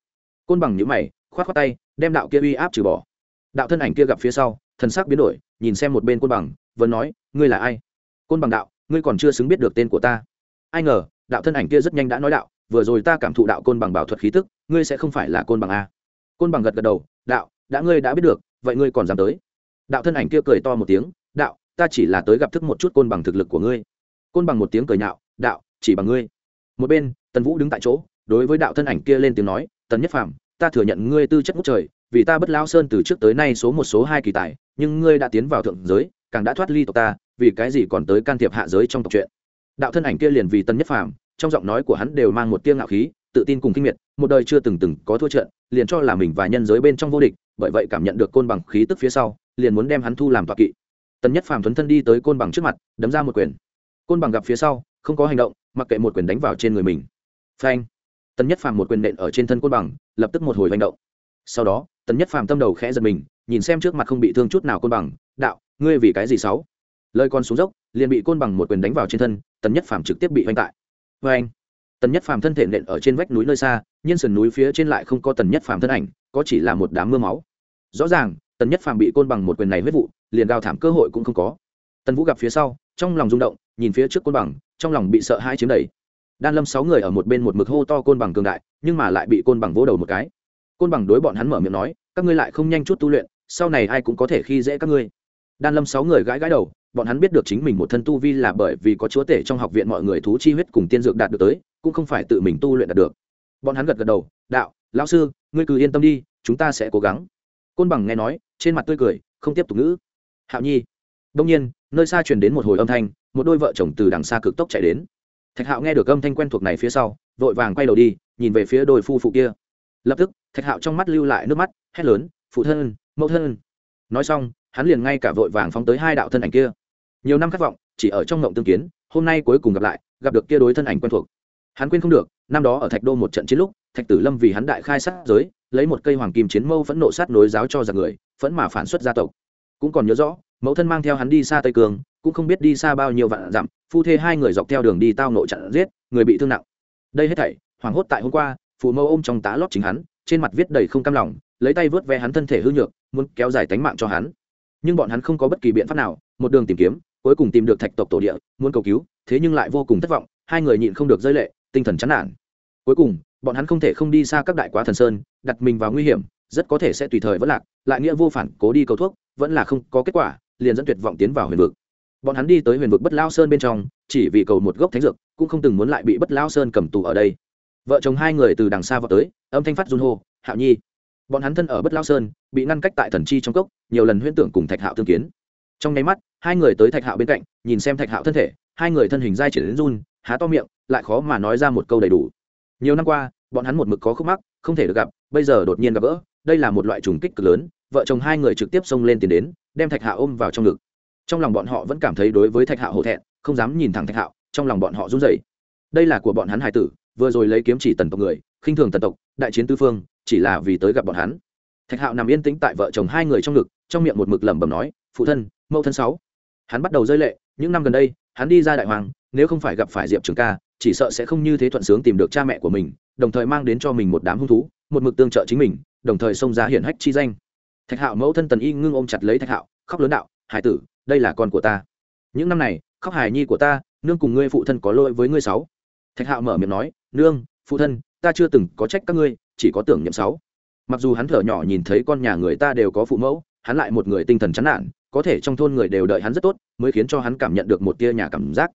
Côn bằng nhữ mày k h o á t k tay, đem đạo kia uy áp trừ bỏ. Đạo thân ảnh kia gặp phía sau thần sắc biến đổi, nhìn xem một bên côn bằng, vẫn nói, ngươi là ai? Côn bằng đạo, ngươi còn chưa xứng biết được tên của ta. Ai ngờ, đạo thân ảnh kia rất nhanh đã nói đạo, vừa rồi ta cảm thụ đạo côn bằng bảo thuật khí tức, ngươi sẽ không phải là côn bằng a côn bằng gật gật đầu, đạo, đã ngươi đã biết được, vậy ngươi còn dám tới? Đạo thân ảnh kia cười to một tiếng, đạo, ta chỉ là tới gặp thức một chút côn bằng thực lực của ngươi. Côn bằng một tiếng cười nhạo, đạo, chỉ bằng ngươi. Một bên, tần vũ đứng tại chỗ, đối với đạo thân ảnh kia lên tiếng nói, tần nhất phàm, ta thừa nhận ngươi tư chất ngút trời, vì ta bất lao sơn từ trước tới nay số một, số hai kỳ tài nhưng ngươi đã tiến vào thượng giới, càng đã thoát ly tộc ta, vì cái gì còn tới can thiệp hạ giới trong tộc chuyện? Đạo thân ảnh kia liền vì tân nhất phàm, trong giọng nói của hắn đều mang một tiếng ngạo khí, tự tin cùng kinh miệt, một đời chưa từng từng có thua trận, liền cho là mình và nhân giới bên trong vô địch, bởi vậy cảm nhận được côn bằng khí tức phía sau, liền muốn đem hắn thu làm tọa kỵ. Tần nhất phàm thuấn thân đi tới côn bằng trước mặt, đấm ra một quyền. Côn bằng gặp phía sau, không có hành động, mặc kệ một quyền đánh vào trên người mình. Phanh! Tần nhất phàm một quyền nện ở trên thân côn bằng, lập tức một hồi hành động. Sau đó tần nhất phàm tâm đầu khẽ giật mình nhìn xem trước mặt không bị thương chút nào côn bằng, đạo, ngươi vì cái gì sáu? Lời con xuống dốc, liền bị côn bằng một quyền đánh vào trên thân, tần nhất phàm trực tiếp bị oanh tại. Vê anh tần nhất phàm thân thể nện ở trên vách núi nơi xa, nhưng sườn núi phía trên lại không có tần nhất phàm thân ảnh, có chỉ là một đám mưa máu. Rõ ràng, tần nhất phàm bị côn bằng một quyền này huyết vụ, liền gào thảm cơ hội cũng không có. Tần vũ gặp phía sau, trong lòng rung động, nhìn phía trước côn bằng, trong lòng bị sợ hai chiếm đầy. Đan lâm sáu người ở một bên một mực hô to côn bằng cường đại, nhưng mà lại bị côn bằng vỗ đầu một cái. Côn bằng đối bọn hắn mở miệng nói, các ngươi lại không nhanh chút tu luyện sau này ai cũng có thể khi dễ các ngươi. Đan lâm sáu người gãi gãi đầu, bọn hắn biết được chính mình một thân tu vi là bởi vì có chúa tể trong học viện mọi người thú chi huyết cùng tiên dược đạt được tới, cũng không phải tự mình tu luyện đạt được. Bọn hắn gật gật đầu, đạo, lão sư, ngươi cứ yên tâm đi, chúng ta sẽ cố gắng. Côn bằng nghe nói, trên mặt tươi cười, không tiếp tục ngữ. Hạo nhi. Đông nhiên, nơi xa truyền đến một hồi âm thanh, một đôi vợ chồng từ đằng xa cực tốc chạy đến. Thạch hạo nghe được âm thanh quen thuộc này phía sau, vội vàng quay đầu đi, nhìn về phía đôi phu phụ kia. Lập tức, thạch hạo trong mắt lưu lại nước mắt, hét lớn, phụ thân! Mẫu thân. Nói xong, hắn liền ngay cả vội vàng phóng tới hai đạo thân ảnh kia. Nhiều năm khát vọng, chỉ ở trong ngộng tương kiến, hôm nay cuối cùng gặp lại, gặp được kia đối thân ảnh quen thuộc. Hắn quên không được, năm đó ở thạch đô một trận chiến lúc, thạch tử lâm vì hắn đại khai sát giới, lấy một cây hoàng kim chiến mâu phẫn nộ sát nối giáo cho giặc người, phẫn mà phản xuất gia tộc. Cũng còn nhớ rõ, mẫu thân mang theo hắn đi xa tây cường, cũng không biết đi xa bao nhiêu vạn dặm, phu thê hai người dọc theo đường đi tao nộ chặn giết, người bị thương nặng. Đây hết thảy, hoảng hốt tại hôm qua, phụ mẫu ôm trong tá lót chính hắn, trên mặt viết đầy không cam lòng lấy tay vớt ve hắn thân thể hư nhược, muốn kéo dài tánh mạng cho hắn. Nhưng bọn hắn không có bất kỳ biện pháp nào, một đường tìm kiếm, cuối cùng tìm được thạch tộc tổ địa, muốn cầu cứu, thế nhưng lại vô cùng thất vọng, hai người nhịn không được rơi lệ, tinh thần chán nản. Cuối cùng, bọn hắn không thể không đi xa các đại quá thần sơn, đặt mình vào nguy hiểm, rất có thể sẽ tùy thời vẫn lạc, lại nghĩa vô phản, cố đi cầu thuốc, vẫn là không có kết quả, liền dẫn tuyệt vọng tiến vào huyền vực. Bọn hắn đi tới huyền vực bất lao sơn bên trong, chỉ vì cầu một gốc thánh dược, cũng không từng muốn lại bị bất lao sơn cầm tù ở đây. Vợ chồng hai người từ đằng xa vào tới, âm thanh phát run hô, hạo nhi! Bọn hắn thân ở bất lao sơn, bị ngăn cách tại thần chi trong cốc, nhiều lần huyễn tưởng cùng thạch hạo tương kiến. Trong nháy mắt, hai người tới thạch hạo bên cạnh, nhìn xem thạch hạo thân thể, hai người thân hình dai chuyển đến run, há to miệng, lại khó mà nói ra một câu đầy đủ. Nhiều năm qua, bọn hắn một mực có khúc mắc, không thể được gặp, bây giờ đột nhiên gặp gỡ, đây là một loại trùng kích cực lớn, vợ chồng hai người trực tiếp xông lên tiến đến, đem thạch hạo ôm vào trong ngực. Trong lòng bọn họ vẫn cảm thấy đối với thạch hạo hổ thẹn, không dám nhìn thẳng thạch hạo, trong lòng bọn họ run rẩy. Đây là của bọn hắn hải tử, vừa rồi lấy kiếm chỉ tần tộc người, khinh thường tần tộc, đại chiến tư phương chỉ là vì tới gặp bọn hắn. Thạch hạo nằm yên tĩnh tại vợ chồng hai người trong ngực, trong miệng một mực lẩm bẩm nói, phụ thân, mẫu thân sáu. Hắn bắt đầu rơi lệ, những năm gần đây, hắn đi ra đại hoàng, nếu không phải gặp phải diệp trường ca, chỉ sợ sẽ không như thế thuận sướng tìm được cha mẹ của mình, đồng thời mang đến cho mình một đám hung thú, một mực tương trợ chính mình, đồng thời xông ra hiển hách chi danh. Thạch hạo mẫu thân tần y ngưng ôm chặt lấy thạch hạo, khóc lớn đạo, hải tử, đây là con của ta. Những năm này, khóc hài nhi của ta, nương cùng ngươi phụ thân có lỗi với ngươi sáu. Thạch hạo mở miệng nói, nương, phụ thân, ta chưa từng có trách các ngươi chỉ có tưởng niệm sáu. Mặc dù hắn thở nhỏ nhìn thấy con nhà người ta đều có phụ mẫu, hắn lại một người tinh thần chán nản, có thể trong thôn người đều đợi hắn rất tốt, mới khiến cho hắn cảm nhận được một tia nhà cảm giác.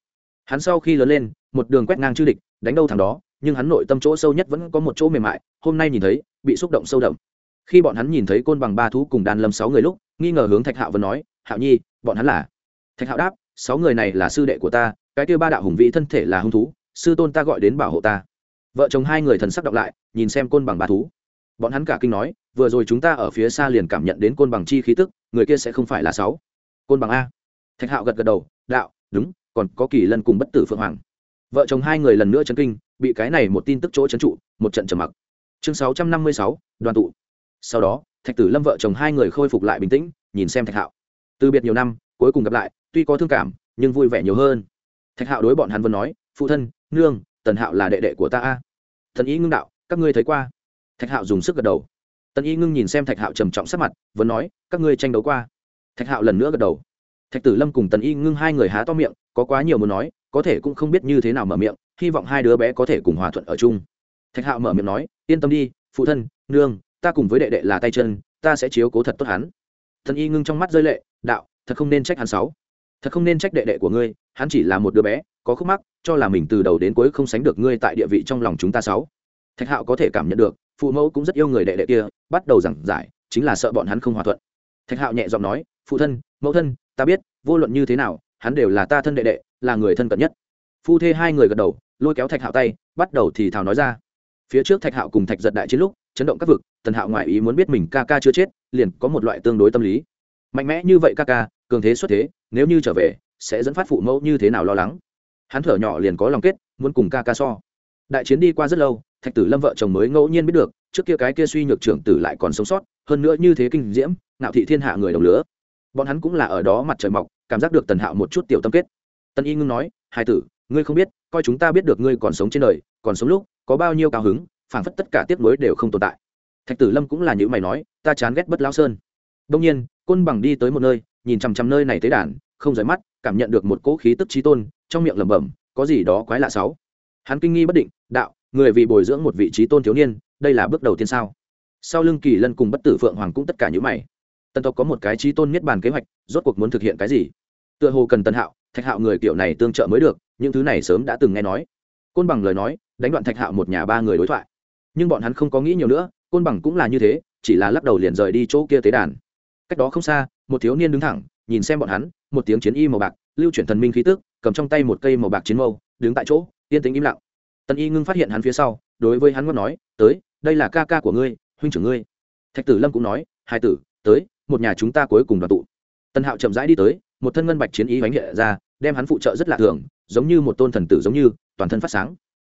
Hắn sau khi lớn lên, một đường quét ngang chư địch, đánh đâu thằng đó, nhưng hắn nội tâm chỗ sâu nhất vẫn có một chỗ mềm mại, hôm nay nhìn thấy, bị xúc động sâu đậm. Khi bọn hắn nhìn thấy côn bằng ba thú cùng đàn lâm sáu người lúc, nghi ngờ hướng thạch hạo vẫn nói, hạo nhi, bọn hắn là? Thạch hạo đáp, sáu người này là sư đệ của ta, cái kia ba đạo hùng vĩ thân thể là hung thú, sư tôn ta gọi đến bảo hộ ta vợ chồng hai người thần sắc đọc lại, nhìn xem côn bằng bà thú. Bọn hắn cả kinh nói, vừa rồi chúng ta ở phía xa liền cảm nhận đến côn bằng chi khí tức, người kia sẽ không phải là sáu. Côn bằng a. Thạch hạo gật gật đầu, đạo, đúng, còn có kỳ lân cùng bất tử phượng hoàng. Vợ chồng hai người lần nữa chấn kinh, bị cái này một tin tức chỗ chấn trụ, một trận trầm mặc. Chương sáu trăm năm mươi sáu, đoàn tụ. Sau đó, thạch tử lâm vợ chồng hai người khôi phục lại bình tĩnh, nhìn xem thạch hạo. Từ biệt nhiều năm, cuối cùng gặp lại, tuy có thương cảm, nhưng vui vẻ nhiều hơn. Thạch hạo đối bọn hắn vẫn nói, phụ thân, nương tần hạo là đệ đệ của ta a. Thần ý ngưng đạo, các ngươi thấy qua? Thạch hạo dùng sức gật đầu. Tần y ngưng nhìn xem thạch hạo trầm trọng sắc mặt, vẫn nói, các ngươi tranh đấu qua. Thạch hạo lần nữa gật đầu. Thạch tử lâm cùng tần y ngưng hai người há to miệng, có quá nhiều muốn nói, có thể cũng không biết như thế nào mở miệng, hy vọng hai đứa bé có thể cùng hòa thuận ở chung. Thạch hạo mở miệng nói, yên tâm đi, phụ thân, nương, ta cùng với đệ đệ là tay chân, ta sẽ chiếu cố thật tốt hắn. Thần y ngưng trong mắt rơi lệ, đạo, thật không nên trách hắn sáu thật không nên trách đệ đệ của ngươi, hắn chỉ là một đứa bé, có khúc mắc, cho là mình từ đầu đến cuối không sánh được ngươi tại địa vị trong lòng chúng ta sáu. Thạch hạo có thể cảm nhận được, phụ mẫu cũng rất yêu người đệ đệ kia, bắt đầu giảng giải, chính là sợ bọn hắn không hòa thuận. Thạch hạo nhẹ giọng nói, phụ thân, mẫu thân, ta biết, vô luận như thế nào, hắn đều là ta thân đệ đệ, là người thân cận nhất. Phu thê hai người gật đầu, lôi kéo thạch hạo tay, bắt đầu thì thào nói ra. Phía trước thạch hạo cùng thạch giật đại chiến lúc, chấn động các vực, tần hạo ngoại ý muốn biết mình ca ca chưa chết, liền có một loại tương đối tâm lý. Mạnh mẽ như vậy ca ca cường thế xuất thế, nếu như trở về, sẽ dẫn phát phụ mẫu như thế nào lo lắng? Hắn thở nhỏ liền có lòng kết, muốn cùng ca ca so. Đại chiến đi qua rất lâu, thạch tử lâm vợ chồng mới ngẫu nhiên biết được, trước kia cái kia suy nhược trưởng tử lại còn sống sót, hơn nữa như thế kinh diễm nạo thị thiên hạ người đồng lứa. Bọn hắn cũng là ở đó mặt trời mọc, cảm giác được tần hạo một chút tiểu tâm kết. Tân y ngưng nói, hai tử, ngươi không biết, coi chúng ta biết được ngươi còn sống trên đời, còn sống lúc, có bao nhiêu cao hứng, phảng phất tất cả tiếp nối đều không tồn tại. Thạch tử lâm cũng là những mày nói, ta chán ghét bất lão sơn. Đông nhiên, côn bằng đi tới một nơi nhìn chằm chằm nơi này tế đàn, không rời mắt, cảm nhận được một cỗ khí tức trí tôn, trong miệng lẩm bẩm, có gì đó quái lạ sáu. Hắn kinh nghi bất định, đạo, người vì bồi dưỡng một vị trí tôn thiếu niên, đây là bước đầu tiên sao? Sau lưng kỳ lân cùng bất tử phượng hoàng cũng tất cả những mày. Tần tộc có một cái trí tôn miết bàn kế hoạch, rốt cuộc muốn thực hiện cái gì? Tựa hồ cần tân hạo, thạch hạo người kiểu này tương trợ mới được, những thứ này sớm đã từng nghe nói. Côn bằng lời nói, đánh đoạn thạch hạo một nhà ba người đối thoại. Nhưng bọn hắn không có nghĩ nhiều nữa, côn bằng cũng là như thế, chỉ là lắc đầu liền rời đi chỗ kia tế đàn. Cách đó không xa một thiếu niên đứng thẳng, nhìn xem bọn hắn, một tiếng chiến y màu bạc, lưu chuyển thần minh khí tức, cầm trong tay một cây màu bạc chiến mâu, đứng tại chỗ, yên tĩnh im lặng. Tần y ngưng phát hiện hắn phía sau, đối với hắn ngót nói, tới, đây là ca ca của ngươi, huynh trưởng ngươi. Thạch tử lâm cũng nói, hai tử, tới, một nhà chúng ta cuối cùng đoàn tụ. Tần hạo chậm rãi đi tới, một thân ngân bạch chiến ý bánh hiện ra, đem hắn phụ trợ rất lạ thường, giống như một tôn thần tử giống như, toàn thân phát sáng.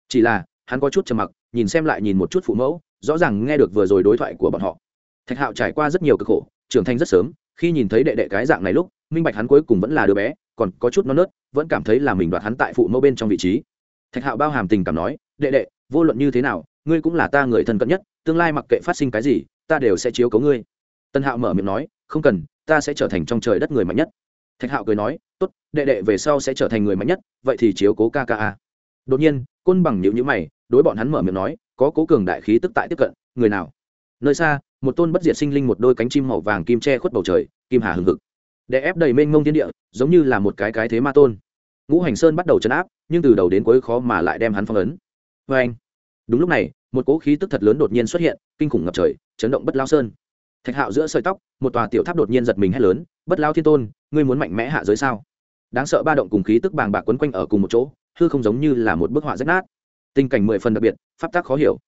Chỉ là, hắn có chút trầm mặc, nhìn xem lại nhìn một chút phụ mẫu, rõ ràng nghe được vừa rồi đối thoại của bọn họ. Thạch hạo trải qua rất nhiều cực khổ, trưởng thành rất sớm khi nhìn thấy đệ đệ cái dạng này lúc, minh bạch hắn cuối cùng vẫn là đứa bé, còn có chút non nớt, vẫn cảm thấy là mình đoạt hắn tại phụ mẫu bên trong vị trí. Thạch hạo bao hàm tình cảm nói, đệ đệ, vô luận như thế nào, ngươi cũng là ta người thân cận nhất, tương lai mặc kệ phát sinh cái gì, ta đều sẽ chiếu cấu ngươi. Tân hạo mở miệng nói, không cần, ta sẽ trở thành trong trời đất người mạnh nhất. Thạch hạo cười nói, tốt, đệ đệ về sau sẽ trở thành người mạnh nhất, vậy thì chiếu cố ca ca a. Đột nhiên, côn bằng nhịu nhữ mày, đối bọn hắn mở miệng nói, có cố cường đại khí tức tại tiếp cận, người nào? Nơi xa một tôn bất diệt sinh linh một đôi cánh chim màu vàng kim che khuất bầu trời, kim hà hừng hực. Để ép đầy mênh mông thiên địa, giống như là một cái cái thế ma tôn. Ngũ hành sơn bắt đầu chấn áp, nhưng từ đầu đến cuối khó mà lại đem hắn phong ấn. Vê anh, đúng lúc này, một cỗ khí tức thật lớn đột nhiên xuất hiện, kinh khủng ngập trời, chấn động bất lao sơn. Thạch hạo giữa sợi tóc, một tòa tiểu tháp đột nhiên giật mình hét lớn, bất lao thiên tôn, ngươi muốn mạnh mẽ hạ giới sao? Đáng sợ ba động cùng khí tức bàng bạc quấn quanh ở cùng một chỗ, hư không giống như là một bức họa rách nát. Tình cảnh mười phần đặc biệt, pháp tác khó hiểu.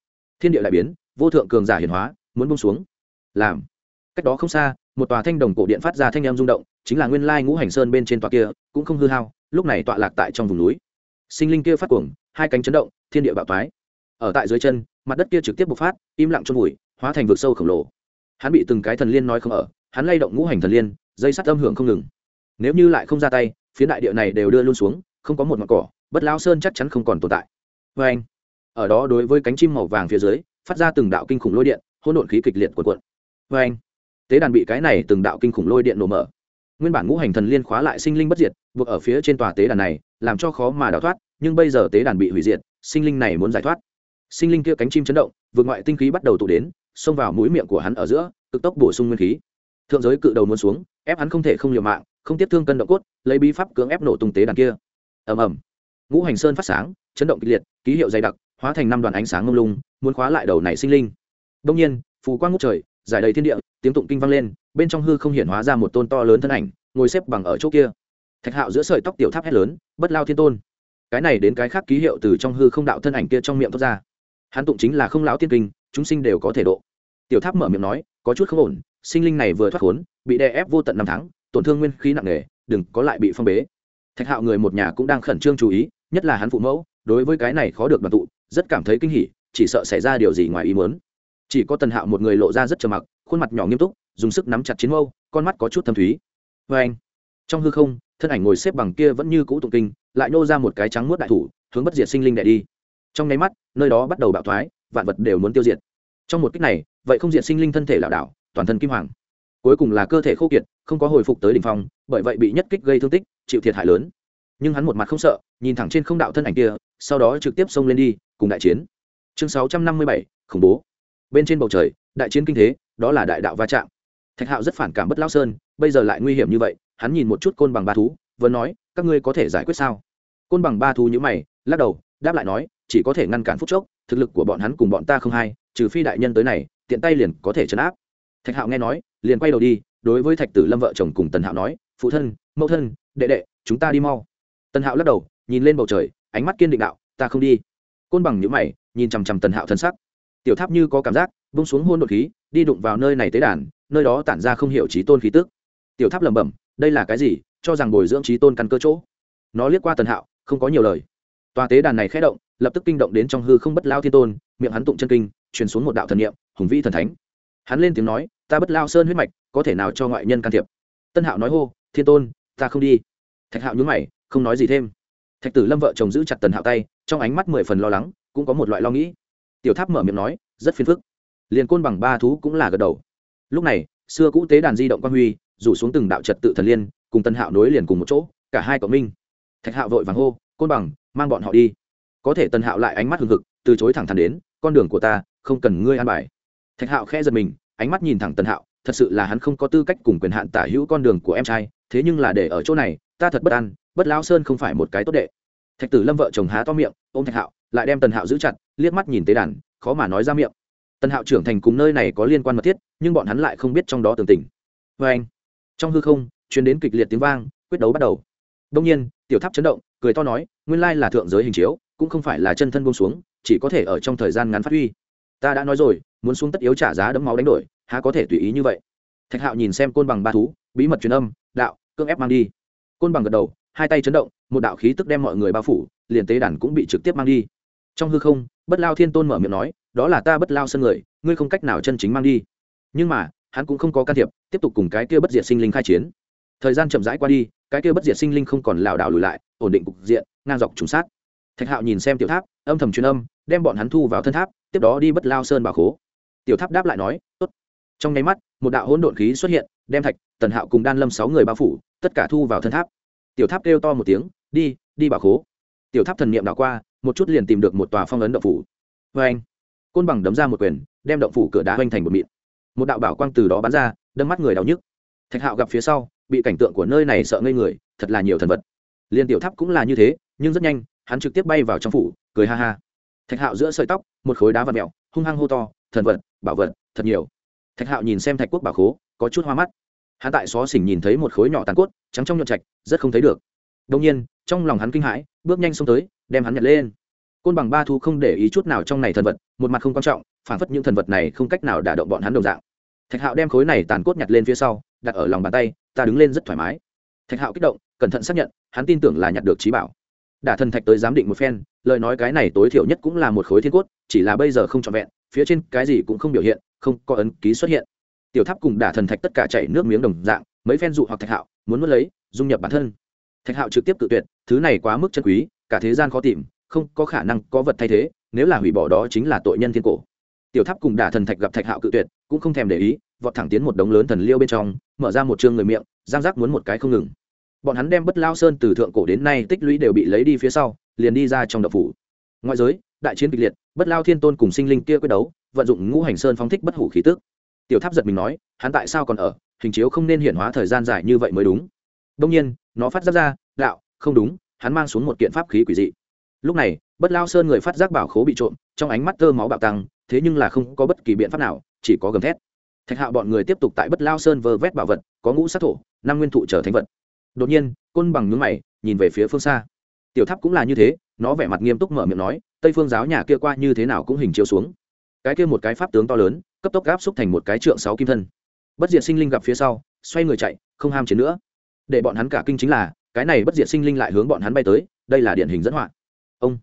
Thiên địa đại biến, vô thượng cường giả hiển hóa muốn bông xuống. Làm. Cách đó không xa, một tòa thanh đồng cổ điện phát ra thanh em rung động, chính là nguyên lai ngũ hành sơn bên trên tòa kia, cũng không hư hao, lúc này tọa lạc tại trong vùng núi. Sinh linh kia phát cuồng, hai cánh chấn động, thiên địa bạo thoái ở tại dưới chân, mặt đất kia trực tiếp bộc phát, im lặng trong bụi hóa thành vực sâu khổng lồ. Hắn bị từng cái thần liên nói không ở, hắn lay động ngũ hành thần liên, dây sắt âm hưởng không ngừng. Nếu như lại không ra tay phía đại địa này đều đưa luôn xuống, không có một mặt cỏ, bất lao sơn chắc chắn không còn tồn tại. Vê anh ở đó đối với cánh chim màu vàng phía dưới, phát ra từng đạo kinh khủng lôi điện hỗn độn khí kịch liệt cuộn cuộn. Vê anh, tế đàn bị cái này từng đạo kinh khủng lôi điện nổ mở. Nguyên bản ngũ hành thần liên khóa lại sinh linh bất diệt, buộc ở phía trên tòa tế đàn này, làm cho khó mà đào thoát, nhưng bây giờ tế đàn bị hủy diệt, sinh linh này muốn giải thoát. Sinh linh kia cánh chim chấn động, vượt ngoại tinh khí bắt đầu tụ đến, xông vào mũi miệng của hắn ở giữa, cực tốc bổ sung nguyên khí. Thượng giới cự đầu muốn xuống, ép hắn không thể không liều mạng, không tiếp thương cân động cốt, lấy bí pháp cưỡng ép nổ tung tế đàn kia. Ầm ầm. Ngũ hành sơn phát sáng, chấn động kịch liệt, ký hiệu dày đặc, hóa thành năm đoàn ánh sáng mông lung, muốn khóa lại đầu này sinh linh đông nhiên, phù quang ngút trời, giải đầy thiên địa, tiếng tụng kinh vang lên, bên trong hư không hiển hóa ra một tôn to lớn thân ảnh, ngồi xếp bằng ở chỗ kia. Thạch hạo giữa sợi tóc tiểu tháp hét lớn, bất lao thiên tôn! Cái này đến cái khác ký hiệu từ trong hư không đạo thân ảnh kia trong miệng thoát ra. Hắn tụng chính là không lão tiên kinh, chúng sinh đều có thể độ. Tiểu tháp mở miệng nói, có chút không ổn, sinh linh này vừa thoát khốn, bị đè ép vô tận năm tháng, tổn thương nguyên khí nặng nề, đừng có lại bị phong bế. Thạch hạo người một nhà cũng đang khẩn trương chú ý, nhất là hắn phụ mẫu, đối với cái này khó được đoàn tụ, rất cảm thấy kinh hỉ, chỉ sợ xảy ra điều gì ngoài ý muốn chỉ có tần hạo một người lộ ra rất trầm mặc, khuôn mặt nhỏ nghiêm túc, dùng sức nắm chặt chiến mâu, con mắt có chút thâm thúy. Vê anh, trong hư không, thân ảnh ngồi xếp bằng kia vẫn như cũ tụng kinh, lại nô ra một cái trắng muốt đại thủ, hướng bất diệt sinh linh đệ đi. Trong nháy mắt, nơi đó bắt đầu bạo thoái, vạn vật đều muốn tiêu diệt. Trong một cách này, vậy không diệt sinh linh thân thể lảo đảo, toàn thân kim hoàng. Cuối cùng là cơ thể khô kiệt, không có hồi phục tới đ ỉ n h phong, bởi vậy bị nhất kích gây thương tích, chịu thiệt hại lớn. Nhưng hắn một mặt không sợ, nhìn thẳng trên không đạo thân ảnh kia, sau đó trực tiếp xông lên đi, cùng đại chiến. Chương sáu trăm năm mươi bảy, khủng bố bên trên bầu trời, đại chiến kinh thế, đó là đại đạo va chạm. Thạch hạo rất phản cảm bất lao sơn, bây giờ lại nguy hiểm như vậy, hắn nhìn một chút côn bằng ba thú vẫn nói, các ngươi có thể giải quyết sao? Côn bằng ba thú nhữ mày, lắc đầu, đáp lại nói, chỉ có thể ngăn cản phút chốc, thực lực của bọn hắn cùng bọn ta không hay trừ phi đại nhân tới này, tiện tay liền có thể chấn áp. Thạch hạo nghe nói, liền quay đầu đi, đối với thạch tử lâm vợ chồng cùng tần hạo nói, phụ thân, mẫu thân, đệ đệ, chúng ta đi mau. Tần hạo lắc đầu, nhìn lên bầu trời, ánh mắt kiên định đạo, ta không đi. Côn bằng nhữ mày, nhìn chằm chằm tần hạo thân sắc tiểu tháp như có cảm giác bung xuống hôn đột khí, đi đụng vào nơi này tế đàn, nơi đó tản ra không hiểu trí tôn khí tức. Tiểu tháp lẩm bẩm, đây là cái gì? Cho rằng bồi dưỡng trí tôn căn cơ chỗ. Nó liếc qua tần hạo, không có nhiều lời. Tòa tế đàn này khé động, lập tức kinh động đến trong hư không bất lao thiên tôn, miệng hắn tụng chân kinh, truyền xuống một đạo thần niệm, hùng vĩ thần thánh. Hắn lên tiếng nói, ta bất lao sơn huyết mạch, có thể nào cho ngoại nhân can thiệp? Tân hạo nói hô, thiên tôn, ta không đi. Thạch hạo nhún mày, không nói gì thêm. Thạch tử lâm vợ chồng giữ chặt tần hạo tay, trong ánh mắt mười phần lo lắng, cũng có một loại lo nghĩ tiểu tháp mở miệng nói, rất phiền phức. Liền côn bằng ba thú cũng là gật đầu. Lúc này, xưa cũ tế đàn di động quang huy, rủ xuống từng đạo trật tự thần liên, cùng tân hạo nối liền cùng một chỗ, cả hai cộng minh. Thạch hạo vội vàng hô, côn bằng, mang bọn họ đi. Có thể tân hạo lại ánh mắt hừng hực, từ chối thẳng thắn đến, con đường của ta, không cần ngươi an bài. Thạch hạo khẽ giật mình, ánh mắt nhìn thẳng tân hạo, thật sự là hắn không có tư cách cùng quyền hạn tả hữu con đường của em trai, thế nhưng là để ở chỗ này, ta thật bất an, bất lao sơn không phải một cái tốt đệ. Thạch tử lâm vợ chồng há to miệng, ôm thạch hạo lại đem tần hạo giữ chặt, liếc mắt nhìn tế đàn, khó mà nói ra miệng. Tần hạo trưởng thành cùng nơi này có liên quan mật thiết, nhưng bọn hắn lại không biết trong đó tường tình. Vê anh, trong hư không chuyến đến kịch liệt tiếng vang, quyết đấu bắt đầu. Đông nhiên, tiểu tháp chấn động, cười to nói, nguyên lai là thượng giới hình chiếu, cũng không phải là chân thân buông xuống, chỉ có thể ở trong thời gian ngắn phát huy. Ta đã nói rồi, muốn xuống tất yếu trả giá đấm máu đánh đổi, há có thể tùy ý như vậy? Thạch hạo nhìn xem côn bằng ba thú, bí mật truyền âm, đạo, cưỡng ép mang đi. Côn bằng gật đầu, hai tay chấn động, một đạo khí tức đem mọi người bao phủ, liền tế đàn cũng bị trực tiếp mang đi trong hư không, bất lao thiên tôn mở miệng nói, đó là ta bất lao sân người, ngươi không cách nào chân chính mang đi. Nhưng mà, hắn cũng không có can thiệp, tiếp tục cùng cái kia bất diệt sinh linh khai chiến. Thời gian chậm rãi qua đi, cái kia bất diệt sinh linh không còn lảo đảo lùi lại, ổn định cục diện, ngang dọc trùng sát. Thạch hạo nhìn xem tiểu tháp, âm thầm truyền âm, đem bọn hắn thu vào thân tháp, tiếp đó đi bất lao sơn bà khố. Tiểu tháp đáp lại nói, tốt. Trong nháy mắt, một đạo hỗn độn khí xuất hiện, đem thạch, tần hạo cùng đan lâm sáu người bao phủ, tất cả thu vào thân tháp. Tiểu tháp kêu to một tiếng, đi đi bà khố. Tiểu tháp thần niệm đạo qua một chút liền tìm được một tòa phong ấn động phủ. Vê anh. Côn bằng đấm ra một quyền, đem động phủ cửa đá hoành thành một mịn. Một đạo bảo quang từ đó bắn ra, đâm mắt người đau nhức. Thạch hạo gặp phía sau, bị cảnh tượng của nơi này sợ ngây người, thật là nhiều thần vật. Liên tiểu tháp cũng là như thế, nhưng rất nhanh, hắn trực tiếp bay vào trong phủ, cười ha ha. Thạch hạo giữa sợi tóc, một khối đá vật mẹo hung hăng hô to, thần vật, bảo vật, thật nhiều. Thạch hạo nhìn xem thạch quốc bảo khố, có chút hoa mắt. Hắn tại xó xỉnh nhìn thấy một khối nhỏ tàn cốt, trắng trong nhọn trạch, rất không thấy được. Đông nhiên, trong lòng hắn kinh hãi, bước nhanh xông tới đem hắn nhặt lên. Côn bằng ba thu không để ý chút nào trong này thần vật, một mặt không quan trọng, phản phất những thần vật này không cách nào đả động bọn hắn đồng dạng. Thạch hạo đem khối này tàn cốt nhặt lên phía sau, đặt ở lòng bàn tay, ta đứng lên rất thoải mái. Thạch hạo kích động, cẩn thận xác nhận, hắn tin tưởng là nhặt được trí bảo. Đả thần thạch tới giám định một phen, lời nói cái này tối thiểu nhất cũng là một khối thiên cốt, chỉ là bây giờ không trọn vẹn, phía trên cái gì cũng không biểu hiện, không có ấn ký xuất hiện. Tiểu tháp cùng đả thần thạch tất cả chảy nước miếng đồng dạng, mấy phen dụ hoặc thạch hạo, muốn nuốt lấy, dung nhập bản thân. Thạch hạo trực tiếp tự tuyệt, thứ này quá mức chân quý cả thế gian khó tìm, không có khả năng có vật thay thế, nếu là hủy bỏ đó chính là tội nhân thiên cổ. Tiểu tháp cùng đả thần thạch gặp thạch hạo cự tuyệt, cũng không thèm để ý, vọt thẳng tiến một đống lớn thần liêu bên trong, mở ra một chương người miệng, giang giác muốn một cái không ngừng. Bọn hắn đem bất lao sơn từ thượng cổ đến nay tích lũy đều bị lấy đi phía sau, liền đi ra trong đậu phủ. Ngoại giới, đại chiến kịch liệt, bất lao thiên tôn cùng sinh linh kia quyết đấu, vận dụng ngũ hành sơn phóng thích bất hủ khí tức. Tiểu tháp giật mình nói, hắn tại sao còn ở? Hình chiếu không nên hiển hóa thời gian dài như vậy mới đúng. Đông nhiên, nó phát giác ra, đạo, không đúng hắn mang xuống một kiện pháp khí quỷ dị. Lúc này, bất lao sơn người phát giác bảo khố bị trộm, trong ánh mắt tơ máu bạo tăng, thế nhưng là không có bất kỳ biện pháp nào, chỉ có gầm thét. Thạch hạo bọn người tiếp tục tại bất lao sơn vơ vét bảo vật, có ngũ sát thổ, năm nguyên thụ trở thành vật. Đột nhiên, côn bằng nhướng mày, nhìn về phía phương xa. Tiểu tháp cũng là như thế, nó vẻ mặt nghiêm túc mở miệng nói, tây phương giáo nhà kia qua như thế nào cũng hình chiếu xuống. Cái kia một cái pháp tướng to lớn, cấp tốc gáp xúc thành một cái trượng sáu kim thân. Bất diệt sinh linh gặp phía sau, xoay người chạy, không ham chiến nữa. Để bọn hắn cả kinh chính là cái này bất diệt sinh linh lại hướng bọn hắn bay tới, đây là điển hình dẫn họa. Ông,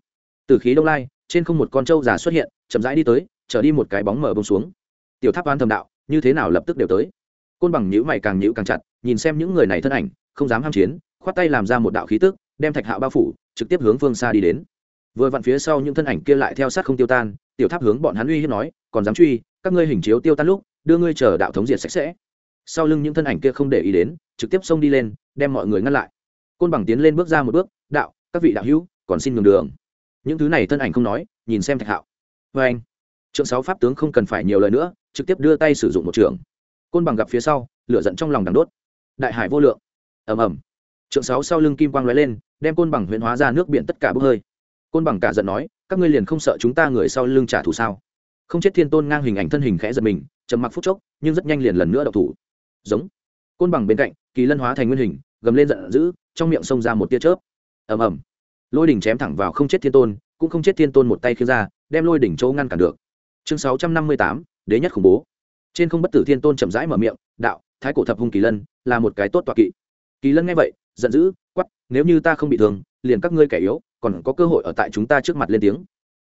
từ khí đông lai, trên không một con trâu già xuất hiện, chậm rãi đi tới trở đi một cái bóng mở bông xuống. Tiểu tháp oan thầm đạo, như thế nào lập tức đều tới. Côn bằng nhữ mày càng nhữ càng chặt, nhìn xem những người này thân ảnh, không dám ham chiến, khoát tay làm ra một đạo khí tức, đem thạch hạo bao phủ, trực tiếp hướng phương xa đi đến. Vừa vặn phía sau những thân ảnh kia lại theo sát không tiêu tan, tiểu tháp hướng bọn hắn uy hiếp nói, còn dám truy, các ngươi hình chiếu tiêu tan lúc, đưa ngươi chờ đạo thống diệt sạch sẽ. Sau lưng những thân ảnh kia không để ý đến, trực tiếp xông đi lên, đem mọi người ngăn lại côn bằng tiến lên bước ra một bước, đạo, các vị đạo hữu, còn xin nhường đường. Những thứ này thân ảnh không nói, nhìn xem thạch hạo. Vê anh. Trượng sáu pháp tướng không cần phải nhiều lời nữa, trực tiếp đưa tay sử dụng một trường. Côn bằng gặp phía sau, lửa giận trong lòng đằng đốt. Đại hải vô lượng. Ầm ầm. Trượng sáu sau lưng kim quang lóe lên, đem côn bằng huyễn hóa ra nước biển tất cả bốc hơi. Côn bằng cả giận nói, các ngươi liền không sợ chúng ta người sau lưng trả thù sao? Không chết thiên tôn ngang hình ảnh thân hình khẽ giật mình, trầm mặc phút chốc, nhưng rất nhanh liền lần nữa độc thủ. Giống. Côn bằng bên cạnh, kỳ lân hóa thành nguyên hình, gầm lên giận dữ trong miệng xông ra một tia chớp. Ầm ầm. Lôi đỉnh chém thẳng vào không chết thiên tôn, cũng không chết thiên tôn một tay khiến ra, đem lôi đỉnh chỗ ngăn cản được. Chương sáu trăm năm mươi tám, đế nhất khủng bố. Trên không bất tử thiên tôn chậm rãi mở miệng, đạo, thái cổ thập hung kỳ lân, là một cái tốt tọa kỵ. Kỳ lân nghe vậy, giận dữ quắp nếu như ta không bị thương, liền các ngươi kẻ yếu, còn có cơ hội ở tại chúng ta trước mặt lên tiếng.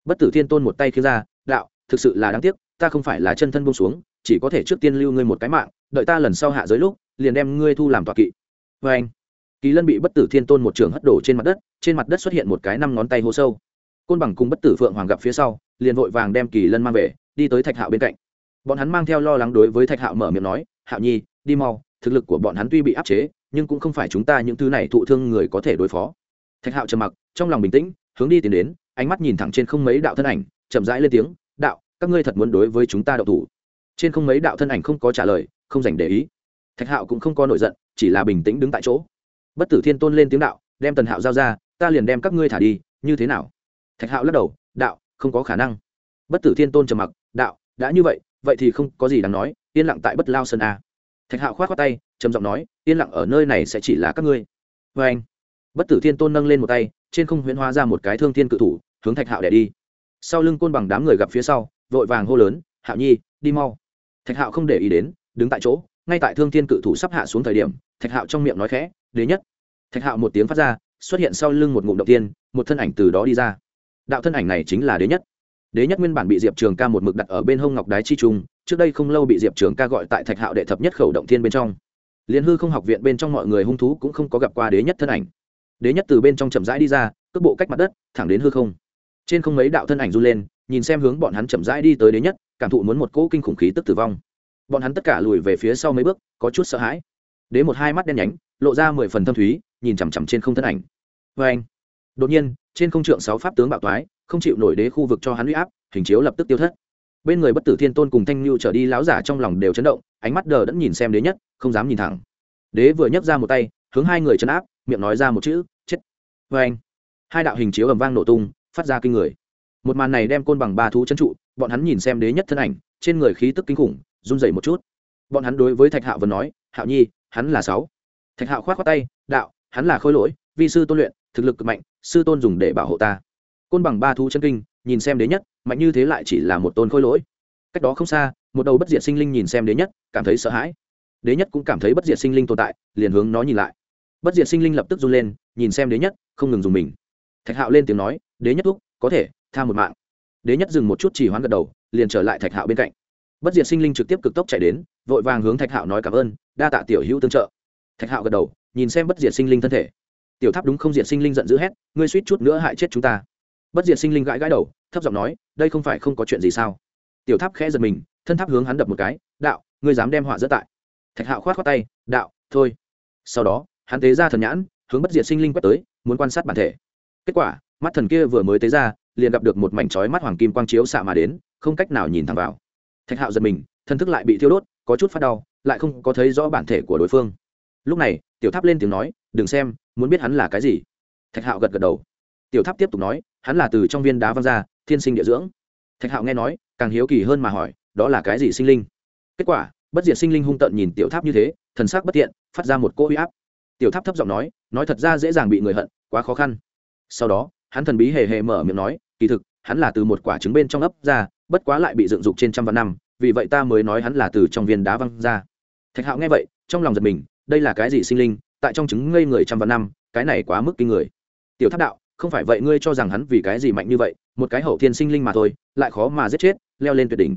Bất tử thiên tôn một tay khiến ra, đạo, thực sự là đáng tiếc, ta không phải là chân thân buông xuống, chỉ có thể trước tiên lưu ngươi một cái mạng, đợi ta lần sau hạ giới lúc, liền đem ngươi thu làm tọa kỵ. Vê anh kỳ lân bị bất tử thiên tôn một trường hất đổ trên mặt đất, trên mặt đất xuất hiện một cái năm ngón tay hố sâu. Côn bằng cùng bất tử phượng hoàng gặp phía sau, liền vội vàng đem kỳ lân mang về, đi tới thạch hạo bên cạnh. Bọn hắn mang theo lo lắng đối với thạch hạo mở miệng nói, hạo nhi, đi mau, thực lực của bọn hắn tuy bị áp chế, nhưng cũng không phải chúng ta những thứ này thụ thương người có thể đối phó. Thạch hạo trầm mặc, trong lòng bình tĩnh, hướng đi tiến đến, ánh mắt nhìn thẳng trên không mấy đạo thân ảnh, chậm rãi lên tiếng, đạo, các ngươi thật muốn đối với chúng ta đậu thủ? Trên không mấy đạo thân ảnh không có trả lời, không dành để ý. Thạch hạo cũng không có nổi giận, chỉ là bình tĩnh đứng tại chỗ bất tử thiên tôn lên tiếng đạo, đem tần hạo giao ra, ta liền đem các ngươi thả đi, như thế nào? Thạch hạo lắc đầu, đạo, không có khả năng. Bất tử thiên tôn trầm mặc, đạo, đã như vậy vậy thì không có gì đáng nói, yên lặng tại bất lao sơn a. Thạch hạo k h o á t khoác tay, trầm giọng nói, yên lặng ở nơi này sẽ chỉ là các ngươi. Vê anh, bất tử thiên tôn nâng lên một tay, trên không huyễn hóa ra một cái thương thiên cự thủ, hướng thạch hạo đẻ đi. Sau lưng côn bằng đám người gặp phía sau, vội vàng hô lớn, hạo nhi, đi mau. Thạch hạo không để ý đến, đứng tại chỗ, ngay tại thương thiên cự thủ sắp hạ xuống thời điểm, thạch hạo trong miệng nói khẽ đế nhất. Thạch hạo một tiếng phát ra, xuất hiện sau lưng một ngụm động tiên, một thân ảnh từ đó đi ra. Đạo thân ảnh này chính là đế nhất. Đế nhất nguyên bản bị diệp trường ca một mực đặt ở bên hông ngọc đái chi trung, trước đây không lâu bị diệp trường ca gọi tại thạch hạo đệ thập nhất khẩu động thiên bên trong. Liên hư không học viện bên trong mọi người hung thú cũng không có gặp qua đế nhất thân ảnh. Đế nhất từ bên trong chậm rãi đi ra, cước bộ cách mặt đất, thẳng đến hư không. Trên không mấy đạo thân ảnh run lên, nhìn xem hướng bọn hắn chậm rãi đi tới đế nhất, cảm thụ muốn một cỗ kinh khủng khí tức tử vong. Bọn hắn tất cả lùi về phía sau mấy bước, có chút sợ hãi. Đế một hai mắt đen nhánh lộ ra mười phần thâm thúy, nhìn chằm chằm trên không thân ảnh. Vê anh, đột nhiên, trên không trượng sáu pháp tướng bạo toái không chịu nổi đế khu vực cho hắn huy áp, hình chiếu lập tức tiêu thất. Bên người bất tử thiên tôn cùng thanh lưu trở đi láo giả trong lòng đều chấn động, ánh mắt đờ đẫn nhìn xem đế nhất, không dám nhìn thẳng. Đế vừa nhấc ra một tay, hướng hai người chấn áp, miệng nói ra một chữ, chết. Vê anh, hai đạo hình chiếu ầm vang nổ tung, phát ra kinh người. Một màn này đem côn bằng ba thú chân trụ, bọn hắn nhìn xem đế nhất thân ảnh, trên người khí tức kinh khủng, run dậy một chút. Bọn hắn đối với thạch hạo vừa nói, hạo nhi, hắn là sáu thạch hạo k h o á t khoác tay, đạo, hắn là khôi lỗi, vi sư tôn luyện, thực lực cực mạnh, sư tôn dùng để bảo hộ ta. Côn bằng ba thu chân kinh, nhìn xem đế nhất, mạnh như thế lại chỉ là một tôn khôi lỗi. Cách đó không xa, một đầu bất diệt sinh linh nhìn xem đế nhất, cảm thấy sợ hãi. Đế nhất cũng cảm thấy bất diệt sinh linh tồn tại, liền hướng nó nhìn lại. Bất diệt sinh linh lập tức run lên, nhìn xem đế nhất, không ngừng dùng mình. Thạch hạo lên tiếng nói, đế nhất thúc, có thể, tha một mạng. Đế nhất dừng một chút chỉ hoán gật đầu, liền trở lại thạch hạo bên cạnh. Bất diệt sinh linh trực tiếp cực tốc chạy đến, vội vàng hướng thạch hạo nói cảm ơn, đa tạ tiểu hữu tương trợ thạch hạo gật đầu, nhìn xem bất diệt sinh linh thân thể. Tiểu tháp đúng không diệt sinh linh giận dữ hét, ngươi suýt chút nữa hại chết chúng ta. Bất diệt sinh linh gãi gãi đầu, thấp giọng nói, đây không phải không có chuyện gì sao? Tiểu tháp khẽ giật mình, thân tháp hướng hắn đập một cái, đạo, ngươi dám đem họa dỡ tại. Thạch hạo khoát khoát tay, đạo, thôi. Sau đó, hắn tế ra thần nhãn, hướng bất diệt sinh linh quét tới, muốn quan sát bản thể. Kết quả, mắt thần kia vừa mới tế ra, liền gặp được một mảnh chói mắt hoàng kim quang chiếu xạ mà đến, không cách nào nhìn thẳng vào. Thạch hạo giật mình, thân thức lại bị thiêu đốt, có chút phát đau, lại không có thấy rõ bản thể của đối phương lúc này, tiểu tháp lên tiếng nói, đừng xem, muốn biết hắn là cái gì. Thạch hạo gật gật đầu. Tiểu tháp tiếp tục nói, hắn là từ trong viên đá văng ra, thiên sinh địa dưỡng. Thạch hạo nghe nói, càng hiếu kỳ hơn mà hỏi, đó là cái gì sinh linh? Kết quả, bất diệt sinh linh hung tợn nhìn tiểu tháp như thế, thần sắc bất tiện phát ra một cỗ huy áp. Tiểu tháp thấp giọng nói nói thật ra dễ dàng bị người hận, quá khó khăn. Sau đó, hắn thần bí hề hề mở miệng nói, kỳ thực, hắn là từ một quả trứng bên trong ấp ra, bất quá lại bị dựng dục trên trăm vạn năm, vì vậy ta mới nói hắn là từ trong viên đá văng ra. Thạch hạo nghe vậy, trong lòng giật mình đây là cái gì sinh linh, tại trong trứng ngây người trăm vạn năm, cái này quá mức kinh người. Tiểu tháp đạo, không phải vậy ngươi cho rằng hắn vì cái gì mạnh như vậy, một cái hậu thiên sinh linh mà thôi, lại khó mà giết chết, leo lên tuyệt đỉnh.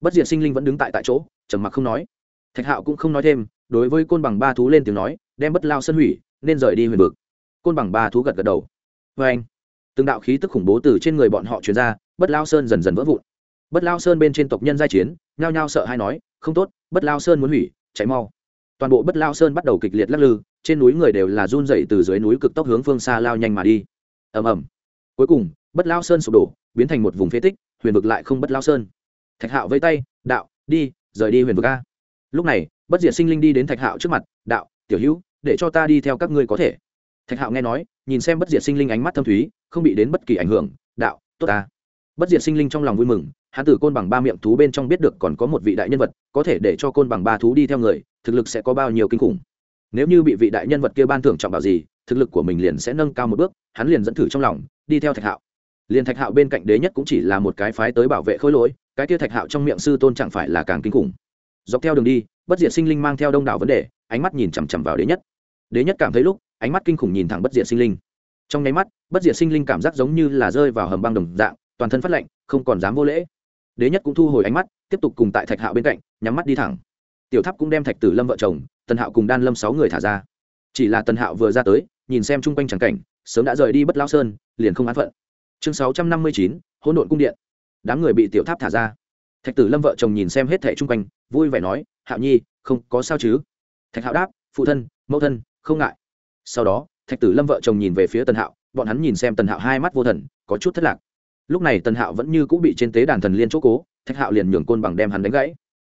Bất diệt sinh linh vẫn đứng tại tại chỗ, trầm mặc không nói. Thạch hạo cũng không nói thêm, đối với côn bằng ba thú lên tiếng nói, đem bất lao sân hủy, nên rời đi huyền vực. Côn bằng ba thú gật gật đầu. Vê anh, từng đạo khí tức khủng bố từ trên người bọn họ truyền ra, bất lao sơn dần dần vỡ vụn. Bất lao sơn bên trên tộc nhân giai chiến, nhao nhao sợ hay nói, không tốt, bất lao sơn muốn hủy cháy mau toàn bộ bất lao sơn bắt đầu kịch liệt lắc lư, trên núi người đều là run dậy từ dưới núi cực tốc hướng phương xa lao nhanh mà đi. Ầm ầm. Cuối cùng, bất lao sơn sụp đổ, biến thành một vùng phế tích, huyền vực lại không bất lao sơn. Thạch hạo vây tay, đạo, đi, rời đi huyền vực a. Lúc này, bất diệt sinh linh đi đến thạch hạo trước mặt, đạo, tiểu hữu, để cho ta đi theo các ngươi có thể. Thạch hạo nghe nói, nhìn xem bất diệt sinh linh ánh mắt thâm thúy, không bị đến bất kỳ ảnh hưởng, đạo, tốt ta. Bất diệt sinh linh trong lòng vui mừng, hắn từ côn bằng ba miệng thú bên trong biết được còn có một vị đại nhân vật, có thể để cho côn bằng ba thú đi theo người thực lực sẽ có bao nhiêu kinh khủng. Nếu như bị vị đại nhân vật kia ban thưởng trọng bảo gì, thực lực của mình liền sẽ nâng cao một bước, hắn liền dẫn thử trong lòng, đi theo thạch hạo. Liền thạch hạo bên cạnh đế nhất cũng chỉ là một cái phái tới bảo vệ khối lỗi, cái kia thạch hạo trong miệng sư tôn chẳng phải là càng kinh khủng. Dọc theo đường đi, bất diệt sinh linh mang theo đông đảo vấn đề, ánh mắt nhìn chằm chằm vào đế nhất. Đế nhất cảm thấy lúc, ánh mắt kinh khủng nhìn thẳng bất diệt sinh linh. Trong nháy mắt, bất diệt sinh linh cảm giác giống như là rơi vào hầm băng đồng dạng, toàn thân phát lạnh, không còn dám vô lễ. Đế nhất cũng thu hồi ánh mắt, tiếp tục cùng tại thạch hạo bên cạnh, nhắm mắt đi thẳng tiểu tháp cũng đem thạch tử lâm vợ chồng, tần hạo cùng đan lâm sáu người thả ra. Chỉ là tần hạo vừa ra tới, nhìn xem chung quanh tràng cảnh, sớm đã rời đi bất lao sơn, liền không án phận. Chương sáu trăm năm mươi chín, hỗn độn cung điện. Đám người bị tiểu tháp thả ra. Thạch tử lâm vợ chồng nhìn xem hết thẻ chung quanh, vui vẻ nói, hạo nhi, không, có sao chứ? Thạch hạo đáp, phụ thân, mẫu thân, không ngại. Sau đó, thạch tử lâm vợ chồng nhìn về phía tần hạo, bọn hắn nhìn xem tần hạo hai mắt vô thần, có chút thất lạc. Lúc này tần hạo vẫn như cũng bị trên tế đàn thần liên chỗ cố, thạch hạo liền nhường côn bằng đem hắn đánh gãy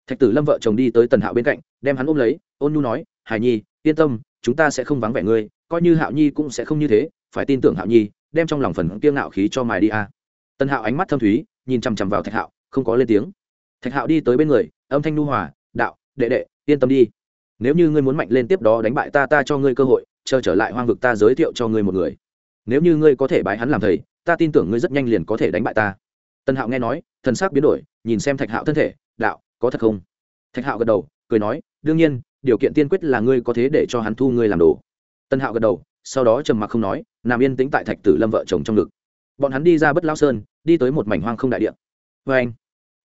thạch tử lâm vợ chồng đi tới tần hạo bên cạnh, đem hắn ôm lấy, ôn nhu nói, hải nhi, yên tâm, chúng ta sẽ không vắng vẻ ngươi, coi như hạo nhi cũng sẽ không như thế, phải tin tưởng hạo nhi, đem trong lòng phần kiêng ngạo khí cho mài đi a. Tần hạo ánh mắt thâm thúy, nhìn chằm chằm vào thạch hạo, không có lên tiếng. Thạch hạo đi tới bên người, âm thanh nu hòa, đạo, đệ đệ, yên tâm đi. Nếu như ngươi muốn mạnh lên tiếp đó đánh bại ta ta cho ngươi cơ hội, chờ trở lại hoang vực ta giới thiệu cho ngươi một người. Nếu như ngươi có thể bái hắn làm thầy, ta tin tưởng ngươi rất nhanh liền có thể đánh bại ta. Tân hạo nghe nói, thần sắc biến đổi, nhìn xem thạch hạo thân thể, đạo có thật không? Thạch hạo gật đầu, cười nói, đương nhiên, điều kiện tiên quyết là ngươi có thế để cho hắn thu ngươi làm đồ. Tân hạo gật đầu, sau đó trầm mặc không nói, nằm yên tĩnh tại thạch tử lâm vợ chồng trong ngực. Bọn hắn đi ra bất lao sơn, đi tới một mảnh hoang không đại điện vê vâng anh.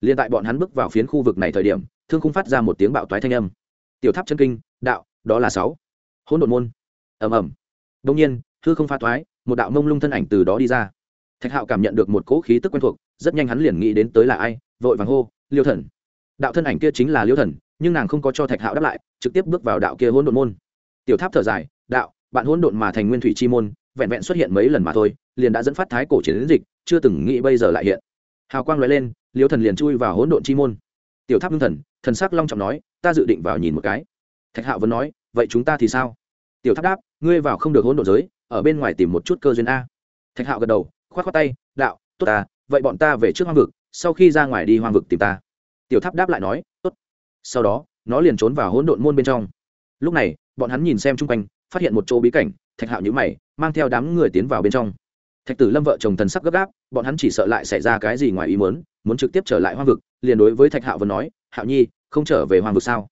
Liền tại bọn hắn bước vào phiến khu vực này thời điểm, thương khung phát ra một tiếng bạo toái thanh âm. Tiểu tháp chân kinh, đạo, đó là sáu. Hỗn độn môn. Ầm ầm. Đông nhiên, hư không pha toái, một đạo mông lung thân ảnh từ đó đi ra. Thạch hạo cảm nhận được một cỗ khí tức quen thuộc, rất nhanh hắn liền nghĩ đến tới là ai, vội vàng hô, liêu thần đạo thân ảnh kia chính là liêu thần, nhưng nàng không có cho thạch hạo đáp lại, trực tiếp bước vào đạo kia hỗn độn môn. Tiểu tháp thở dài, đạo, bạn hỗn độn mà thành nguyên thủy chi môn, vẹn vẹn xuất hiện mấy lần mà thôi, liền đã dẫn phát thái cổ chiến dịch, chưa từng nghĩ bây giờ lại hiện. Hào quang loại lên liêu thần liền chui vào hỗn độn chi môn. Tiểu tháp ngưng thần thần sắc long trọng nói, ta dự định vào nhìn một cái. Thạch hạo vẫn nói, vậy chúng ta thì sao? Tiểu tháp đáp, ngươi vào không được hỗn độn giới, ở bên ngoài tìm một chút cơ duyên a. Thạch hạo gật đầu k h o á t k h o á tay, đạo, tốt ta, vậy bọn ta về trước hoang vực, sau khi ra ngoài đi hoang vực tìm ta tiểu tháp đáp lại nói, tốt. Sau đó, nó liền trốn vào hỗn độn môn bên trong. Lúc này, bọn hắn nhìn xem chung quanh, phát hiện một chỗ bí cảnh, thạch hạo nhữ mày, mang theo đám người tiến vào bên trong. Thạch tử lâm vợ chồng thần sắc gấp gáp, bọn hắn chỉ sợ lại xảy ra cái gì ngoài ý muốn muốn trực tiếp trở lại hoang vực, liền đối với thạch hạo vẫn nói, hạo nhi, không trở về hoang vực sao?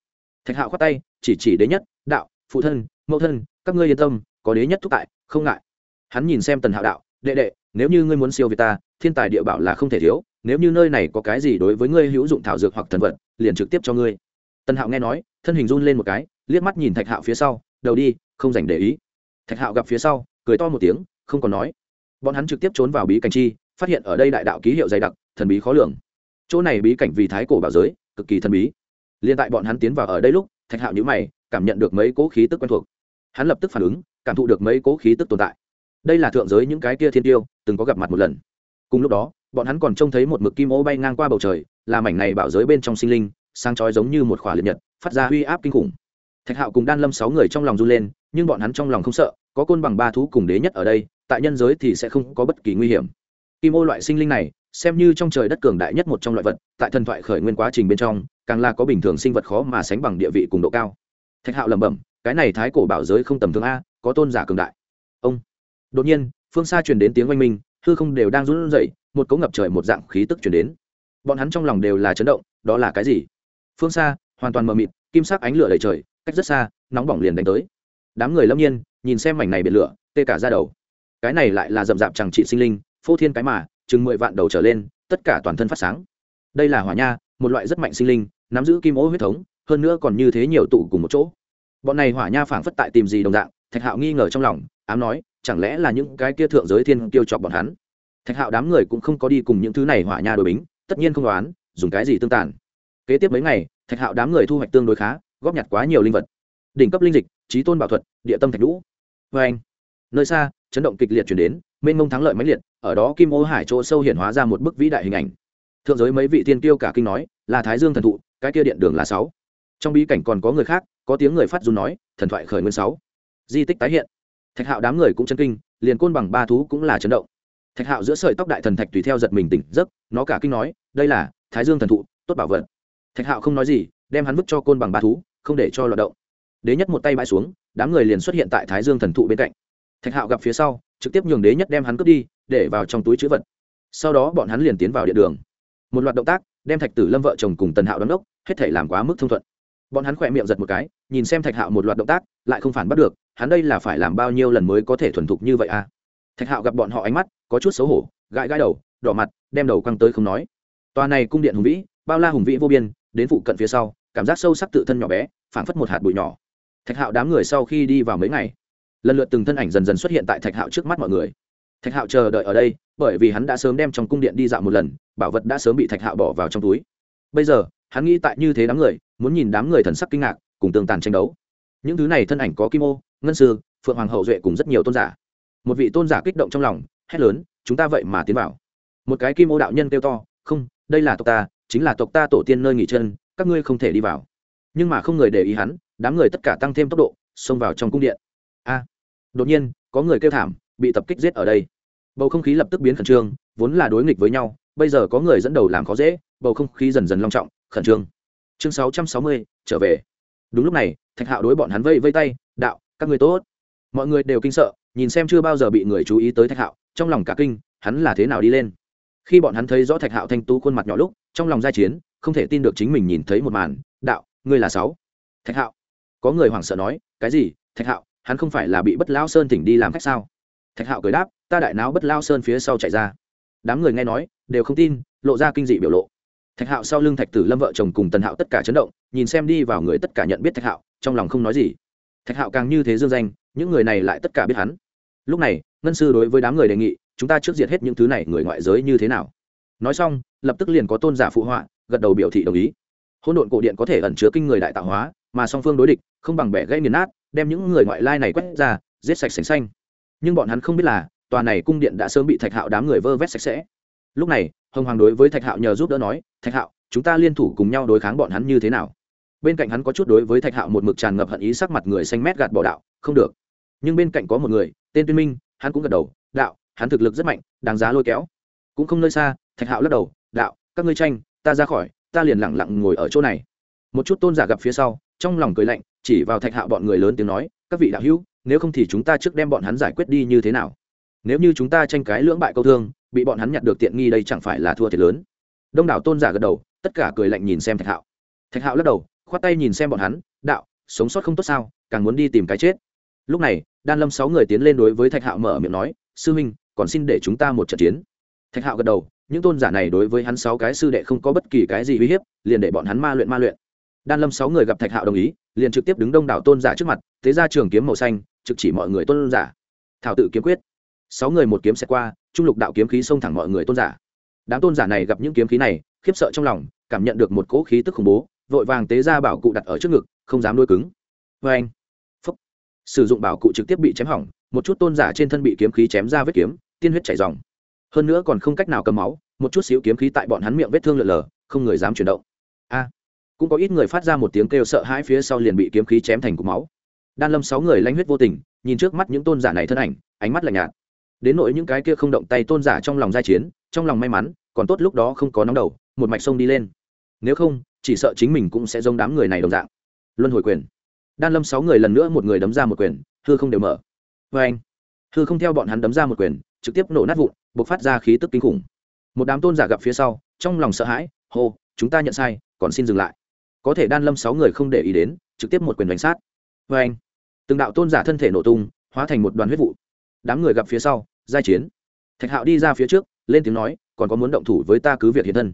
Thạch hạo khoát tay, chỉ chỉ đế nhất, đạo, phụ thân, mẫu thân, các ngươi yên tâm, có đế nhất thúc tại, không ngại. Hắn nhìn xem tần hạo đạo, đệ đệ, nếu như ngươi muốn siêu việt ta, thiên tài địa bảo là không thể thiếu nếu như nơi này có cái gì đối với ngươi hữu dụng thảo dược hoặc thần vật, liền trực tiếp cho ngươi. Tần hạo nghe nói, thân hình run lên một cái, liếc mắt nhìn thạch hạo phía sau, đầu đi, không dành để ý. Thạch hạo gặp phía sau, cười to một tiếng, không còn nói. Bọn hắn trực tiếp trốn vào bí cảnh chi, phát hiện ở đây đại đạo ký hiệu dày đặc, thần bí khó lường. Chỗ này bí cảnh vì thái cổ bảo giới, cực kỳ thần bí. Liên tại bọn hắn tiến vào ở đây lúc, thạch hạo nhữ mày, cảm nhận được mấy cố khí tức quen thuộc. Hắn lập tức phản ứng, cảm thụ được mấy cố khí tức tồn tại. Đây là thượng giới những cái kia thiên tiêu, từng có gặp mặt một lần. Cùng lúc đó bọn hắn còn trông thấy một mực kim ô bay ngang qua bầu trời, là mảnh này bảo giới bên trong sinh linh sang chói giống như một khỏa liệt nhật, phát ra uy áp kinh khủng. Thạch hạo cùng đan lâm sáu người trong lòng run lên, nhưng bọn hắn trong lòng không sợ, có côn bằng ba thú cùng đế nhất ở đây, tại nhân giới thì sẽ không có bất kỳ nguy hiểm. Kim ô loại sinh linh này, xem như trong trời đất cường đại nhất một trong loại vật, tại thần thoại khởi nguyên quá trình bên trong, càng là có bình thường sinh vật khó mà sánh bằng địa vị cùng độ cao. Thạch hạo lẩm bẩm, cái này thái cổ bảo giới không tầm thường a, có tôn giả cường đại. Ông, đột nhiên, phương xa truyền đến tiếng oanh minh, hư không đều đang run rẩy một cấu ngập trời một dạng khí tức truyền đến. Bọn hắn trong lòng đều là chấn động, đó là cái gì? Phương xa, hoàn toàn mờ mịt, kim sắc ánh lửa đầy trời, cách rất xa, nóng bỏng liền đánh tới. Đám người lâm nhiên, nhìn xem mảnh này biển lửa, tê cả ra đầu. Cái này lại là rậm rạp chẳng trị sinh linh, phô thiên cái mà, chừng mười vạn đầu trở lên, tất cả toàn thân phát sáng. Đây là hỏa nha, một loại rất mạnh sinh linh, nắm giữ kim ô huyết thống, hơn nữa còn như thế nhiều tụ cùng một chỗ. Bọn này hỏa nha phảng phất tại tìm gì đồng dạng, thạch hạo nghi ngờ trong lòng, ám nói, chẳng lẽ là những cái kia thượng giới thiên kiêu chọc bọn hắn? Thạch hạo đám người cũng không có đi cùng những thứ này hỏa nha đổi bính, tất nhiên không đoán, dùng cái gì tương tàn. Kế tiếp mấy ngày, thạch hạo đám người thu hoạch tương đối khá, góp nhặt quá nhiều linh vật. Đỉnh cấp linh dịch, trí tôn bảo thuật, địa tâm thạch lũ vê anh nơi xa, chấn động kịch liệt chuyển đến, mênh mông thắng lợi mãnh liệt, ở đó kim ô hải chỗ sâu hiển hóa ra một bức vĩ đại hình ảnh. Thượng giới mấy vị tiên tiêu cả kinh nói, là thái dương thần thụ, cái kia điện đường là sáu. Trong bí cảnh còn có người khác, có tiếng người phát dù nói, thần thoại khởi nguyên sáu. Di tích tái hiện. Thạch hạo đám người cũng chân kinh, liền côn bằng ba thú cũng là chấn động thạch hạo giữa sợi tóc đại thần thạch tùy theo giật mình tỉnh giấc, nó cả kinh nói, đây là thái dương thần thụ, tốt bảo vật. Thạch hạo không nói gì, đem hắn vứt cho côn bằng ba thú, không để cho loạt động. Đế nhất một tay bãi xuống, đám người liền xuất hiện tại thái dương thần thụ bên cạnh. Thạch hạo gặp phía sau, trực tiếp nhường đế nhất đem hắn cướp đi, để vào trong túi chữ vật. Sau đó bọn hắn liền tiến vào điện đường. Một loạt động tác, đem thạch tử lâm vợ chồng cùng tần hạo đón đốc, hết thể làm quá mức thông thuận. Bọn hắn khỏe miệng giật một cái, nhìn xem thạch hạo một loạt động tác, lại không phản bắt được, hắn đây là phải làm bao nhiêu lần mới có thể thuần thục như vậy à? Thạch hạo gặp bọn họ ánh mắt có chút xấu hổ, gãi gãi đầu, đỏ mặt, đem đầu căng tới không nói. Tòa này cung điện hùng vĩ, bao la hùng vĩ vô biên, đến phụ cận phía sau, cảm giác sâu sắc tự thân nhỏ bé, phảng phất một hạt bụi nhỏ. Thạch hạo đám người sau khi đi vào mấy ngày, lần lượt từng thân ảnh dần dần xuất hiện tại thạch hạo trước mắt mọi người. Thạch hạo chờ đợi ở đây, bởi vì hắn đã sớm đem trong cung điện đi dạo một lần, bảo vật đã sớm bị thạch hạo bỏ vào trong túi. Bây giờ, hắn nghĩ tại như thế đám người, muốn nhìn đám người thần sắc kinh ngạc, cùng tương tàn tranh đấu. Những thứ này thân ảnh có kim ô, ngân sư, phượng hoàng hậu duệ cùng rất nhiều tôn giả một vị tôn giả kích động trong lòng, hét lớn, chúng ta vậy mà tiến vào. Một cái kim ô đạo nhân kêu to, không, đây là tộc ta, chính là tộc ta tổ tiên nơi nghỉ chân, các ngươi không thể đi vào. Nhưng mà không người để ý hắn, đám người tất cả tăng thêm tốc độ, xông vào trong cung điện. A! Đột nhiên, có người kêu thảm, bị tập kích giết ở đây. Bầu không khí lập tức biến khẩn trương, vốn là đối nghịch với nhau, bây giờ có người dẫn đầu làm khó dễ, bầu không khí dần dần long trọng, khẩn trương. Chương sáu trăm sáu mươi, trở về. Đúng lúc này, thạch hạo đối bọn hắn vây vây tay, đạo, các người tốt. Mọi người đều kinh sợ nhìn xem chưa bao giờ bị người chú ý tới thạch hạo, trong lòng cả kinh, hắn là thế nào đi lên? Khi bọn hắn thấy rõ thạch hạo thanh tú khuôn mặt nhỏ lúc, trong lòng giai chiến, không thể tin được chính mình nhìn thấy một màn, đạo, ngươi là sáu. Thạch hạo. Có người hoảng sợ nói, cái gì? Thạch hạo, hắn không phải là bị bất lao sơn tỉnh đi làm khách sao? Thạch hạo cười đáp, ta đại náo bất lao sơn phía sau chạy ra. Đám người nghe nói, đều không tin, lộ ra kinh dị biểu lộ. Thạch hạo sau lưng thạch tử lâm vợ chồng cùng tần hạo tất cả chấn động, nhìn xem đi vào người tất cả nhận biết thạch hạo, trong lòng không nói gì thạch hạo càng như thế dương danh, những người này lại tất cả biết hắn. Lúc này, ngân sư đối với đám người đề nghị, chúng ta trước diệt hết những thứ này, người ngoại giới như thế nào? Nói xong, lập tức liền có tôn giả phụ họa, gật đầu biểu thị đồng ý. Hỗn độn cổ điện có thể ẩn chứa kinh người đại tạo hóa, mà song phương đối địch, không bằng bẻ gãy nghiền nát, đem những người ngoại lai này quét ra, giết sạch sành xanh. Nhưng bọn hắn không biết là, tòa này cung điện đã sớm bị thạch hạo đám người vơ vét sạch sẽ. Lúc này, hồng hoàng đối với thạch hạo nhờ giúp đỡ nói, thạch hạo, chúng ta liên thủ cùng nhau đối kháng bọn hắn như thế nào? Bên cạnh hắn có chút đối với thạch hạo một mực tràn ngập hận ý sắc mặt người xanh mét gạt bỏ đạo, không được. Nhưng bên cạnh có một người, tên tuyên minh, hắn cũng gật đầu, đạo, hắn thực lực rất mạnh, đáng giá lôi kéo. Cũng không nơi xa, thạch hạo lắc đầu, đạo, các ngươi tranh, ta ra khỏi, ta liền lẳng lặng ngồi ở chỗ này. Một chút tôn giả gặp phía sau, trong lòng cười lạnh, chỉ vào thạch hạo bọn người lớn tiếng nói, các vị đạo hữu, nếu không thì chúng ta trước đem bọn hắn giải quyết đi như thế nào? Nếu như chúng ta tranh cái lưỡng bại câu thương, bị bọn hắn nhặt được tiện nghi đây chẳng phải là thua thiệt lớn? Đông đảo tôn giả gật đầu, tất cả cười lạnh nhìn xem thạch hạo. Thạch hạo lắc đầu khoát tay nhìn xem bọn hắn, đạo, sống sót không tốt sao? Càng muốn đi tìm cái chết. Lúc này, đan lâm sáu người tiến lên đối với thạch hạo mở miệng nói, sư huynh, còn xin để chúng ta một trận chiến. Thạch hạo gật đầu, những tôn giả này đối với hắn sáu cái sư đệ không có bất kỳ cái gì uy hiếp, liền để bọn hắn ma luyện ma luyện. Đan lâm sáu người gặp thạch hạo đồng ý, liền trực tiếp đứng đông đảo tôn giả trước mặt, thế ra trường kiếm màu xanh, trực chỉ mọi người tôn giả. Thảo tự kiếm quyết. Sáu người một kiếm sẽ qua, trung lục đạo kiếm khí xông thẳng mọi người tôn giả. Đám tôn giả này gặp những kiếm khí này, khiếp sợ trong lòng, cảm nhận được một cỗ khí tức khủng bố vội vàng tế ra bảo cụ đặt ở trước ngực, không dám nuôi cứng. Vê anh, phúc. Sử dụng bảo cụ trực tiếp bị chém hỏng, một chút tôn giả trên thân bị kiếm khí chém ra vết kiếm, tiên huyết chảy dòng. Hơn nữa còn không cách nào cầm máu, một chút xíu kiếm khí tại bọn hắn miệng vết thương lở lở, không người dám chuyển động. A, cũng có ít người phát ra một tiếng kêu sợ hãi phía sau liền bị kiếm khí chém thành cục máu. Đan lâm sáu người lanh huyết vô tình, nhìn trước mắt những tôn giả này thân ảnh, ánh mắt lạnh nhạt. Đến nỗi những cái kia không động tay tôn giả trong lòng giai chiến, trong lòng may mắn, còn tốt lúc đó không có nóng đầu, một mạch sông đi lên. Nếu không chỉ sợ chính mình cũng sẽ giống đám người này đồng dạng. Luân hồi quyền. Đan lâm sáu người lần nữa một người đấm ra một quyền, hư không đều mở. Vê anh, hư không theo bọn hắn đấm ra một quyền, trực tiếp nổ nát vụn b ộ c phát ra khí tức kinh khủng. Một đám tôn giả gặp phía sau, trong lòng sợ hãi, hô, chúng ta nhận sai, còn xin dừng lại. Có thể đan lâm sáu người không để ý đến, trực tiếp một quyền đánh sát. Vê anh, từng đạo tôn giả thân thể nổ tung, hóa thành một đoàn huyết vụ. Đám người gặp phía sau, giai chiến. Thạch hạo đi ra phía trước, lên tiếng nói, còn có muốn động thủ với ta cứ việc hiện thân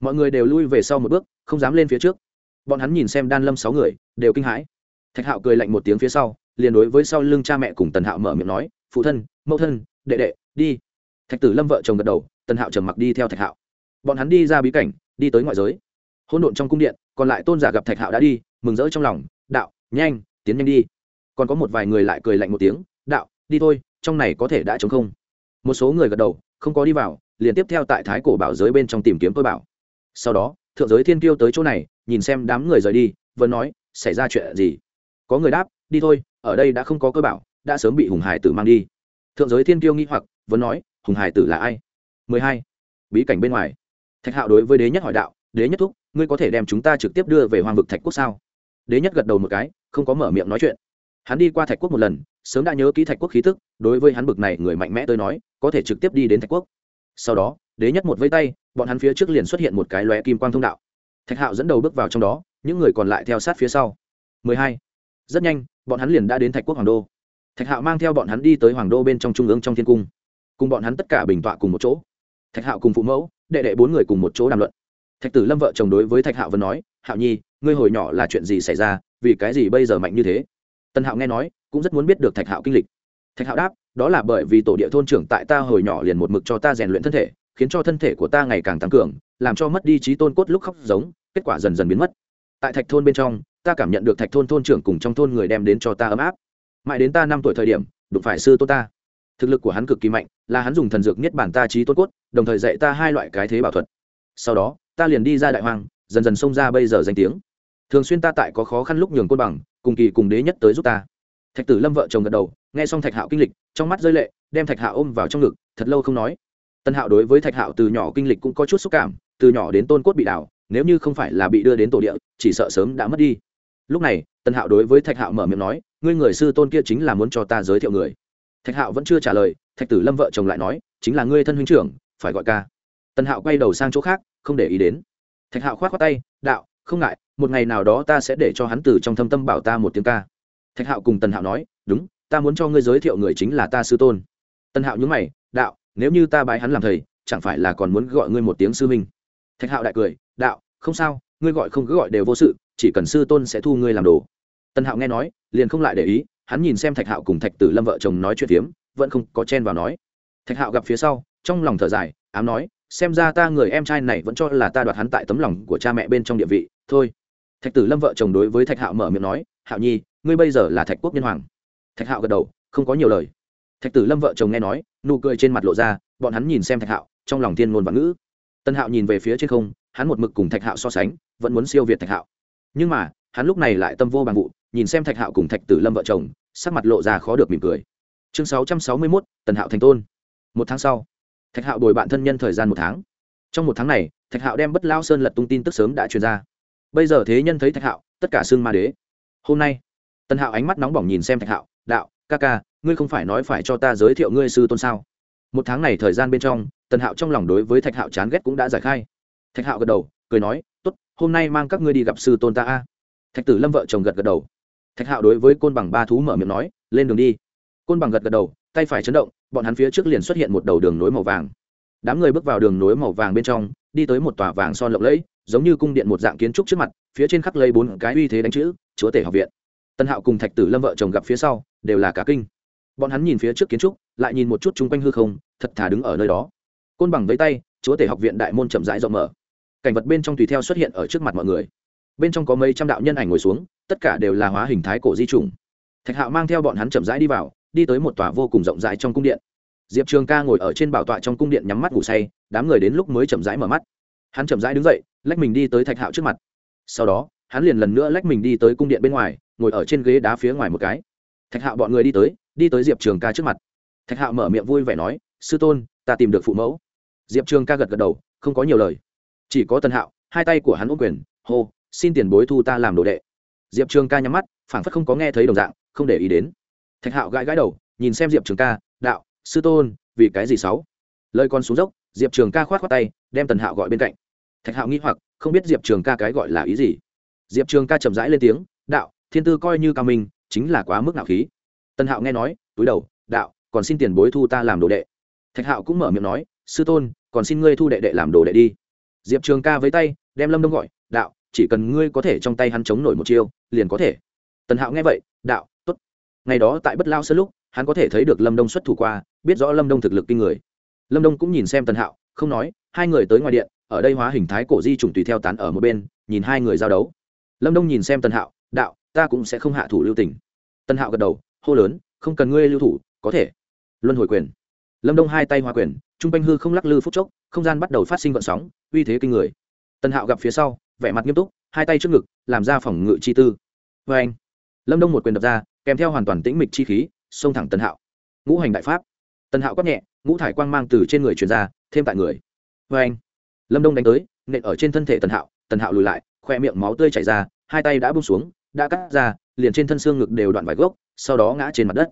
mọi người đều lui về sau một bước, không dám lên phía trước. Bọn hắn nhìn xem đan lâm sáu người, đều kinh hãi. Thạch hạo cười lạnh một tiếng phía sau, liền đối với sau lưng cha mẹ cùng tần hạo mở miệng nói, phụ thân, mẫu thân, đệ đệ, đi. Thạch tử lâm vợ chồng gật đầu, tần hạo trầm mặc đi theo thạch hạo. Bọn hắn đi ra bí cảnh, đi tới ngoại giới. Hôn độn trong cung điện, còn lại tôn giả gặp thạch hạo đã đi, mừng rỡ trong lòng, đạo, nhanh, tiến nhanh đi. Còn có một vài người lại cười lạnh một tiếng, đạo, đi thôi, trong này có thể đã chống không. Một số người gật đầu, không có đi vào, liền tiếp theo tại thái cổ bảo giới bên trong tìm kiếm tôi bảo sau đó, thượng giới thiên kiêu tới chỗ này, nhìn xem đám người rời đi, vẫn nói, xảy ra chuyện gì? Có người đáp, đi thôi, ở đây đã không có cơ bảo, đã sớm bị hùng hải tử mang đi. Thượng giới thiên kiêu nghĩ hoặc, vẫn nói, hùng hải tử là ai? 12. bí cảnh bên ngoài. Thạch hạo đối với đế nhất hỏi đạo, đế nhất thúc, ngươi có thể đem chúng ta trực tiếp đưa về hoàng vực thạch quốc sao? Đế nhất gật đầu một cái, không có mở miệng nói chuyện. Hắn đi qua thạch quốc một lần, sớm đã nhớ ký thạch quốc khí tức, đối với hắn bực này người mạnh mẽ tôi nói, có thể trực tiếp đi đến thạch quốc. Sau đó đế nhất một vây tay, bọn hắn phía trước liền xuất hiện một cái lóe kim quang thông đạo. Thạch hạo dẫn đầu bước vào trong đó, những người còn lại theo sát phía sau. 12. rất nhanh, bọn hắn liền đã đến thạch quốc hoàng đô. Thạch hạo mang theo bọn hắn đi tới hoàng đô bên trong trung ương trong thiên cung. Cùng bọn hắn tất cả bình tọa cùng một chỗ. Thạch hạo cùng phụ mẫu, đệ đệ bốn người cùng một chỗ đàm luận. Thạch tử lâm vợ chồng đối với thạch hạo vẫn nói, hạo nhi, ngươi hồi nhỏ là chuyện gì xảy ra, vì cái gì bây giờ mạnh như thế? Tân hạo nghe nói, cũng rất muốn biết được thạch hạo kinh lịch. Thạch hạo đáp, đó là bởi vì tổ địa thôn trưởng tại ta hồi nhỏ liền một mực cho ta rèn luyện thân thể khiến cho thân thể của ta ngày càng tăng cường, làm cho mất đi trí tôn cốt lúc khóc giống, kết quả dần dần biến mất. Tại thạch thôn bên trong, ta cảm nhận được thạch thôn thôn trưởng cùng trong thôn người đem đến cho ta ấm áp. Mãi đến ta năm tuổi thời điểm, đụng phải sư tôn ta. Thực lực của hắn cực kỳ mạnh, là hắn dùng thần dược niết bản ta trí tôn cốt, đồng thời dạy ta hai loại cái thế bảo thuật. Sau đó, ta liền đi ra đại hoang, dần dần xông ra bây giờ danh tiếng. Thường xuyên ta tại có khó khăn lúc nhường côn bằng, cùng kỳ cùng đế nhất tới giúp ta. Thạch tử lâm vợ chồng gật đầu, nghe xong thạch hạo kinh lịch, trong mắt rơi lệ, đem thạch hạo ôm vào trong ngực, thật lâu không nói tân hạo đối với thạch hạo từ nhỏ kinh lịch cũng có chút xúc cảm, từ nhỏ đến tôn cốt bị đảo, nếu như không phải là bị đưa đến tổ địa, chỉ sợ sớm đã mất đi. Lúc này tân hạo đối với thạch hạo mở miệng nói, ngươi người sư tôn kia chính là muốn cho ta giới thiệu người. Thạch hạo vẫn chưa trả lời, thạch tử lâm vợ chồng lại nói, chính là ngươi thân huynh trưởng, phải gọi ca. Tân hạo quay đầu sang chỗ khác, không để ý đến. Thạch hạo k h o á t khoác tay, đạo, không ngại, một ngày nào đó ta sẽ để cho hắn từ trong thâm tâm bảo ta một tiếng ca. Thạch hạo cùng tần hạo nói, đúng, ta muốn cho ngươi giới thiệu người chính là ta sư tôn. Tân hạo nhúng mày, đạo nếu như ta bái hắn làm thầy, chẳng phải là còn muốn gọi ngươi một tiếng sư minh thạch hạo đại cười, đạo, không sao, ngươi gọi không cứ gọi đều vô sự, chỉ cần sư tôn sẽ thu ngươi làm đồ. Tân hạo nghe nói, liền không lại để ý, hắn nhìn xem thạch hạo cùng thạch tử lâm vợ chồng nói chuyện phiếm, vẫn không có chen vào nói. Thạch hạo gặp phía sau, trong lòng thở dài, ám nói, xem ra ta người em trai này vẫn cho là ta đoạt hắn tại tấm lòng của cha mẹ bên trong địa vị, thôi. Thạch tử lâm vợ chồng đối với thạch hạo mở miệng nói, hạo nhi, ngươi bây giờ là thạch quốc nhân hoàng. Thạch hạo gật đầu, không có nhiều lời thạch tử lâm vợ chồng nghe nói, nụ cười trên mặt lộ ra, bọn hắn nhìn xem thạch hạo, trong lòng Thiên ngôn và ngữ. Tân hạo nhìn về phía trên không, hắn một mực cùng thạch hạo so sánh, vẫn muốn siêu việt thạch hạo. Nhưng mà, hắn lúc này lại tâm vô bằng vụ, nhìn xem thạch hạo cùng thạch tử lâm vợ chồng, sắc mặt lộ ra khó được mỉm cười. Chương sáu trăm sáu mươi mốt, tần hạo thành tôn. Một tháng sau, thạch hạo đổi bạn thân nhân thời gian một tháng. Trong một tháng này, thạch hạo đem bất lao sơn lật tung tin tức sớm đã truyền ra. Bây giờ thế nhân thấy thạch hạo, tất cả xương ma đế. Hôm nay, tần hạo ánh mắt nóng bỏng nhìn xem thạch hạo, đạo, ca ca ngươi không phải nói phải cho ta giới thiệu ngươi sư tôn sao? Một tháng này thời gian bên trong, tần hạo trong lòng đối với thạch hạo chán ghét cũng đã giải khai. Thạch hạo gật đầu, cười nói t ố t hôm nay mang các ngươi đi gặp sư tôn ta a. Thạch tử lâm vợ chồng gật gật đầu. Thạch hạo đối với côn bằng ba thú mở miệng nói, lên đường đi. Côn bằng gật gật đầu, tay phải chấn động, bọn hắn phía trước liền xuất hiện một đầu đường nối màu vàng. Đám người bước vào đường nối màu vàng bên trong, đi tới một tòa vàng son lộng lẫy, giống như cung điện một dạng kiến trúc trước mặt, phía trên khắc lấy bốn cái uy thế đánh chữ, chúa tể học viện. Tân hạo cùng thạch tử lâm vợ chồng gặp phía sau, đều là cả kinh bọn hắn nhìn phía trước kiến trúc, lại nhìn một chút chung quanh hư không, thật thà đứng ở nơi đó. Côn bằng với tay, chúa tể học viện đại môn chậm rãi rộng mở. Cảnh vật bên trong tùy theo xuất hiện ở trước mặt mọi người. Bên trong có mấy trăm đạo nhân ảnh ngồi xuống, tất cả đều là hóa hình thái cổ di trùng thạch hạo mang theo bọn hắn chậm rãi đi vào, đi tới một tòa vô cùng rộng rãi trong cung điện. Diệp trường ca ngồi ở trên bảo tọa trong cung điện nhắm mắt ngủ say, đám người đến lúc mới chậm rãi mở mắt. Hắn chậm rãi đứng dậy, lách mình đi tới thạch hạo trước mặt. Sau đó, hắn liền lần nữa lách mình đi tới cung điện bên ngoài, ngồi ở trên ghế đá phía ngoài một cái. Thạch hạo bọn người đi tới đi tới diệp trường ca trước mặt thạch hạo mở miệng vui vẻ nói sư tôn ta tìm được phụ mẫu diệp trường ca gật gật đầu không có nhiều lời chỉ có Tần hạo hai tay của hắn ôm quyền hô xin tiền bối thu ta làm đồ đệ diệp trường ca nhắm mắt phảng phất không có nghe thấy đồng dạng không để ý đến thạch hạo gãi gãi đầu nhìn xem diệp trường ca đạo sư tôn vì cái gì sáu lời con xuống dốc diệp trường ca khoát khoát tay đem tần hạo gọi bên cạnh thạch hạo nghĩ hoặc không biết diệp trường ca cái gọi là ý gì diệp trường ca chậm rãi lên tiếng đạo thiên tư coi như cao minh chính là quá mức nạo khí Tân hạo nghe nói, túi đầu, đạo, còn xin tiền bối thu ta làm đồ đệ. Thạch hạo cũng mở miệng nói, sư tôn, còn xin ngươi thu đệ đệ làm đồ đệ đi. Diệp trường ca với tay, đem lâm đông gọi, đạo, chỉ cần ngươi có thể trong tay hắn chống nổi một chiêu, liền có thể. Tần hạo nghe vậy, đạo t ố t ngày đó tại bất lao sơ lúc, hắn có thể thấy được lâm đông xuất thủ qua, biết rõ lâm đông thực lực kinh người. Lâm đông cũng nhìn xem tần hạo, không nói, hai người tới ngoài điện, ở đây hóa hình thái cổ di chủng tùy theo tán ở một bên, nhìn hai người giao đấu. Lâm đông nhìn xem tần hạo, đạo, ta cũng sẽ không hạ thủ lưu tình. Tần hạo gật đầu hô lớn, không cần ngươi lưu thủ, có thể. Luân hồi quyền. Lâm đông hai tay hòa quyền t r u n g quanh hư không lắc lư phút chốc, không gian bắt đầu phát sinh vận sóng, uy thế kinh người. Tần hạo gặp phía sau, vẻ mặt nghiêm túc, hai tay trước ngực, làm ra phòng ngự chi tư. Vê anh, lâm đông một quyền đập ra, kèm theo hoàn toàn tĩnh mịch chi khí, xông thẳng tần hạo. Ngũ hành đại pháp. Tần hạo quát nhẹ, ngũ thải quang mang từ trên người truyền ra, thêm tại người. Vê anh, lâm đông đánh tới, nện ở trên thân thể tần hạo tần hạo lùi lại, khoe miệng máu tươi chảy ra, hai tay đã bung xuống, đã cắt ra, liền trên thân xương ngực đều đoạn vài gốc sau đó ngã trên mặt đất.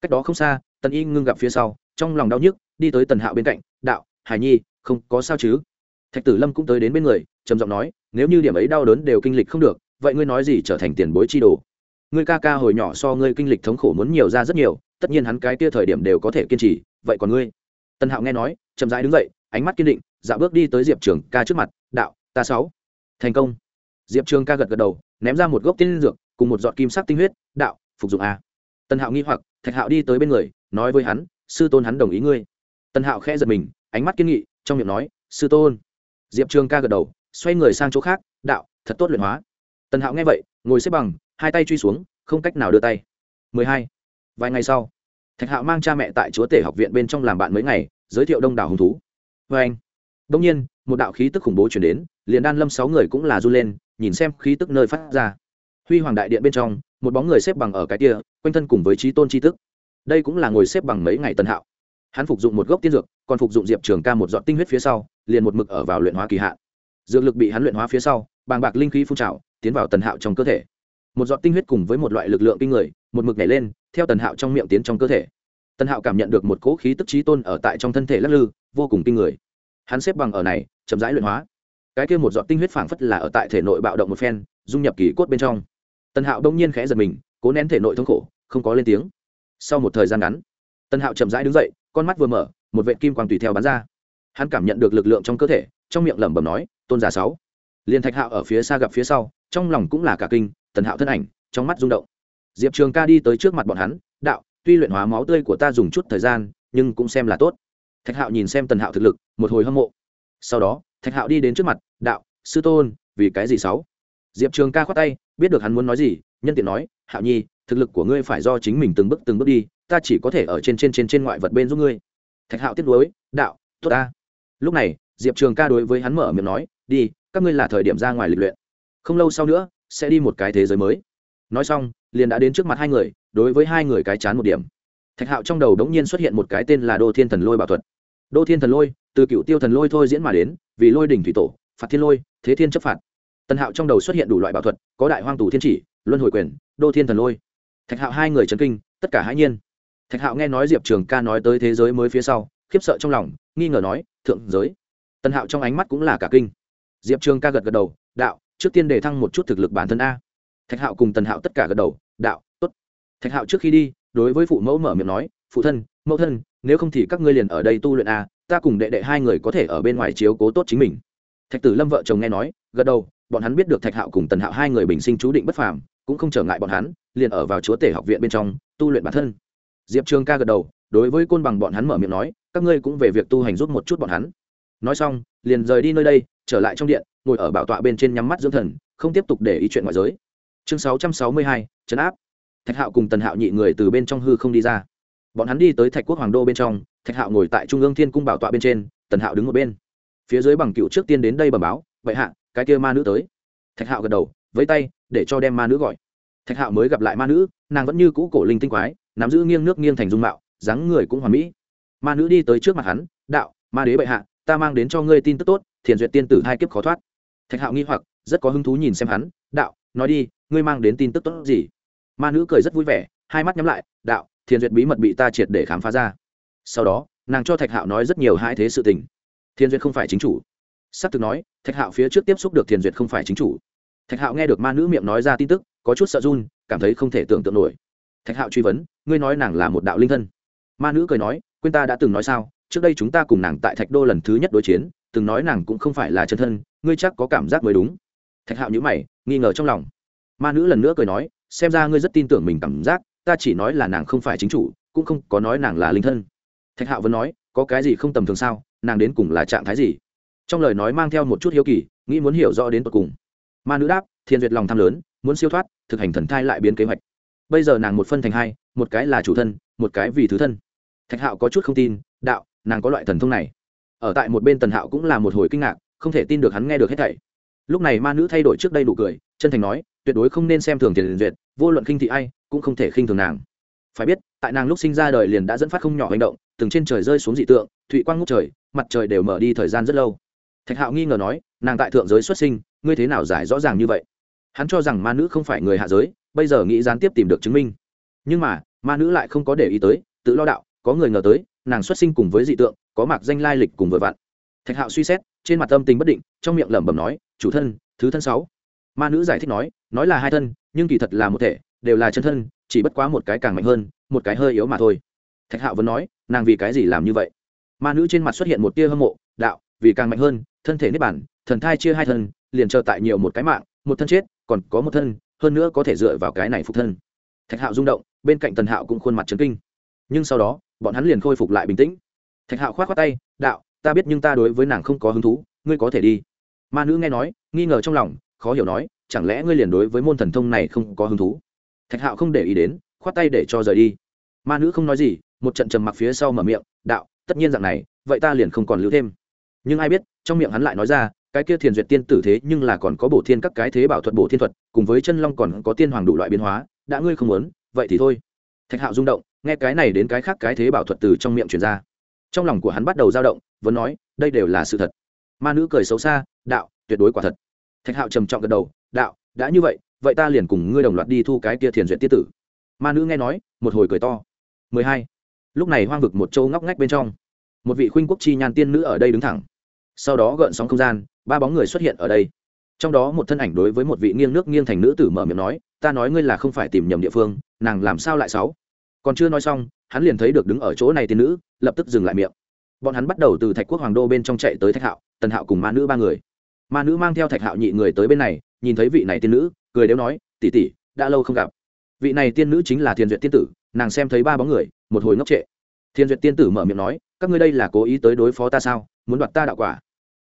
Cách đó không xa, tần y ngưng gặp phía sau, trong lòng đau nhức, đi tới tần hạo bên cạnh, đạo, hải nhi, không có sao chứ? Thạch tử lâm cũng tới đến bên người, trầm giọng nói, nếu như điểm ấy đau đớn đều kinh lịch không được, vậy ngươi nói gì trở thành tiền bối chi đồ? Ngươi ca ca hồi nhỏ so ngươi kinh lịch thống khổ muốn nhiều ra rất nhiều, tất nhiên hắn cái tia thời điểm đều có thể kiên trì, vậy còn ngươi? Tần hạo nghe nói, chậm rãi đứng dậy, ánh mắt kiên định dạo bước đi tới diệp trường ca trước mặt, đạo, ta sáu. Thành công. Diệp trường ca gật gật đầu, ném ra một gốc tiên dược, cùng một giọt kim sắc tinh huyết, đạo, phục dụng a tần hạo nghi hoặc, thạch hạo đi tới bên người, nói với hắn, sư tôn hắn đồng ý ngươi. Tần hạo khẽ giật mình, ánh mắt kiên nghị, trong miệng nói, sư tôn. Diệp trường ca gật đầu, xoay người sang chỗ khác, đạo, thật tốt luyện hóa. Tần hạo nghe vậy, ngồi xếp bằng, hai tay truy xuống, không cách nào đưa tay. 12. vài ngày sau, thạch hạo mang cha mẹ tại chúa tể học viện bên trong làm bạn mấy ngày, giới thiệu đông đảo hứng thú. Vê anh đông nhiên, một đạo khí tức khủng bố chuyển đến, liền đan lâm sáu người cũng là run lên, nhìn xem khí tức nơi phát ra. Huy hoàng đại điện bên trong một bóng người xếp bằng ở cái kia, quanh thân cùng với trí tôn tri tức. Đây cũng là ngồi xếp bằng mấy ngày tân hạo. Hắn phục dụng một gốc tiên dược, còn phục dụng diệp trường ca một dọn tinh huyết phía sau, liền một mực ở vào luyện hóa kỳ hạn. Dược lực bị hắn luyện hóa phía sau, bàng bạc linh khí phun trào, tiến vào tần hạo trong cơ thể. Một dọn tinh huyết cùng với một loại lực lượng kinh người, một mực nhảy lên, theo tần hạo trong miệng tiến trong cơ thể. Tần hạo cảm nhận được một cỗ khí tức trí tôn ở tại trong thân thể lắc lư, vô cùng kinh người. Hắn xếp bằng ở này, chậm rãi luyện hóa. Cái kia một dọn tinh huyết phảng phất là ở tại thể nội bạo động một phen, dung nhập kỳ cốt bên trong tần hạo đông nhiên khẽ giật mình, cố nén thể nội thống khổ, không có lên tiếng. Sau một thời gian ngắn, tần hạo chậm rãi đứng dậy, con mắt vừa mở, một vệ kim quang tùy theo bắn ra. Hắn cảm nhận được lực lượng trong cơ thể, trong miệng lẩm bẩm nói, tôn giả sáu. Liền thạch hạo ở phía xa gặp phía sau, trong lòng cũng là cả kinh, tần hạo thân ảnh, trong mắt rung động. Diệp trường ca đi tới trước mặt bọn hắn, đạo, tuy luyện hóa máu tươi của ta dùng chút thời gian, nhưng cũng xem là tốt. Thạch hạo nhìn xem tần hạo thực lực, một hồi hâm mộ. Sau đó, thạch hạo đi đến trước mặt, đạo, sư tôn, vì cái gì sáu? Diệp trường ca khoát tay, biết được hắn muốn nói gì, nhân tiện nói, hạo nhi, thực lực của ngươi phải do chính mình từng bước từng bước đi, ta chỉ có thể ở trên trên trên trên ngoại vật bên giúp ngươi. Thạch hạo tiếp nối đạo, tốt ta. Lúc này, diệp trường ca đối với hắn mở miệng nói, đi, các ngươi là thời điểm ra ngoài lịch luyện. Không lâu sau nữa, sẽ đi một cái thế giới mới. Nói xong, liền đã đến trước mặt hai người, đối với hai người cái chán một điểm. Thạch hạo trong đầu đống nhiên xuất hiện một cái tên là đô thiên thần lôi bảo thuật. Đô thiên thần lôi, từ cựu tiêu thần lôi thôi diễn mà đến, vì lôi đỉnh thủy tổ, phạt thiên lôi, thế thiên chấp phạt tần hạo trong đầu xuất hiện đủ loại bảo thuật, có đại hoang tù thiên chỉ, luân hồi quyền, đô thiên thần lôi. Thạch hạo hai người chấn kinh, tất cả hãi nhiên. Thạch hạo nghe nói diệp trường ca nói tới thế giới mới phía sau, khiếp sợ trong lòng, nghi ngờ nói, thượng giới. Tần hạo trong ánh mắt cũng là cả kinh. Diệp trường ca gật gật đầu, đạo, trước tiên để thăng một chút thực lực bản thân a. Thạch hạo cùng tần hạo tất cả gật đầu, đạo t ố t thạch hạo trước khi đi, đối với phụ mẫu mở miệng nói, phụ thân, mẫu thân, nếu không thì các ngươi liền ở đây tu luyện a, ta cùng đệ đệ hai người có thể ở bên ngoài chiếu cố tốt chính mình. Thạch tử lâm vợ chồng nghe nói, gật đầu bọn hắn biết được thạch hạo cùng tần hạo hai người bình sinh chú định bất phàm, cũng không trở ngại bọn hắn, liền ở vào chúa tể học viện bên trong, tu luyện bản thân. Diệp trường ca gật đầu, đối với côn bằng bọn hắn mở miệng nói, các ngươi cũng về việc tu hành giúp một chút bọn hắn. Nói xong, liền rời đi nơi đây, trở lại trong điện, ngồi ở bảo tọa bên trên nhắm mắt dưỡng thần, không tiếp tục để ý chuyện ngoại giới. Chương sáu trăm sáu mươi hai chấn áp. Thạch hạo cùng tần hạo nhị người từ bên trong hư không đi ra. Bọn hắn đi tới thạch quốc hoàng đô bên trong, thạch hạo ngồi tại trung ương thiên cung bảo tọa bên trên, tần hạo đứng ở bên. Phía dưới bằng cựu trước tiên đến đây bẩm báo vậy hạ cái kia ma nữ tới. Thạch hạo gật đầu với tay, để cho đem ma nữ gọi. Thạch hạo mới gặp lại ma nữ, nàng vẫn như cũ cổ linh tinh quái, nắm giữ nghiêng nước nghiêng thành dung mạo, dáng người cũng hoàn mỹ. Ma nữ đi tới trước mặt hắn, đạo, ma đế bệ hạ, ta mang đến cho ngươi tin tức tốt, thiền duyệt tiên tử hai kiếp khó thoát. Thạch hạo nghi hoặc, rất có hứng thú nhìn xem hắn, đạo, nói đi, ngươi mang đến tin tức tốt gì? Ma nữ cười rất vui vẻ, hai mắt nhắm lại, đạo, thiền duyệt bí mật bị ta triệt để khám phá ra. Sau đó, nàng cho thạch hạo nói rất nhiều hai thế sự tình. Thiền duyệt không phải chính chủ s ắ c thực nói, thạch hạo phía trước tiếp xúc được thiền duyệt không phải chính chủ. Thạch hạo nghe được ma nữ miệng nói ra tin tức, có chút sợ run, cảm thấy không thể tưởng tượng nổi. Thạch hạo truy vấn, ngươi nói nàng là một đạo linh thân? Ma nữ cười nói, quên ta đã từng nói sao, trước đây chúng ta cùng nàng tại thạch đô lần thứ nhất đối chiến, từng nói nàng cũng không phải là chân thân, ngươi chắc có cảm giác mới đúng. Thạch hạo nhữ mày, nghi ngờ trong lòng. Ma nữ lần nữa cười nói, xem ra ngươi rất tin tưởng mình cảm giác, ta chỉ nói là nàng không phải chính chủ, cũng không có nói nàng là linh thân. Thạch hạo vẫn nói, có cái gì không tầm thường sao, nàng đến cùng là trạng thái gì? Trong lời nói mang theo một chút hiếu kỳ, nghĩ muốn hiểu rõ đến tột cùng. Ma nữ đáp, thiên duyệt lòng tham lớn, muốn siêu thoát, thực hành thần thai lại biến kế hoạch. Bây giờ nàng một phân thành hai, một cái là chủ thân, một cái vì thứ thân. Thạch hạo có chút không tin, đạo, nàng có loại thần thông này. Ở tại một bên tần hạo cũng là một hồi kinh ngạc, không thể tin được hắn nghe được hết thảy. Lúc này ma nữ thay đổi trước đây đủ cười, chân thành nói, tuyệt đối không nên xem thường tiền duyệt, vô luận khinh thị ai, cũng không thể khinh thường nàng. Phải biết, tại nàng lúc sinh ra đời liền đã dẫn phát không nhỏ hành động, từng trên trời rơi xuống dị tượng, thụy quang ngút trời, mặt trời đều mở đi thời gian rất lâu thạch hạo nghi ngờ nói, nàng tại thượng giới xuất sinh, ngươi thế nào giải rõ ràng như vậy? Hắn cho rằng ma nữ không phải người hạ giới, bây giờ nghĩ gián tiếp tìm được chứng minh. Nhưng mà, ma nữ lại không có để ý tới, tự lo đạo, có người ngờ tới, nàng xuất sinh cùng với dị tượng, có mặc danh lai lịch cùng vừa vặn. Thạch hạo suy xét, trên mặt tâm tình bất định, trong miệng lẩm bẩm nói, chủ thân, thứ thân sáu. Ma nữ giải thích nói nói là hai thân, nhưng kỳ thật là một thể, đều là chân thân, chỉ bất quá một cái càng mạnh hơn, một cái hơi yếu mà thôi. Thạch hạo vẫn nói, nàng vì cái gì làm như vậy? Ma nữ trên mặt xuất hiện một tia hâm mộ, đạo vì càng mạnh hơn, thân thể nếp bản thần thai chia hai thân, liền chờ tại nhiều một cái mạng, một thân chết, còn có một thân, hơn nữa có thể dựa vào cái này phục thân. Thạch hạo rung động, bên cạnh tần hạo cũng khuôn mặt trấn kinh. Nhưng sau đó, bọn hắn liền khôi phục lại bình tĩnh. Thạch hạo k h o á t k tay, đạo, ta biết nhưng ta đối với nàng không có hứng thú, ngươi có thể đi. Ma nữ nghe nói, nghi ngờ trong lòng, khó hiểu nói, chẳng lẽ ngươi liền đối với môn thần thông này không có hứng thú? Thạch hạo không để ý đến, khoát tay để cho rời đi. Ma nữ không nói gì, một trận trầm mặc phía sau mở miệng, đạo, tất nhiên dạng này, vậy ta liền không còn lưu thêm nhưng ai biết, trong miệng hắn lại nói ra, cái kia thiền duyệt tiên tử thế nhưng là còn có bổ thiên các cái thế bảo thuật, bổ thiên thuật, cùng với chân long còn có tiên hoàng đủ loại biến hóa, đã ngươi không muốn, vậy thì thôi. Thạch hạo rung động, nghe cái này đến cái khác cái thế bảo thuật từ trong miệng truyền ra. Trong lòng của hắn bắt đầu dao động, vẫn nói, đây đều là sự thật. Ma nữ cười xấu xa, đạo, tuyệt đối quả thật. Thạch hạo trầm trọng gật đầu, đạo, đã như vậy vậy ta liền cùng ngươi đồng loạt đi thu cái kia thiền duyệt tiết tử. Ma nữ nghe nói, một hồi cười to. 12. lúc này hoang vực một châu ngóc ngách bên trong. Một vị khuynh quốc chi nhan tiên nữ ở đây đứng thẳng sau đó gợn sóng không gian, ba bóng người xuất hiện ở đây. Trong đó một thân ảnh đối với một vị nghiêng nước nghiêng thành nữ tử mở miệng nói, ta nói ngươi là không phải tìm nhầm địa phương, nàng làm sao lại sáu? Còn chưa nói xong, hắn liền thấy được đứng ở chỗ này tiên nữ, lập tức dừng lại miệng. Bọn hắn bắt đầu từ thạch quốc hoàng đô bên trong chạy tới thạch hạo, tần hạo cùng ma nữ ba người. Ma nữ mang theo thạch hạo nhị người tới bên này, nhìn thấy vị này tiên nữ, cười đều nói tỉ tỉ đã lâu không gặp. Vị này tiên nữ chính là thiên duyệt tiên tử, nàng xem thấy ba bóng người, một hồi ngốc trệ. Thiên duyệt tiên tử mở miệng nói, các ngươi đây là cố ý tới đối phó ta sao? Muốn đoạt ta đạo quả?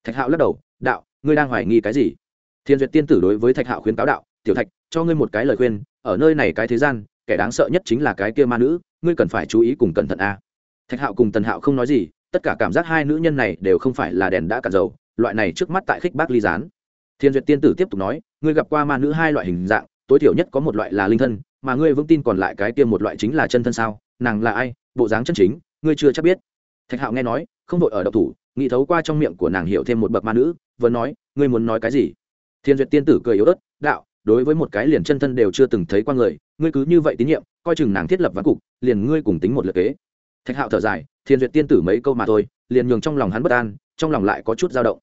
Thạch hạo lắc đầu, đạo, ngươi đang hoài nghi cái gì? Thiên duyệt tiên tử đối với thạch hạo khuyến cáo đạo, tiểu thạch, cho ngươi một cái lời khuyên, ở nơi này cái thế gian, kẻ đáng sợ nhất chính là cái kia ma nữ, ngươi cần phải chú ý cùng cẩn thận a. Thạch hạo cùng tần hạo không nói gì, tất cả cảm giác hai nữ nhân này đều không phải là đèn đã cạn dầu, loại này trước mắt tại khích bác ly gián. Thiên duyệt tiên tử tiếp tục nói, ngươi gặp qua ma nữ hai loại hình dạng, tối thiểu nhất có một loại là linh thân, mà ngươi vững tin còn lại cái kia một loại chính là chân thân sao? Nàng là ai? Bộ dáng chân chính, ngươi chưa chắc biết. Thạch hạo nghe nói không đội ở độc thủ, nghĩ thấu qua trong miệng của nàng hiểu thêm một bậc ma nữ vẫn nói, ngươi muốn nói cái gì? Thiên duyệt tiên tử cười yếu ớt, đạo, đối với một cái liền chân thân đều chưa từng thấy qua người, ngươi cứ như vậy tín nhiệm, coi chừng nàng thiết lập ván cục, liền ngươi cùng tính một lượt kế. Thạch hạo thở dài, thiên duyệt tiên tử mấy câu mà thôi, liền nhường trong lòng hắn bất an, trong lòng lại có chút dao động.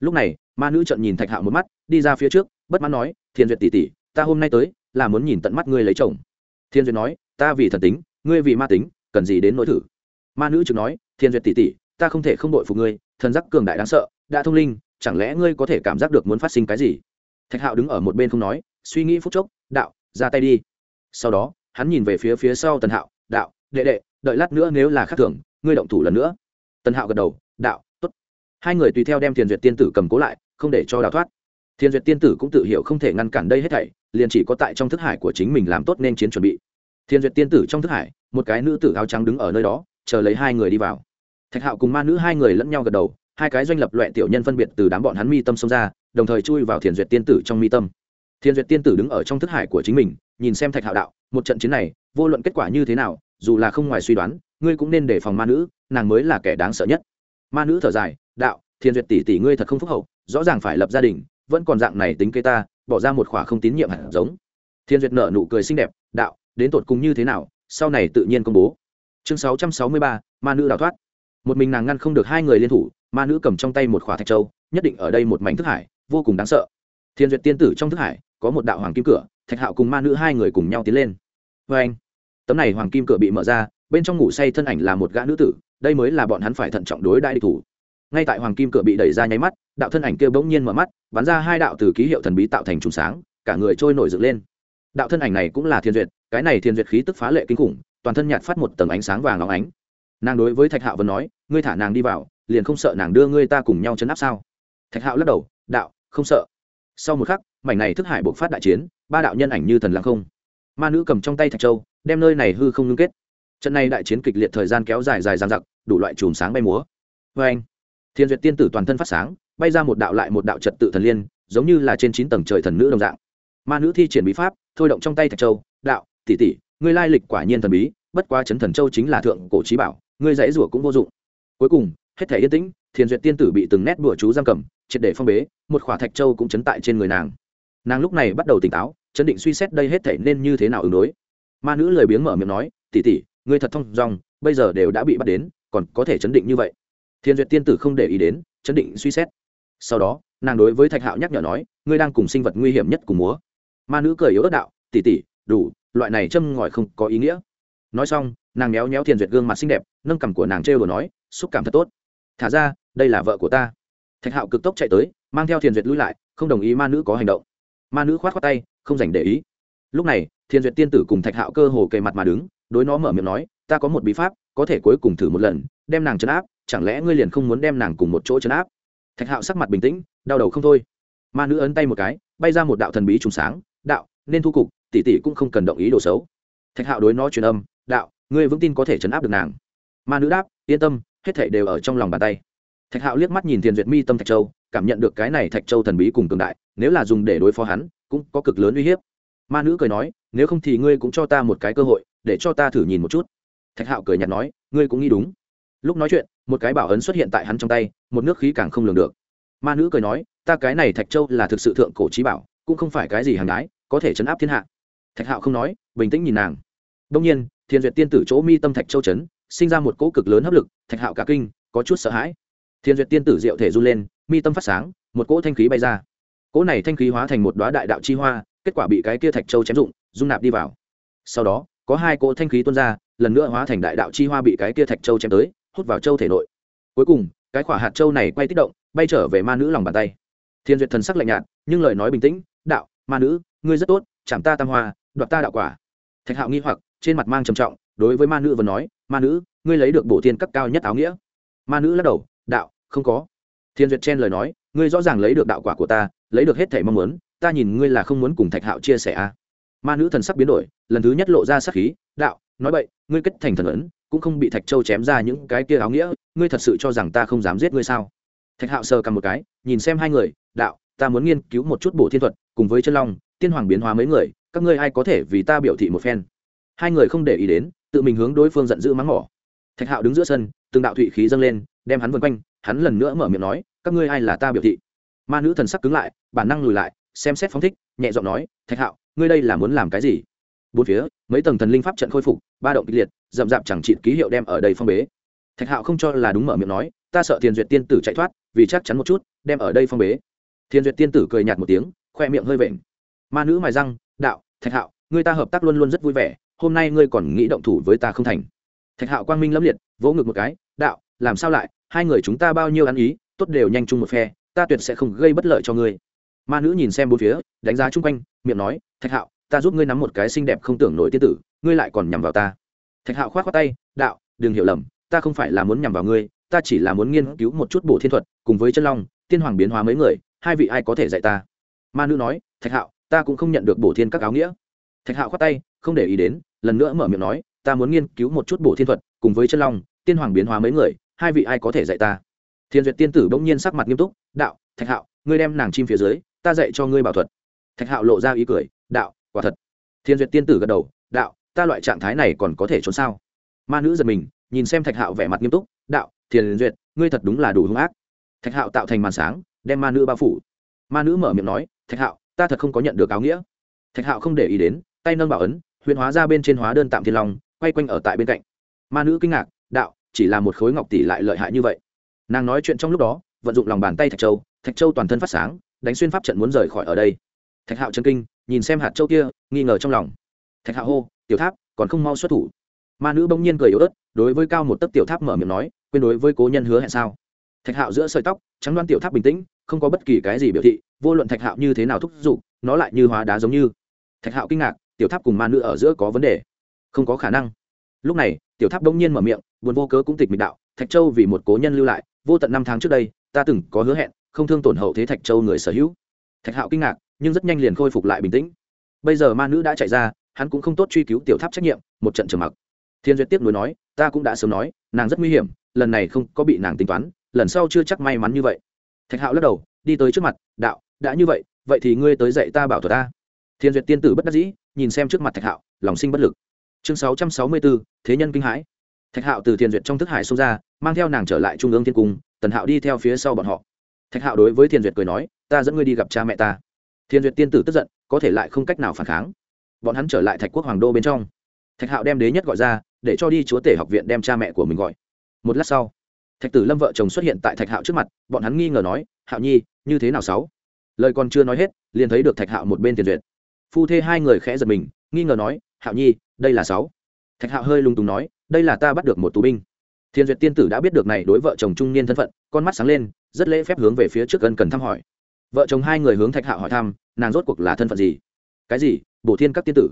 Lúc này, ma nữ trận nhìn thạch hạo một mắt, đi ra phía trước, bất mãn nói, thiên duyệt tỷ tỷ, ta hôm nay tới, là muốn nhìn tận mắt ngươi lấy chồng. Thiên duyệt nói, ta vì thần tính, ngươi vì ma tính, cần gì đến nỗi thử? Ma nữ chừng nói, thiên duyệt tỷ tỷ ta không thể không đội phục ngươi, thần giác cường đại đáng sợ, đã thông linh, chẳng lẽ ngươi có thể cảm giác được muốn phát sinh cái gì? Thạch hạo đứng ở một bên không nói, suy nghĩ phút chốc, đạo, ra tay đi. Sau đó, hắn nhìn về phía phía sau tần hạo, đạo, đệ đệ, đợi lát nữa nếu là khác thường, ngươi động thủ lần nữa. Tần hạo gật đầu, đạo t ố t hai người tùy theo đem thiền duyệt tiên tử cầm cố lại, không để cho đào thoát. Thiền duyệt tiên tử cũng tự hiểu không thể ngăn cản đây hết thảy, liền chỉ có tại trong thức hải của chính mình làm tốt nên chiến chuẩn bị. Thiền duyệt tiên tử trong thức hải, một cái nữ tử áo trắng đứng ở nơi đó, chờ lấy hai người đi vào thạch hạo cùng ma nữ hai người lẫn nhau gật đầu, hai cái doanh lập loẹ tiểu nhân phân biệt từ đám bọn hắn mi tâm xông ra, đồng thời chui vào thiền duyệt tiên tử trong mi tâm. Thiền duyệt tiên tử đứng ở trong thức hải của chính mình, nhìn xem thạch hạo đạo, một trận chiến này, vô luận kết quả như thế nào, dù là không ngoài suy đoán, ngươi cũng nên đề phòng ma nữ, nàng mới là kẻ đáng sợ nhất. Ma nữ thở dài, đạo, thiền duyệt tỷ tỷ ngươi thật không phúc hậu, rõ ràng phải lập gia đình, vẫn còn dạng này tính kế ta, bỏ ra một khỏa không tín nhiệm hẳn giống. Thiên duyệt nở nụ cười xinh đẹp, đạo, đến tột cùng như thế nào, sau này tự nhiên công bố. Chương sáu trăm sáu mươi ba, ma nữ đào thoát một mình nàng ngăn không được hai người liên thủ, ma nữ cầm trong tay một khỏa thạch châu, nhất định ở đây một mảnh thức hải, vô cùng đáng sợ. Thiên duyệt tiên tử trong thức hải, có một đạo hoàng kim cửa, thạch hạo cùng ma nữ hai người cùng nhau tiến lên. Vê anh, tấm này hoàng kim cửa bị mở ra, bên trong ngủ say thân ảnh là một gã nữ tử, đây mới là bọn hắn phải thận trọng đối đại địch thủ. Ngay tại hoàng kim cửa bị đẩy ra nháy mắt, đạo thân ảnh kia bỗng nhiên mở mắt, bắn ra hai đạo từ ký hiệu thần bí tạo thành trùng sáng, cả người trôi nổi dựng lên. Đạo thân ảnh này cũng là thiên duyệt, cái này thiên duyệt khí tức phá lệ kinh khủng, toàn thân nhạt phát một tầng ánh sáng vàng óng ánh nàng đối với thạch hạo vẫn nói, ngươi thả nàng đi vào, liền không sợ nàng đưa ngươi ta cùng nhau chấn áp sao? Thạch hạo lắc đầu, đạo, không sợ. Sau một khắc, mảnh này thức hải bộc phát đại chiến, ba đạo nhân ảnh như thần lăng không. Ma nữ cầm trong tay thạch châu, đem nơi này hư không ngưng kết. Trận này đại chiến kịch liệt thời gian kéo dài dài dàn giặc đủ loại chùm sáng bay múa. Vê anh, thiên duyệt tiên tử toàn thân phát sáng, bay ra một đạo lại một đạo trật tự thần liên, giống như là trên chín tầng trời thần nữ đồng dạng. Ma nữ thi triển bí pháp, thôi động trong tay thạch châu, đạo, tỷ tỷ, ngươi lai lịch quả nhiên thần bí, bất quá chấn thần châu chính là thượng cổ trí bảo ngươi dãy rủa cũng vô dụng. Cuối cùng, hết thể yên tĩnh, thiền duyệt tiên tử bị từng nét bùa chú giam cầm, triệt để phong bế, một khỏa thạch châu cũng chấn tại trên người nàng. Nàng lúc này bắt đầu tỉnh táo, chấn định suy xét đây hết thể nên như thế nào ứng đối. Ma nữ lười biếng mở miệng nói tỉ tỉ ngươi thật thông dong, bây giờ đều đã bị bắt đến, còn có thể chấn định như vậy? Thiên duyệt tiên tử không để ý đến, chấn định suy xét. Sau đó, nàng đối với thạch hạo nhắc nhở nói, ngươi đang cùng sinh vật nguy hiểm nhất cùng múa. Ma nữ cười yếu ớt đạo tỉ tỉ đủ, loại này châm ngòi không có ý nghĩa. Nói xong nàng méo méo thiền duyệt gương mặt xinh đẹp, nâng cằm của nàng trêu đồ nói, xúc cảm thật tốt. Thả ra, đây là vợ của ta. Thạch hạo cực tốc chạy tới, mang theo thiền duyệt lui lại, không đồng ý ma nữ có hành động. Ma nữ khoát khoát tay, không dành để ý. Lúc này, thiền duyệt tiên tử cùng thạch hạo cơ hồ kề mặt mà đứng, đối nó mở miệng nói, ta có một bí pháp, có thể cuối cùng thử một lần, đem nàng chấn áp, chẳng lẽ ngươi liền không muốn đem nàng cùng một chỗ chấn áp? Thạch hạo sắc mặt bình tĩnh, đau đầu không thôi. Ma nữ ấn tay một cái, bay ra một đạo thần bí trùng sáng, đạo, nên thu cục, tỷ tỷ cũng không cần động ý đồ xấu. Thạch hạo đối nó truyền âm, đạo ngươi vững tin có thể chấn áp được nàng. Ma nữ đáp, yên tâm, hết thảy đều ở trong lòng bàn tay. Thạch hạo liếc mắt nhìn thiền duyệt mi tâm thạch châu, cảm nhận được cái này thạch châu thần bí cùng cường đại, nếu là dùng để đối phó hắn, cũng có cực lớn uy hiếp. Ma nữ cười nói, nếu không thì ngươi cũng cho ta một cái cơ hội, để cho ta thử nhìn một chút. Thạch hạo cười nhạt nói, ngươi cũng nghĩ đúng. Lúc nói chuyện, một cái bảo ấn xuất hiện tại hắn trong tay, một nước khí càng không lường được. Ma nữ cười nói, ta cái này thạch châu là thực sự thượng cổ trí bảo, cũng không phải cái gì hàng đái, có thể chấn áp thiên hạ. Thạch hạo không nói, bình tĩnh nhìn nàng. Đông nhiên thiên duyệt tiên tử chỗ mi tâm thạch châu chấn, sinh ra một cỗ cực lớn hấp lực, thạch hạo cả kinh, có chút sợ hãi. Thiên duyệt tiên tử diệu thể run lên, mi tâm phát sáng, một cỗ thanh khí bay ra. Cỗ này thanh khí hóa thành một đoá đại đạo chi hoa, kết quả bị cái kia thạch châu chém dụng dung nạp đi vào. Sau đó, có hai cỗ thanh khí tuôn ra, lần nữa hóa thành đại đạo chi hoa bị cái kia thạch châu chém tới, hút vào châu thể nội. Cuối cùng, cái quả hạt châu này quay tích động, bay trở về ma nữ lòng bàn tay. Thiên duyệt thần sắc lạnh nhạt, nhưng lời nói bình tĩnh, đạo, ma nữ, ngươi rất tốt, chạm ta tam hoa, đoạt ta đạo quả thạch hạo nghi hoặc, trên mặt mang trầm trọng, đối với ma nữ vẫn nói, ma nữ, ngươi lấy được bộ tiên cấp cao nhất áo nghĩa. Ma nữ lắc đầu, đạo, không có. Thiên duyệt chen lời nói, ngươi rõ ràng lấy được đạo quả của ta, lấy được hết thể mong muốn, ta nhìn ngươi là không muốn cùng thạch hạo chia sẻ a à. ma nữ thần sắc biến đổi, lần thứ nhất lộ ra sắc khí, đạo, nói vậy ngươi kết thành thần ấn, cũng không bị thạch châu chém ra những cái kia áo nghĩa, ngươi thật sự cho rằng ta không dám giết ngươi sao? Thạch hạo sờ cầm một cái, nhìn xem hai người, đạo, ta muốn nghiên cứu một chút bổ thiên thuật, cùng với chân long, tiên hoàng biến hóa mấy người các ngươi ai có thể vì ta biểu thị một phen? Hai người không để ý đến, tự mình hướng đối phương giận dữ mắng mỏ. Thạch hạo đứng giữa sân, từng đạo thụy khí dâng lên, đem hắn vân quanh, hắn lần nữa mở miệng nói, các ngươi ai là ta biểu thị? Ma nữ thần sắc cứng lại, bản năng lùi lại, xem xét phóng thích, nhẹ giọng nói, thạch hạo, ngươi đây là muốn làm cái gì? Bốn phía, mấy tầng thần linh pháp trận khôi phục, ba động kịch liệt, rậm rạp chẳng trị ký hiệu đem ở đây phong bế. Thạch hạo không cho là đúng mở miệng nói, ta sợ thiền duyệt tiên tử chạy thoát, vì chắc chắn một chút, đem ở đây phong bế. Thiền duyệt tiên tử cười nhạt một tiếng, khoe miệng hơi vện. Ma nữ mài răng đạo, thạch hạo, người ta hợp tác luôn luôn rất vui vẻ, hôm nay ngươi còn nghĩ động thủ với ta không thành. Thạch hạo quang minh lâm liệt, vỗ ngực một cái, đạo, làm sao lại, hai người chúng ta bao nhiêu ăn ý, tốt đều nhanh chung một phe, ta tuyệt sẽ không gây bất lợi cho ngươi. Ma nữ nhìn xem bốn phía, đánh giá chung quanh, miệng nói, thạch hạo, ta giúp ngươi nắm một cái xinh đẹp không tưởng nổi tiên tử, ngươi lại còn nhằm vào ta. Thạch hạo k h o á t khoác tay, đạo, đừng hiểu lầm, ta không phải là muốn nhằm vào ngươi, ta chỉ là muốn nghiên cứu một chút bổ thiên thuật, cùng với chân long, tiên hoàng biến hóa mấy người, hai vị ai có thể dạy ta? Ma nữ nói, thạch hạo ta cũng không nhận được bổ thiên các áo nghĩa. Thạch hạo khoát tay, không để ý đến, lần nữa mở miệng nói, ta muốn nghiên cứu một chút bổ thiên thuật, cùng với chân long, tiên hoàng biến hóa mấy người, hai vị ai có thể dạy ta? Thiên duyệt tiên tử bỗng nhiên sắc mặt nghiêm túc, đạo, thạch hạo, ngươi đem nàng chim phía dưới, ta dạy cho ngươi bảo thuật. Thạch hạo lộ ra ý cười, đạo, quả thật. Thiên duyệt tiên tử gật đầu, đạo, ta loại trạng thái này còn có thể trốn sao? Ma nữ giật mình, nhìn xem thạch hạo vẻ mặt nghiêm túc, đạo, Thiên duyệt, ngươi thật đúng là đủ hung ác. Thạch hạo tạo thành màn sáng, đem ma nữ bao phủ. Ma nữ mở miệng nói, thạch hạo ta thật không có nhận được áo nghĩa. Thạch hạo không để ý đến, tay nâng bảo ấn, huyền hóa ra bên trên hóa đơn tạm thiên long, quay quanh ở tại bên cạnh. Ma nữ kinh ngạc, đạo, chỉ là một khối ngọc tỷ lại lợi hại như vậy. Nàng nói chuyện trong lúc đó, vận dụng lòng bàn tay thạch châu thạch châu toàn thân phát sáng, đánh xuyên pháp trận muốn rời khỏi ở đây. Thạch hạo chân kinh, nhìn xem hạt châu kia, nghi ngờ trong lòng. Thạch hạo hô, tiểu tháp, còn không mau xuất thủ. Ma nữ bỗng nhiên cười yếu ớt, đối với cao một tấc tiểu tháp mở miệng nói, quên đối với cố nhân hứa hẹn sao? Thạch hạo giữa sợi tóc, trắng đoan tiểu tháp bình tĩnh không có bất kỳ cái gì biểu thị, vô luận thạch hạo như thế nào thúc giục, nó lại như hóa đá giống như. Thạch hạo kinh ngạc, tiểu tháp cùng ma nữ ở giữa có vấn đề. Không có khả năng. Lúc này, tiểu tháp đông nhiên mở miệng, buồn vô cớ cũng tịch mịch đạo, thạch châu vì một cố nhân lưu lại, vô tận năm tháng trước đây, ta từng có hứa hẹn, không thương tổn hậu thế thạch châu người sở hữu. Thạch hạo kinh ngạc, nhưng rất nhanh liền khôi phục lại bình tĩnh. Bây giờ ma nữ đã chạy ra, hắn cũng không tốt truy cứu tiểu tháp trách nhiệm, một trận trầm mặc. Thiên duyệt tiếp nối nói, ta cũng đã sớm nói, nàng rất nguy hiểm, lần này không có bị nàng tính toán, lần sau chưa chắc may mắn như vậy thạch hạo lắc đầu, đi tới trước mặt, đạo, đã như vậy vậy thì ngươi tới dạy ta bảo thuật ta. Thiên duyệt tiên tử bất đắc dĩ, nhìn xem trước mặt thạch hạo, lòng sinh bất lực. Chương sáu trăm sáu mươi bốn, thế nhân kinh hãi. Thạch hạo từ thiên duyệt trong thức hải xông ra, mang theo nàng trở lại trung ương thiên cung, tần hạo đi theo phía sau bọn họ. Thạch hạo đối với thiên duyệt cười nói, ta dẫn ngươi đi gặp cha mẹ ta. Thiên duyệt tiên tử tức giận, có thể lại không cách nào phản kháng. Bọn hắn trở lại thạch quốc hoàng đô bên trong. Thạch hạo đem đế nhất gọi ra, để cho đi chúa tể học viện đem cha mẹ của mình gọi. Một lát sau thạch tử lâm vợ chồng xuất hiện tại thạch hạo trước mặt, bọn hắn nghi ngờ nói, hạo nhi, như thế nào sáu? Lời còn chưa nói hết, liền thấy được thạch hạo một bên tiền duyệt. Phu thê hai người khẽ giật mình, nghi ngờ nói, hạo nhi, đây là sáu? Thạch hạo hơi lung tùng nói, đây là ta bắt được một tù binh. Thiên duyệt tiên tử đã biết được này đối vợ chồng trung niên thân phận, con mắt sáng lên, rất lễ phép hướng về phía trước gần cần thăm hỏi. Vợ chồng hai người hướng thạch hạo hỏi thăm, nàng rốt cuộc là thân phận gì? Cái gì? Bổ thiên các tiên tử.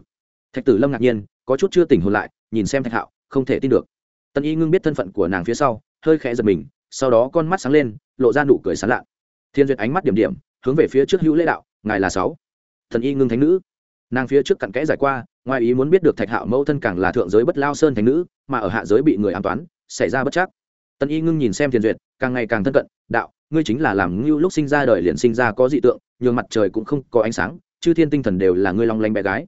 Thạch tử lâm ngạc nhiên, có chút chưa tỉnh hồn lại, nhìn xem thạch hạo, không thể tin được. Tân y ngưng biết thân phận của nàng phía sau hơi khẽ giật mình, sau đó con mắt sáng lên, lộ ra nụ cười sán lạ. Thiên duyệt ánh mắt điểm điểm, hướng về phía trước hữu lễ đạo, ngài là sáu thần y ngưng thánh nữ. Nàng phía trước cặn kẽ giải qua, ngoài ý muốn biết được thạch hạo mẫu thân càng là thượng giới bất lao sơn thánh nữ, mà ở hạ giới bị người an toán, xảy ra bất chắc. Tân y ngưng nhìn xem thiên duyệt, càng ngày càng thân cận, đạo, ngươi chính là làm ngưu lúc sinh ra đời liền sinh ra có dị tượng, nhường mặt trời cũng không có ánh sáng, chư thiên tinh thần đều là ngươi long lanh bé gái.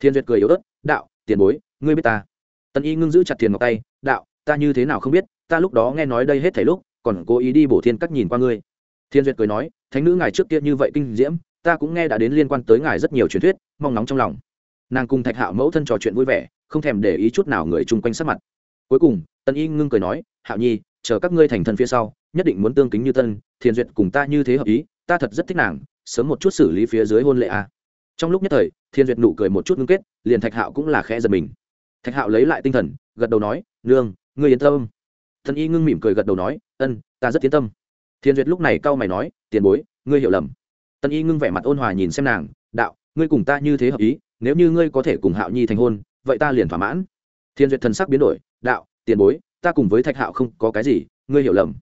Thiên duyệt cười yếu ớt, đạo, tiền bối, ngươi biết ta. Tân y ngưng giữ chặt tiền ngọc tay, đạo, ta như thế nào không biết ta lúc đó nghe nói đây hết thảy lúc, còn cố ý đi bổ thiên các nhìn qua ngươi. Thiên duyệt cười nói, thánh nữ ngài trước kia như vậy kinh diễm, ta cũng nghe đã đến liên quan tới ngài rất nhiều truyền thuyết, mong nóng trong lòng. Nàng cùng thạch hạo mẫu thân trò chuyện vui vẻ, không thèm để ý chút nào người chung quanh sắc mặt. Cuối cùng tân y ngưng cười nói, hạo nhi, chờ các ngươi thành thân phía sau, nhất định muốn tương kính như tân thiền duyệt cùng ta như thế hợp ý, ta thật rất thích nàng, sớm một chút xử lý phía dưới hôn lệ a à. trong lúc nhất thời, thiên duyệt nụ cười một chút ngưng kết, liền thạch hạo cũng là khẽ giật mình. Thạch hạo lấy lại tinh thần, gật đầu nói, nương, ngươi yên tâm thần y ngưng mỉm cười gật đầu nói, ân, ta rất tiến tâm. Thiên duyệt lúc này cau mày nói, tiền bối, ngươi hiểu lầm. Tân y ngưng vẻ mặt ôn hòa nhìn xem nàng, đạo, ngươi cùng ta như thế hợp ý, nếu như ngươi có thể cùng hạo nhi thành hôn, vậy ta liền thỏa mãn. Thiên duyệt thần sắc biến đổi, đạo, tiền bối, ta cùng với thạch hạo không có cái gì, ngươi hiểu lầm.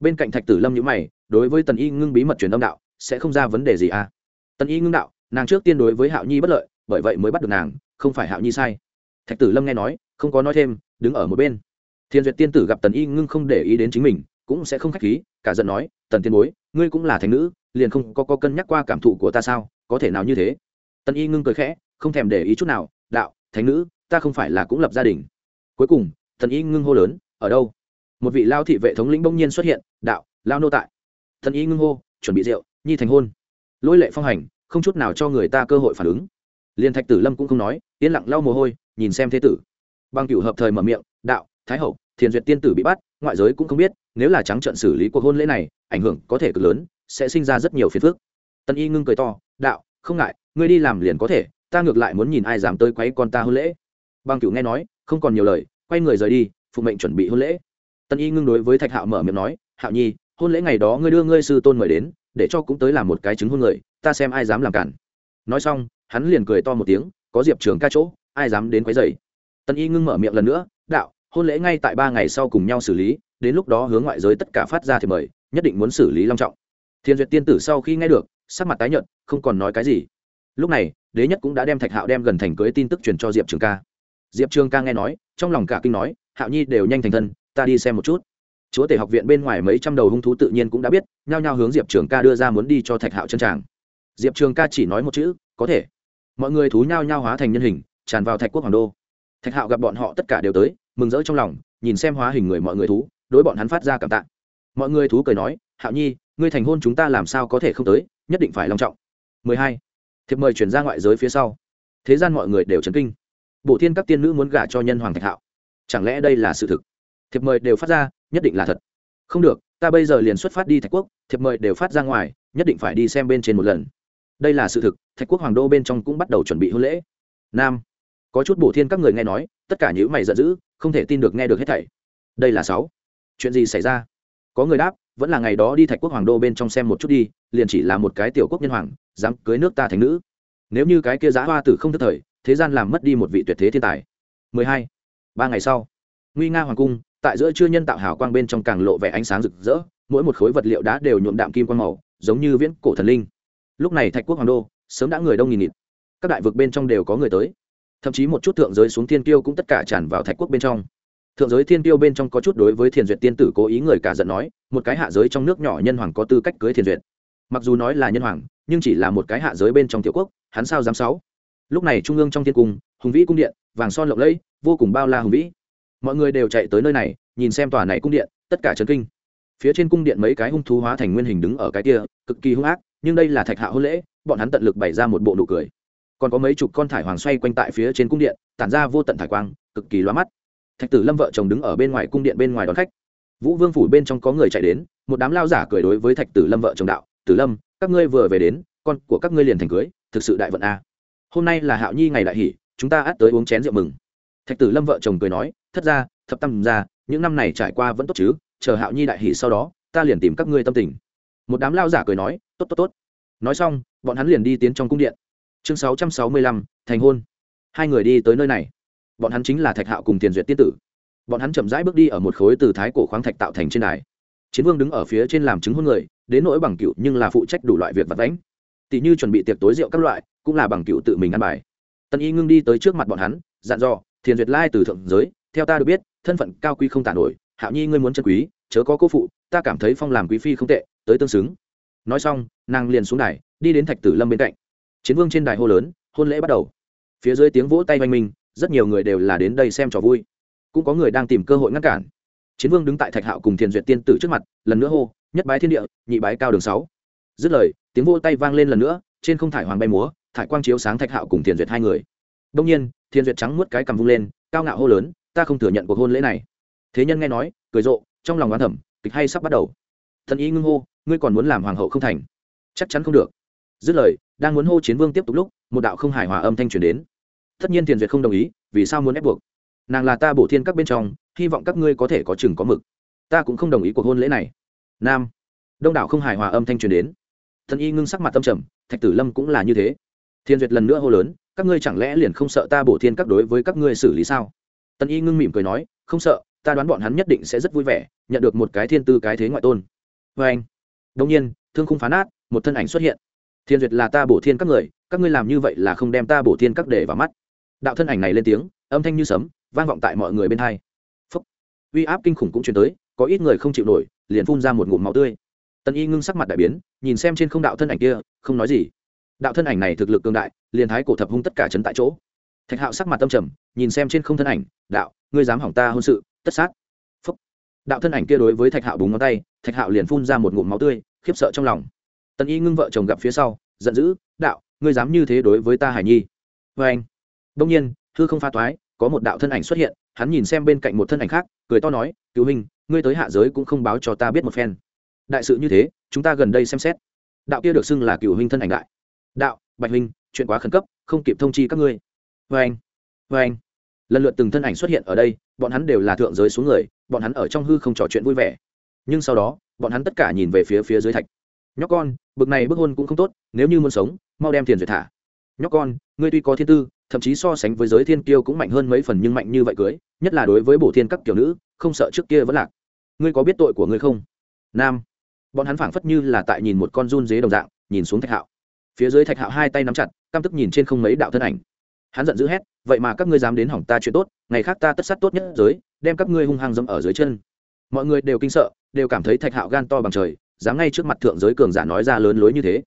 Bên cạnh thạch tử lâm nhữ mày, đối với tần y ngưng bí mật truyền âm đạo, sẽ không ra vấn đề gì à? Tần y ngưng đạo, nàng trước tiên đối với hạo nhi bất lợi, bởi vậy mới bắt được nàng, không phải hạo nhi sai. Thạch tử lâm nghe nói, không có nói thêm, đứng ở một bên thiên duyệt tiên tử gặp tần y ngưng không để ý đến chính mình cũng sẽ không k h á c h khí cả giận nói tần tiên bối ngươi cũng là thành nữ liền không có, có cân nhắc qua cảm thụ của ta sao? Có thể nào như thế? Tần y ngưng cười khẽ không thèm để ý chút nào đạo thánh nữ ta không phải là cũng lập gia đình. Cuối cùng tần y ngưng hô lớn ở đâu? Một vị lao thị vệ thống lĩnh bỗng nhiên xuất hiện đạo lao nô tại. Tần y ngưng hô chuẩn bị rượu nhi thành hôn. Lỗi lệ phong hành không chút nào cho người ta cơ hội phản ứng. Liên thạch tử lâm cũng không nói yên lặng lau mồ hôi nhìn xem thế tử. Bằng cửu hợp thời mở miệng đạo thái hậu, thiền duyệt tiên tử bị bắt, ngoại giới cũng không biết, nếu là trắng trận xử lý cuộc hôn lễ này, ảnh hưởng có thể cực lớn, sẽ sinh ra rất nhiều phiền phức. Tân y ngưng cười to, đạo, không ngại, ngươi đi làm liền có thể, ta ngược lại muốn nhìn ai dám tới quấy con ta hôn lễ. Bằng cửu nghe nói, không còn nhiều lời, quay người rời đi, phụ mệnh chuẩn bị hôn lễ. Tân y ngưng đối với thạch hạo mở miệng nói, hạo nhi, hôn lễ ngày đó ngươi đưa ngươi sư tôn mời đến, để cho cũng tới làm một cái chứng hôn người, ta xem ai dám làm cản. Nói xong, hắn liền cười to một tiếng, có diệp trường ca chỗ, ai dám đến quấy dày tân y ngưng mở miệng lần nữa, đạo hôn lễ ngay tại ba ngày sau cùng nhau xử lý, đến lúc đó hướng ngoại giới tất cả phát ra thì mời, nhất định muốn xử lý long trọng. Thiên duyệt tiên tử sau khi nghe được, sắc mặt tái nhợt, không còn nói cái gì. Lúc này, đế nhất cũng đã đem thạch hạo đem gần thành cưới tin tức truyền cho diệp trường ca. Diệp trường ca nghe nói, trong lòng cả kinh nói, hạo nhi đều nhanh thành thân, ta đi xem một chút. Chúa tể học viện bên ngoài mấy trăm đầu hung thú tự nhiên cũng đã biết, nhao nhao hướng diệp trường ca đưa ra muốn đi cho thạch hạo chân tràng. Diệp trường ca chỉ nói một chữ, có thể. Mọi người thú nhao nhao hóa thành nhân hình, tràn vào thạch quốc hoàng đô. Thạch hạo gặp bọn họ tất cả đều tới mừng rỡ trong lòng, nhìn xem hóa hình người mọi người thú, đối bọn hắn phát ra cảm tạ. Mọi người thú cười nói, hạo nhi, ngươi thành hôn chúng ta làm sao có thể không tới, nhất định phải long trọng. 12. thiệp mời chuyển ra ngoại giới phía sau. Thế gian mọi người đều chấn kinh. Bộ thiên các tiên nữ muốn gả cho nhân hoàng thạch hạo. Chẳng lẽ đây là sự thực? Thiệp mời đều phát ra, nhất định là thật. Không được, ta bây giờ liền xuất phát đi thạch quốc. Thiệp mời đều phát ra ngoài, nhất định phải đi xem bên trên một lần. Đây là sự thực, thạch quốc hoàng đô bên trong cũng bắt đầu chuẩn bị hôn lễ. Nam. Có chút bổ thiên các người nghe nói, tất cả những mày giận dữ không thể tin được nghe được hết thảy. Đây là sáu. Chuyện gì xảy ra? Có người đáp, vẫn là ngày đó đi thạch quốc hoàng đô bên trong xem một chút đi, liền chỉ là một cái tiểu quốc nhân hoàng, dám cưới nước ta thành nữ. Nếu như cái kia giá hoa tử không thất thời, thế gian làm mất đi một vị tuyệt thế thiên tài. 12. ba ngày sau, nguy nga hoàng cung, tại giữa chưa nhân tạo hào quang bên trong càng lộ vẻ ánh sáng rực rỡ, mỗi một khối vật liệu đá đều nhuộm đạm kim quang màu, giống như viễn cổ thần linh. Lúc này thạch quốc hoàng đô, sớm đã người đông nghìn nghịt. Các đại vực bên trong đều có người tới thậm chí một chút thượng giới xuống thiên tiêu cũng tất cả tràn vào thạch quốc bên trong. Thượng giới thiên tiêu bên trong có chút đối với thiền duyệt tiên tử cố ý người cả giận nói, một cái hạ giới trong nước nhỏ nhân hoàng có tư cách cưới thiền duyệt. Mặc dù nói là nhân hoàng, nhưng chỉ là một cái hạ giới bên trong tiểu quốc, hắn sao dám sáu? Lúc này trung ương trong thiên cung, hùng vĩ cung điện, vàng son lộng lẫy, vô cùng bao la hùng vĩ. Mọi người đều chạy tới nơi này, nhìn xem tòa này cung điện, tất cả chấn kinh. Phía trên cung điện mấy cái hung thú hóa thành nguyên hình đứng ở cái kia, cực kỳ hung ác, nhưng đây là thạch hạ hôn lễ, bọn hắn tận lực bày ra một bộ nụ cười còn có mấy chục con thải hoàng xoay quanh tại phía trên cung điện, tản ra vô tận thải quang, cực kỳ loa mắt. Thạch tử lâm vợ chồng đứng ở bên ngoài cung điện bên ngoài đón khách. Vũ vương phủ bên trong có người chạy đến, một đám lao giả cười đối với thạch tử lâm vợ chồng đạo, tử lâm, các ngươi vừa về đến, con của các ngươi liền thành cưới, thực sự đại vận a. Hôm nay là hạo nhi ngày đại hỷ, chúng ta át tới uống chén rượu mừng. Thạch tử lâm vợ chồng cười nói, thất ra thập tâm ra những năm này trải qua vẫn tốt chứ, chờ hạo nhi đại hỷ sau đó, ta liền tìm các ngươi tâm tình. Một đám lao giả cười nói, tốt tốt tốt. Nói xong, bọn hắn liền đi tiến trong cung điện chương sáu trăm sáu mươi lăm, thành hôn. Hai người đi tới nơi này. Bọn hắn chính là thạch hạo cùng tiền duyệt tiên tử. Bọn hắn chậm rãi bước đi ở một khối từ thái cổ khoáng thạch tạo thành trên đài. Chiến vương đứng ở phía trên làm chứng hôn người, đến nỗi bằng cựu nhưng là phụ trách đủ loại việc vật vãnh. Tỷ như chuẩn bị tiệc tối rượu các loại, cũng là bằng cựu tự mình ăn bài. Tân y ngưng đi tới trước mặt bọn hắn, dặn dò thiền duyệt lai từ thượng giới, theo ta được biết, thân phận cao quý không tàn nổi, hạo nhi ngươi muốn chân quý, chớ có cô phụ, ta cảm thấy phong làm quý phi không tệ, tới tương xứng. Nói xong, nàng liền xuống đài, đi đến thạch tử lâm bên cạnh chiến vương trên đài hô lớn, hôn lễ bắt đầu. Phía dưới tiếng vỗ tay oanh minh, rất nhiều người đều là đến đây xem trò vui. Cũng có người đang tìm cơ hội ngăn cản. Chiến vương đứng tại thạch hạo cùng thiền duyệt tiên tử trước mặt, lần nữa hô, nhất bái thiên địa, nhị bái cao đường sáu. Dứt lời, tiếng vỗ tay vang lên lần nữa, trên không thải hoàng bay múa, thải quang chiếu sáng thạch hạo cùng thiền duyệt hai người. Đông nhiên, thiền duyệt trắng muốt cái cầm vung lên, cao ngạo hô lớn, ta không thừa nhận cuộc hôn lễ này. Thế nhân nghe nói, cười rộ, trong lòng oán thẩm kịch hay sắp bắt đầu. Thần ý ngưng hô, ngươi còn muốn làm hoàng hậu không thành? Chắc chắn không được. Dứt lời đang muốn hô chiến vương tiếp tục lúc, một đạo không hài hòa âm thanh truyền đến. Tất nhiên thiền duyệt không đồng ý, vì sao muốn ép buộc? Nàng là ta bổ thiên các bên trong, hy vọng các ngươi có thể có chừng có mực. Ta cũng không đồng ý cuộc hôn lễ này. Nam. Đông đảo không hài hòa âm thanh truyền đến. Thần y ngưng sắc mặt tâm trầm, thạch tử lâm cũng là như thế. Thiên duyệt lần nữa hô lớn, các ngươi chẳng lẽ liền không sợ ta bổ thiên các đối với các ngươi xử lý sao? Tần y ngưng mỉm cười nói, không sợ, ta đoán bọn hắn nhất định sẽ rất vui vẻ, nhận được một cái thiên tư cái thế ngoại tôn. Vê anh đông nhiên, thương khung phá nát, một thân ảnh xuất hiện thiên duyệt là ta bổ thiên các người, các ngươi làm như vậy là không đem ta bổ thiên các để vào mắt. Đạo thân ảnh này lên tiếng, âm thanh như sấm, vang vọng tại mọi người bên hai. Phúc. Uy áp kinh khủng cũng chuyển tới, có ít người không chịu nổi, liền phun ra một ngụm máu tươi. Tần y ngưng sắc mặt đại biến, nhìn xem trên không đạo thân ảnh kia, không nói gì. Đạo thân ảnh này thực lực cường đại, liền thái cổ thập hung tất cả chấn tại chỗ. Thạch hạo sắc mặt tâm trầm, nhìn xem trên không thân ảnh, đạo, ngươi dám hỏng ta hôn sự, tất sát. Phúc. Đạo thân ảnh kia đối với thạch hạo búng ngón tay, thạch hạo liền phun ra một ngụm máu tươi, khiếp sợ trong lòng tần y ngưng vợ chồng gặp phía sau, giận dữ, đạo, ngươi dám như thế đối với ta hải nhi? Vê anh. Đông nhiên thư không pha toái, có một đạo thân ảnh xuất hiện, hắn nhìn xem bên cạnh một thân ảnh khác, cười to nói, cứu hình ngươi tới hạ giới cũng không báo cho ta biết một phen. Đại sự như thế, chúng ta gần đây xem xét. Đạo kia được xưng là cựu hình thân ảnh đại. Đạo, bạch hình chuyện quá khẩn cấp, không kịp thông chi các ngươi. Vê anh vê anh. Lần lượt từng thân ảnh xuất hiện ở đây, bọn hắn đều là thượng giới xuống người, bọn hắn ở trong hư không trò chuyện vui vẻ. Nhưng sau đó, bọn hắn tất cả nhìn về phía phía dưới thạch nhóc con, bực này bức hôn cũng không tốt, nếu như muốn sống, mau đem tiền duyệt thả. Nhóc con, ngươi tuy có thiên tư, thậm chí so sánh với giới thiên kiêu cũng mạnh hơn mấy phần nhưng mạnh như vậy cưới, nhất là đối với bổ thiên các kiểu nữ, không sợ trước kia vẫn lạc. Ngươi có biết tội của ngươi không? Nam. Bọn hắn phảng phất như là tại nhìn một con run dế đồng dạng, nhìn xuống thạch hạo. Phía dưới thạch hạo hai tay nắm chặt, căm tức nhìn trên không mấy đạo thân ảnh. Hắn giận dữ hét, vậy mà các ngươi dám đến hỏng ta chuyện tốt, ngày khác ta tất sát tốt nhất giới, đem các ngươi hung hăng dâm ở dưới chân. Mọi người đều kinh sợ, đều cảm thấy thạch hạo gan to bằng trời dám ngay trước mặt thượng giới cường giả nói ra lớn lối như thế.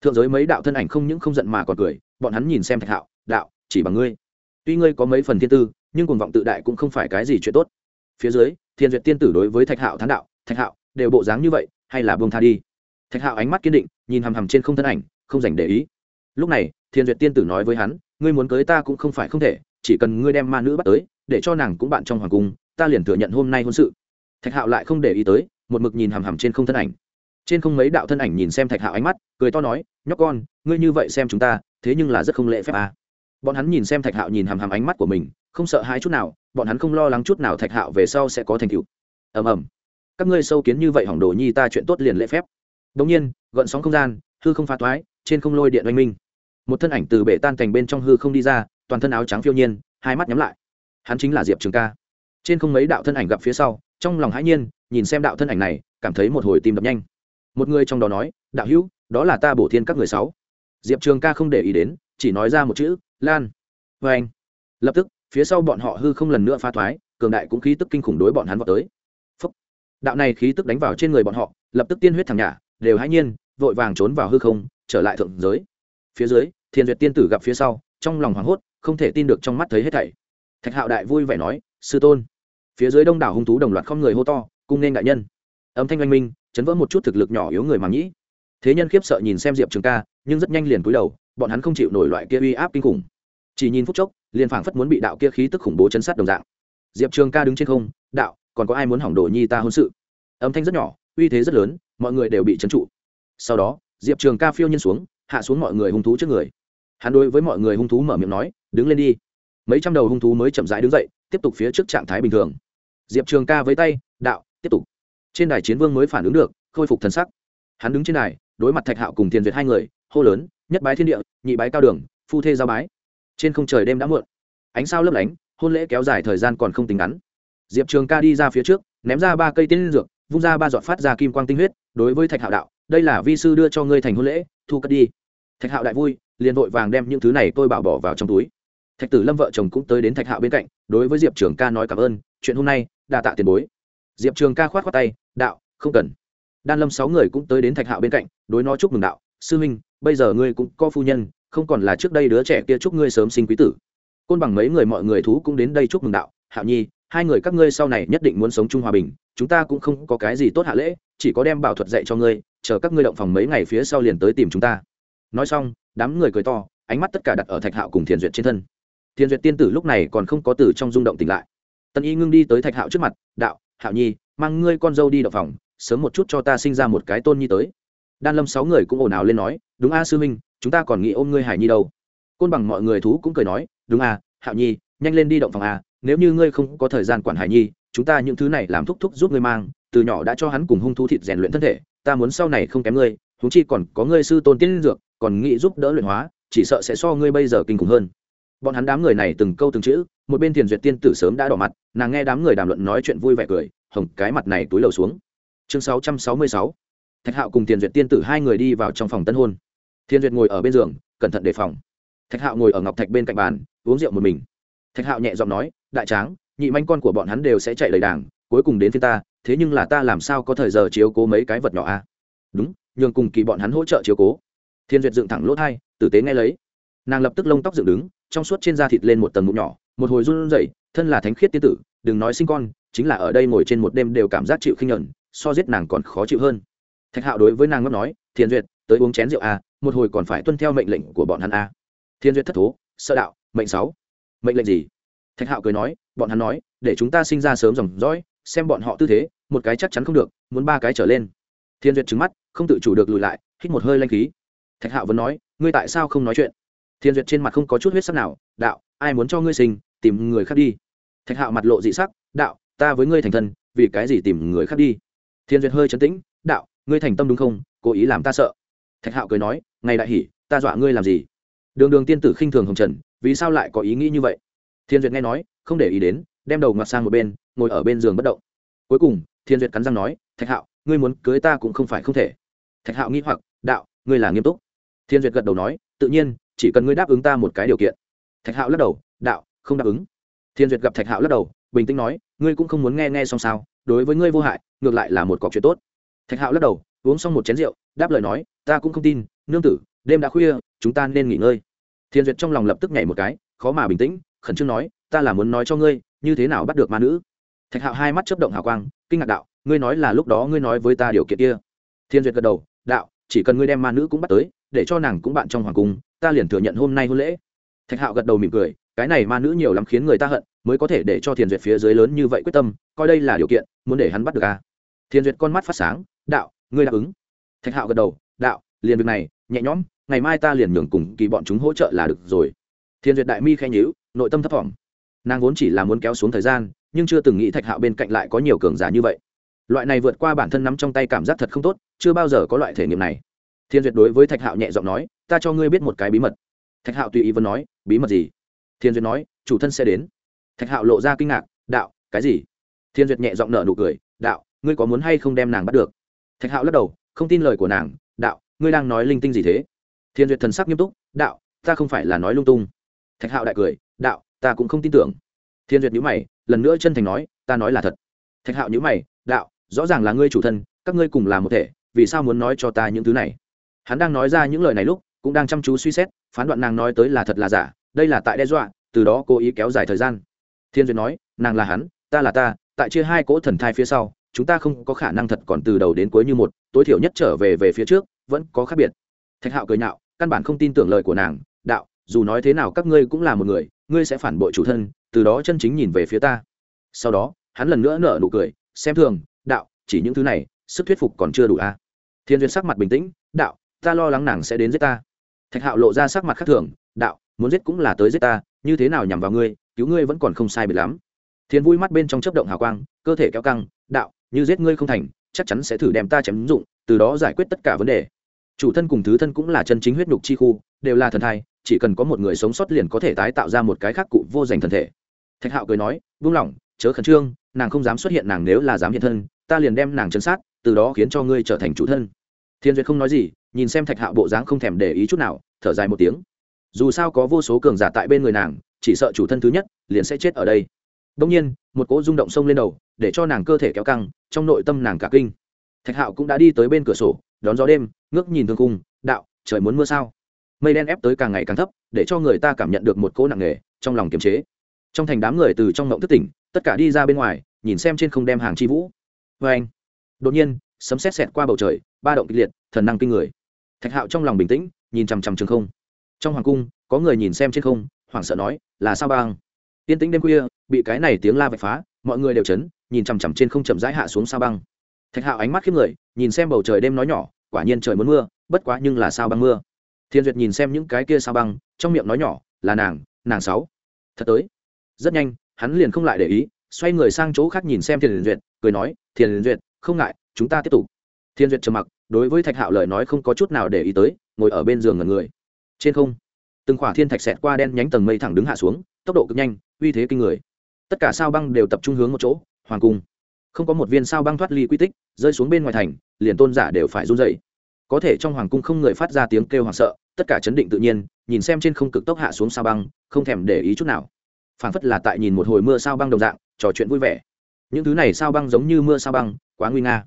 Thượng giới mấy đạo thân ảnh không những không giận mà còn cười, bọn hắn nhìn xem thạch hạo, đạo, chỉ bằng ngươi. Tuy ngươi có mấy phần thiên tư, nhưng cuồng vọng tự đại cũng không phải cái gì chuyện tốt. Phía dưới, thiên duyệt tiên tử đối với thạch hạo thán đạo, thạch hạo, đều bộ dáng như vậy, hay là buông tha đi? Thạch hạo ánh mắt kiên định, nhìn hằm hằm trên không thân ảnh, không dành để ý. Lúc này, thiên duyệt tiên tử nói với hắn, ngươi muốn cưới ta cũng không phải không thể, chỉ cần ngươi đem ma nữ bắt tới, để cho nàng cũng bạn trong hoàng cung, ta liền thừa nhận hôm nay hôn sự. Thạch hạo lại không để ý tới, một mực nhìn hằm hằm trên không thân ảnh trên không mấy đạo thân ảnh nhìn xem thạch hạo ánh mắt, cười to nói, nhóc con, ngươi như vậy xem chúng ta, thế nhưng là rất không lễ phép à. bọn hắn nhìn xem thạch hạo nhìn hàm hàm ánh mắt của mình, không sợ hãi chút nào, bọn hắn không lo lắng chút nào thạch hạo về sau sẽ có thành tựu. Ầm ầm. Các ngươi sâu kiến như vậy hỏng đồ nhi ta chuyện tốt liền lễ phép. Đống nhiên, gợn sóng không gian, hư không phá toái, trên không lôi điện oanh minh. Một thân ảnh từ bể tan thành bên trong hư không đi ra, toàn thân áo trắng phiêu nhiên, hai mắt nhắm lại. Hắn chính là diệp trường ca. Trên không mấy đạo thân ảnh gặp phía sau, trong lòng hãi nhiên, nhìn xem đạo thân ảnh này, cảm thấy một hồi tim đập nhanh một người trong đó nói, đạo hữu, đó là ta bổ thiên các người sáu. Diệp trường ca không để ý đến, chỉ nói ra một chữ, lan. Vê anh, lập tức, phía sau bọn họ hư không lần nữa phá thoái, cường đại cũng khí tức kinh khủng đối bọn hắn vào tới. Phúc. đạo này khí tức đánh vào trên người bọn họ, lập tức tiên huyết thằng nhả đều hãy nhiên, vội vàng trốn vào hư không, trở lại thượng giới. Phía dưới, thiên duyệt tiên tử gặp phía sau, trong lòng hoảng hốt, không thể tin được trong mắt thấy hết thảy. Thạch hạo đại vui vẻ nói, sư tôn. Phía dưới đông đảo hung thú đồng loạt không người hô to, cung nên đại nhân. Âm thanh oanh minh chấn vỡ một chút thực lực nhỏ yếu người mà nhĩ thế nhân khiếp sợ nhìn xem diệp trường ca, nhưng rất nhanh liền cúi đầu, bọn hắn không chịu nổi loại kia uy áp kinh khủng. Chỉ nhìn phút chốc, liền phảng phất muốn bị đạo kia khí tức khủng bố chấn sát đồng dạng. Diệp trường ca đứng trên không, đạo, còn có ai muốn hỏng đồ nhi ta hôn sự? Âm thanh rất nhỏ, uy thế rất lớn, mọi người đều bị trấn trụ. Sau đó, diệp trường ca phiêu nhiên xuống, hạ xuống mọi người hung thú trước người. Hắn đối với mọi người hung thú mở miệng nói, đứng lên đi. Mấy trăm đầu hung thú mới chậm rãi đứng dậy, tiếp tục phía trước trạng thái bình thường. Diệp trường ca với tay, đạo, tiếp tục trên đài chiến vương mới phản ứng được, khôi phục thần sắc. Hắn đứng trên đài, đối mặt thạch hạo cùng tiền duyệt hai người, hô lớn, nhất bái thiên địa, nhị bái cao đường, phu thê giao bái. Trên không trời đêm đã muộn. Ánh sao lấp lánh, hôn lễ kéo dài thời gian còn không tính ngắn. Diệp trường ca đi ra phía trước, ném ra ba cây tiên dược, vung ra ba giọt phát ra kim quang tinh huyết, đối với thạch hạo đạo, đây là vi sư đưa cho ngươi thành hôn lễ, thu cất đi. Thạch hạo đại vui, liền vội vàng đem những thứ này tôi bảo bỏ vào trong túi. Thạch tử lâm vợ chồng cũng tới đến thạch hạo bên cạnh, đối với diệp trường ca nói cảm ơn, chuyện hôm nay, đa tạ tiền bối. Diệp trường ca khoát khoát tay đạo, không cần. Đan lâm sáu người cũng tới đến thạch hạo bên cạnh, đối nó chúc mừng đạo, sư huynh bây giờ ngươi cũng có phu nhân, không còn là trước đây đứa trẻ kia chúc ngươi sớm sinh quý tử. Côn bằng mấy người mọi người thú cũng đến đây chúc mừng đạo, hạo nhi, hai người các ngươi sau này nhất định muốn sống chung hòa bình, chúng ta cũng không có cái gì tốt hạ lễ, chỉ có đem bảo thuật dạy cho ngươi, chờ các ngươi động phòng mấy ngày phía sau liền tới tìm chúng ta. Nói xong, đám người cười to, ánh mắt tất cả đặt ở thạch hạo cùng thiền duyệt trên thân. Thiền duyệt tiên tử lúc này còn không có từ trong rung động tỉnh lại. Tân y ngưng đi tới thạch hạo trước mặt, đạo, hạo nhi mang ngươi con dâu đi động phòng, sớm một chút cho ta sinh ra một cái tôn nhi tới. Đan lâm sáu người cũng ồn ào lên nói, đúng a, sư minh chúng ta còn nghĩ ôm ngươi hải nhi đâu. Côn bằng mọi người thú cũng cười nói, đúng a, hạo nhi, nhanh lên đi động phòng a, nếu như ngươi không có thời gian quản hải nhi, chúng ta những thứ này làm thúc thúc giúp ngươi mang, từ nhỏ đã cho hắn cùng hung thú thịt rèn luyện thân thể, ta muốn sau này không kém ngươi thú chi còn có ngươi sư tôn tiên dược, còn nghĩ giúp đỡ luyện hóa, chỉ sợ sẽ so ngươi bây giờ kinh khủng hơn. Bọn hắn đám người này từng câu từng chữ, một bên thiền duyệt tiên tử sớm đã đỏ mặt, nàng nghe đám người đàm luận nói chuyện vui vẻ cười hồng, cái mặt này túi lầu xuống. Chương 666. thạch hạo cùng thiền duyệt tiên tử hai người đi vào trong phòng tân hôn. Thiên duyệt ngồi ở bên giường, cẩn thận đề phòng. Thạch hạo ngồi ở ngọc thạch bên cạnh bàn, uống rượu một mình. Thạch hạo nhẹ giọng nói, đại tráng, nhị manh con của bọn hắn đều sẽ chạy đầy đảng, cuối cùng đến phía ta, thế nhưng là ta làm sao có thời giờ chiếu cố mấy cái vật nhỏ a à? đúng, nhường cùng kỳ bọn hắn hỗ trợ chiếu cố. Thiên duyệt dựng thẳng lỗ thai, tử tế nghe lấy. Nàng lập tức lông tóc dựng đứng, trong suốt trên da thịt lên một tầng mụn nhỏ, một hồi run rẩy, thân là thánh khiết tiên tử, đừng nói sinh con chính là ở đây ngồi trên một đêm đều cảm giác chịu khinh nhẫn so giết nàng còn khó chịu hơn. Thạch hạo đối với nàng ngấp nói thiên duyệt tới uống chén rượu a à, một hồi còn phải tuân theo mệnh lệnh của bọn hắn a à. thiên duyệt thất thố sợ đạo mệnh sáu. Mệnh lệnh gì? Thạch hạo cười nói bọn hắn nói để chúng ta sinh ra sớm dòng dõi xem bọn họ tư thế một cái chắc chắn không được muốn ba cái trở lên. Thiên duyệt trứng mắt không tự chủ được lùi lại hít một hơi lanh khí. Thạch hạo vẫn nói ngươi tại sao không nói chuyện? Thiên duyệt trên mặt không có chút huyết sắc nào đạo ai muốn cho ngươi sinh tìm người khác đi. Thạch hạo mặt lộ dị sắc đạo ta với ngươi thành thân, vì cái gì tìm người khác đi? Thiên duyệt hơi chấn tĩnh, đạo, ngươi thành tâm đúng không? Cố ý làm ta sợ. Thạch hạo cười nói, ngày đại hỉ ta dọa ngươi làm gì? Đường đường tiên tử khinh thường hồng trần, vì sao lại có ý nghĩ như vậy? Thiên duyệt nghe nói, không để ý đến, đem đầu ngoặt sang một bên, ngồi ở bên giường bất động. Cuối cùng, thiên duyệt cắn răng nói, thạch hạo, ngươi muốn cưới ta cũng không phải không thể. Thạch hạo nghĩ hoặc, đạo, ngươi là nghiêm túc. Thiên duyệt gật đầu nói, tự nhiên, chỉ cần ngươi đáp ứng ta một cái điều kiện. Thạch hạo lắc đầu, đạo, không đáp ứng. Thiên duyệt gặp thạch hạo lắc đầu, bình tĩnh nói ngươi cũng không muốn nghe nghe xong sao, đối với ngươi vô hại, ngược lại là một cọc chuyện tốt. Thạch hạo lắc đầu, uống xong một chén rượu, đáp lời nói, ta cũng không tin, nương tử, đêm đã khuya, chúng ta nên nghỉ ngơi. Thiên duyệt trong lòng lập tức nhảy một cái, khó mà bình tĩnh, khẩn trương nói, ta là muốn nói cho ngươi, như thế nào bắt được ma nữ. Thạch hạo hai mắt chấp động hào quang, kinh ngạc đạo, ngươi nói là lúc đó ngươi nói với ta điều kiện kia. Thiên duyệt gật đầu, đạo, chỉ cần ngươi đem ma nữ cũng bắt tới, để cho nàng cũng bạn trong hoàng cung, ta liền thừa nhận hôm nay hôn lễ. Thạch hạo gật đầu mỉm cười cái này ma nữ nhiều lắm khiến người ta hận, mới có thể để cho thiền duyệt phía dưới lớn như vậy quyết tâm, coi đây là điều kiện, muốn để hắn bắt được a à. thiền duyệt con mắt phát sáng, đạo, ngươi đáp ứng. Thạch hạo gật đầu, đạo, liền việc này, nhẹ nhõm, ngày mai ta liền nhường cùng kỳ bọn chúng hỗ trợ là được rồi. Thiền duyệt đại mi khen nhíu, nội tâm thấp thỏm. Nàng vốn chỉ là muốn kéo xuống thời gian, nhưng chưa từng nghĩ thạch hạo bên cạnh lại có nhiều cường giả như vậy. Loại này vượt qua bản thân nắm trong tay cảm giác thật không tốt, chưa bao giờ có loại thể nghiệm này. Thiên duyệt đối với thạch hạo nhẹ giọng nói, ta cho ngươi biết một cái bí mật. Thạch hạo tùy ý vẫn nói, bí mật gì? Thiên duyệt nói, chủ thân sẽ đến. Thạch hạo lộ ra kinh ngạc, đạo, cái gì? Thiên duyệt nhẹ giọng nở nụ cười, đạo, ngươi có muốn hay không đem nàng bắt được? Thạch hạo lắc đầu, không tin lời của nàng, đạo, ngươi đang nói linh tinh gì thế? Thiên duyệt thần sắc nghiêm túc, đạo, ta không phải là nói lung tung. Thạch hạo đại cười, đạo, ta cũng không tin tưởng. Thiên duyệt nhữ mày, lần nữa chân thành nói, ta nói là thật. Thạch hạo nhữ mày, đạo, rõ ràng là ngươi chủ thân, các ngươi cùng là một thể, vì sao muốn nói cho ta những thứ này? Hắn đang nói ra những lời này lúc, cũng đang chăm chú suy xét, phán đoạn nàng nói tới là thật là giả đây là tại đe dọa, từ đó cố ý kéo dài thời gian. Thiên duyệt nói, nàng là hắn, ta là ta, tại chia hai cỗ thần thai phía sau, chúng ta không có khả năng thật còn từ đầu đến cuối như một, tối thiểu nhất trở về về phía trước, vẫn có khác biệt. Thạch hạo cười nhạo, căn bản không tin tưởng lời của nàng, đạo, dù nói thế nào các ngươi cũng là một người, ngươi sẽ phản bội chủ thân, từ đó chân chính nhìn về phía ta. Sau đó, hắn lần nữa nở nụ cười, xem thường, đạo, chỉ những thứ này, sức thuyết phục còn chưa đủ a à? thiên duyệt sắc mặt bình tĩnh, đạo, ta lo lắng nàng sẽ đến giết ta. Thạch hạo lộ ra sắc mặt khác thường, đạo muốn giết cũng là tới giết ta, như thế nào nhằm vào ngươi, cứu ngươi vẫn còn không sai biệt lắm. Thiên vui mắt bên trong chấp động hào quang, cơ thể kéo căng, đạo, như giết ngươi không thành, chắc chắn sẽ thử đem ta chém dụng, từ đó giải quyết tất cả vấn đề. Chủ thân cùng thứ thân cũng là chân chính huyết nhục chi khu, đều là thần thai, chỉ cần có một người sống sót liền có thể tái tạo ra một cái khác cụ vô danh thần thể. Thạch hạo cười nói, buông lỏng, chớ khẩn trương, nàng không dám xuất hiện, nàng nếu là dám hiện thân, ta liền đem nàng chấn sát, từ đó khiến cho ngươi trở thành chủ thân. Thiên duyệt không nói gì, nhìn xem thạch hạo bộ dáng không thèm để ý chút nào, thở dài một tiếng dù sao có vô số cường giả tại bên người nàng, chỉ sợ chủ thân thứ nhất liền sẽ chết ở đây. Đông nhiên, một cỗ rung động sông lên đầu, để cho nàng cơ thể kéo căng, trong nội tâm nàng cả kinh. Thạch hạo cũng đã đi tới bên cửa sổ, đón gió đêm, ngước nhìn thương cung đạo, trời muốn mưa sao? Mây đen ép tới càng ngày càng thấp, để cho người ta cảm nhận được một cỗ nặng nề trong lòng kiềm chế. Trong thành đám người từ trong ngộng thức tỉnh, tất cả đi ra bên ngoài, nhìn xem trên không đem hàng chi vũ. Vê anh, đột nhiên, sấm sét xẹt qua bầu trời, ba động kịch liệt, thần năng kinh người. Thạch hạo trong lòng bình tĩnh, nhìn chằm chằm trường không trong hoàng cung, có người nhìn xem trên không, hoảng sợ nói, là sao băng tiên tĩnh đêm khuya, bị cái này tiếng la vạch phá, mọi người đều chấn, nhìn chằm chằm trên không chậm rãi hạ xuống sao băng thạch hạo ánh mắt khiếp người, nhìn xem bầu trời đêm nói nhỏ, quả nhiên trời muốn mưa, bất quá nhưng là sao băng mưa. Thiên duyệt nhìn xem những cái kia sao băng trong miệng nói nhỏ, là nàng nàng sáu. Thật tới. Rất nhanh, hắn liền không lại để ý, xoay người sang chỗ khác nhìn xem thiên duyệt, cười nói, thiên duyệt, không ngại, chúng ta tiếp tục. Thiên duyệt trầm mặc, đối với thạch hạo lời nói không có chút nào để ý tới, ngồi ở bên giường ngần người trên không, từng khỏa thiên thạch xẹt qua đen nhánh tầng mây thẳng đứng hạ xuống, tốc độ cực nhanh, uy thế kinh người. Tất cả sao băng đều tập trung hướng một chỗ, hoàng cung. Không có một viên sao băng thoát ly quy tích, rơi xuống bên ngoài thành, liền tôn giả đều phải run dậy có thể trong hoàng cung không người phát ra tiếng kêu hoảng sợ, tất cả chấn định tự nhiên, nhìn xem trên không cực tốc hạ xuống sao băng, không thèm để ý chút nào. Phảng phất là tại nhìn một hồi mưa sao băng đồng dạng, trò chuyện vui vẻ. Những thứ này sao băng giống như mưa sao băng, quá nguy nga.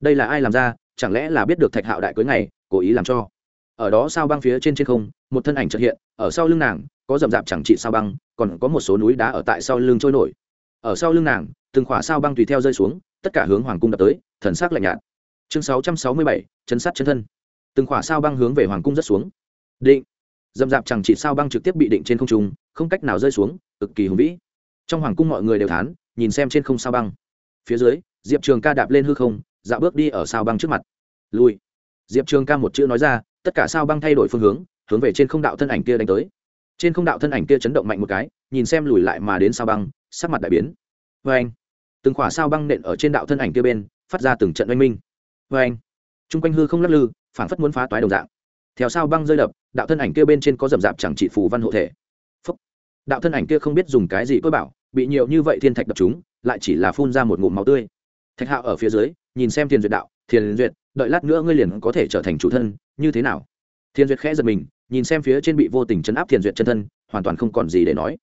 Đây là ai làm ra, chẳng lẽ là biết được thạch hạo đại cưới ngày, cố ý làm cho? Ở đó sao băng phía trên trên không, một thân ảnh trật hiện, ở sau lưng nàng, có rậm rạp chẳng trị sao băng, còn có một số núi đá ở tại sau lưng trôi nổi. Ở sau lưng nàng, từng khỏa sao băng tùy theo rơi xuống, tất cả hướng hoàng cung đập tới, thần sắc lạnh nhạt. Chương sáu trăm sáu mươi bảy, chân sát chân thân. Từng khỏa sao băng hướng về hoàng cung rất xuống. Định. Dầm dạp chẳng chỉ sao băng trực tiếp bị định trên không trung, không cách nào rơi xuống, cực kỳ hùng vĩ. Trong hoàng cung mọi người đều thán, nhìn xem trên không sao băng. Phía dưới, diệp trường ca đạp lên hư không dạo bước đi ở sao băng trước mặt. Lui. Diệp trường ca một chữ nói ra tất cả sao băng thay đổi phương hướng hướng về trên không đạo thân ảnh kia đánh tới. Trên không đạo thân ảnh kia chấn động mạnh một cái, nhìn xem lùi lại mà đến sao băng, sắc mặt đại biến. Vê anh, từng khỏa sao băng nện ở trên đạo thân ảnh kia bên, phát ra từng trận oanh minh. Vê anh t r u n g quanh hư không lắc lư, phảng phất muốn phá toái đồng dạng. Theo sao băng rơi đập, đạo thân ảnh kia bên trên có rậm rạp chẳng trị phù văn hộ thể. Phúc. đạo thân ảnh kia không biết dùng cái gì tôi bảo, bị nhiều như vậy thiên thạch đập chúng, lại chỉ là phun ra một ngụm máu tươi. Thạch hạo ở phía dưới, nhìn xem thiền duyệt đạo thiền duyệt đợi lát nữa ngươi liền có thể trở thành chủ thân, như thế nào? Thiên duyệt khẽ giật mình, nhìn xem phía trên bị vô tình chấn áp Thiên duyệt chân thân, hoàn toàn không còn gì để nói.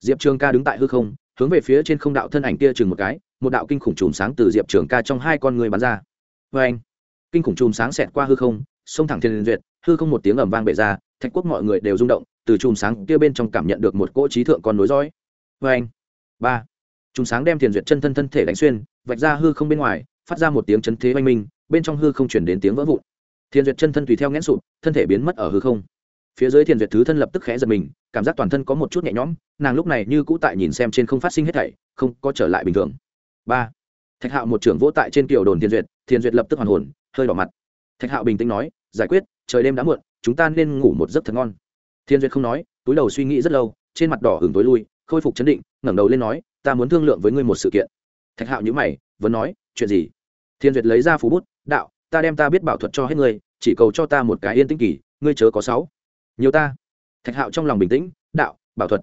Diệp trường ca đứng tại hư không, hướng về phía trên không đạo thân ảnh kia chừng một cái, một đạo kinh khủng chùm sáng từ diệp trường ca trong hai con người bắn ra. Vê anh, kinh khủng chùm sáng xẹt qua hư không, xông thẳng thiên duyệt, hư không một tiếng ầm vang bể ra, thạch quốc mọi người đều rung động, từ chùm sáng kia bên trong cảm nhận được một cỗ trí thượng con nối dõi. Vê anh, ba, chùm sáng đem Thiên duyệt chân thân thân thể đánh xuyên, vạch ra hư không bên ngoài, phát ra một tiếng chấn thế oanh minh bên trong hư không chuyển đến tiếng vỡ vụn. Thiền duyệt chân thân tùy theo ngẽn sụp, thân thể biến mất ở hư không. Phía dưới thiền duyệt thứ thân lập tức khẽ giật mình, cảm giác toàn thân có một chút nhẹ nhõm, nàng lúc này như cũ tại nhìn xem trên không phát sinh hết thảy, không có trở lại bình thường. Ba. Thạch hạo một trưởng vỗ tại trên kiểu đồn thiền duyệt thiền duyệt lập tức hoàn hồn, hơi đỏ mặt. Thạch hạo bình tĩnh nói, giải quyết, trời đêm đã muộn, chúng ta nên ngủ một giấc thật ngon. Thiên duyệt không nói, túi đầu suy nghĩ rất lâu, trên mặt đỏ hưởng tối lui, khôi phục chấn định, ngẩng đầu lên nói, ta muốn thương lượng với ngươi một sự kiện. Thạch hạo nhữ mày, vẫn nói, chuyện gì? Thiên duyệt lấy ra phú bút đạo, ta đem ta biết bảo thuật cho hết ngươi, chỉ cầu cho ta một cái yên tĩnh kỳ, ngươi chớ có sáu nhiều ta. Thạch hạo trong lòng bình tĩnh, đạo, bảo thuật.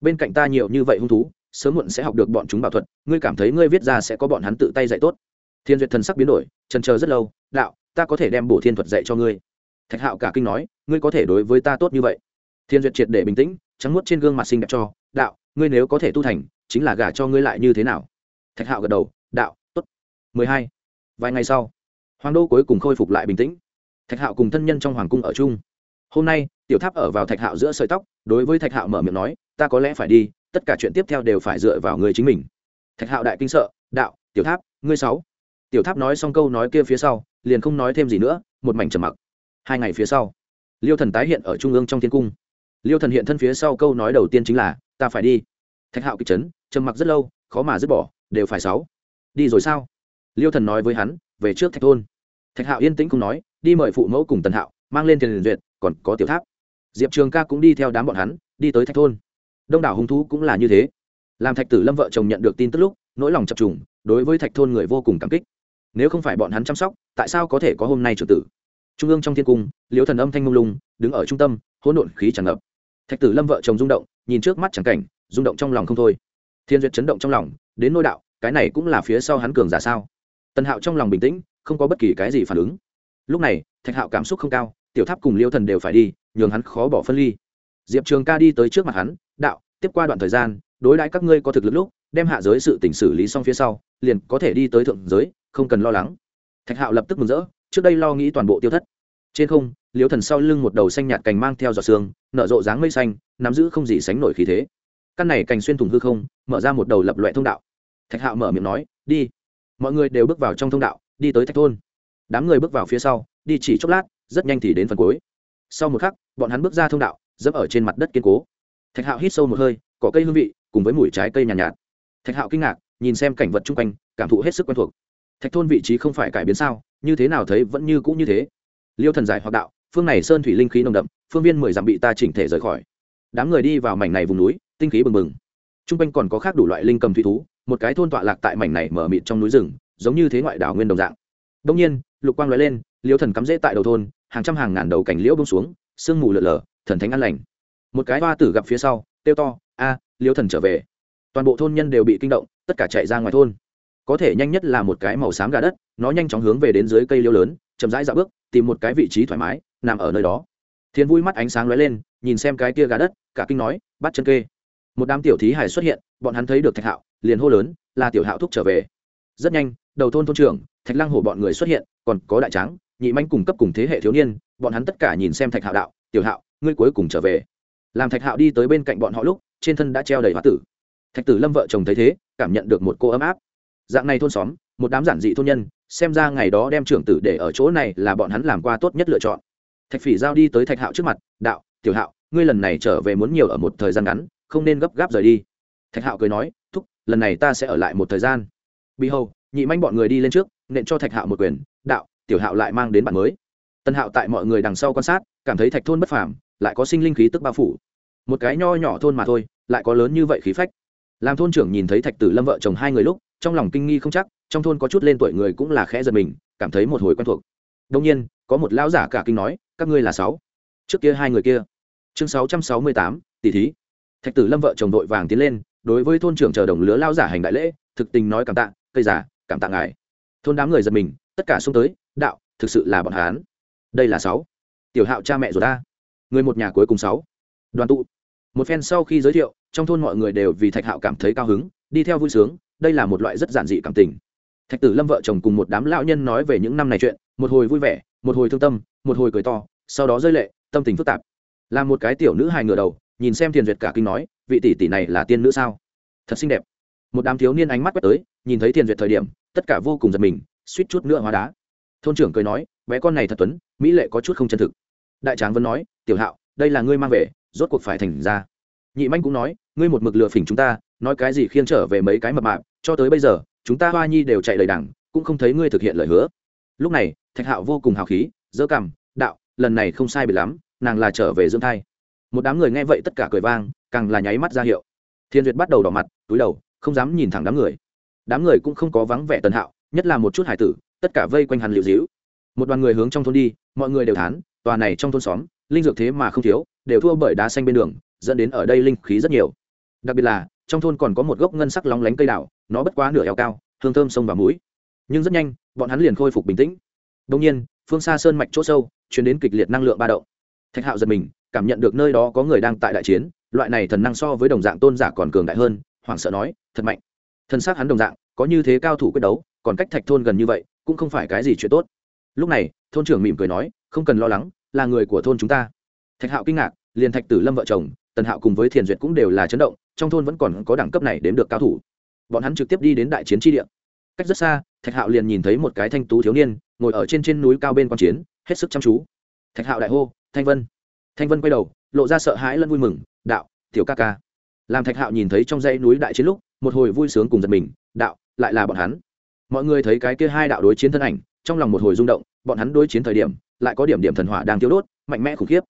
Bên cạnh ta nhiều như vậy hung thú, sớm muộn sẽ học được bọn chúng bảo thuật, ngươi cảm thấy ngươi viết ra sẽ có bọn hắn tự tay dạy tốt. Thiên duyệt thần sắc biến đổi trần chờ rất lâu, đạo, ta có thể đem bổ thiên thuật dạy cho ngươi. Thạch hạo cả kinh nói, ngươi có thể đối với ta tốt như vậy. Thiên duyệt triệt để bình tĩnh, trắng nuốt trên gương mặt xinh đẹp cho, đạo, ngươi nếu có thể tu thành, chính là gả cho ngươi lại như thế nào? Thạch hạo gật đầu, đạo, tốt. Mười hai. Vài ngày sau hoàng đô cuối cùng khôi phục lại bình tĩnh. Thạch hạo cùng thân nhân trong hoàng cung ở chung. Hôm nay, tiểu tháp ở vào thạch hạo giữa sợi tóc, đối với thạch hạo mở miệng nói, ta có lẽ phải đi, tất cả chuyện tiếp theo đều phải dựa vào người chính mình. Thạch hạo đại kinh sợ, đạo, tiểu tháp, ngươi sáu. Tiểu tháp nói xong câu nói kia phía sau, liền không nói thêm gì nữa, một mảnh trầm mặc. Hai ngày phía sau, liêu thần tái hiện ở trung ương trong thiên cung. Liêu thần hiện thân phía sau câu nói đầu tiên chính là, ta phải đi. Thạch hạo kịch trấn trầm mặc rất lâu, khó mà dứt bỏ, đều phải sáu. Đi rồi sao? Liêu thần nói với hắn, về trước thạch thôn thạch hạo yên tĩnh không nói, đi mời phụ mẫu cùng tần hạo, mang lên tiền duyệt, còn có tiểu tháp. Diệp trường ca cũng đi theo đám bọn hắn, đi tới thạch thôn. Đông đảo hung thú cũng là như thế. Làm thạch tử lâm vợ chồng nhận được tin tức lúc, nỗi lòng chập trùng, đối với thạch thôn người vô cùng cảm kích. Nếu không phải bọn hắn chăm sóc, tại sao có thể có hôm nay trừ tử? Trung ương trong thiên cung, liễu thần âm thanh mông lung, đứng ở trung tâm, hỗn độn khí tràn ngập. Thạch tử lâm vợ chồng rung động, nhìn trước mắt chẳng cảnh, rung động trong lòng không thôi. Thiên duyệt chấn động trong lòng, đến nôi đạo, cái này cũng là phía sau hắn cường giả sao? Tần hạo trong lòng bình tĩnh không có bất kỳ cái gì phản ứng. Lúc này, thạch hạo cảm xúc không cao, tiểu tháp cùng liêu thần đều phải đi, nhường hắn khó bỏ phân ly. Diệp trường ca đi tới trước mặt hắn, đạo, tiếp qua đoạn thời gian, đối đãi các ngươi có thực lực lúc, đem hạ giới sự tỉnh xử lý xong phía sau, liền có thể đi tới thượng giới, không cần lo lắng. Thạch hạo lập tức mừng rỡ, trước đây lo nghĩ toàn bộ tiêu thất. Trên không, liêu thần sau lưng một đầu xanh nhạt cành mang theo giọt xương nở rộ dáng mây xanh, nắm giữ không gì sánh nổi khí thế. Căn này cành xuyên thủng hư không, mở ra một đầu lập loại thông đạo. Thạch hạo mở miệng nói, đi. Mọi người đều bước vào trong thông đạo đi tới thạch thôn. Đám người bước vào phía sau đi chỉ chốc lát rất nhanh thì đến phần cuối. Sau một khắc bọn hắn bước ra thông đạo dẫm ở trên mặt đất kiên cố. Thạch hạo hít sâu một hơi cỏ cây hương vị cùng với mùi trái cây nhàn nhạt, nhạt. Thạch hạo kinh ngạc nhìn xem cảnh vật chung quanh cảm thụ hết sức quen thuộc. Thạch thôn vị trí không phải cải biến sao như thế nào thấy vẫn như cũ như thế. Liêu thần giải hoặc đạo phương này sơn thủy linh khí nồng đậm phương viên mười dặm bị ta chỉnh thể rời khỏi. Đám người đi vào mảnh này vùng núi tinh khí bừng bừng. T r u n g quanh còn có khác đủ loại linh cầm thủy thú một cái thôn tọa lạc tại mảnh này mở mịt trong núi rừng giống như thế ngoại đảo nguyên đồng dạng. Đông nhiên, lục quang lóe lên, liêu thần cắm rễ tại đầu thôn, hàng trăm hàng ngàn đầu cảnh liễu bông xuống, sương mù lợn lờ, thần thánh an lành. Một cái hoa tử gặp phía sau, kêu to, a, liêu thần trở về. Toàn bộ thôn nhân đều bị kinh động, tất cả chạy ra ngoài thôn. Có thể nhanh nhất là một cái màu xám gà đất, nó nhanh chóng hướng về đến dưới cây liêu lớn, chậm rãi dạo bước, tìm một cái vị trí thoải mái, nằm ở nơi đó. Thiên vui mắt ánh sáng lóe lên, nhìn xem cái kia gà đất, cả kinh nói, bắt chân kê. Một đám tiểu thí hải xuất hiện, bọn hắn thấy được thạch hạo, liền hô lớn, là tiểu hạo thúc trở về. Rất nhanh đầu thôn thôn trưởng, thạch lăng hổ bọn người xuất hiện, còn có đại tráng, nhị manh cùng cấp cùng thế hệ thiếu niên, bọn hắn tất cả nhìn xem thạch hạo đạo, tiểu hạo, ngươi cuối cùng trở về. Làm thạch hạo đi tới bên cạnh bọn họ lúc, trên thân đã treo đầy hoa tử. Thạch tử lâm vợ chồng thấy thế, cảm nhận được một cô ấm áp. Dạng này thôn xóm, một đám giản dị thôn nhân, xem ra ngày đó đem trưởng tử để ở chỗ này là bọn hắn làm qua tốt nhất lựa chọn. Thạch phỉ giao đi tới thạch hạo trước mặt, đạo, tiểu hạo, ngươi lần này trở về muốn nhiều ở một thời gian ngắn, không nên gấp gáp rời đi. Thạch hạo cười nói, thúc, lần này ta sẽ ở lại một thời gian. Bi hầu nhị manh bọn người đi lên trước, nện cho thạch hạo một quyền, đạo, tiểu hạo lại mang đến bạn mới. Tân hạo tại mọi người đằng sau quan sát, cảm thấy thạch thôn bất phàm, lại có sinh linh khí tức bao phủ. Một cái nho nhỏ thôn mà thôi, lại có lớn như vậy khí phách. Làm thôn trưởng nhìn thấy thạch tử lâm vợ chồng hai người lúc, trong lòng kinh nghi không chắc, trong thôn có chút lên tuổi người cũng là khẽ giật mình, cảm thấy một hồi quen thuộc. Đông nhiên, có một lão giả cả kinh nói, các ngươi là sáu. Trước kia hai người kia. Chương sáu trăm sáu mươi tám, tỷ thí. Thạch tử lâm vợ chồng đội vàng tiến lên, đối với thôn trưởng chờ đồng lứa lao giả hành đại lễ, thực tình nói cảm tạ, cây giả cảm tạ ngài. Thôn đám người giật mình, tất cả xông tới, đạo, thực sự là bọn hán đây là sáu. Tiểu hạo cha mẹ rồi ta. Người một nhà cuối cùng sáu. Đoàn tụ. Một phen sau khi giới thiệu, trong thôn mọi người đều vì thạch hạo cảm thấy cao hứng, đi theo vui sướng, đây là một loại rất giản dị cảm tình. Thạch tử lâm vợ chồng cùng một đám lão nhân nói về những năm này chuyện, một hồi vui vẻ, một hồi thương tâm, một hồi cười to, sau đó rơi lệ, tâm tình phức tạp. Là một cái tiểu nữ hài ngựa đầu, nhìn xem thiền duyệt cả kinh nói, vị tỷ tỷ này là tiên nữ sao? Thật xinh đẹp. Một đám thiếu niên ánh mắt quét tới nhìn thấy thiền duyệt thời điểm tất cả vô cùng giật mình suýt chút nữa hóa đá. Thôn trưởng cười nói bé con này thật tuấn mỹ lệ có chút không chân thực. Đại tráng vẫn nói tiểu hạo đây là ngươi mang về rốt cuộc phải thành ra. Nhị manh cũng nói ngươi một mực lừa phỉnh chúng ta nói cái gì khiêng trở về mấy cái mập mạp cho tới bây giờ chúng ta hoa nhi đều chạy lời đẳng cũng không thấy ngươi thực hiện lời hứa. Lúc này thạch hạo vô cùng hào khí dỡ cảm, đạo lần này không sai bị lắm nàng là trở về dưỡng thai. Một đám người nghe vậy tất cả cười vang càng là nháy mắt ra hiệu. Thiên duyệt bắt đầu đỏ mặt túi đầu không dám nhìn thẳng đám người đám người cũng không có vắng vẻ tần hạo, nhất là một chút hải tử, tất cả vây quanh hắn liệu dĩu. Một đoàn người hướng trong thôn đi, mọi người đều thán, tòa này trong thôn xóm, linh dược thế mà không thiếu, đều thua bởi đá xanh bên đường, dẫn đến ở đây linh khí rất nhiều. Đặc biệt là, trong thôn còn có một gốc ngân sắc lóng lánh cây đảo nó bất quá nửa eo cao, hương thơm sông và mũi nhưng rất nhanh, bọn hắn liền khôi phục bình tĩnh. Đông nhiên, phương xa sơn mạch chỗ sâu chuyển đến kịch liệt năng lượng ba động. Thạch hạo giật mình, cảm nhận được nơi đó có người đang tại đại chiến, loại này thần năng so với đồng dạng tôn giả còn cường đại hơn, hoảng sợ nói, thật mạnh thân xác hắn đồng dạng, có như thế cao thủ quyết đấu, còn cách thạch thôn gần như vậy, cũng không phải cái gì chuyện tốt. Lúc này, thôn trưởng mỉm cười nói, không cần lo lắng, là người của thôn chúng ta. Thạch hạo kinh ngạc, liền thạch tử lâm vợ chồng, tần hạo cùng với thiền duyệt cũng đều là chấn động, trong thôn vẫn còn có đẳng cấp này đến được cao thủ. Bọn hắn trực tiếp đi đến đại chiến tri địa. Cách rất xa, thạch hạo liền nhìn thấy một cái thanh tú thiếu niên, ngồi ở trên trên núi cao bên q u a n chiến, hết sức chăm chú. Thạch hạo đại hô, thanh vân. Thanh vân quay đầu, lộ ra sợ hãi lẫn vui mừng, đạo, tiểu ca ca. Làm thạch hạo nhìn thấy trong dãy núi đại chiến lúc một hồi vui sướng cùng giật mình, đạo, lại là bọn hắn. Mọi người thấy cái kia hai đạo đối chiến thân ảnh, trong lòng một hồi rung động, bọn hắn đối chiến thời điểm, lại có điểm điểm thần hỏa đang tiêu đốt, mạnh mẽ khủng khiếp.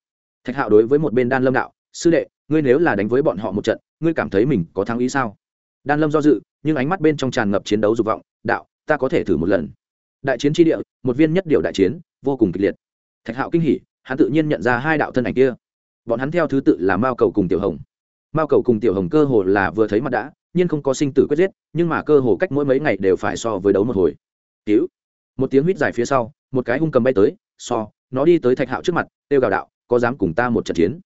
Thạch hạo đối với một bên đan lâm đạo, sư đệ, ngươi nếu là đánh với bọn họ một trận, ngươi cảm thấy mình có thắng ý sao? Đan lâm do dự, nhưng ánh mắt bên trong tràn ngập chiến đấu dục vọng, đạo, ta có thể thử một lần. Đại chiến tri địa, một viên nhất điều đại chiến, vô cùng kịch liệt. Thạch hạo kinh hỉ, hắn tự nhiên nhận ra hai đạo thân ảnh kia. Bọn hắn theo thứ tự là mao cầu cùng tiểu hồng. Mao cầu cùng tiểu hồng cơ hồ là vừa thấy mặt đã nhiên không có sinh tử quyết giết, nhưng mà cơ hồ cách mỗi mấy ngày đều phải so với đấu một hồi. Cứu một tiếng huýt dài phía sau, một cái hung cầm bay tới, so, nó đi tới thạch hạo trước mặt têu gào đạo, có dám cùng ta một trận chiến?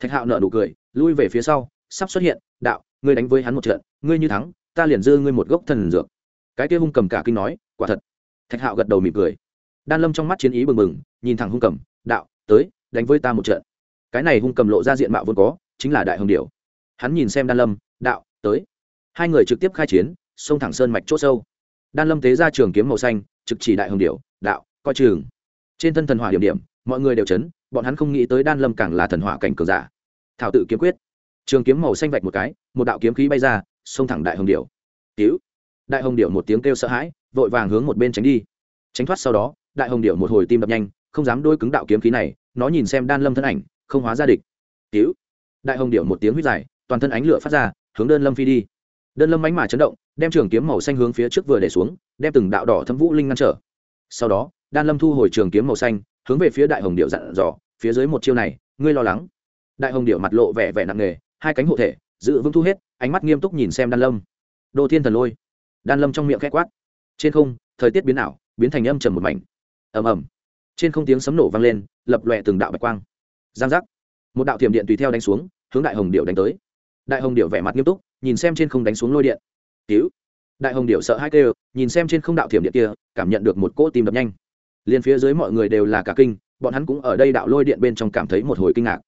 Thạch hạo nợ nụ cười, lui về phía sau, sắp xuất hiện, đạo, ngươi đánh với hắn một trận, ngươi như thắng, ta liền dư ngươi một gốc thần dược. Cái kia hung cầm cả kinh nói, quả thật. Thạch hạo gật đầu mỉm cười. Đan lâm trong mắt chiến ý bừng bừng, nhìn thẳng hung cầm, đạo, tới, đánh với ta một trận. Cái này hung cầm lộ ra diện mạo vốn có, chính là đại hồng điểu. Hắn nhìn xem đan lâm, đạo, tới hai người trực tiếp khai chiến, xông thẳng sơn mạch c h ỗ sâu. Đan lâm tế ra trường kiếm màu xanh, trực chỉ đại hồng điệu đạo, coi trường. trên thân thần hỏa điểm điểm, mọi người đều chấn, bọn hắn không nghĩ tới đan lâm càng là thần hỏa cảnh cường giả. Thảo tự kiếm quyết. Trường kiếm màu xanh vạch một cái, một đạo kiếm khí bay ra, xông thẳng đại hồng điệu cứu đại hồng điệu một tiếng kêu sợ hãi, vội vàng hướng một bên tránh đi. Tránh thoát sau đó, đại hồng điệu một hồi tim đập nhanh, không dám đôi cứng đạo kiếm khí này, nó nhìn xem đan lâm thân ảnh, không hóa ra địch. Cứu đại hồng điệu một tiếng huyết dài, toàn thân ánh lửa phát ra, hướng đơn lâm phi đi đơn lâm mánh mà chấn động, đem trường kiếm màu xanh hướng phía trước vừa để xuống, đem từng đạo đỏ thâm vũ linh ngăn trở. Sau đó, đan lâm thu hồi trường kiếm màu xanh, hướng về phía đại hồng điệu dặn dò, phía dưới một chiêu này, ngươi lo lắng. Đại hồng điệu mặt lộ vẻ vẻ nặng nề, hai cánh hộ thể, giữ vững thu hết, ánh mắt nghiêm túc nhìn xem đan lâm. Đô thiên thần lôi. Đan lâm trong miệng khẽ quát. Trên không, thời tiết biến ảo, biến thành âm trầm một mảnh. Ầm ầm. Trên không tiếng sấm nổ vang lên, lập lòe từng đạo bạch quang. Giang giác. Một đạo thiểm điện tùy theo đánh xuống, hướng đại hồng điệu đánh tới đại hồng điệu vẻ mặt nghiêm túc nhìn xem trên không đánh xuống lôi điện. Cứu. Đại hồng điệu sợ hai kêu nhìn xem trên không đạo thiểm điện kia cảm nhận được một cỗ tim đập nhanh. Liền phía dưới mọi người đều là cả kinh bọn hắn cũng ở đây đạo lôi điện bên trong cảm thấy một hồi kinh ngạc.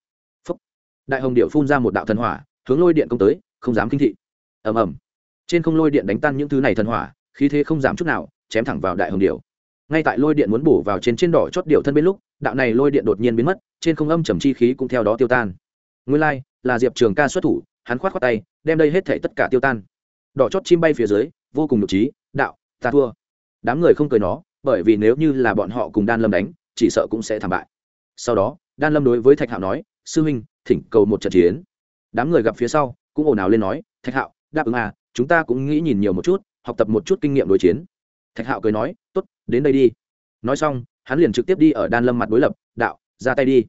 Phúc. đại hồng điệu phun ra một đạo thần hỏa hướng lôi điện công tới không dám kinh thị. Ầm ầm. Trên không lôi điện đánh tan những thứ này thần hỏa khí thế không giảm chút nào chém thẳng vào đại hồng điệu ngay tại lôi điện muốn bổ vào trên trên đỏ chót điệu thân bên lúc đạo này lôi điện đột nhiên biến mất trên không âm trầm chi khí cũng theo đó tiêu tan. Nguyên lai、like, là diệp trường ca xuất thủ hắn khoát khoát tay, đem đây hết thể tất cả tiêu tan. Đỏ chót chim bay phía dưới, vô cùng nhục trí, đạo, ta thua. Đám người không cười nó, bởi vì nếu như là bọn họ cùng đan lâm đánh, chỉ sợ cũng sẽ thảm bại. Sau đó, đan lâm đối với thạch hạo nói, sư huynh, thỉnh cầu một trận chiến. Đám người gặp phía sau, cũng ồn ào lên nói, thạch hạo, đáp ứng à chúng ta cũng nghĩ nhìn nhiều một chút, học tập một chút kinh nghiệm đối chiến. Thạch hạo cười nói t ố t đến đây đi. Nói xong, hắn liền trực tiếp đi ở đan lâm mặt đối lập, đạo, ra tay đi.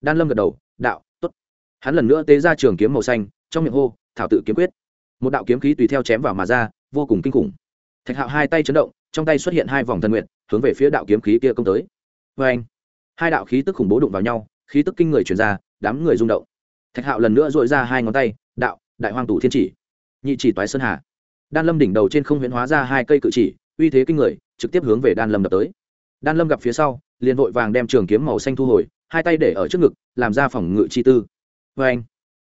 Đan lâm gật đầu, đạo t ố t hắn lần nữa tế ra trường kiếm màu xanh trong miệng hô, thảo tự kiếm quyết. Một đạo kiếm khí tùy theo chém vào mà ra, vô cùng kinh khủng. Thạch hạo hai tay chấn động, trong tay xuất hiện hai vòng thần nguyện, hướng về phía đạo kiếm khí kia công tới. Vê anh, hai đạo khí tức khủng bố đụng vào nhau, khí tức kinh người chuyển ra, đám người rung động. Thạch hạo lần nữa dội ra hai ngón tay, đạo, đại hoang tủ thiên chỉ, nhị chỉ toái sơn hà. Đan lâm đỉnh đầu trên không huyễn hóa ra hai cây cự chỉ, uy thế kinh người, trực tiếp hướng về đan lâm đập tới. Đan lâm gặp phía sau, liền vội vàng đem trường kiếm màu xanh thu hồi, hai tay để ở trước ngực, làm ra phòng ngự chi tư. Vê anh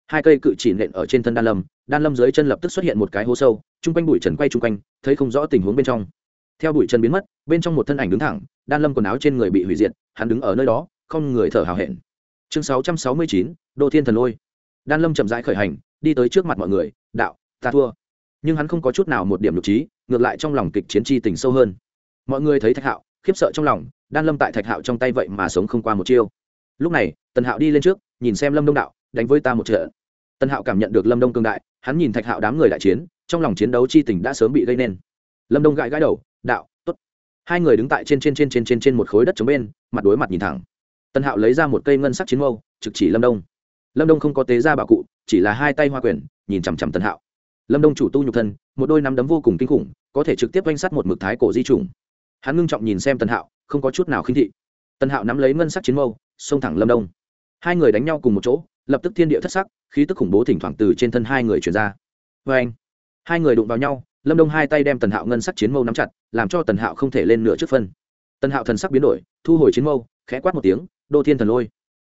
hai cây cự chỉ nện ở trên thân đan lâm đan lâm dưới chân lập tức xuất hiện một cái hố sâu, chung quanh bụi trần quay chung quanh, thấy không rõ tình huống bên trong. Theo bụi trần biến mất, bên trong một thân ảnh đứng thẳng, đan lâm quần áo trên người bị hủy diệt, hắn đứng ở nơi đó, không người thở hào hẹn. Chương sáu trăm sáu mươi chín, đô thiên thần lôi. Đan lâm chậm rãi khởi hành, đi tới trước mặt mọi người, đạo, ta thua. Nhưng hắn không có chút nào một điểm nhục trí, ngược lại trong lòng kịch chiến tri tình sâu hơn. Mọi người thấy thạch hạo, khiếp sợ trong lòng, đan lâm tại thạch hạo trong tay vậy mà sống không qua một chiêu. Lúc này, tần hạo đi lên trước, nhìn xem lâm đông đạo đánh với ta một trận. Tân hạo cảm nhận được lâm đông cương đại, hắn nhìn thạch hạo đám người đại chiến, trong lòng chiến đấu chi tình đã sớm bị gây nên. Lâm đông gãi gãi đầu, đạo t ố t hai người đứng tại trên trên trên trên trên trên một khối đất chống bên, mặt đối mặt nhìn thẳng. Tân hạo lấy ra một cây ngân sắc chiến mâu, trực chỉ lâm đông. Lâm đông không có tế ra bảo cụ, chỉ là hai tay hoa quyền nhìn chằm chằm Tân hạo. Lâm đông chủ tu nhục thân, một đôi nắm đấm vô cùng kinh khủng, có thể trực tiếp oanh sắt một mực thái cổ di trùng. Hắn ngưng trọng nhìn xem Tân hạo, không có chút nào khinh thị. Tân hạo nắm lấy ngân sắc chiến mâu, xông thẳng lâm đông. Hai người đánh nhau cùng một chỗ lập tức thiên địa thất sắc, khí tức khủng bố thỉnh thoảng từ trên thân hai người chuyển ra. Vê anh, hai người đụng vào nhau, lâm đông hai tay đem tần hạo ngân sắc chiến mâu nắm chặt, làm cho tần hạo không thể lên nửa trước phân. Tần hạo thần sắc biến đổi, thu hồi chiến mâu, khẽ quát một tiếng, đô thiên thần lôi!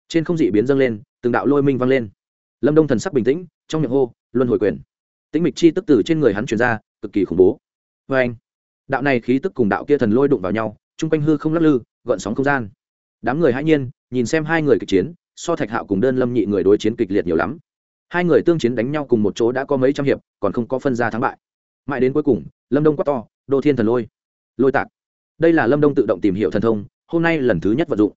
Trên không dị biến dâng lên, từng đạo lôi minh vang lên. Lâm đông thần sắc bình tĩnh, trong miệng hô, luân hồi quyền! Tĩnh mịch chi tức từ trên người hắn truyền ra, cực kỳ khủng bố. Vê anh, đạo này khí tức cùng đạo kia thần lôi đụng vào nhau, chung quanh hư không lắc lư, gợn sóng không gian. Đám người hãy nhiên, nhìn xem hai người kịch chiến so thạch hạo cùng đơn lâm nhị người đối chiến kịch liệt nhiều lắm. Hai người tương chiến đánh nhau cùng một chỗ đã có mấy trăm hiệp, còn không có phân ra thắng bại. Mãi đến cuối cùng, lâm đông quát to, đô thiên thần lôi lôi tạc. Đây là lâm đông tự động tìm hiểu thần thông, hôm nay lần thứ nhất vận dụng.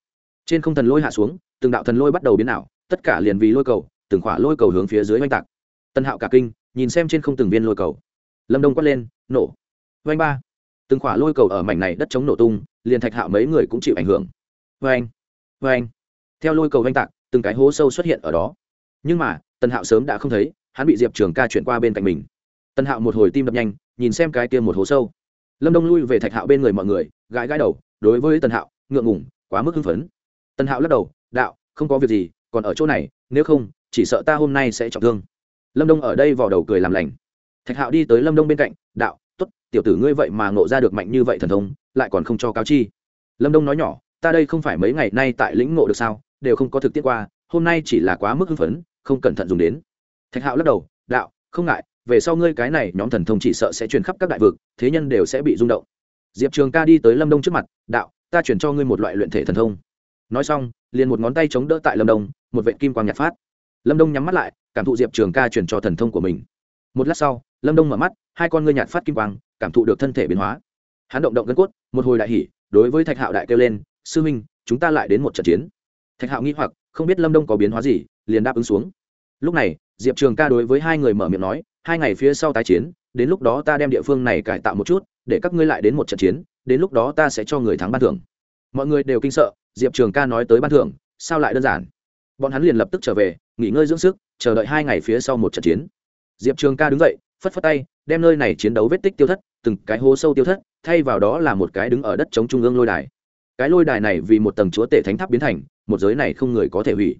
Trên không thần lôi hạ xuống, từng đạo thần lôi bắt đầu biến ảo, tất cả liền vì lôi cầu, từng khỏa lôi cầu hướng phía dưới oanh tạc. Tân hạo cả kinh, nhìn xem trên không từng viên lôi cầu. Lâm đông quát lên, nổ. Oanh ba. Từng khỏa lôi cầu ở mảnh này đất chống nổ tung, liền thạch hạo mấy người cũng chịu ảnh hưởng. Oanh. Oanh theo lôi cầu oanh tạc, từng cái hố sâu xuất hiện ở đó. Nhưng mà, Tần hạo sớm đã không thấy, hắn bị diệp trường ca chuyển qua bên cạnh mình. Tần hạo một hồi tim đập nhanh, nhìn xem cái kia một hố sâu. Lâm đông lui về thạch hạo bên người mọi người, gãi gãi đầu, đối với Tần hạo, ngượng ngủng quá mức hưng phấn. Tần hạo lắc đầu, đạo, không có việc gì, còn ở chỗ này, nếu không, chỉ sợ ta hôm nay sẽ trọng thương. Lâm đông ở đây vò đầu cười làm lành. Thạch hạo đi tới lâm đông bên cạnh, đạo t ố t tiểu tử ngươi vậy mà ngộ ra được mạnh như vậy thần thông, lại còn không cho cáo chi. Lâm đông nói nhỏ, ta đây không phải mấy ngày nay tại lĩnh ngộ được sao đều không có thực tiễn qua, hôm nay chỉ là quá mức hưng phấn, không cẩn thận dùng đến. Thạch hạo lắc đầu, đạo, không ngại, về sau ngươi cái này nhóm thần thông chỉ sợ sẽ truyền khắp các đại vực, thế nhân đều sẽ bị rung động. Diệp trường ca đi tới lâm đông trước mặt, đạo, ta chuyển cho ngươi một loại luyện thể thần thông. Nói xong, liền một ngón tay chống đỡ tại lâm đông, một vệ kim quang nhạt phát. Lâm đông nhắm mắt lại, cảm thụ diệp trường ca chuyển cho thần thông của mình. Một lát sau, lâm đông mở mắt, hai con ngươi nhạt phát kim quang, cảm thụ được thân thể biến hóa. Hắn động động gân cốt, một hồi đại hỉ, đối với thạch hạo đại kêu lên, sư minh, chúng ta lại đến một trận chiến thạch hạo nghĩ hoặc, không biết lâm đông có biến hóa gì, liền đáp ứng xuống. Lúc này, diệp trường ca đối với hai người mở miệng nói, hai ngày phía sau tái chiến, đến lúc đó ta đem địa phương này cải tạo một chút, để các ngươi lại đến một trận chiến, đến lúc đó ta sẽ cho người thắng ban thưởng. Mọi người đều kinh sợ, diệp trường ca nói tới ban thưởng, sao lại đơn giản? Bọn hắn liền lập tức trở về, nghỉ ngơi dưỡng sức, chờ đợi hai ngày phía sau một trận chiến. Diệp trường ca đứng dậy, phất phất tay, đem nơi này chiến đấu vết tích tiêu thất, từng cái hố sâu tiêu thất, thay vào đó là một cái đứng ở đất chống trung ương lôi đài cái lôi đài này vì một tầng chúa tể thánh tháp biến thành, một giới này không người có thể hủy.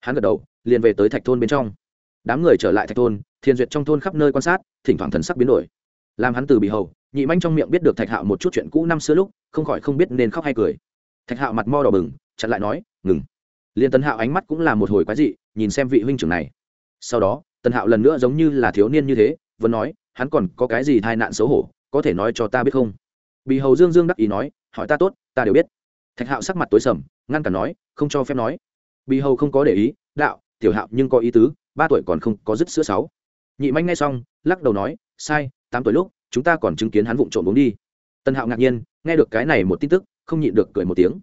Hắn gật đầu, liền về tới thạch thôn bên trong. Đám người trở lại thạch thôn thiên duyệt trong thôn khắp nơi quan sát, thỉnh thoảng thần sắc biến đổi. Làm hắn từ bị hầu, nhị manh trong miệng biết được thạch hạo một chút chuyện cũ năm xưa lúc, không khỏi không biết nên khóc hay cười. Thạch hạo mặt mo đỏ bừng, chặn lại nói, ngừng. Liền tần hạo ánh mắt cũng là một hồi quái dị, nhìn xem vị huynh trưởng này. Sau đó tần hạo lần nữa giống như là thiếu niên như thế, vẫn nói, hắn còn có cái gì tai nạn xấu hổ, có thể nói cho ta biết không? Bị hầu dương dương đắc ý nói, hỏi ta tốt, ta đều biết thạch hạo sắc mặt tối sầm, ngăn cản nói, không cho phép nói. Bị hầu không có để ý, đạo, tiểu hạo nhưng có ý tứ, ba tuổi còn không có dứt sữa sáu. Nhị manh ngay xong, lắc đầu nói, sai, tám tuổi lúc, chúng ta còn chứng kiến hắn vụng trộm uống đi. Tân hạo ngạc nhiên, nghe được cái này một tin tức, không nhịn được cười một tiếng.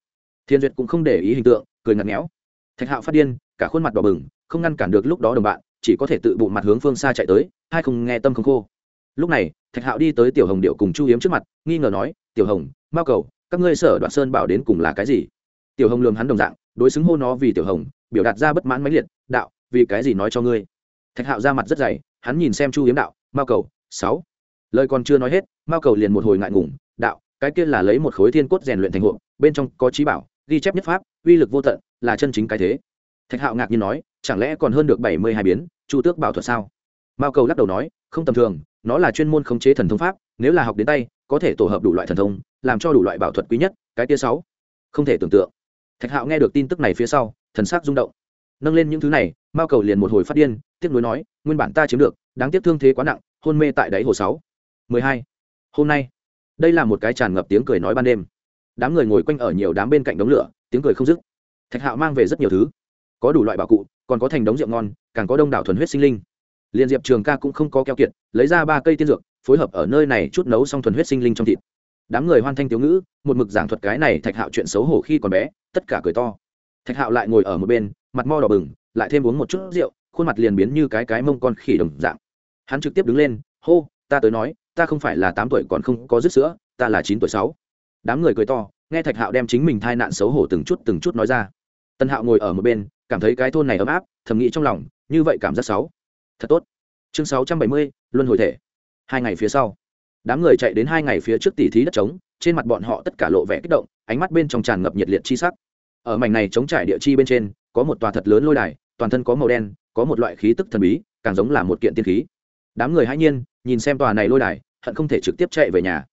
Thiên duyệt cũng không để ý hình tượng, cười ngặt nghẽo. Thạch hạo phát điên, cả khuôn mặt đỏ bừng, không ngăn cản được lúc đó đồng bạn, chỉ có thể tự bụng mặt hướng phương xa chạy tới, hai không nghe tâm không khô. Lúc này, thạch hạo đi tới tiểu hồng điệu cùng chu hiếm trước mặt, nghi ngờ nói, tiểu hồng mao cầu các ngươi sở đoạn sơn bảo đến cùng là cái gì? Tiểu hồng lường hắn đồng dạng, đối xứng hô nó vì tiểu hồng, biểu đạt ra bất mãn mãnh liệt, đạo, vì cái gì nói cho ngươi? Thạch hạo ra mặt rất dày, hắn nhìn xem chu hiếm đạo, mao cầu, sáu. Lời còn chưa nói hết, mao cầu liền một hồi ngại ngùng, đạo, cái kia là lấy một khối thiên cốt rèn luyện thành hộ bên trong có trí bảo, ghi chép nhất pháp, uy lực vô tận, là chân chính cái thế. Thạch hạo ngạc nhiên nói, chẳng lẽ còn hơn được bảy mươi hai biến, chu tước bảo thuật sao? Mao cầu lắc đầu nói, không tầm thường, nó là chuyên môn khống chế thần thông pháp nếu là học đến tay, có thể tổ hợp đủ loại thần thông, làm cho đủ loại bảo thuật quý nhất, cái tia sáu. Không thể tưởng tượng. Thạch hạo nghe được tin tức này phía sau, thần sắc rung động. Nâng lên những thứ này, mao cầu liền một hồi phát điên tiếp nối nói, nguyên bản ta chiếm được, đáng tiếc thương thế quá nặng, hôn mê tại đáy hồ sáu. Mười hai. Hôm nay, đây là một cái tràn ngập tiếng cười nói ban đêm. Đám người ngồi quanh ở nhiều đám bên cạnh đống lửa, tiếng cười không dứt. Thạch hạo mang về rất nhiều thứ. Có đủ loại bảo cụ, còn có thành đống rượu ngon, càng có đông đảo thuần huyết sinh linh. Liên diệp trường ca cũng không có keo kiệt, lấy ra ba cây tiên dược phối hợp ở nơi này chút nấu xong thuần huyết sinh linh trong thịt. Đám người hoan thanh thiếu ngữ, một mực giảng thuật cái này thạch hạo chuyện xấu hổ khi còn bé, tất cả cười to. Thạch hạo lại ngồi ở một bên, mặt mo đỏ bừng, lại thêm uống một chút rượu, khuôn mặt liền biến như cái cái mông con khỉ đồng dạng. Hắn trực tiếp đứng lên, hô, ta tới nói, ta không phải là tám tuổi còn không có dứt sữa, ta là chín tuổi sáu. Đám người cười to, nghe thạch hạo đem chính mình thai nạn xấu hổ từng chút từng chút nói ra. Tân hạo ngồi ở một bên, cảm thấy cái thôn này ấm áp, thầm nghĩ trong lòng, như vậy cảm giác sáu thật tốt. Chương sáu trăm bảy mươi, luân hồi thể hai ngày phía sau, đám người chạy đến hai ngày phía trước tỉ thí đất trống, trên mặt bọn họ tất cả lộ vẻ kích động, ánh mắt bên trong tràn ngập nhiệt liệt chi sắc. Ở mảnh này chống trải địa chi bên trên, có một tòa thật lớn lôi đài, toàn thân có màu đen, có một loại khí tức thần bí, càng giống là một kiện tiên khí. Đám người hãy nhiên, nhìn xem tòa này lôi đài, hận không thể trực tiếp chạy về nhà.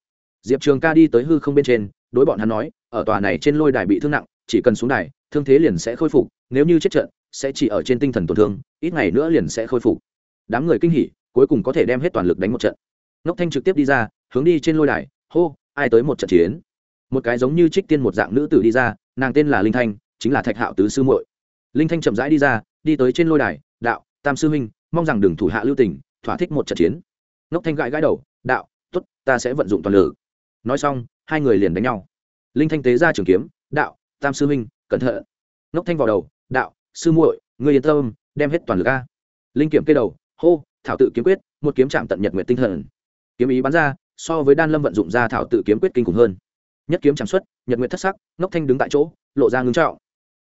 Diệp trường ca đi tới hư không bên trên, đối bọn hắn nói, ở tòa này trên lôi đài bị thương nặng, chỉ cần xuống đài, thương thế liền sẽ khôi phục, nếu như chết trận, sẽ chỉ ở trên tinh thần tổn thương, ít ngày nữa liền sẽ khôi phục. Đám người kinh hỉ cuối cùng có thể đem hết toàn lực đánh một trận. Ngốc thanh trực tiếp đi ra, hướng đi trên lôi đài, hô, ai tới một trận chiến? Một cái giống như trích tiên một dạng nữ tử đi ra, nàng tên là linh thanh, chính là thạch hạo tứ sư muội. Linh thanh chậm rãi đi ra, đi tới trên lôi đài, đạo, tam sư huynh, mong rằng đừng thủ hạ lưu tình, thỏa thích một trận chiến. Ngốc thanh gãi gãi đầu, đạo t ố t ta sẽ vận dụng toàn lực. Nói xong, hai người liền đánh nhau. Linh thanh tế ra trường kiếm, đạo, tam sư huynh, cẩn thận. Ngốc thanh vào đầu, đạo, sư muội người yên tâm, đem hết toàn lực a. Linh kiểm kê đầu, hô thảo tự kiếm quyết, một kiếm chạm tận nhật nguyện tinh thần. Kiếm ý bắn ra, so với đan lâm vận dụng ra thảo tự kiếm quyết kinh khủng hơn. Nhất kiếm chạm xuất, nhật nguyện thất sắc, ngốc thanh đứng tại chỗ, lộ ra ngưng trọng.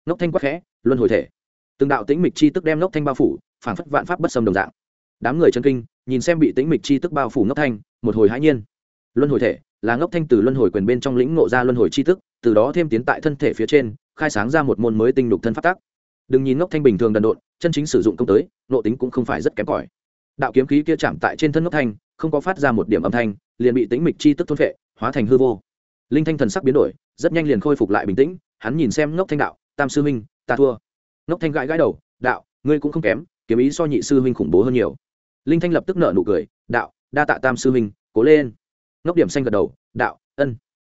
Ngốc thanh quắc khẽ, luân hồi thể. Từng đạo tĩnh mịch chi tức đem ngốc thanh bao phủ phản phất vạn pháp bất xâm đồng dạng. Đám người chân kinh, nhìn xem bị tĩnh mịch chi tức bao phủ ngốc thanh, một hồi hãi nhiên. Luân hồi thể, là ngốc thanh từ luân hồi quyền bên trong lĩnh ngộ ra luân hồi chi tức, từ đó thêm tiến tại thân thể phía trên, khai sáng ra một môn mới tinh đục thân phát tác đừng nhìn ngốc thanh bình thường đần độn, chân chính sử dụng công tới, nộ tính cũng không phải rất kém cỏi đạo kiếm khí kia chạm tại trên thân ngốc thanh, không có phát ra một điểm âm thanh, liền bị tĩnh mịch chi tức thôn phệ, hóa thành hư vô. Linh thanh thần sắc biến đổi, rất nhanh liền khôi phục lại bình tĩnh, hắn nhìn xem ngốc thanh đạo, tam sư huynh, ta thua. Ngốc thanh gãi gãi đầu, đạo, ngươi cũng không kém, kiếm ý so nhị sư huynh khủng bố hơn nhiều. Linh thanh lập tức nở nụ cười, đạo, đa tạ tam sư huynh, cố lên. Ngốc điểm xanh gật đầu, đạo, ân.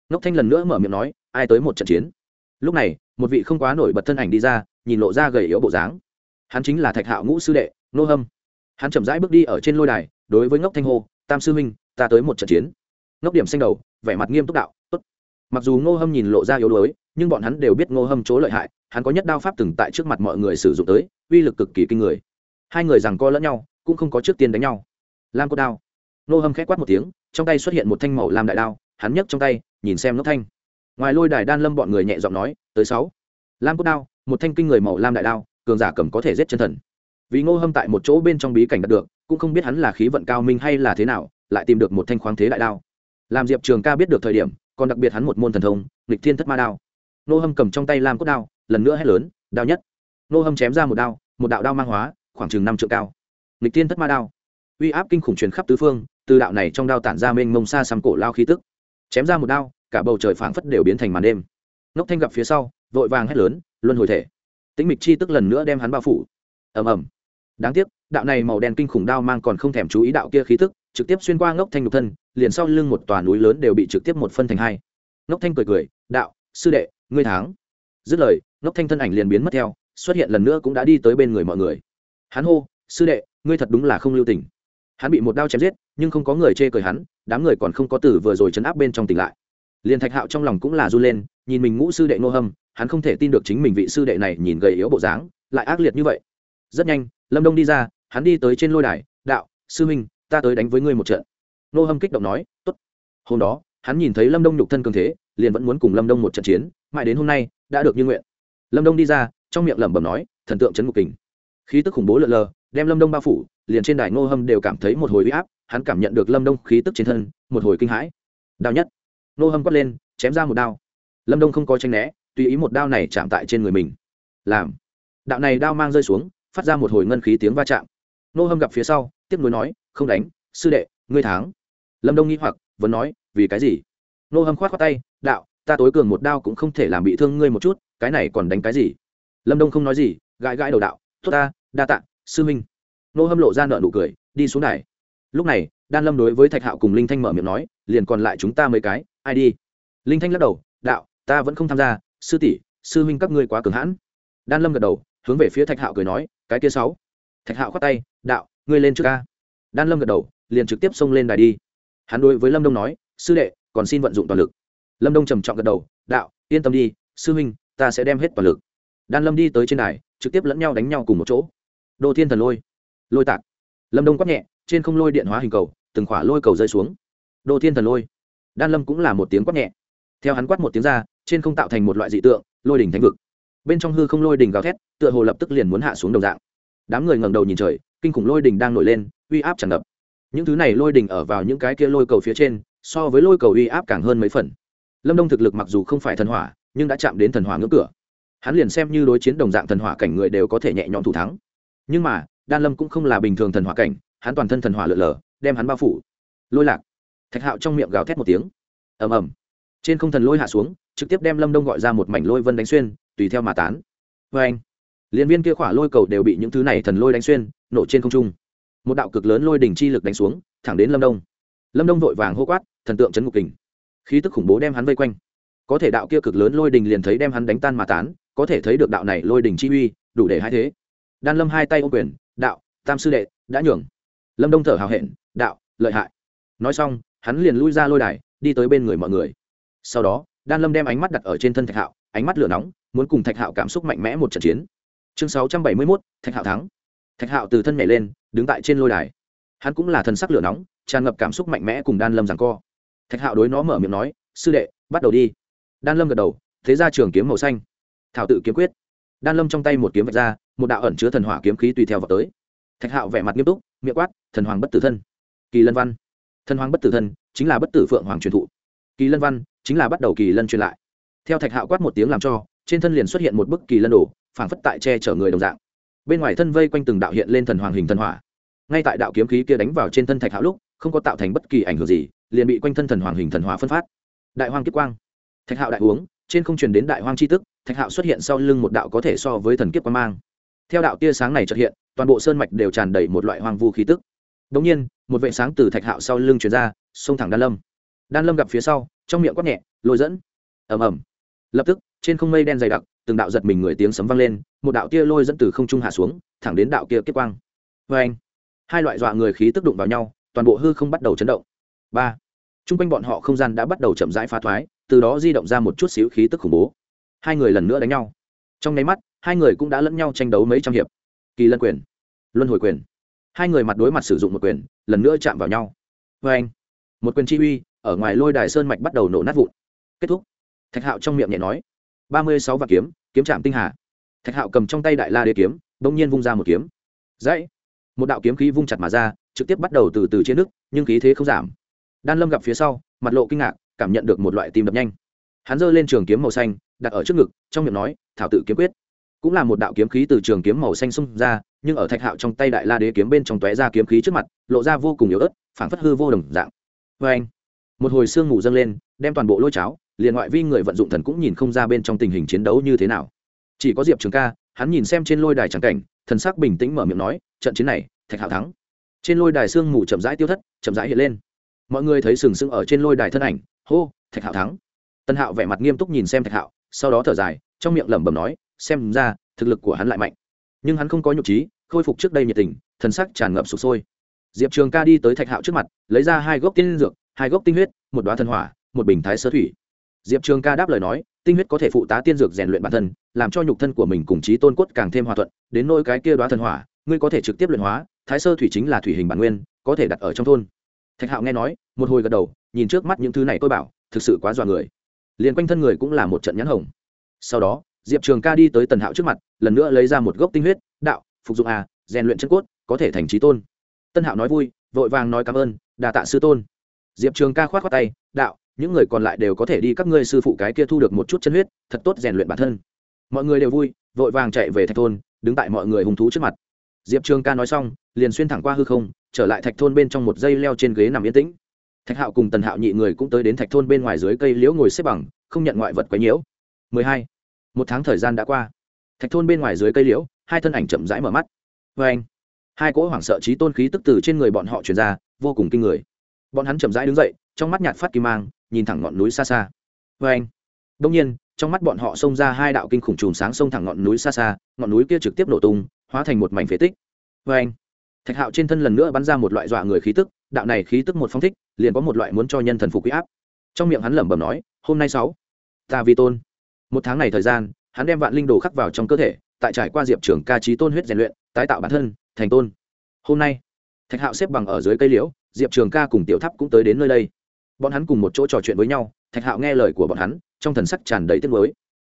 Ngốc thanh lần nữa mở miệng nói, ai tới một trận chiến? Lúc này, một vị không quá nổi bật thân ảnh đi ra, nhìn lộ ra gầy yếu bộ dáng. Hắn chính là thạch hạo ngũ sư đệ, nô hâm hắn chậm rãi bước đi ở trên lôi đài đối với ngốc thanh hô tam sư minh, ta tới một trận chiến. Ngốc điểm xanh đầu vẻ mặt nghiêm túc đạo tốt. Mặc dù ngô hâm nhìn lộ ra yếu đuối nhưng bọn hắn đều biết ngô hâm chỗ lợi hại hắn có nhất đao pháp từng tại trước mặt mọi người sử dụng tới uy lực cực kỳ kinh người. Hai người rằng co lẫn nhau cũng không có trước tiên đánh nhau. Lam cốt đao. Ngô hâm k h ẽ quát một tiếng trong tay xuất hiện một thanh màu lam đại đao hắn nhấc trong tay nhìn xem ngốc thanh. Ngoài lôi đài đan lâm bọn người nhẹ giọng nói tới sáu. Lam cốt đao một thanh kinh người màu lam đại đao cường giả cầm có thể giết chân thần vì ngô hâm tại một chỗ bên trong bí cảnh đạt được, cũng không biết hắn là khí vận cao minh hay là thế nào, lại tìm được một thanh khoáng thế đại đao. Làm diệp trường ca biết được thời điểm, còn đặc biệt hắn một môn thần thông, nghịch thiên thất ma đao. Ngô hâm cầm trong tay lam cốt đao, lần nữa hét lớn, đao nhất! Ngô hâm chém ra một đao, một đạo đao mang hóa, khoảng chừng năm trượng cao. Nghịch thiên thất ma đao. Uy áp kinh khủng truyền khắp tứ phương, từ đạo này trong đao tản ra mênh mông xa xăm cổ lao khí tức. Chém ra một đao, cả bầu trời phảng phất đều biến thành màn đêm. Ngốc thanh gặp phía sau, vội vàng hét lớn, luân hồi thể! Tĩnh mịch chi tức lần nữa đem hắn bao phủ. Ầm ầm đáng tiếc, đạo này màu đen kinh khủng đao mang còn không thèm chú ý đạo kia khí tức trực tiếp xuyên qua ngốc thanh nhục thân, liền sau lưng một tòa núi lớn đều bị trực tiếp một phân thành hai. Ngốc thanh cười cười, đạo, sư đệ, ngươi thắng. Dứt lời, ngốc thanh thân ảnh liền biến mất theo, xuất hiện lần nữa cũng đã đi tới bên người mọi người. Hắn hô, sư đệ, ngươi thật đúng là không lưu tình. Hắn bị một đao chém giết, nhưng không có người chê cười hắn, đám người còn không có tử vừa rồi chấn áp bên trong tỉnh lại. Liền thạch hạo trong lòng cũng là run lên, nhìn mình ngũ sư đệ nô hâm, hắn không thể tin được chính mình vị sư đệ này nhìn gầy yếu bộ dáng, lại ác liệt như vậy rất nhanh, lâm đông đi ra, hắn đi tới trên lôi đài, đạo, sư huynh, ta tới đánh với ngươi một trận. Nô hâm kích động nói t ố t hôm đó, hắn nhìn thấy lâm đông nhục thân cường thế, liền vẫn muốn cùng lâm đông một trận chiến, mãi đến hôm nay, đã được như nguyện. Lâm đông đi ra, trong miệng lẩm bẩm nói, thần tượng chấn ngục kình. Khí tức khủng bố lợn lờ, đem lâm đông bao phủ, liền trên đài ngô hâm đều cảm thấy một hồi huy áp, hắn cảm nhận được lâm đông khí tức trên thân, một hồi kinh hãi. Đao nhất. Ngô hâm quát lên, chém ra một đao. Lâm đông không có tranh né, tùy ý một đao này chạm tại trên người mình. Làm. Đạo này đao mang rơi xuống phát ra một hồi ngân khí tiếng va chạm. Nô hâm gặp phía sau, tiếp nối nói, không đánh, sư đệ, ngươi thắng. Lâm đông nghĩ hoặc, vẫn nói, vì cái gì? Nô hâm khoát khoát tay, đạo, ta tối cường một đao cũng không thể làm bị thương ngươi một chút, cái này còn đánh cái gì? Lâm đông không nói gì, gãi gãi đầu đạo, tốt ta, đa tạ, sư minh nô hâm lộ ra nợ nụ cười, đi xuống đài. Lúc này, đan lâm đối với thạch hạo cùng linh thanh mở miệng nói, liền còn lại chúng ta mấy cái, ai đi? Linh thanh lắc đầu, đạo, ta vẫn không tham gia, sư tỷ, sư minh các ngươi quá cường hãn. Đan lâm gật đầu hướng về phía thạch hạo cười nói cái kia sáu. Thạch hạo khoát tay đạo ngươi lên trước ca. Đan lâm gật đầu liền trực tiếp xông lên đài đi. Hắn đối với lâm đông nói sư đệ còn xin vận dụng toàn lực. Lâm đông trầm trọng gật đầu đạo yên tâm đi sư huynh, ta sẽ đem hết toàn lực. Đan lâm đi tới trên đài trực tiếp lẫn nhau đánh nhau cùng một chỗ. Đô thiên thần lôi lôi tạc. Lâm đông quát nhẹ trên không lôi điện hóa hình cầu từng khỏa lôi cầu rơi xuống. Đô thiên thần lôi đan lâm cũng là một tiếng quát nhẹ. Theo hắn quát một tiếng ra trên không tạo thành một loại dị tượng lôi đỉnh thánh vực bên trong hư không lôi đỉnh gào thét, tựa hồ lập tức liền muốn hạ xuống đồng dạng. Đám người ngẩng đầu nhìn trời, kinh khủng lôi đỉnh đang nổi lên, uy áp tràn ngập. Những thứ này lôi đỉnh ở vào những cái kia lôi cầu phía trên, so với lôi cầu uy áp càng hơn mấy phần. Lâm đông thực lực mặc dù không phải thần hỏa, nhưng đã chạm đến thần hỏa ngưỡng cửa. Hắn liền xem như đối chiến đồng dạng thần hỏa cảnh người đều có thể nhẹ nhõm thủ thắng. Nhưng mà, đan lâm cũng không là bình thường thần hỏa cảnh, hắn toàn thân thần hỏa lượn lờ, đem hắn bao phủ. Lôi lạc, thạch hạo trong miệng gào thét một tiếng. Ầm ầm. Trên không thần lôi hạ xuống, trực tiếp đem lâm đông gọi ra một mảnh lôi vân đánh xuyên tùy theo mà tán. Vê anh, liên viên kia khỏa lôi cầu đều bị những thứ này thần lôi đánh xuyên, nổ trên không trung. Một đạo cực lớn lôi đỉnh chi lực đánh xuống, thẳng đến lâm đông. Lâm đông vội vàng hô quát, thần tượng chấn ngục kình. Khí tức khủng bố đem hắn vây quanh. Có thể đạo kia cực lớn lôi đình liền thấy đem hắn đánh tan mà tán, có thể thấy được đạo này lôi đình chi uy, đủ để hai thế. Đan lâm hai tay ô quyền, đạo, tam sư đệ, đã nhường. Lâm đông thở hào hẹn, đạo, lợi hại. Nói xong, hắn liền lui ra lôi đài, đi tới bên người mọi người. Sau đó, đan lâm đem ánh mắt đặt ở trên thân thạch hạo ánh mắt lửa nóng muốn cùng thạch hạo cảm xúc mạnh mẽ một trận chiến. Chương sáu trăm bảy mươi 671, thạch hạo thắng. Thạch hạo từ thân nhảy lên đứng tại trên lôi đài. Hắn cũng là thần sắc lửa nóng tràn ngập cảm xúc mạnh mẽ cùng đan lâm rằng co. Thạch hạo đối nó mở miệng nói sư đệ bắt đầu đi. Đan lâm gật đầu thế ra trường kiếm màu xanh. Thảo tự kiếm quyết. Đan lâm trong tay một kiếm vạch ra một đạo ẩn chứa thần hỏa kiếm khí tùy theo vào tới. Thạch hạo vẻ mặt nghiêm túc miệng quát thần hoàng bất tử thân. Kỳ lân văn. Thần hoàng bất tử thân chính là bất tử phượng hoàng truyền thụ. Kỳ lân văn chính là bắt đầu kỳ lân truyền lại theo thạch hạo quát một tiếng làm cho, trên thân liền xuất hiện một bức kỳ lân đổ phảng phất tại che chở người đồng dạng. Bên ngoài thân vây quanh từng đạo hiện lên thần hoàng hình thần hỏa. Ngay tại đạo kiếm khí kia đánh vào trên thân thạch hạo lúc, không có tạo thành bất kỳ ảnh hưởng gì, liền bị quanh thân thần hoàng hình thần hỏa phân phát. Đại hoàng kiếp quang. Thạch hạo đại uống, trên không truyền đến đại hoang chi tức, thạch hạo xuất hiện sau lưng một đạo có thể so với thần kiếp quang mang. Theo đạo tia sáng này trật hiện, toàn bộ sơn mạch đều tràn đầy một loại hoang vu khí tức. Đ ỗ n g nhiên, một vệ sáng từ thạch hạo sau lưng truyền ra, xông thẳng đan lâm. Đan lâm gặp phía sau, trong miệng quát nhẹ, lôi dẫn. Ẩm ẩm lập tức, trên không mây đen dày đặc, từng đạo giật mình người tiếng sấm vang lên, một đạo tia lôi dẫn từ không trung hạ xuống, thẳng đến đạo kia kết quang. Vê anh, hai loại dọa người khí tức đụng vào nhau, toàn bộ hư không bắt đầu chấn động. Ba t r u n g quanh bọn họ không gian đã bắt đầu chậm rãi phá thoái, từ đó di động ra một chút xíu khí tức khủng bố. Hai người lần nữa đánh nhau. Trong nháy mắt, hai người cũng đã lẫn nhau tranh đấu mấy trăm hiệp. Kỳ lân quyền, luân hồi quyền. Hai người mặt đối mặt sử dụng một quyền, lần nữa chạm vào nhau. Vê anh, một quyền chi uy, ở ngoài lôi đài sơn mạch bắt đầu nổ nát vụn. Kết thúc thạch hạo trong miệng nhẹ nói, ba mươi sáu vạn kiếm kiếm chạm tinh hà. Thạch hạo cầm trong tay đại la đế kiếm đ ỗ n g nhiên vung ra một kiếm. Dãy một đạo kiếm khí vung chặt mà ra, trực tiếp bắt đầu từ từ trên nước nhưng khí thế không giảm. Đan lâm gặp phía sau, mặt lộ kinh ngạc, cảm nhận được một loại tim đập nhanh. Hắn giơ lên trường kiếm màu xanh, đặt ở trước ngực, trong miệng nói, thảo tự kiếm quyết. Cũng là một đạo kiếm khí từ trường kiếm màu xanh xung ra, nhưng ở thạch hạo trong tay đại la đế kiếm bên trong tóe ra kiếm khí trước mặt, lộ ra vô cùng yếu ớt, phảng phất hư vô đồng dạng. Vê anh một hồi sương mù dâng lên, đem toàn bộ lôi cháo liền ngoại vi người vận dụng thần cũng nhìn không ra bên trong tình hình chiến đấu như thế nào. Chỉ có diệp trường ca, hắn nhìn xem trên lôi đài trắng cảnh, thần sắc bình tĩnh mở miệng nói, trận chiến này, thạch hạo thắng. Trên lôi đài sương mù chậm rãi tiêu thất, chậm rãi hiện lên. Mọi người thấy sừng sững ở trên lôi đài thân ảnh, hô, thạch hạo thắng. Tân hạo vẻ mặt nghiêm túc nhìn xem thạch hạo, sau đó thở dài, trong miệng lẩm bẩm nói, xem ra, thực lực của hắn lại mạnh. Nhưng hắn không có nhục trí, khôi phục trước đây nhiệt tình, thần sắc tràn ngập sụp sôi. Diệp trường ca đi tới thạch hạo trước mặt, lấy ra hai gốc tiên dược, hai gốc tinh huyết, một đoá thần hỏa, một bình thái sơ thủy diệp trường ca đáp lời nói, tinh huyết có thể phụ tá tiên dược rèn luyện bản thân, làm cho nhục thân của mình cùng trí tôn cốt càng thêm hòa thuận, đến nỗi cái kia đoá thần hỏa, ngươi có thể trực tiếp luyện hóa, thái sơ thủy chính là thủy hình bản nguyên, có thể đặt ở trong thôn. Thạch hạo nghe nói, một hồi gật đầu, nhìn trước mắt những thứ này tôi bảo, thực sự quá dọa người. Liền quanh thân người cũng là một trận nhãn hồng. Sau đó, diệp trường ca đi tới tần hạo trước mặt, lần nữa lấy ra một gốc tinh huyết, đạo, phục dụng à rèn luyện chân cốt, có thể thành trí tôn. Tân hạo nói vui, vội vàng nói cảm ơn đà tạ sư tôn. Diệp trường ca k h o á t khoác tay, đạo những người còn lại đều có thể đi các ngươi sư phụ cái kia thu được một chút chân huyết, thật tốt rèn luyện bản thân. Mọi người đều vui, vội vàng chạy về thạch thôn, đứng tại mọi người hùng thú trước mặt. Diệp trường ca nói xong, liền xuyên thẳng qua hư không, trở lại thạch thôn bên trong một dây leo trên ghế nằm yên tĩnh. Thạch hạo cùng tần hạo nhị người cũng tới đến thạch thôn bên ngoài dưới cây liễu ngồi xếp bằng, không nhận ngoại vật quấy nhiễu. 12. một tháng thời gian đã qua. Thạch thôn bên ngoài dưới cây liễu, hai thân ảnh chậm rãi mở mắt. Vê anh, hai cỗ hoảng sợ trí tôn khí tức từ trên người bọn họ truyền ra, vô cùng kinh người. Bọn hắn chậm rãi đứng dậy trong mắt nhạt phát kim mang, nhìn thẳng ngọn núi xa xa. Vê anh đông nhiên, trong mắt bọn họ xông ra hai đạo kinh khủng chùm sáng xông thẳng ngọn núi xa xa, ngọn núi kia trực tiếp nổ tung, hóa thành một mảnh phế tích. Vê anh, thạch hạo trên thân lần nữa bắn ra một loại dọa người khí tức, đạo này khí tức một phong thích, liền có một loại muốn cho nhân thần phục quý áp. Trong miệng hắn lẩm bẩm nói, hôm nay sáu, ta vi tôn. Một tháng này thời gian, hắn đem vạn linh đồ khắc vào trong cơ thể, tại trải qua diệp trường ca trí tôn huyết rèn luyện, tái tạo bản thân, thành tôn. Hôm nay, thạch hạo xếp bằng ở dưới cây liễu, diệp trường ca cùng tiểu tháp cũng tới đến nơi đây bọn hắn cùng một chỗ trò chuyện với nhau, thạch hạo nghe lời của bọn hắn, trong thần sắc tràn đầy tiếc mới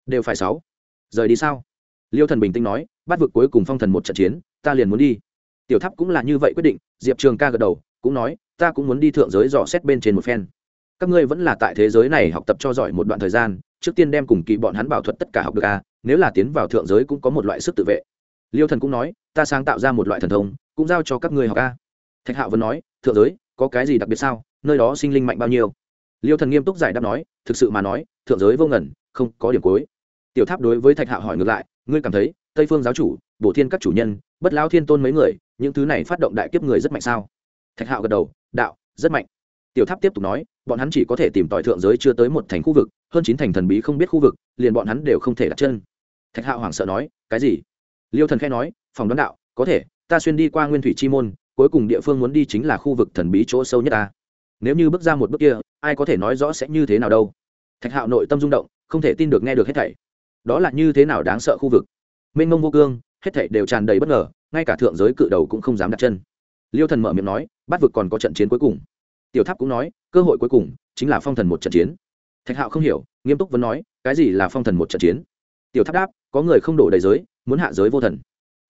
đều phải sáu. Rời đi sao? Liêu thần bình tĩnh nói, bắt vực cuối cùng phong thần một trận chiến, ta liền muốn đi. Tiểu tháp cũng là như vậy quyết định, diệp trường ca gật đầu, cũng nói, ta cũng muốn đi thượng giới dò xét bên trên một phen. Các ngươi vẫn là tại thế giới này học tập cho giỏi một đoạn thời gian, trước tiên đem cùng kỳ bọn hắn bảo thuật tất cả học được à? nếu là tiến vào thượng giới cũng có một loại sức tự vệ. Liêu thần cũng nói, ta sáng tạo ra một loại thần thông, cũng giao cho các ngươi học a thạch hạo vẫn nói, thượng giới, có cái gì đặc biệt sao? Nơi đó sinh linh mạnh bao nhiêu? Liêu thần nghiêm túc giải đáp nói, thực sự mà nói, thượng giới vô ngẩn không có điểm cuối. Tiểu tháp đối với thạch hạo hỏi ngược lại, ngươi cảm thấy, tây phương giáo chủ, bổ thiên các chủ nhân, bất lao thiên tôn mấy người, những thứ này phát động đại kiếp người rất mạnh sao? Thạch hạo gật đầu, đạo, rất mạnh. Tiểu tháp tiếp tục nói, bọn hắn chỉ có thể tìm tòi thượng giới chưa tới một thành khu vực, hơn chín thành thần bí không biết khu vực, liền bọn hắn đều không thể đặt chân. Thạch hạo hoảng sợ nói, cái gì? Liêu thần khẽ nói, phòng đoán đạo, có thể, ta xuyên đi qua nguyên thủy chi môn, cuối cùng địa phương muốn đi chính là khu vực thần bí chỗ sâu nhất ta nếu như bước ra một bước kia, ai có thể nói rõ sẽ như thế nào đâu. Thạch hạo nội tâm rung động, không thể tin được nghe được hết thảy. Đó là như thế nào đáng sợ khu vực. Mênh mông vô cương, hết thảy đều tràn đầy bất ngờ, ngay cả thượng giới cự đầu cũng không dám đặt chân. Liêu thần mở miệng nói bắt vực còn có trận chiến cuối cùng. Tiểu tháp cũng nói, cơ hội cuối cùng chính là phong thần một trận chiến. Thạch hạo không hiểu, nghiêm túc vẫn nói, cái gì là phong thần một trận chiến? Tiểu tháp đáp, có người không đổ đầy giới, muốn hạ giới vô thần.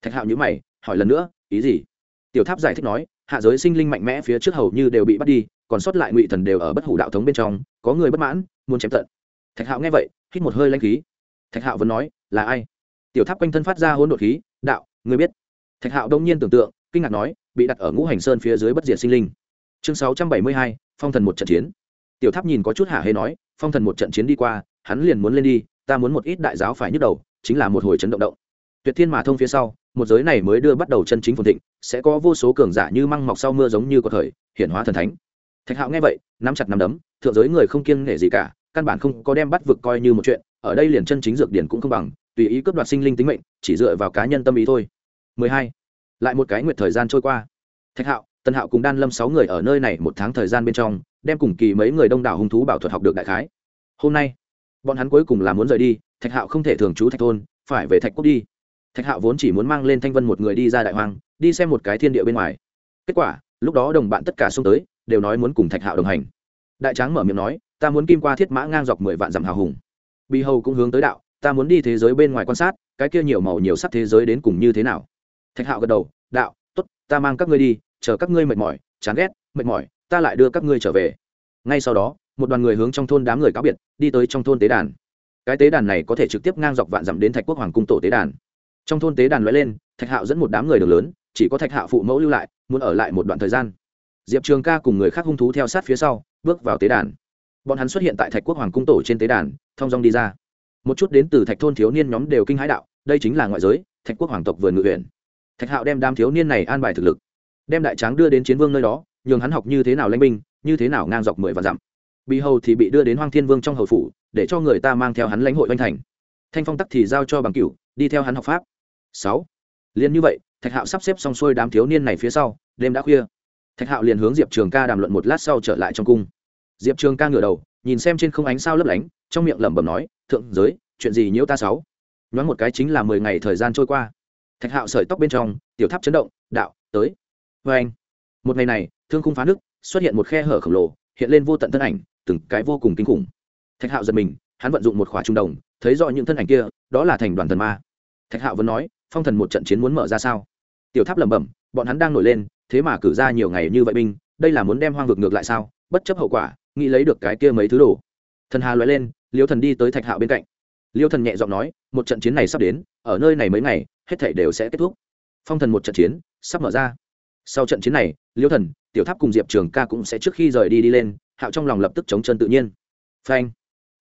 Thạch hạo nhữ mày, hỏi lần nữa, ý gì? Tiểu tháp giải thích nói, hạ giới sinh linh mạnh mẽ phía trước hầu như đều bị bắt đi còn sót lại ngụy thần đều ở bất hủ đạo thống bên trong, có người bất mãn, muốn chém tận. Thạch hạo nghe vậy, hít một hơi lanh khí. Thạch hạo vẫn nói, là ai? Tiểu tháp quanh thân phát ra hỗn độn khí, đạo người biết. Thạch hạo đông nhiên tưởng tượng, kinh ngạc nói, bị đặt ở ngũ hành sơn phía dưới bất diệt sinh linh. Chương sáu trăm bảy mươi hai, phong thần một trận chiến. Tiểu tháp nhìn có chút hả hê nói, phong thần một trận chiến đi qua, hắn liền muốn lên đi, ta muốn một ít đại giáo phải nhức đầu, chính là một hồi chấn động động. Tuyệt thiên mà thông phía sau, một giới này mới đưa bắt đầu chân chính phồn thịnh, sẽ có vô số cường giả như măng mọc sau mưa giống như có thời, hiển hóa thần thánh thạch hạo nghe vậy, nắm chặt nắm đấm, thượng giới người không kiêng nể gì cả, căn bản không có đem bắt vực coi như một chuyện, ở đây liền chân chính dược điển cũng không bằng, tùy ý cướp đoạt sinh linh tính mệnh, chỉ dựa vào cá nhân tâm ý thôi. 12. lại một cái nguyệt thời gian trôi qua. Thạch hạo tân hạo cùng đan lâm sáu người ở nơi này một tháng thời gian bên trong, đem cùng kỳ mấy người đông đảo hung thú bảo thuật học được đại khái. Hôm nay, bọn hắn cuối cùng là muốn rời đi, thạch hạo không thể thường trú thạch thôn, phải về thạch quốc đi. Thạch hạo vốn chỉ muốn mang lên thanh vân một người đi ra đại hoang, đi xem một cái thiên địa bên ngoài. Kết quả, lúc đó đồng bạn tất cả xông tới đều nói muốn cùng thạch hạo đồng hành. Đại tráng mở miệng nói, ta muốn kim qua thiết mã ngang dọc mười vạn dặm hào hùng. Bi hầu cũng hướng tới đạo, ta muốn đi thế giới bên ngoài quan sát, cái kia nhiều màu nhiều sắc thế giới đến cùng như thế nào? Thạch hạo gật đầu, đạo t ố t ta mang các ngươi đi, chờ các ngươi mệt mỏi, chán ghét, mệt mỏi, ta lại đưa các ngươi trở về. Ngay sau đó, một đoàn người hướng trong thôn đám người cáo biệt, đi tới trong thôn tế đàn. Cái tế đàn này có thể trực tiếp ngang dọc vạn dặm đến thạch quốc hoàng cung tổ tế đàn. Trong thôn tế đàn lóe lên, thạch hạo dẫn một đám người đường lớn, chỉ có thạch hạo phụ mẫu lưu lại, muốn ở lại một đoạn thời gian diệp trường ca cùng người khác hung thú theo sát phía sau, bước vào tế đàn. Bọn hắn xuất hiện tại thạch quốc hoàng cung tổ trên tế đàn, thong dong đi ra. Một chút đến từ thạch thôn thiếu niên nhóm đều kinh hãi đạo, đây chính là ngoại giới, thạch quốc hoàng tộc vừa ngự huyện. Thạch hạo đem đám thiếu niên này an bài thực lực, đem đại tráng đưa đến chiến vương nơi đó, nhường hắn học như thế nào lãnh binh, như thế nào ngang dọc mười và dặm. Bị hầu thì bị đưa đến hoang thiên vương trong hầu phủ, để cho người ta mang theo hắn lãnh hội oanh thành. Thanh phong tắc thì giao cho bằng cửu, đi theo hắn học pháp. Sáu. Liền như vậy, thạch hạo sắp xếp xong xuôi đám thiếu niên này phía sau, đêm đã khuya thạch hạo liền hướng diệp trường ca đàm luận một lát sau trở lại trong cung. Diệp trường ca ngửa đầu, nhìn xem trên không ánh sao lấp lánh, trong miệng lẩm bẩm nói, thượng giới, chuyện gì nhiễu ta sáu? Nhoáng một cái chính là mười ngày thời gian trôi qua. Thạch hạo sợi tóc bên trong, tiểu tháp chấn động, đạo, tới. Vê anh, một ngày này, thương khung phá nước xuất hiện một khe hở khổng lồ, hiện lên vô tận thân ảnh, từng cái vô cùng kinh khủng. Thạch hạo giật mình, hắn vận dụng một khỏa trung đồng, thấy rõ những thân ảnh kia, đó là thành đoàn thần ma. Thạch hạo vẫn nói, phong thần một trận chiến muốn mở ra sao? Tiểu tháp lẩm bẩm, bọn hắn đang nổi lên thế mà cử ra nhiều ngày như vậy binh, đây là muốn đem hoang vực ngược lại sao? Bất chấp hậu quả, nghĩ lấy được cái kia mấy thứ đồ. Thần hà loại lên, liêu thần đi tới thạch hạo bên cạnh. Liêu thần nhẹ giọng nói, một trận chiến này sắp đến, ở nơi này mấy ngày, hết thảy đều sẽ kết thúc. Phong thần một trận chiến, sắp mở ra. Sau trận chiến này, liêu thần, tiểu tháp cùng diệp trường ca cũng sẽ trước khi rời đi đi lên, hạo trong lòng lập tức chống chân tự nhiên. Phanh!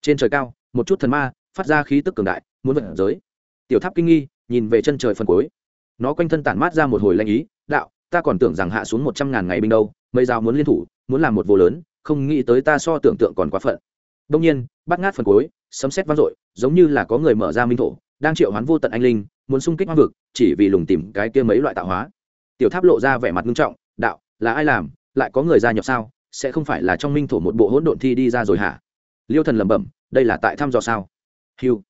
Trên trời cao, một chút thần ma, phát ra khí tức cường đại, muốn vận giới. Tiểu tháp kinh nghi, nhìn về chân trời phần cuối. Nó quanh thân tản mát ra một hồi lanh ý, đạo ta còn tưởng rằng hạ xuống một trăm ngàn ngày binh đâu, mấy giáo muốn liên thủ, muốn làm một vô lớn, không nghĩ tới ta so tưởng tượng còn quá phận. Đông nhiên, bắt ngát phần cuối, sấm xét vang dội, giống như là có người mở ra minh thổ, đang triệu hoán vô tận anh linh, muốn xung kích hoang vực, chỉ vì lùng tìm cái kia mấy loại tạo hóa. Tiểu tháp lộ ra vẻ mặt nghiêm trọng, đạo, là ai làm, lại có người gia nhập sao, sẽ không phải là trong minh thổ một bộ hỗn độn thi đi ra rồi hả? Liêu thần lẩm bẩm, đây là tại thăm dò sao? Hiu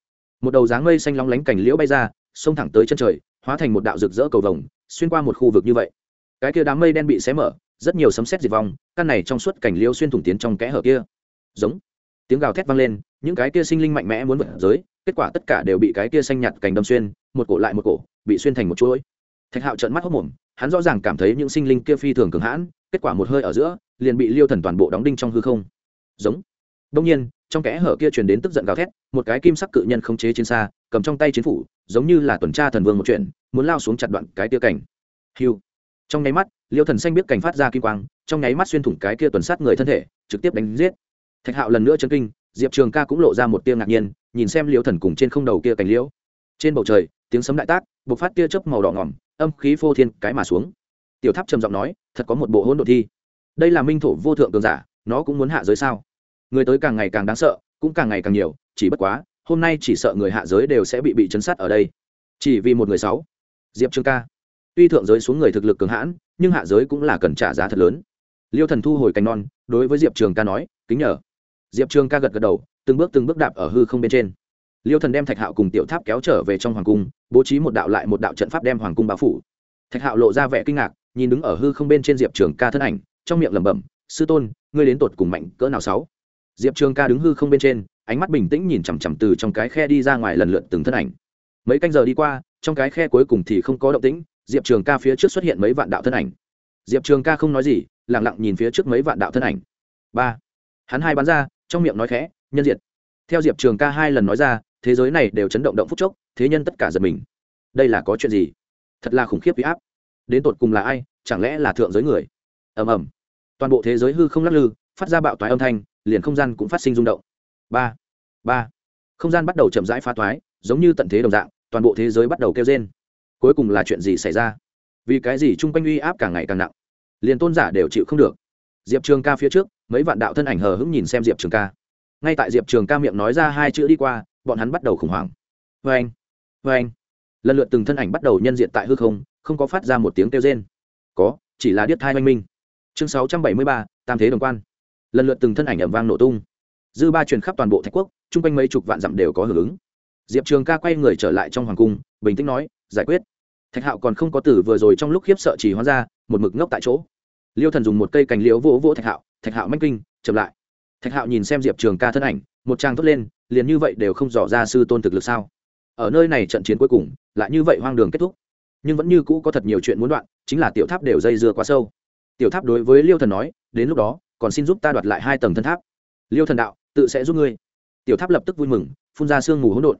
một đầu dáng mây xanh lóng lánh cảnh liễu bay ra, xông thẳng tới chân trời, hóa thành một đạo rực rỡ cầu vồng, xuyên qua một khu vực như vậy cái kia đám mây đen bị xé mở, rất nhiều sấm sét diệt vong, căn này trong suốt cảnh liêu xuyên thủng tiến trong kẽ hở kia. Giống. Tiếng gào thét vang lên, những cái kia sinh linh mạnh mẽ muốn vượt giới, kết quả tất cả đều bị cái kia xanh nhạt cành đâm xuyên, một cổ lại một cổ, bị xuyên thành một chuỗi. Thạch hạo trợn mắt hốc mồm, hắn rõ ràng cảm thấy những sinh linh kia phi thường cường hãn, kết quả một hơi ở giữa, liền bị liêu thần toàn bộ đóng đinh trong hư không. Giống. Đông nhiên, trong kẽ hở kia truyền đến tức giận gào thét, một cái kim sắc cự nhân không chế trên xa, cầm trong tay chiến phủ, giống như là tuần tra thần vương một chuyện, muốn lao xuống chặt đoạn cái tia cảnh. Hiu trong nháy mắt, liêu thần xanh biết cảnh phát ra kim quang, trong nháy mắt xuyên thủng cái kia tuần sát người thân thể, trực tiếp đánh giết. Thạch hạo lần nữa chân kinh, diệp trường ca cũng lộ ra một tia ngạc nhiên, nhìn xem liêu thần cùng trên không đầu kia cảnh liễu. Trên bầu trời, tiếng sấm đại tác b ộ c phát tia chớp màu đỏ ngỏm, âm khí phô thiên cái mà xuống. Tiểu tháp trầm giọng nói, thật có một bộ hỗn độ thi. Đây là minh thổ vô thượng cường giả, nó cũng muốn hạ giới sao? Người tới càng ngày càng đáng sợ, cũng càng ngày càng nhiều, chỉ bất quá, hôm nay chỉ sợ người hạ giới đều sẽ bị bị chấn sát ở đây. Chỉ vì một người sáu. Diệp trường ca tuy thượng giới xuống người thực lực cường hãn, nhưng hạ giới cũng là cần trả giá thật lớn. Liêu thần thu hồi cành non, đối với diệp trường ca nói, kính nhờ. Diệp trường ca gật gật đầu, từng bước từng bước đạp ở hư không bên trên. Liêu thần đem thạch hạo cùng tiểu tháp kéo trở về trong hoàng cung, bố trí một đạo lại một đạo trận pháp đem hoàng cung bao phủ. Thạch hạo lộ ra vẻ kinh ngạc, nhìn đứng ở hư không bên trên diệp trường ca thân ảnh, trong miệng lẩm bẩm, sư tôn, ngươi đến tột cùng mạnh cỡ nào sáu? Diệp trường ca đứng hư không bên trên, ánh mắt bình tĩnh nhìn chằm chằm từ trong cái khe đi ra ngoài lần lượt từng thân ảnh. Mấy canh giờ đi qua, trong cái khe cuối cùng thì không có động tĩnh diệp trường ca phía trước xuất hiện mấy vạn đạo thân ảnh. Diệp trường ca không nói gì lẳng lặng nhìn phía trước mấy vạn đạo thân ảnh. Ba. Hắn hai bắn ra, trong miệng nói khẽ, nhân diệt. Theo diệp trường ca hai lần nói ra, thế giới này đều chấn động động phúc chốc, thế nhân tất cả giật mình. Đây là có chuyện gì? Thật là khủng khiếp huy áp. Đến tột cùng là ai, chẳng lẽ là thượng giới người? Ầm ầm. Toàn bộ thế giới hư không lắc lư, phát ra bạo toái âm thanh, liền không gian cũng phát sinh rung động. Ba. Ba. Không gian bắt đầu chậm rãi phá toái, giống như tận thế đồng dạng, toàn bộ thế giới bắt đầu kêu rên cuối cùng là chuyện gì xảy ra? Vì cái gì chung quanh uy áp càng ngày càng nặng? Liền tôn giả đều chịu không được. Diệp trường ca phía trước, mấy vạn đạo thân ảnh hờ hững nhìn xem diệp trường ca. Ngay tại diệp trường ca miệng nói ra hai chữ đi qua, bọn hắn bắt đầu khủng hoảng. Vê anh vê anh lần lượt từng thân ảnh bắt đầu nhân diện tại hư không không có phát ra một tiếng kêu rên. Có, chỉ là điếc thai oanh minh. Chương sáu trăm bảy mươi ba, tam thế đồng quan. Lần lượt từng thân ảnh ẩm vang nổ tung. Dư ba truyền khắp toàn bộ thạch quốc, chung quanh mấy chục vạn dặm đều có hưởng ứng. Diệp trường ca quay người trở lại trong hoàng cung, bình tĩnh nói giải quyết. Thạch hạo còn không có tử vừa rồi trong lúc khiếp sợ chỉ hóa ra, một mực ngốc tại chỗ. Liêu thần dùng một cây cành liễu vỗ vỗ thạch hạo thạch hạo manh kinh, chậm lại. Thạch hạo nhìn xem diệp trường ca thân ảnh, một trang thốt lên, liền như vậy đều không dò ra sư tôn thực lực sao? Ở nơi này trận chiến cuối cùng, lại như vậy hoang đường kết thúc. Nhưng vẫn như cũ có thật nhiều chuyện muốn đoạn, chính là tiểu tháp đều dây dưa quá sâu. Tiểu tháp đối với liêu thần nói, đến lúc đó, còn xin giúp ta đoạt lại hai tầng thân tháp. Liêu thần đạo, tự sẽ giúp ngươi. Tiểu tháp lập tức vui mừng, phun ra sương mù hỗn độn.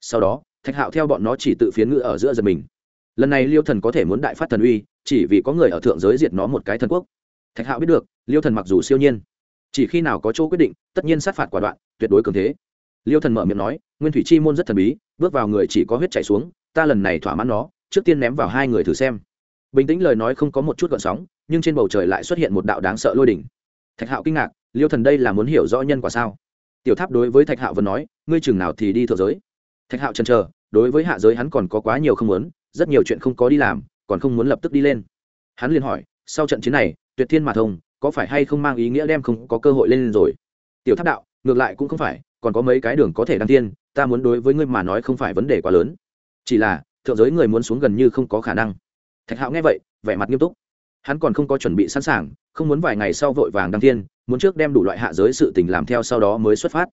Sau đó thạch hạo theo bọn nó chỉ tự phiến ngự ở giữa giật mình. Lần này liêu thần có thể muốn đại phát thần uy, chỉ vì có người ở thượng giới diệt nó một cái thần quốc. Thạch hạo biết được, liêu thần mặc dù siêu nhiên, chỉ khi nào có chỗ quyết định, tất nhiên sát phạt quả đoạn, tuyệt đối cường thế. Liêu thần mở miệng nói, nguyên thủy chi môn rất thần bí, bước vào người chỉ có huyết chảy xuống, ta lần này thỏa mãn nó, trước tiên ném vào hai người thử xem. Bình tĩnh lời nói không có một chút gợn sóng, nhưng trên bầu trời lại xuất hiện một đạo đáng sợ lôi đỉnh. Thạch hạo kinh ngạc, liêu thần đây là muốn hiểu rõ nhân quả sao? Tiểu tháp đối với thạch hạo vẫn nói, ngươi chừng nào thì đi thượng giới? Thạch hạo chần chờ, đối với hạ giới hắn còn có quá nhiều không muốn, rất nhiều chuyện không có đi làm, còn không muốn lập tức đi lên. Hắn liền hỏi, sau trận chiến này, tuyệt thiên mà thông, có phải hay không mang ý nghĩa đem không có cơ hội lên rồi? Tiểu tháp đạo, ngược lại cũng không phải, còn có mấy cái đường có thể đăng tiên ta muốn đối với ngươi mà nói không phải vấn đề quá lớn. Chỉ là, thượng giới người muốn xuống gần như không có khả năng. Thạch hạo nghe vậy, vẻ mặt nghiêm túc. Hắn còn không có chuẩn bị sẵn sàng, không muốn vài ngày sau vội vàng đăng tiên muốn trước đem đủ loại hạ giới sự tình làm theo sau đó mới xuất phát.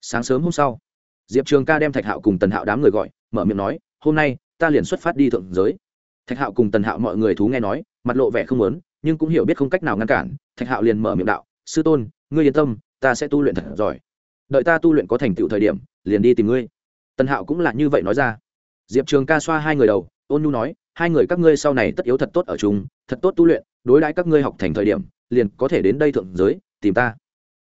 Sáng sớm hôm sau diệp trường ca đem thạch hạo cùng tần hạo đám người gọi, mở miệng nói, hôm nay, ta liền xuất phát đi thượng giới. Thạch hạo cùng tần hạo mọi người thú nghe nói, mặt lộ vẻ không lớn nhưng cũng hiểu biết không cách nào ngăn cản. Thạch hạo liền mở miệng đạo, sư tôn, ngươi yên tâm, ta sẽ tu luyện thật giỏi. Đợi ta tu luyện có thành tựu thời điểm, liền đi tìm ngươi. Tần hạo cũng là như vậy nói ra. Diệp trường ca xoa hai người đầu, ôn nhu nói, hai người các ngươi sau này tất yếu thật tốt ở chung, thật tốt tu luyện, đối đãi các ngươi học thành thời điểm, liền có thể đến đây thượng giới, tìm ta.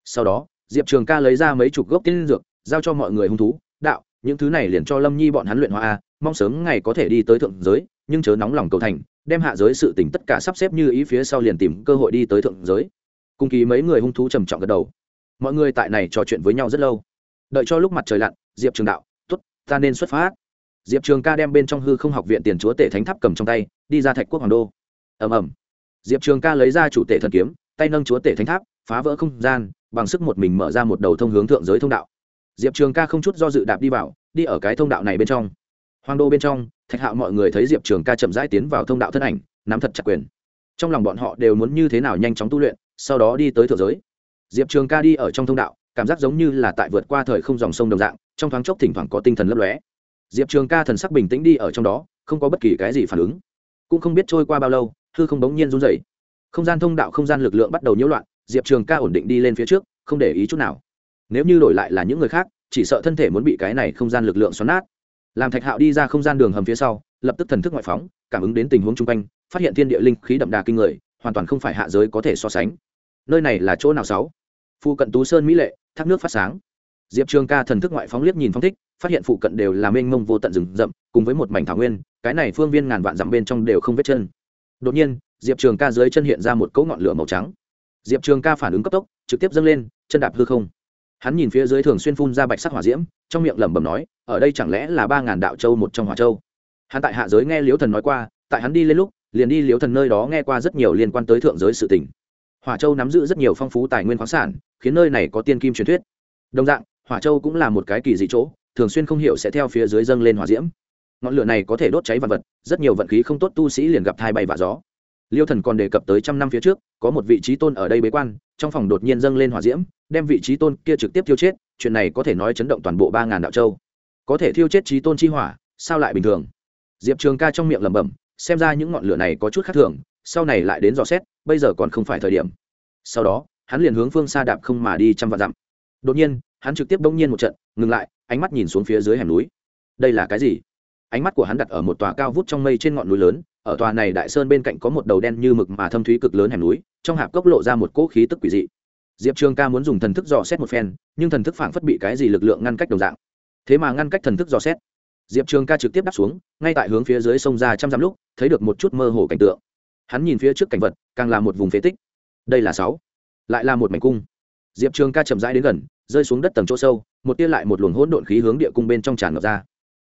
Sau đó, diệp trường ca lấy ra mấy chục gốc tiên dược giao cho mọi người hung thú, đạo, những thứ này liền cho lâm nhi bọn hắn luyện hoa a, mong sớm ngày có thể đi tới thượng giới, nhưng chớ nóng lòng cầu thành, đem hạ giới sự tỉnh tất cả sắp xếp như ý phía sau liền tìm cơ hội đi tới thượng giới. Cùng kỳ mấy người hung thú trầm trọng gật đầu. Mọi người tại này trò chuyện với nhau rất lâu. Đợi cho lúc mặt trời lặn, diệp trường đạo t ố t ta nên xuất phát. Diệp trường ca đem bên trong hư không học viện tiền chúa tể thánh tháp cầm trong tay, đi ra thạch quốc hoàng đô. Ầm ầm. Diệp trường ca lấy ra chủ tể thần kiếm, tay nâng chúa tể thánh tháp, phá vỡ không gian, bằng sức một mình mở ra một đầu thông hướng thượng giới thông đạo diệp trường ca không chút do dự đạp đi vào, đi ở cái thông đạo này bên trong. Hoàng đô bên trong, thạch hạo mọi người thấy diệp trường ca chậm rãi tiến vào thông đạo thân ảnh, nắm thật chặt quyền. Trong lòng bọn họ đều muốn như thế nào nhanh chóng tu luyện, sau đó đi tới thượng giới. Diệp trường ca đi ở trong thông đạo, cảm giác giống như là tại vượt qua thời không dòng sông đồng dạng, trong thoáng chốc thỉnh thoảng có tinh thần lấp lóe. Diệp trường ca thần sắc bình tĩnh đi ở trong đó, không có bất kỳ cái gì phản ứng. Cũng không biết trôi qua bao lâu, hư không bỗng nhiên run dày không gian thông đạo không gian lực lượng bắt đầu nhiễu loạn, diệp trường ca ổn định đi lên phía trước, không để ý chút nào nếu như đổi lại là những người khác, chỉ sợ thân thể muốn bị cái này không gian lực lượng xoắn nát. Làm thạch hạo đi ra không gian đường hầm phía sau, lập tức thần thức ngoại phóng, cảm ứng đến tình huống chung quanh, phát hiện thiên địa linh khí đậm đà kinh người, hoàn toàn không phải hạ giới có thể so sánh. Nơi này là chỗ nào sáu? Phụ cận tú sơn mỹ lệ, thác nước phát sáng. Diệp trường ca thần thức ngoại phóng liếc nhìn phong thích, phát hiện phụ cận đều là mênh mông vô tận rừng rậm, cùng với một mảnh thảo nguyên, cái này phương viên ngàn vạn dặm bên trong đều không vết chân. Đột nhiên, diệp trường ca dưới chân hiện ra một cỗ ngọn lửa màu trắng. Diệp trường ca phản ứng cấp tốc, trực tiếp dâng lên, chân đạp hư không hắn nhìn phía dưới thường xuyên phun ra bạch sắc hỏa diễm, trong miệng lẩm bẩm nói, ở đây chẳng lẽ là ba ngàn đạo châu một trong hỏa châu? Hắn tại hạ giới nghe liễu thần nói qua, tại hắn đi lên lúc, liền đi liễu thần nơi đó nghe qua rất nhiều liên quan tới thượng giới sự tỉnh hỏa châu nắm giữ rất nhiều phong phú tài nguyên khoáng sản, khiến nơi này có tiên kim truyền thuyết. Đồng dạng, hỏa châu cũng là một cái kỳ dị chỗ, thường xuyên không hiểu sẽ theo phía dưới dâng lên hỏa diễm. Ngọn lửa này có thể đốt cháy vật vật, rất nhiều vận khí không tốt tu sĩ liền gặp thai bay và gió. Liêu thần còn đề cập tới trăm năm phía trước, có một vị trí tôn ở đây bế quan, trong phòng đột nhiên dâng lên hỏa diễm đem vị trí tôn kia trực tiếp thiêu chết, chuyện này có thể nói chấn động toàn bộ ba ngàn đạo châu. Có thể thiêu chết trí tôn chi hỏa, sao lại bình thường? Diệp trường ca trong miệng lẩm bẩm, xem ra những ngọn lửa này có chút khác thường, sau này lại đến dò xét, bây giờ còn không phải thời điểm. Sau đó, hắn liền hướng phương xa đạp không mà đi trăm vạn dặm. Đột nhiên, hắn trực tiếp bỗng nhiên một trận, ngừng lại, ánh mắt nhìn xuống phía dưới hẻm núi. Đây là cái gì? Ánh mắt của hắn đặt ở một tòa cao vút trong mây trên ngọn núi lớn, ở tòa này đại sơn bên cạnh có một đầu đen như mực mà thâm thúy cực lớn hẻm núi, trong hạp cốc lộ ra một cỗ khí tức quỷ dị diệp trường ca muốn dùng thần thức dò xét một phen, nhưng thần thức phảng phất bị cái gì lực lượng ngăn cách đồng dạng. Thế mà ngăn cách thần thức dò xét. Diệp trường ca trực tiếp đáp xuống, ngay tại hướng phía dưới sông ra trăm dặm lúc, thấy được một chút mơ hồ cảnh tượng. Hắn nhìn phía trước cảnh vật, càng là một vùng phế tích. Đây là sáu. Lại là một mảnh cung. Diệp trường ca chậm rãi đến gần, rơi xuống đất tầng chỗ sâu, một tia lại một luồng hỗn độn khí hướng địa cung bên trong tràn ngập ra.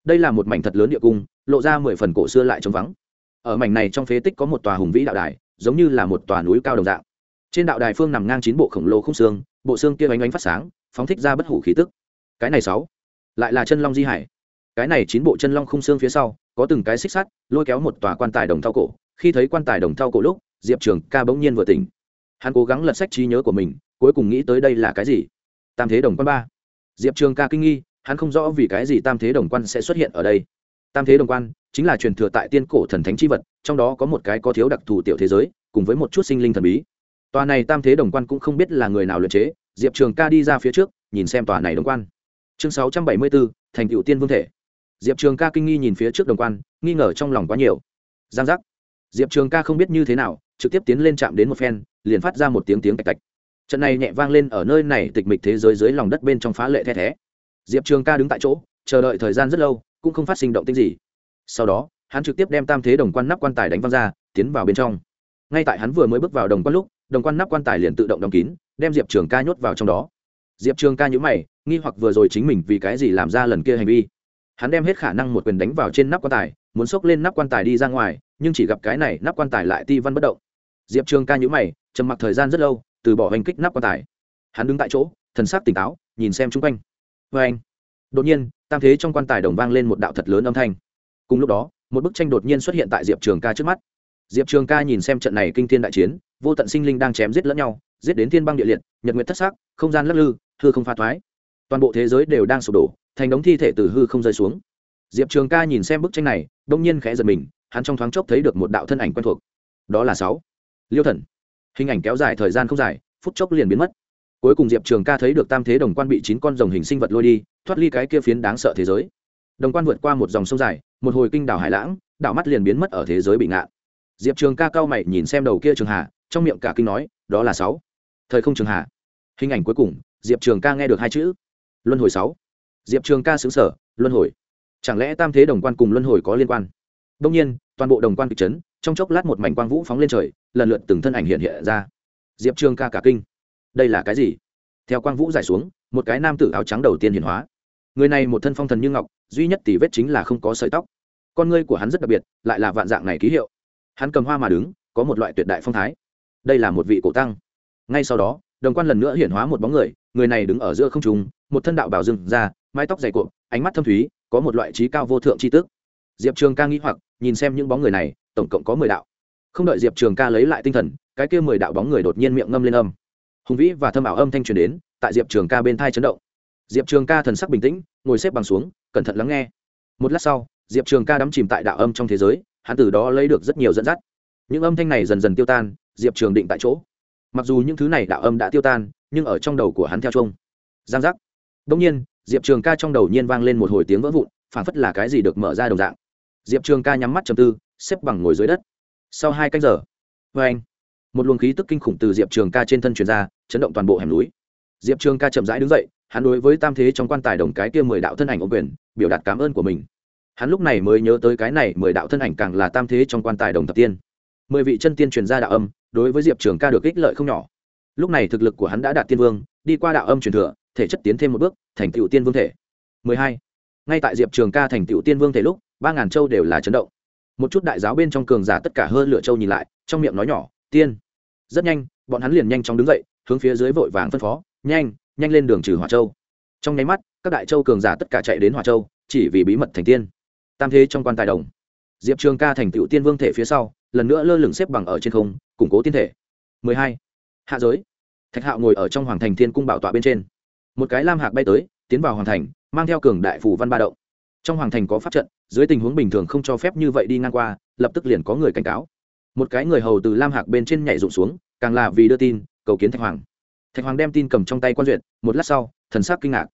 Đây là một mảnh thật lớn địa cung, lộ ra mười phần cổ xưa lại trống vắng. Ở mảnh này trong phế tích có một tòa hùng vĩ đạo đài, giống như là một tòa núi cao đồng dạng trên đạo đài phương nằm ngang chín bộ khổng lồ khung xương, bộ xương kia ánh ánh phát sáng, phóng thích ra bất hủ khí tức. Cái này sáu, lại là chân long di hải. Cái này chín bộ chân long khung xương phía sau, có từng cái xích sắt, lôi kéo một tòa quan tài đồng thau cổ. Khi thấy quan tài đồng thau cổ lúc, diệp trường ca bỗng nhiên vừa tỉnh. Hắn cố gắng lật sách trí nhớ của mình, cuối cùng nghĩ tới đây là cái gì? Tam thế đồng quan ba. Diệp trường ca kinh nghi, hắn không rõ vì cái gì tam thế đồng quan sẽ xuất hiện ở đây. Tam thế đồng quan chính là truyền thừa tại tiên cổ thần thánh c h i vật, trong đó có một cái có thiếu đặc thù tiểu thế giới, cùng với một chút sinh linh thần bí tòa này tam thế đồng quan cũng không biết là người nào luyện chế, diệp trường ca đi ra phía trước, nhìn xem tòa này đồng quan. Chương sáu trăm bảy mươi bốn thành cựu tiên vương thể. Diệp trường ca kinh nghi nhìn phía trước đồng quan, nghi ngờ trong lòng quá nhiều. Giang giác. Diệp trường ca không biết như thế nào, trực tiếp tiến lên chạm đến một phen, liền phát ra một tiếng tiếng tạch tạch. Trận này nhẹ vang lên ở nơi này tịch mịch thế giới dưới lòng đất bên trong phá lệ the thé. Diệp trường ca đứng tại chỗ, chờ đợi thời gian rất lâu, cũng không phát sinh động tích gì. Sau đó, hắn trực tiếp đem tam thế đồng quan nắp quan tài đánh văng ra, tiến vào bên trong. Ngay tại hắn vừa mới bước vào đồng quan lúc đồng quan nắp quan tài liền tự động đóng kín, đem diệp trường ca nhốt vào trong đó. Diệp trường ca nhữ mày, nghi hoặc vừa rồi chính mình vì cái gì làm ra lần kia hành vi. Hắn đem hết khả năng một quyền đánh vào trên nắp quan tài, muốn xốc lên nắp quan tài đi ra ngoài, nhưng chỉ gặp cái này nắp quan tài lại ti văn bất động. Diệp trường ca nhữ mày, trầm mặc thời gian rất lâu, từ bỏ hành kích nắp quan tài. Hắn đứng tại chỗ, thần sắc tỉnh táo, nhìn xem chung quanh. Vê anh, đột nhiên, tam thế trong quan tài đồng vang lên một đạo thật lớn âm thanh. Cùng lúc đó, một bức tranh đột nhiên xuất hiện tại diệp trường ca trước mắt. Diệp trường ca nhìn xem trận này kinh thiên đại chiến vô tận sinh linh đang chém giết lẫn nhau, giết đến thiên băng địa liệt, nhật nguyện thất xác không gian lắc lư, hư không pha thoái. Toàn bộ thế giới đều đang sụp đổ, thành đống thi thể từ hư không rơi xuống. Diệp trường ca nhìn xem bức tranh này, đông nhiên khẽ giật mình, hắn trong thoáng chốc thấy được một đạo thân ảnh quen thuộc. Đó là sáu. Liêu thần. Hình ảnh kéo dài thời gian không dài, phút chốc liền biến mất. Cuối cùng diệp trường ca thấy được tam thế đồng quan bị chín con rồng hình sinh vật lôi đi, thoát ly cái kia phiến đáng sợ thế giới. Đồng quan vượt qua một dòng sông dài, một hồi kinh đảo hải lãng, đảo mắt liền biến mất ở thế giới bị ngạn. Diệp trường ca cao mày nhìn xem đầu kia trường hà trong miệng cả kinh nói, đó là sáu. Thời không trường hạ hình ảnh cuối cùng, diệp trường ca nghe được hai chữ. Luân hồi sáu. Diệp trường ca xứng sở luân hồi. Chẳng lẽ tam thế đồng quan cùng luân hồi có liên quan? Đông nhiên, toàn bộ đồng quan kịch trấn trong chốc lát một mảnh quang vũ phóng lên trời, lần lượt từng thân ảnh hiện hiện ra. Diệp trường ca cả kinh. Đây là cái gì? Theo quang vũ giải xuống, một cái nam tử áo trắng đầu tiên hiển hóa. Người này một thân phong thần như ngọc, duy nhất tỷ vết chính là không có sợi tóc. Con ngươi của hắn rất đặc biệt, lại là vạn dạng này ký hiệu. Hắn cầm hoa mà đứng, có một loại tuyệt đại phong thái đây là một vị cổ tăng. Ngay sau đó đồng quan lần nữa hiển hóa một bóng người người này đứng ở giữa không trung một thân đạo bảo rừng ra mái tóc dày cuộn, ánh mắt thâm thúy có một loại trí cao vô thượng tri tước diệp trường ca nghĩ hoặc nhìn xem những bóng người này tổng cộng có mười đạo. Không đợi diệp trường ca lấy lại tinh thần cái kia mười đạo bóng người đột nhiên miệng ngâm lên âm. Hùng vĩ và thâm ảo âm thanh truyền đến tại diệp trường ca bên thai chấn động. Diệp trường ca thần sắc bình tĩnh ngồi xếp bằng xuống cẩn thận lắng nghe. Một lát sau diệp trường ca đắm chìm tại đạo âm trong thế giới hắn từ đó lấy được rất nhiều dẫn dắt. Những âm thanh này dần dần tiêu tan diệp trường định tại chỗ. Mặc dù những thứ này đạo âm đã tiêu tan, nhưng ở trong đầu của hắn theo chung. Giang giác. Đông nhiên, diệp trường ca trong đầu nhiên vang lên một hồi tiếng vỡ vụn, phảng phất là cái gì được mở ra đồng dạng. Diệp trường ca nhắm mắt chầm tư, xếp bằng ngồi dưới đất. Sau hai canh giờ vê anh, một luồng khí tức kinh khủng từ diệp trường ca trên thân truyền ra, chấn động toàn bộ hẻm núi. Diệp trường ca chậm rãi đứng dậy, hắn đối với tam thế trong quan tài đồng cái kia mười đạo thân ảnh ô quyền, biểu đạt cảm ơn của mình. Hắn lúc này mới nhớ tới cái này mười đạo thân ảnh càng là tam thế trong quan tài đồng thập tiên. Mười vị chân tiên truyền ra đạo âm đối với diệp trường ca được ích lợi không nhỏ. Lúc này thực lực của hắn đã đạt tiên vương, đi qua đạo âm truyền thừa, thể chất tiến thêm một bước, thành tựu tiên vương thể. 12. ngay tại diệp trường ca thành tựu tiên vương thể lúc, ba ngàn châu đều là chấn động. Một chút đại giáo bên trong cường giả tất cả hơn lựa châu nhìn lại, trong miệng nói nhỏ, tiên. Rất nhanh, bọn hắn liền nhanh chóng đứng dậy, hướng phía dưới vội vàng phân phó, nhanh nhanh lên đường trừ hỏa châu. Trong nháy mắt, các đại châu cường giả tất cả chạy đến hỏa châu, chỉ vì bí mật thành tiên. Tam thế trong quan tài đồng diệp trường ca thành tựu tiên vương thể phía sau, lần nữa lơ lửng xếp bằng ở trên không, củng cố tiên thể. 12. hạ giới. Thạch hạo ngồi ở trong hoàng thành thiên cung bảo tọa bên trên. Một cái lam hạc bay tới, tiến vào hoàng thành, mang theo cường đại phủ văn ba động. Trong hoàng thành có pháp trận, dưới tình huống bình thường không cho phép như vậy đi ngang qua, lập tức liền có người cảnh cáo. Một cái người hầu từ lam hạc bên trên nhảy rụng xuống, càng là vì đưa tin, cầu kiến thạch hoàng. Thạch hoàng đem tin cầm trong tay quan duyệt, một lát sau, thần sắc kinh ngạc.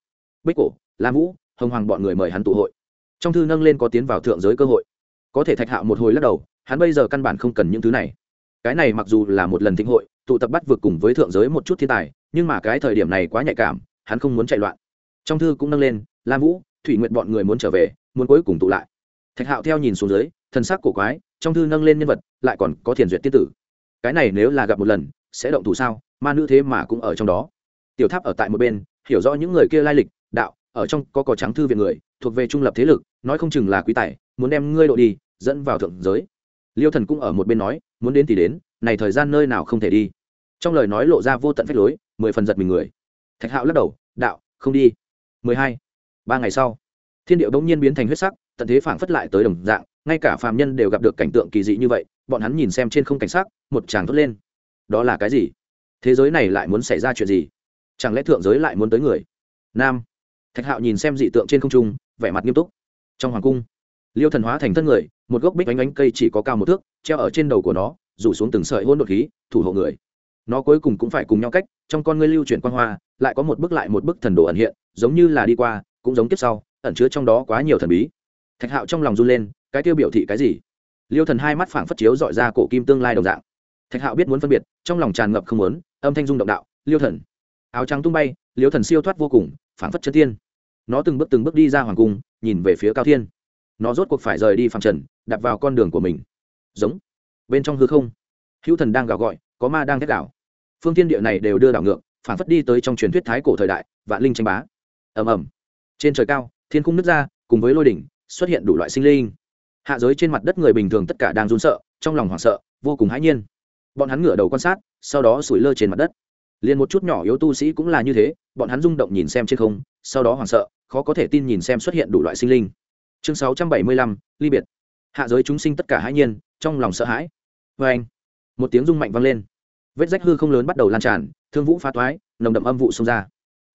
Bích cổ, lam vũ, hồng hoàng bọn người mời hắn tụ hội. Trong thư nâng lên có tiến vào thượng giới cơ hội có thể thạch hạo một hồi lắc đầu, hắn bây giờ căn bản không cần những thứ này. Cái này mặc dù là một lần thịnh hội, tụ tập bắt vượt cùng với thượng giới một chút thiên tài, nhưng mà cái thời điểm này quá nhạy cảm, hắn không muốn chạy loạn. Trong thư cũng nâng lên lam vũ, thủy nguyện bọn người muốn trở về, muốn cuối cùng tụ lại. Thạch hạo theo nhìn xuống dưới, thần sắc cổ quái, trong thư nâng lên nhân vật, lại còn có thiền duyệt tiết tử. Cái này nếu là gặp một lần, sẽ động thủ sao? Ma nữ thế mà cũng ở trong đó. Tiểu tháp ở tại một bên, hiểu rõ những người kia lai lịch, đạo, ở trong có cỏ trắng thư viện người thuộc về trung lập thế lực, nói không chừng là quý tài, muốn đem ngươi độ đi, dẫn vào thượng giới. Liêu thần cũng ở một bên nói, muốn đến thì đến, này thời gian nơi nào không thể đi. Trong lời nói lộ ra vô tận phép lối, mười phần giật mình người. Thạch hạo lắc đầu, đạo, không đi. Mười hai, ba ngày sau, thiên điệu bỗng nhiên biến thành huyết sắc, tận thế phảng phất lại tới đồng dạng, ngay cả phàm nhân đều gặp được cảnh tượng kỳ dị như vậy, bọn hắn nhìn xem trên không cảnh sắc, một chàng thốt lên. Đó là cái gì? Thế giới này lại muốn xảy ra chuyện gì? Chẳng lẽ thượng giới lại muốn tới người? Nam, thạch hạo nhìn xem dị tượng trên không trung vẻ mặt nghiêm túc. Trong hoàng cung, liêu thần hóa thành thân người, một gốc bích ánh ánh cây chỉ có cao một thước, treo ở trên đầu của nó, rủ xuống từng sợi hôn đột khí, thủ hộ người. Nó cuối cùng cũng phải cùng nhau cách, trong con ngươi lưu chuyển quan hoa, lại có một bức lại một bức thần đồ ẩn hiện, giống như là đi qua, cũng giống tiếp sau, ẩn chứa trong đó quá nhiều thần bí. Thạch hạo trong lòng run lên, cái tiêu biểu thị cái gì? Liêu thần hai mắt phảng phất chiếu dọi ra cổ kim tương lai đồng dạng. Thạch hạo biết muốn phân biệt, trong lòng tràn ngập không muốn, âm thanh dung động đạo, liêu thần. Áo trắng tung bay, liêu thần siêu thoát vô cùng, phảng phất chân tiên nó từng bước từng bước đi ra hoàng cung, nhìn về phía cao thiên. Nó rốt cuộc phải rời đi phàm trần đặt vào con đường của mình. Giống. Bên trong hư không, hữu thần đang gào gọi, có ma đang thét đảo phương tiên địa này đều đưa đảo ngược, phản phất đi tới trong truyền thuyết thái cổ thời đại, vạn linh tranh bá. Ầm ầm. Trên trời cao, thiên khung nứt ra, cùng với lôi đỉnh, xuất hiện đủ loại sinh linh. Hạ giới trên mặt đất người bình thường tất cả đang run sợ, trong lòng hoảng sợ, vô cùng hãi nhiên. Bọn hắn ngửa đầu quan sát, sau đó sủi lơ trên mặt đất. Liền một chút nhỏ yếu tu sĩ cũng là như thế, bọn hắn rung động nhìn xem trên không, sau đó hoảng sợ khó có thể tin nhìn xem xuất hiện đủ loại sinh linh. Chương sáu trăm bảy mươi lăm, ly biệt. Hạ giới chúng sinh tất cả hãi nhiên, trong lòng sợ hãi. Vê anh, một tiếng rung mạnh vang lên. Vết rách hư không lớn bắt đầu lan tràn, thương vũ phá toái, nồng đậm âm vụ xông ra.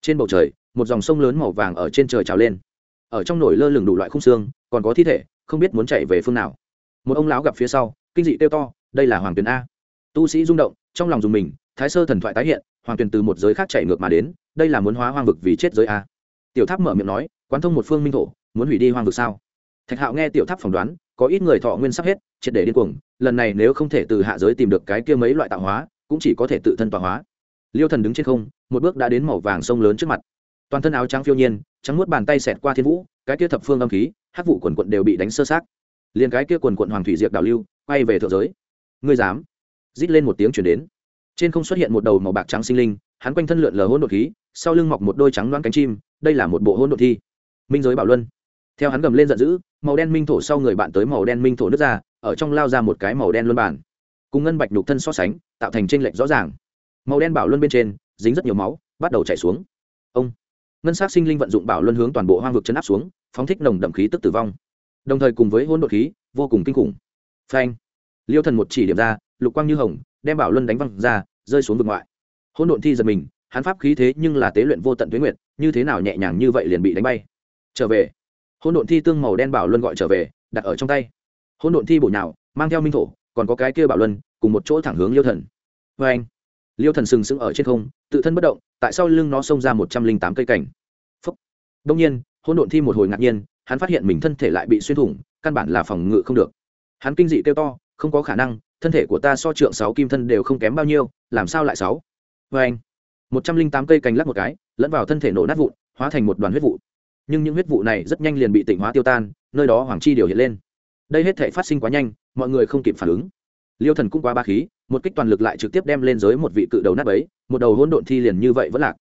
Trên bầu trời, một dòng sông lớn màu vàng ở trên trời trào lên. Ở trong nổi lơ lửng đủ loại khung xương, còn có thi thể, không biết muốn chạy về phương nào. Một ông lão gặp phía sau, kinh dị kêu to, đây là hoàng tuyền a. Tu sĩ rung động, trong lòng dùng mình, thái sơ thần thoại tái hiện, hoàng tuyền từ một giới khác chạy ngược mà đến, đây là muốn hóa hoang vực vì chết giới a tiểu tháp mở miệng nói, quán thông một phương minh thổ, muốn hủy đi hoang vực sao? Thạch hạo nghe tiểu tháp phỏng đoán, có ít người thọ nguyên sắp hết, triệt để điên cuồng, lần này nếu không thể từ hạ giới tìm được cái kia mấy loại tạo hóa, cũng chỉ có thể tự thân tọa hóa. Liêu thần đứng trên không, một bước đã đến màu vàng sông lớn trước mặt. Toàn thân áo trắng phiêu nhiên, trắng nuốt bàn tay xẹt qua thiên vũ, cái kia thập phương âm khí hát vụ quần quận đều bị đánh sơ sát liền cái kia quần quận hoàng thủy diệp đào lưu, quay về thượng giới. Ngươi dám? Rít lên một tiếng chuyển đến. Trên không xuất hiện một đầu màu bạc trắng sinh linh hắn quanh thân lượn lờ hỗn độn khí, sau lưng mọc một đôi trắng đoán cánh chim, đây là một bộ hỗn độn thi. Minh giới bảo luân. Theo hắn gầm lên giận dữ, màu đen minh thổ sau người bạn tới màu đen minh thổ nứt ra, ở trong lao ra một cái màu đen luân bản cùng ngân bạch nhục thân so sánh, tạo thành chênh lệch rõ ràng. Màu đen bảo luân bên trên, dính rất nhiều máu, bắt đầu chảy xuống. Ông. Ngân sát sinh linh vận dụng bảo luân hướng toàn bộ hoang vực chấn áp xuống, phóng thích nồng đậm khí tức tử vong. Đồng thời cùng với hỗn độn khí, vô cùng kinh khủng. Phanh. Liêu thần một chỉ điểm ra, lục quang như hồng, đem bảo luân đánh văng ra, rơi xuống vực ngoại hôn độn thi giật mình, hắn pháp khí thế nhưng là tế luyện vô tận tuyến nguyệt, như thế nào nhẹ nhàng như vậy liền bị đánh bay. Trở về. Hôn độn thi tương màu đen bảo luân gọi trở về, đặt ở trong tay. Hôn độn thi bổ nhào, mang theo minh thổ, còn có cái kia bảo luân, cùng một chỗ thẳng hướng liêu thần. Vê anh, liêu thần sừng sững ở trên không, tự thân bất động, tại sao lưng nó xông ra một trăm linh tám cây cảnh. Phúc. Đông nhiên hôn độn thi một hồi ngạc nhiên, hắn phát hiện mình thân thể lại bị xuyên thủng, căn bản là phòng ngự không được. Hắn kinh dị kêu to, không có khả năng, thân thể của ta so trượng sáu kim thân đều không kém bao nhiêu, làm sao lại sáu? Vê anh, một trăm linh tám cây cành lắc một cái, lẫn vào thân thể nổ nát vụn, hóa thành một đoàn huyết vụ. Nhưng những huyết vụ này rất nhanh liền bị tỉnh hóa tiêu tan, nơi đó hoàng chi điều hiện lên. Đây hết thể phát sinh quá nhanh, mọi người không kịp phản ứng. Liêu thần cũng quá ba khí, một kích toàn lực lại trực tiếp đem lên giới một vị cự đầu nát ấy một đầu hỗn độn thi liền như vậy vẫn lạc.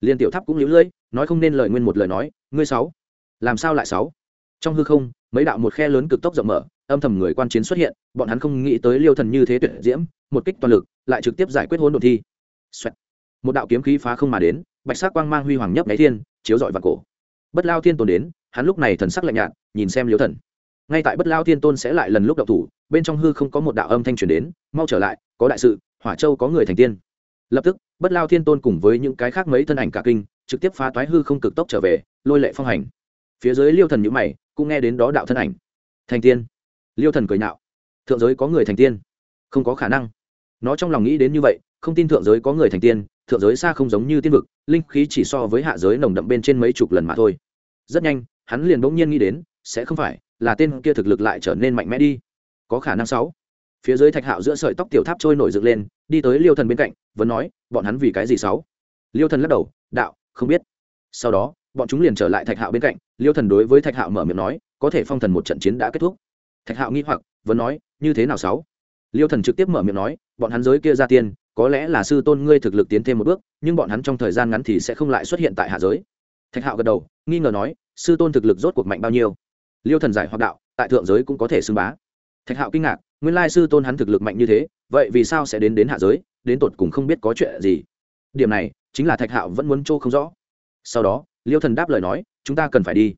Liên tiểu tháp cũng lũ lưỡi nói không nên lời nguyên một lời nói, ngươi sáu, làm sao lại sáu? Trong hư không, mấy đạo một khe lớn cực tốc rộng mở, âm thầm người quan chiến xuất hiện, bọn hắn không nghĩ tới liêu thần như thế tuyệt diễm, một kích toàn lực, lại trực tiếp giải quyết hỗn độn thi. Xoẹt. một đạo kiếm khí phá không mà đến, bạch sắc quang mang huy hoàng nhấp nháy thiên, chiếu rọi vào cổ. Bất lao thiên tôn đến, hắn lúc này thần sắc lạnh nhạt, nhìn xem liêu thần. Ngay tại bất lao thiên tôn sẽ lại lần lúc đậu thủ, bên trong hư không có một đạo âm thanh truyền đến, mau trở lại, có đại sự, hỏa châu có người thành tiên. Lập tức, bất lao thiên tôn cùng với những cái khác mấy thân ảnh cả kinh, trực tiếp phá toái hư không cực tốc trở về, lôi lệ phong hành. Phía dưới liêu thần nhữ mày, cũng nghe đến đó đạo thân ảnh. Thành tiên. Liêu thần cười nhạo. Thượng giới có người thành tiên. Không có khả năng. Nó trong lòng nghĩ đến như vậy không tin thượng giới có người thành tiên, thượng giới xa không giống như tiên vực, linh khí chỉ so với hạ giới nồng đậm bên trên mấy chục lần mà thôi. Rất nhanh, hắn liền bỗng nhiên nghĩ đến, sẽ không phải là tên kia thực lực lại trở nên mạnh mẽ đi. Có khả năng sáu. Phía dưới thạch hạo giữa sợi tóc tiểu tháp trôi nổi dựng lên, đi tới liêu thần bên cạnh, vẫn nói, bọn hắn vì cái gì sáu? Liêu thần lắc đầu, đạo, không biết. Sau đó, bọn chúng liền trở lại thạch hạo bên cạnh, liêu thần đối với thạch hạo mở miệng nói, có thể phong thần một trận chiến đã kết thúc. Thạch hạo nghi hoặc, vẫn nói, như thế nào sáu? Liêu thần trực tiếp mở miệng nói, bọn hắn giới kia ra tiên có lẽ là sư tôn ngươi thực lực tiến thêm một bước, nhưng bọn hắn trong thời gian ngắn thì sẽ không lại xuất hiện tại hạ giới. Thạch hạo gật đầu, nghi ngờ nói, sư tôn thực lực rốt cuộc mạnh bao nhiêu? Liêu thần giải hoặc đạo, tại thượng giới cũng có thể xưng bá. Thạch hạo kinh ngạc, nguyên lai sư tôn hắn thực lực mạnh như thế, vậy vì sao sẽ đến đến hạ giới, đến tột cùng không biết có chuyện gì? Điểm này, chính là thạch hạo vẫn muốn trô không rõ. Sau đó, liêu thần đáp lời nói, chúng ta cần phải đi.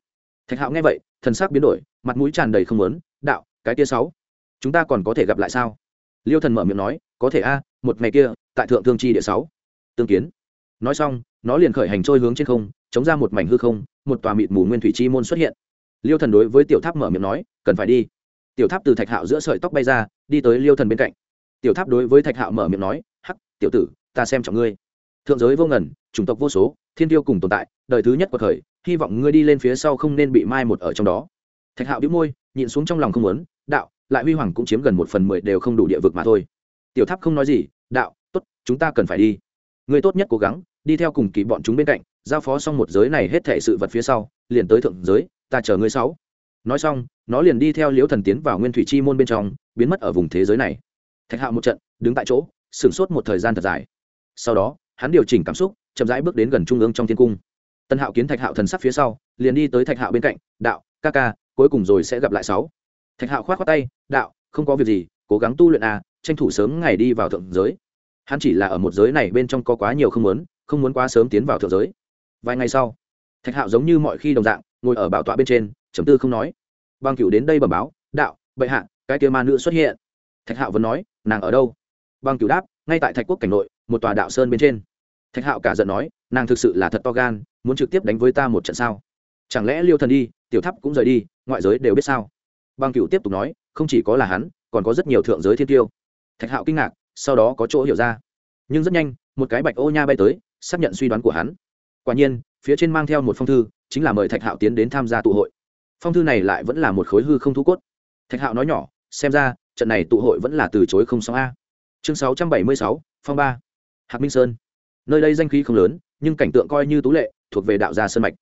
Thạch hạo nghe vậy, thần sắc biến đổi, mặt mũi tràn đầy không lớn đạo, cái tia sáu, chúng ta còn có thể gặp lại sao? Liêu thần mở miệng nói, có thể a một ngày kia, tại thượng thương chi địa sáu. Tương kiến. Nói xong, nó liền khởi hành trôi hướng trên không, chống ra một mảnh hư không, một tòa mịt mù nguyên thủy chi môn xuất hiện. Liêu thần đối với tiểu tháp mở miệng nói, cần phải đi. Tiểu tháp từ thạch hạo giữa sợi tóc bay ra, đi tới liêu thần bên cạnh. Tiểu tháp đối với thạch hạo mở miệng nói, hắc, tiểu tử, ta xem trọng ngươi. Thượng giới vô ngần, chủng tộc vô số, thiên tiêu cùng tồn tại, đời thứ nhất của thời, hy vọng ngươi đi lên phía sau không nên bị mai một ở trong đó. Thạch hạo đĩu môi, nhịn xuống trong lòng không muốn, đạo, lại huy hoàng cũng chiếm gần một phần mười đều không đủ địa vực mà thôi tiểu tháp không nói gì, đạo, tốt, chúng ta cần phải đi. Người tốt nhất cố gắng, đi theo cùng kỳ bọn chúng bên cạnh, giao phó xong một giới này hết thệ sự vật phía sau, liền tới thượng giới, ta chờ ngươi sáu. Nói xong, nó liền đi theo liễu thần tiến vào nguyên thủy chi môn bên trong, biến mất ở vùng thế giới này. Thạch hạo một trận, đứng tại chỗ, sửng sốt một thời gian thật dài. Sau đó, hắn điều chỉnh cảm xúc, chậm rãi bước đến gần trung ương trong thiên cung. Tân hạo kiến thạch hạo thần sắc phía sau, liền đi tới thạch hạo bên cạnh, đạo, ca ca, cuối cùng rồi sẽ gặp lại sáu. Thạch hạo khoát khoát tay, đạo, không có việc gì, cố gắng tu luyện à tranh thủ sớm ngày đi vào thượng giới. Hắn chỉ là ở một giới này bên trong có quá nhiều không muốn không muốn quá sớm tiến vào thượng giới. Vài ngày sau, thạch hạo giống như mọi khi đồng dạng, ngồi ở bảo tọa bên trên chấm tư không nói. Băng cửu đến đây bẩm báo, đạo, bệ hạ, cái kia ma nữ xuất hiện. Thạch hạo vẫn nói, nàng ở đâu? Băng cửu đáp, ngay tại thạch quốc cảnh nội, một tòa đạo sơn bên trên. Thạch hạo cả giận nói, nàng thực sự là thật to gan, muốn trực tiếp đánh với ta một trận sao? Chẳng lẽ liêu thần đi, tiểu tháp cũng rời đi, ngoại giới đều biết sao? Băng cựu tiếp tục nói, không chỉ có là hắn, còn có rất nhiều thượng giới thiên tiêu thạch hạo kinh ngạc, sau đó có chỗ hiểu ra. Nhưng rất nhanh, một cái bạch ô nha bay tới, xác nhận suy đoán của hắn. Quả nhiên, phía trên mang theo một phong thư, chính là mời thạch hạo tiến đến tham gia tụ hội. Phong thư này lại vẫn là một khối hư không thu cốt. Thạch hạo nói nhỏ, xem ra, trận này tụ hội vẫn là từ chối không xong a. Chương sáu trăm bảy mươi sáu, phong ba. Hạc minh sơn. Nơi đây danh khí không lớn, nhưng cảnh tượng coi như tú lệ, thuộc về đạo gia sơn mạch.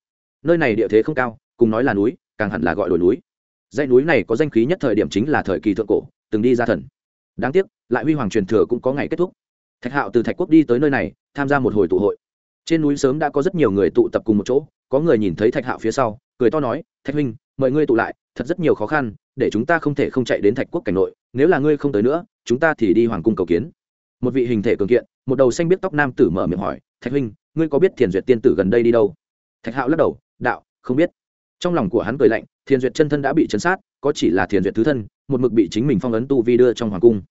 Nơi này địa thế không cao, cùng nói là núi, càng hẳn là gọi đồi núi. Dãy núi này có danh khí nhất thời điểm chính là thời kỳ thượng cổ, từng đi ra thần đáng tiếc, lại huy hoàng truyền thừa cũng có ngày kết thúc. Thạch hạo từ thạch quốc đi tới nơi này, tham gia một hồi tụ hội. Trên núi sớm đã có rất nhiều người tụ tập cùng một chỗ, có người nhìn thấy thạch hạo phía sau, cười to nói, thạch huynh, mời ngươi tụ lại, thật rất nhiều khó khăn, để chúng ta không thể không chạy đến thạch quốc cảnh nội, nếu là ngươi không tới nữa, chúng ta thì đi hoàng cung cầu kiến. Một vị hình thể cường kiện, một đầu xanh biết tóc nam tử mở miệng hỏi, thạch huynh, ngươi có biết thiền duyệt tiên tử gần đây đi đâu? Thạch hạo lắc đầu, đạo, không biết. Trong lòng của hắn cười lạnh, thiền duyệt chân thân đã bị chấn sát có chỉ là thiền duyệt thứ thân, một mực bị chính mình phong ấn tu vi đưa trong hoàng cung.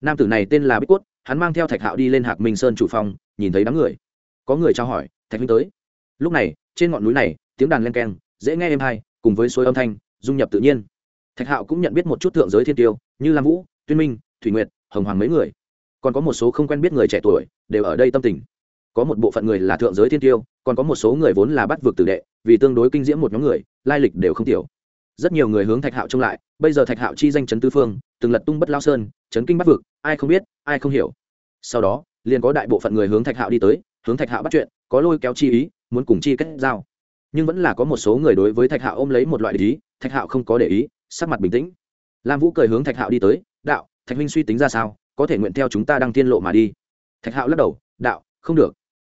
Nam tử này tên là bích quất hắn mang theo thạch hạo đi lên hạc minh sơn chủ phong nhìn thấy đám người. Có người trao hỏi, thạch minh tới. Lúc này, trên ngọn núi này, tiếng đàn len keng, dễ nghe êm hay cùng với suối âm thanh, dung nhập tự nhiên. Thạch hạo cũng nhận biết một chút thượng giới thiên tiêu, như lam vũ, tuyên minh, thủy nguyệt, hồng hoàng mấy người. Còn có một số không quen biết người trẻ tuổi, đều ở đây tâm tình. Có một bộ phận người là thượng giới thiên tiêu, còn có một số người vốn là bắt vực tử đệ, vì tương đối kinh diễm một nhóm người, lai lịch đều không tiểu rất nhiều người hướng thạch hạo trông lại, bây giờ thạch hạo chi danh chấn tư phương, từng lật tung bất lao sơn, chấn kinh bắc vực, ai không biết, ai không hiểu. Sau đó, liền có đại bộ phận người hướng thạch hạo đi tới, hướng thạch hạo bắt chuyện, có lôi kéo chi ý, muốn cùng chi kết giao. Nhưng vẫn là có một số người đối với thạch hạo ôm lấy một loại ý, thạch hạo không có để ý, sắc mặt bình tĩnh. Lam vũ cười hướng thạch hạo đi tới, đạo, thạch huynh suy tính ra sao? Có thể nguyện theo chúng ta đang tiên lộ mà đi. Thạch hạo lắc đầu, đạo, không được.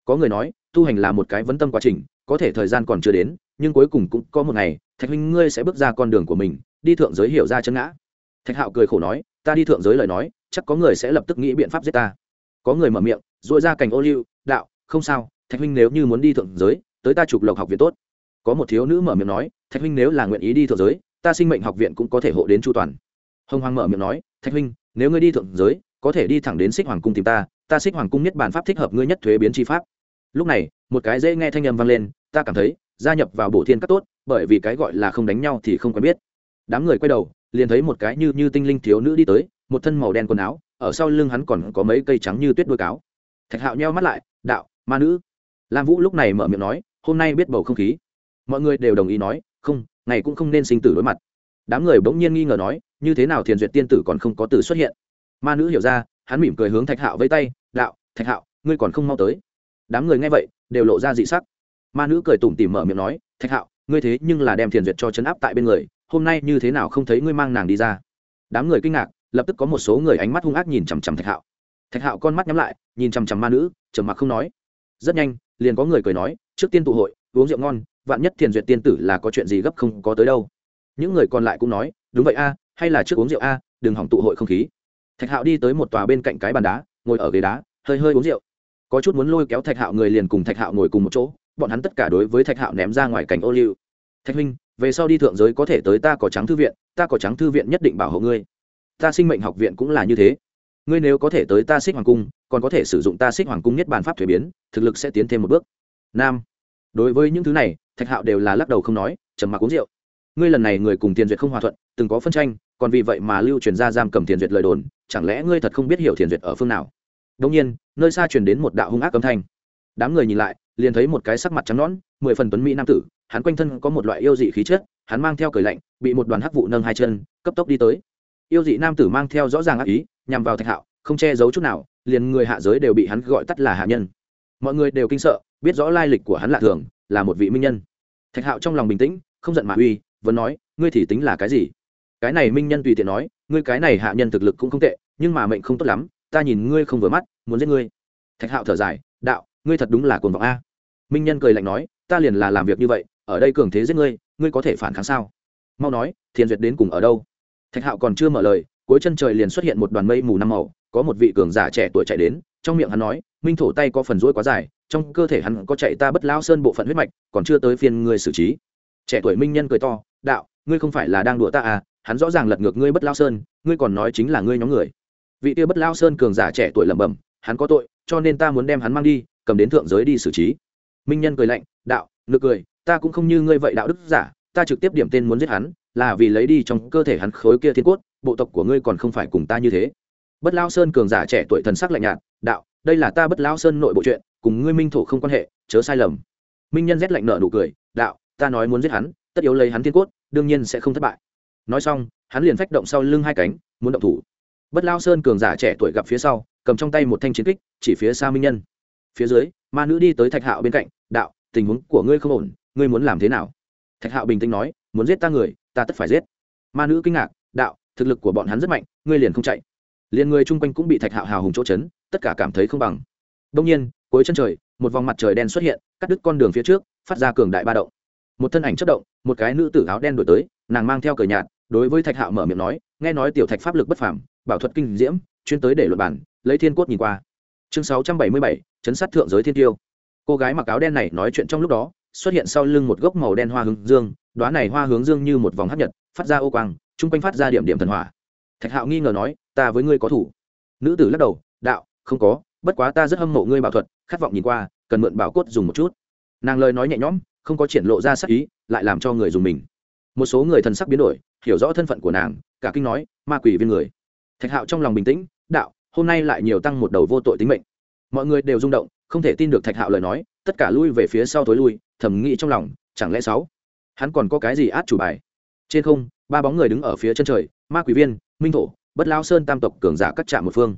Có người nói, tu hành là một cái vấn tâm quá trình, có thể thời gian còn chưa đến nhưng cuối cùng cũng có một ngày, thạch huynh ngươi sẽ bước ra con đường của mình, đi thượng giới hiểu ra chân ngã. Thạch hạo cười khổ nói, ta đi thượng giới lời nói, chắc có người sẽ lập tức nghĩ biện pháp giết ta. Có người mở miệng dội ra cành ô liu, đạo, không sao, thạch huynh nếu như muốn đi thượng giới, tới ta chụp lộc học viện tốt. Có một thiếu nữ mở miệng nói, thạch huynh nếu là nguyện ý đi thượng giới, ta sinh mệnh học viện cũng có thể hộ đến chu toàn. Hồng hoàng mở miệng nói, thạch huynh, nếu ngươi đi thượng giới, có thể đi thẳng đến xích hoàng cung tìm ta ta xích hoàng cung nhất bản pháp thích hợp ngươi nhất thuế biến chi pháp. Lúc này, một cái dễ nghe thanh âm vang lên, ta cảm thấy gia nhập vào bổ thiên các tốt, bởi vì cái gọi là không đánh nhau thì không quen biết. Đám người quay đầu, liền thấy một cái như như tinh linh thiếu nữ đi tới, một thân màu đen quần áo, ở sau lưng hắn còn có mấy cây trắng như tuyết đuôi cáo. Thạch hạo nheo mắt lại, đạo, ma nữ. Lam vũ lúc này mở miệng nói, hôm nay biết bầu không khí. Mọi người đều đồng ý nói, không, ngày cũng không nên sinh tử đối mặt. Đám người bỗng nhiên nghi ngờ nói, như thế nào thiền duyệt tiên tử còn không có từ xuất hiện? Ma nữ hiểu ra, hắn mỉm cười hướng thạch hạo vây tay, đạo, thạch hạo, ngươi còn không mau tới. Đám người nghe vậy, đều lộ ra dị sắc ma nữ cười tủm tỉm mở miệng nói, thạch hạo, ngươi thế nhưng là đem thiền duyệt cho chấn áp tại bên người, hôm nay như thế nào không thấy ngươi mang nàng đi ra? Đám người kinh ngạc, lập tức có một số người ánh mắt hung ác nhìn chằm chằm thạch hạo. Thạch hạo con mắt nhắm lại, nhìn chằm chằm ma nữ, trầm mặc không nói. Rất nhanh, liền có người cười nói, trước tiên tụ hội, uống rượu ngon, vạn nhất thiền duyệt tiên tử là có chuyện gì gấp không có tới đâu. Những người còn lại cũng nói, đúng vậy a, hay là trước uống rượu a, đừng hỏng tụ hội không khí. Thạch hạo đi tới một tòa bên cạnh cái bàn đá, ngồi ở ghế đá, hơi hơi uống rượu. Có chút muốn lôi kéo thạch hạo người liền cùng thạch hạo ngồi cùng một chỗ bọn hắn tất cả đối với thạch hạo ném ra ngoài cảnh ô liu. Thạch huynh, về sau đi thượng giới có thể tới ta có trắng thư viện, ta có trắng thư viện nhất định bảo hộ ngươi. Ta sinh mệnh học viện cũng là như thế. Ngươi nếu có thể tới ta xích hoàng cung, còn có thể sử dụng ta xích hoàng cung nhất bản pháp thuế biến, thực lực sẽ tiến thêm một bước. Nam. Đối với những thứ này, thạch hạo đều là lắc đầu không nói, trầm mặc uống rượu. Ngươi lần này người cùng tiền duyệt không hòa thuận, từng có phân tranh, còn vì vậy mà lưu truyền ra giam cầm tiền duyệt lời đồn, chẳng lẽ ngươi thật không biết hiểu tiền duyệt ở phương nào? Đông nhiên, nơi xa truyền đến một đạo hung ác âm thanh. Đám người nhìn lại liền thấy một cái sắc mặt trắng nõn, mười phần tuấn mỹ nam tử, hắn quanh thân có một loại yêu dị khí chất, hắn mang theo cười lạnh, bị một đoàn hắc vụ nâng hai chân, cấp tốc đi tới. Yêu dị nam tử mang theo rõ ràng ác ý, nhằm vào thạch hạo, không che giấu chút nào, liền người hạ giới đều bị hắn gọi tắt là hạ nhân. Mọi người đều kinh sợ, biết rõ lai lịch của hắn lạ thường, là một vị minh nhân. Thạch hạo trong lòng bình tĩnh, không giận mà uy, vẫn nói, ngươi thì tính là cái gì? Cái này minh nhân tùy tiện nói, ngươi cái này hạ nhân thực lực cũng không tệ, nhưng mà mệnh không tốt lắm, ta nhìn ngươi không vừa mắt, muốn giết ngươi. Thạch hạo thở dài, đạo, ngươi thật đúng là cuồng vọng a minh nhân cười lạnh nói, ta liền là làm việc như vậy, ở đây cường thế giết ngươi ngươi có thể phản kháng sao? Mau nói, thiền duyệt đến cùng ở đâu? Thạch hạo còn chưa mở lời, cuối chân trời liền xuất hiện một đoàn mây mù năm màu, có một vị cường giả trẻ tuổi chạy đến, trong miệng hắn nói, minh thổ tay có phần rỗi quá dài, trong cơ thể hắn có chạy ta bất lao sơn bộ phận huyết mạch, còn chưa tới phiên ngươi xử trí. Trẻ tuổi minh nhân cười to, đạo, ngươi không phải là đang đùa ta à? Hắn rõ ràng lật ngược ngươi bất lao sơn, ngươi còn nói chính là ngươi nhóm người. Vị tia bất lao sơn cường giả trẻ tuổi lẩm bẩm, hắn có tội, cho nên ta muốn đem hắn mang đi, cầm đến thượng giới đi xử trí minh nhân cười lạnh, đạo, nực cười, ta cũng không như ngươi vậy đạo đức giả, ta trực tiếp điểm tên muốn giết hắn, là vì lấy đi trong cơ thể hắn khối kia thiên cốt, bộ tộc của ngươi còn không phải cùng ta như thế. Bất lao sơn cường giả trẻ tuổi thần sắc lạnh nhạt, đạo, đây là ta bất lao sơn nội bộ chuyện, cùng ngươi minh thổ không quan hệ, chớ sai lầm. Minh nhân rét lạnh nợ nụ cười, đạo, ta nói muốn giết hắn, tất yếu lấy hắn thiên cốt, đương nhiên sẽ không thất bại. Nói xong, hắn liền phách động sau lưng hai cánh, muốn động thủ. Bất lao sơn cường giả trẻ tuổi gặp phía sau, cầm trong tay một thanh chiến kích, chỉ phía xa minh nhân phía dưới, ma nữ đi tới thạch hạo bên cạnh, đạo, tình huống của ngươi không ổn, ngươi muốn làm thế nào? Thạch hạo bình tĩnh nói, muốn giết ta người, ta tất phải giết. Ma nữ kinh ngạc, đạo, thực lực của bọn hắn rất mạnh, ngươi liền không chạy. Liền người chung quanh cũng bị thạch hạo hào hùng chỗ chấn, tất cả cảm thấy không bằng. Đông nhiên, cuối chân trời, một vòng mặt trời đen xuất hiện, cắt đứt con đường phía trước, phát ra cường đại ba động. Một thân ảnh chất động, một cái nữ tử áo đen đổi tới, nàng mang theo cờ nhạt, đối với thạch hạo mở miệng nói, nghe nói tiểu thạch pháp lực bất phàm, bảo thuật kinh diễm, chuyên tới để luật bản lấy thiên cốt nhìn qua. Chương sáu trăm bảy mươi bảy chấn sát thượng giới thiên tiêu. Cô gái mặc áo đen này nói chuyện trong lúc đó, xuất hiện sau lưng một gốc màu đen hoa hướng dương đoá này hoa hướng dương như một vòng hấp nhật, phát ra ô quang, chung quanh phát ra điểm điểm thần hỏa. Thạch hạo nghi ngờ nói, ta với ngươi có thủ? Nữ tử lắc đầu, đạo, không có, bất quá ta rất hâm mộ ngươi bảo thuật, khát vọng nhìn qua, cần mượn bảo cốt dùng một chút. Nàng lời nói nhẹ nhõm, không có triển lộ ra sắc ý, lại làm cho người dùng mình. Một số người thần sắc biến đổi, hiểu rõ thân phận của nàng, cả kinh nói, ma quỷ viên người. Thạch hạo trong lòng bình tĩnh, đạo, hôm nay lại nhiều tăng một đầu vô tội tính mệnh mọi người đều rung động, không thể tin được thạch hạo lời nói, tất cả lui về phía sau tối lui, thầm nghĩ trong lòng, chẳng lẽ sáu, hắn còn có cái gì át chủ bài? Trên không, ba bóng người đứng ở phía chân trời, ma quỷ viên, minh thổ, bất lao sơn tam tộc cường giả cắt trạm một phương.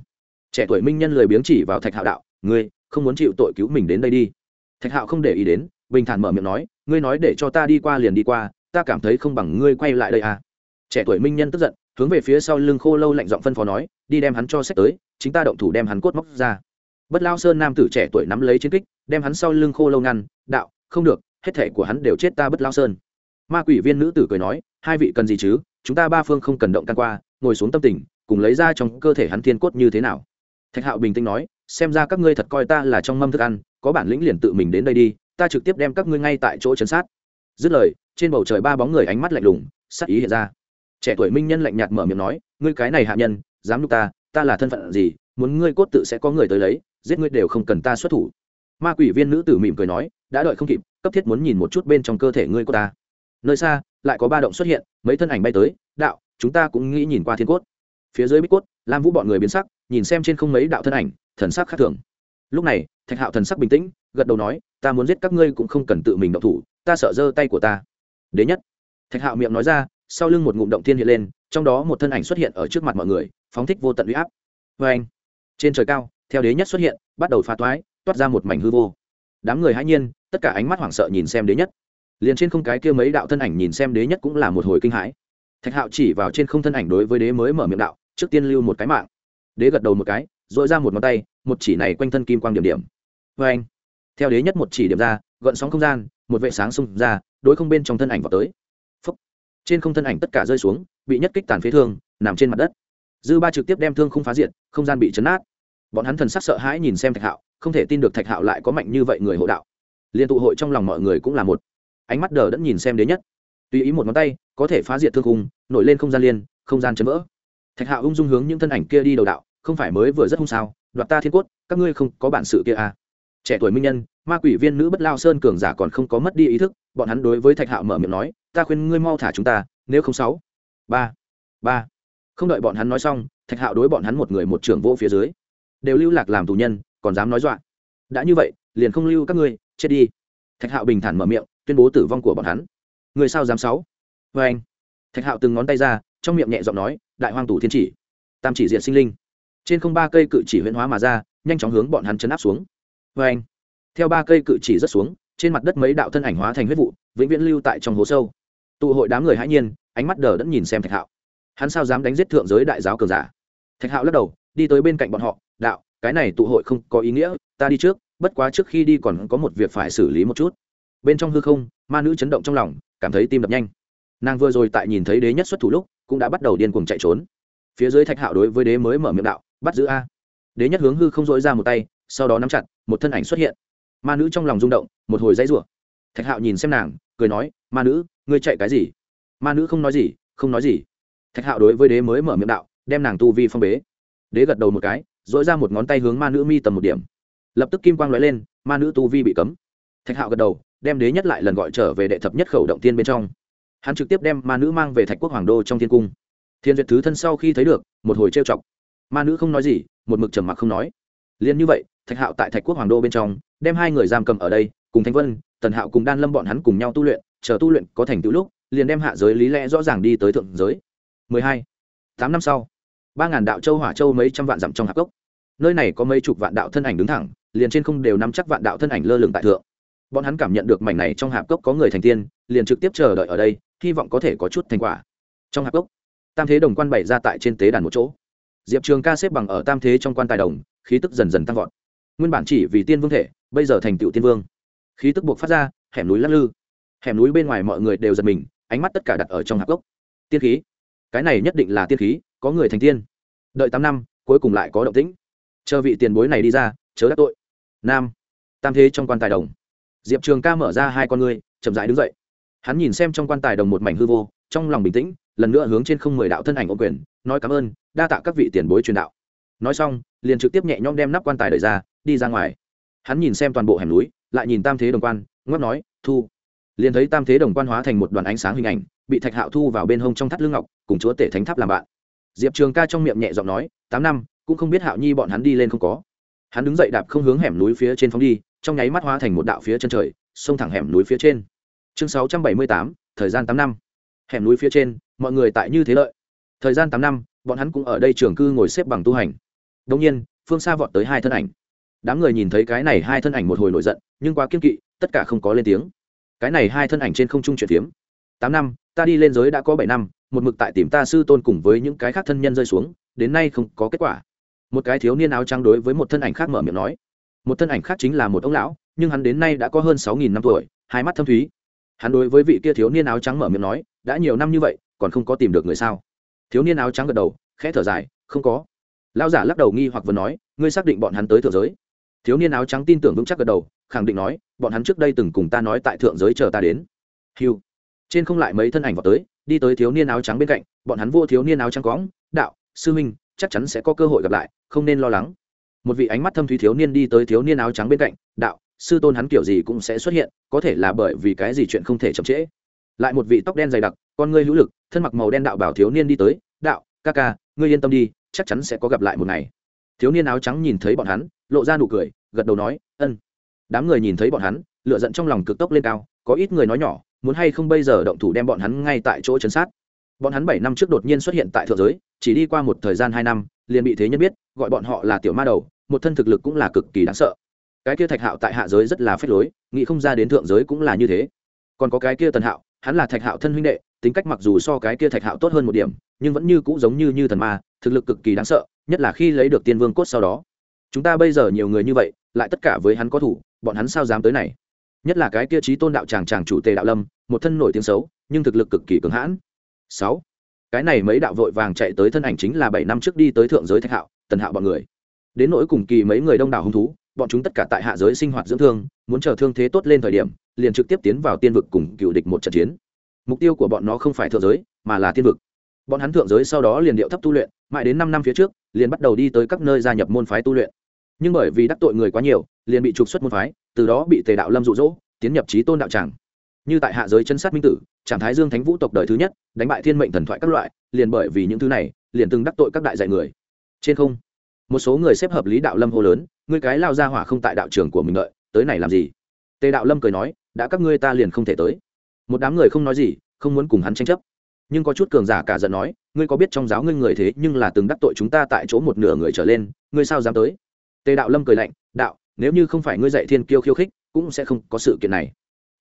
Trẻ tuổi minh nhân lười biếng chỉ vào thạch hạo đạo, ngươi, không muốn chịu tội cứu mình đến đây đi. Thạch hạo không để ý đến, bình thản mở miệng nói, ngươi nói để cho ta đi qua liền đi qua, ta cảm thấy không bằng ngươi quay lại đây à. Trẻ tuổi minh nhân tức giận, hướng về phía sau lưng khô lâu lạnh giọng phân phó nói, đi đem hắn cho sách tới, chính ta động thủ đem hắn cốt móc ra bất lao sơn nam tử trẻ tuổi nắm lấy chiến kích, đem hắn sau lưng khô lâu ngăn, đạo, không được, hết thể của hắn đều chết ta bất lao sơn. Ma quỷ viên nữ tử cười nói, hai vị cần gì chứ? Chúng ta ba phương không cần động can qua, ngồi xuống tâm tình, cùng lấy ra trong cơ thể hắn thiên cốt như thế nào? Thạch hạo bình tĩnh nói, xem ra các ngươi thật coi ta là trong mâm thức ăn, có bản lĩnh liền tự mình đến đây đi, ta trực tiếp đem các ngươi ngay tại chỗ chấn sát. Dứt lời, trên bầu trời ba bóng người ánh mắt lạnh lùng, sắc ý hiện ra. Trẻ tuổi minh nhân lạnh nhạt mở miệng nói, ngươi cái này hạ nhân, dám nhục ta ta là thân phận gì? Muốn ngươi cốt tự sẽ có người tới lấy giết ngươi đều không cần ta xuất thủ. Ma quỷ viên nữ tử mỉm cười nói, đã đợi không kịp, cấp thiết muốn nhìn một chút bên trong cơ thể ngươi của ta. Nơi xa, lại có ba động xuất hiện, mấy thân ảnh bay tới, đạo, chúng ta cũng nghĩ nhìn qua thiên cốt. Phía dưới bích cốt, lam vũ bọn người biến sắc, nhìn xem trên không mấy đạo thân ảnh, thần sắc khác thường. Lúc này, thạch hạo thần sắc bình tĩnh, gật đầu nói, ta muốn giết các ngươi cũng không cần tự mình động thủ, ta sợ giơ tay của ta. Đế nhất. Thạch hạo miệng nói ra, sau lưng một ngụm động thiên hiện lên, trong đó một thân ảnh xuất hiện ở trước mặt mọi người, phóng thích vô tận uy áp. Vê anh trên trời cao theo đế nhất xuất hiện, bắt đầu pha toái toát ra một mảnh hư vô. Đám người hãy nhiên, tất cả ánh mắt hoảng sợ nhìn xem đế nhất. Liền trên không cái kia mấy đạo thân ảnh nhìn xem đế nhất cũng là một hồi kinh hãi. Thạch hạo chỉ vào trên không thân ảnh đối với đế mới mở miệng đạo, trước tiên lưu một cái mạng. Đế gật đầu một cái dội ra một ngón tay, một chỉ này quanh thân kim quang điểm điểm. Vê anh, theo đế nhất một chỉ điểm ra, gợn sóng không gian, một vệ sáng xung ra, đối không bên trong thân ảnh vào tới. Phúc. trên không thân ảnh tất cả rơi xuống, bị nhất kích tàn phế thương, nằm trên mặt đất. Dư ba trực tiếp đem thương không phá diệt, không gian bị chấn át bọn hắn thần sắc sợ hãi nhìn xem thạch hạo, không thể tin được thạch hạo lại có mạnh như vậy người hộ đạo. Liên tụ hội trong lòng mọi người cũng là một. Ánh mắt đờ đẫn nhìn xem đế nhất. Tùy ý một ngón tay, có thể phá diệt thương khung, nổi lên không gian liên, không gian chấn vỡ. Thạch hạo ung dung hướng những thân ảnh kia đi đầu đạo, không phải mới vừa rất hung sao, đoạt ta thiên cốt, các ngươi không có bản sự kia à? Trẻ tuổi minh nhân, ma quỷ viên nữ bất lao sơn cường giả còn không có mất đi ý thức, bọn hắn đối với thạch hạo mở miệng nói, ta khuyên ngươi mau thả chúng ta, nếu không sáu, ba ba. Không đợi bọn hắn nói xong, thạch hạo đối bọn hắn một người một trưởng vô phía dưới đều lưu lạc làm tù nhân, còn dám nói dọa. Đã như vậy, liền không lưu các ngươi, chết đi. Thạch hạo bình thản mở miệng, tuyên bố tử vong của bọn hắn. Người sao dám sáu? Vê anh. Thạch hạo từng ngón tay ra, trong miệng nhẹ giọng nói, đại hoang tù thiên chỉ, tam chỉ diện sinh linh. Trên không ba cây cự chỉ huyễn hóa mà ra, nhanh chóng hướng bọn hắn chấn áp xuống. Vê anh. Theo ba cây cự chỉ rất xuống, trên mặt đất mấy đạo thân ảnh hóa thành huyết vụ, vĩnh viễn lưu tại trong hố sâu. Tụ hội đám người hãy nhiên, ánh mắt đờ đẫn nhìn xem thạch hạo. Hắn sao dám đánh giết thượng giới đại giáo cường giả? Thạch hạo lắc đầu, đi tới bên cạnh bọn họ cái này tụ hội không có ý nghĩa, ta đi trước, bất quá trước khi đi còn có một việc phải xử lý một chút. Bên trong hư không, ma nữ chấn động trong lòng, cảm thấy tim đập nhanh. Nàng vừa rồi tại nhìn thấy đế nhất xuất thủ lúc, cũng đã bắt đầu điên cuồng chạy trốn. Phía dưới thạch hạo đối với đế mới mở miệng đạo, bắt giữ a. Đế nhất hướng hư không dội ra một tay, sau đó nắm chặt, một thân ảnh xuất hiện. Ma nữ trong lòng rung động, một hồi dãy rủa. Thạch hạo nhìn xem nàng, cười nói, ma nữ, ngươi chạy cái gì? Ma nữ không nói gì, không nói gì. Thạch hạo đối với đế mới mở miệng đạo, đem nàng tu vi phong bế. Đế gật đầu một cái dội ra một ngón tay hướng ma nữ mi tầm một điểm. Lập tức kim quang lóe lên, ma nữ tu vi bị cấm. Thạch hạo gật đầu, đem đế nhất lại lần gọi trở về đệ thập nhất khẩu động tiên bên trong. Hắn trực tiếp đem ma nữ mang về thạch quốc hoàng đô trong thiên cung. Thiên duyệt thứ thân sau khi thấy được, một hồi trêu chọc. Ma nữ không nói gì, một mực trầm mặc không nói. Liền như vậy, thạch hạo tại thạch quốc hoàng đô bên trong, đem hai người giam cầm ở đây, cùng thanh vân, tần hạo cùng đan lâm bọn hắn cùng nhau tu luyện, chờ tu luyện có thành tựu lúc, liền đem hạ giới lý lẽ rõ ràng đi tới thượng giới. 12. tám năm sau ba ngàn đạo châu hỏa châu mấy trăm vạn dặm trong hạp gốc nơi này có mấy chục vạn đạo thân ảnh đứng thẳng, liền trên không đều nắm chắc vạn đạo thân ảnh lơ lửng tại thượng. Bọn hắn cảm nhận được mảnh này trong hạp cốc có người thành tiên, liền trực tiếp chờ đợi ở đây, hy vọng có thể có chút thành quả. Trong hạp cốc, tam thế đồng quan bày ra tại trên tế đàn một chỗ. Diệp trường ca xếp bằng ở tam thế trong quan tài đồng, khí tức dần dần tăng vọt. Nguyên bản chỉ vì tiên vương thể, bây giờ thành tựu tiên vương. Khí tức buộc phát ra, hẻm núi lắc lư. Hẻm núi bên ngoài mọi người đều giật mình, ánh mắt tất cả đặt ở trong hạp cốc. Tiên khí. Cái này nhất định là tiên khí có người thành tiên. Đợi tám năm, cuối cùng lại có động tĩnh. Chờ vị tiền bối này đi ra, chớ đắc tội. Nam, tam thế trong quan tài đồng. Diệp trường ca mở ra hai con ngươi, chậm rãi đứng dậy. Hắn nhìn xem trong quan tài đồng một mảnh hư vô, trong lòng bình tĩnh, lần nữa hướng trên không mười đạo thân ảnh ô quyền, nói cảm ơn, đa tạ các vị tiền bối truyền đạo. Nói xong, liền trực tiếp nhẹ nhõm đem nắp quan tài đẩy ra, đi ra ngoài. Hắn nhìn xem toàn bộ hẻm núi, lại nhìn tam thế đồng quan ngót nói, thu. Liền thấy tam thế đồng quan hóa thành một đoàn ánh sáng hình ảnh, bị thạch hạo thu vào bên hông trong thắt lưng ngọc, cùng chúa tể thánh tháp làm bạn diệp trường ca trong miệng nhẹ giọng nói, tám năm, cũng không biết hạo nhi bọn hắn đi lên không có. Hắn đứng dậy đạp không hướng hẻm núi phía trên phóng đi, trong nháy mắt hóa thành một đạo phía chân trời, xông thẳng hẻm núi phía trên. Chương sáu trăm bảy mươi tám, thời gian tám năm. Hẻm núi phía trên, mọi người tại như thế lợi. Thời gian tám năm, bọn hắn cũng ở đây trường cư ngồi xếp bằng tu hành. Đông nhiên, phương xa vọt tới hai thân ảnh. Đám người nhìn thấy cái này hai thân ảnh một hồi nổi giận, nhưng quá kiên kỵ, tất cả không có lên tiếng. Cái này hai thân ảnh trên không trung chuyển phiếm. Tám năm, ta đi lên giới đã có bảy năm một mực tại tìm ta sư tôn cùng với những cái khác thân nhân rơi xuống, đến nay không có kết quả. Một cái thiếu niên áo trắng đối với một thân ảnh khác mở miệng nói. Một thân ảnh khác chính là một ông lão, nhưng hắn đến nay đã có hơn sáu nghìn năm tuổi, hai mắt thâm thúy. Hắn đối với vị kia thiếu niên áo trắng mở miệng nói, đã nhiều năm như vậy, còn không có tìm được người sao? Thiếu niên áo trắng gật đầu, khẽ thở dài, không có. Lão giả lắc đầu nghi hoặc vừa nói, ngươi xác định bọn hắn tới thượng giới? Thiếu niên áo trắng tin tưởng vững chắc gật đầu, khẳng định nói, bọn hắn trước đây từng cùng ta nói tại thượng giới chờ ta đến. Hiu. Trên không lại mấy thân ảnh vào tới đi tới thiếu niên áo trắng bên cạnh, bọn hắn vô thiếu niên áo trắng cóng đạo, sư minh chắc chắn sẽ có cơ hội gặp lại, không nên lo lắng. Một vị ánh mắt thâm thúy thiếu niên đi tới thiếu niên áo trắng bên cạnh, đạo, sư tôn hắn kiểu gì cũng sẽ xuất hiện, có thể là bởi vì cái gì chuyện không thể chậm trễ. Lại một vị tóc đen dày đặc, con ngươi hữu lực, thân mặc màu đen đạo bảo thiếu niên đi tới, đạo, ca ca, ngươi yên tâm đi, chắc chắn sẽ có gặp lại một ngày. Thiếu niên áo trắng nhìn thấy bọn hắn, lộ ra nụ cười, gật đầu nói, ân. Đám người nhìn thấy bọn hắn lựa giận trong lòng cực tốc lên cao, có ít người nói nhỏ muốn hay không bây giờ động thủ đem bọn hắn ngay tại chỗ chấn sát. Bọn hắn bảy năm trước đột nhiên xuất hiện tại thượng giới, chỉ đi qua một thời gian hai năm, liền bị thế nhân biết, gọi bọn họ là tiểu ma đầu, một thân thực lực cũng là cực kỳ đáng sợ. Cái kia thạch hạo tại hạ giới rất là phép lối, nghĩ không ra đến thượng giới cũng là như thế. Còn có cái kia tần hạo, hắn là thạch hạo thân huynh đệ, tính cách mặc dù so cái kia thạch hạo tốt hơn một điểm, nhưng vẫn như cũ giống như như thần ma, thực lực cực kỳ đáng sợ, nhất là khi lấy được tiên vương cốt sau đó. Chúng ta bây giờ nhiều người như vậy, lại tất cả với hắn có thủ, bọn hắn sao dám tới này? Nhất là cái kia trí tôn đạo tràng tràng chủ tề đạo lâm một thân nổi tiếng xấu, nhưng thực lực cực kỳ cứng hãn. Sáu, cái này mấy đạo vội vàng chạy tới thân ảnh chính là bảy năm trước đi tới thượng giới thạch hạo, tần hạo bọn người. Đến nỗi cùng kỳ mấy người đông đảo hung thú, bọn chúng tất cả tại hạ giới sinh hoạt dưỡng thương, muốn chờ thương thế tốt lên thời điểm, liền trực tiếp tiến vào tiên vực cùng cựu địch một trận chiến. Mục tiêu của bọn nó không phải thượng giới, mà là tiên vực. Bọn hắn thượng giới sau đó liền điệu thấp tu luyện, mãi đến năm năm phía trước, liền bắt đầu đi tới các nơi gia nhập môn phái tu luyện. Nhưng bởi vì đắc tội người quá nhiều, liền bị trục xuất môn phái, từ đó bị tề đạo lâm rụ rỗ tiến nhập trí tôn đạo tràng như tại hạ giới chân sát minh tử trạng thái dương thánh vũ tộc đời thứ nhất, đánh bại thiên mệnh thần thoại các loại, liền bởi vì những thứ này, liền từng đắc tội các đại dạy người. Trên không, một số người xếp hợp lý đạo lâm hô lớn, ngươi cái lao ra hỏa không tại đạo trường của mình lợi tới này làm gì? Tề đạo lâm cười nói, đã các ngươi ta liền không thể tới. Một đám người không nói gì, không muốn cùng hắn tranh chấp. Nhưng có chút cường giả cả giận nói, ngươi có biết trong giáo ngươi người thế nhưng là từng đắc tội chúng ta tại chỗ một nửa người trở lên, ngươi sao dám tới? Tề đạo lâm cười lạnh, đạo, nếu như không phải ngươi dạy thiên kiêu khiêu khích, cũng sẽ không có sự kiện này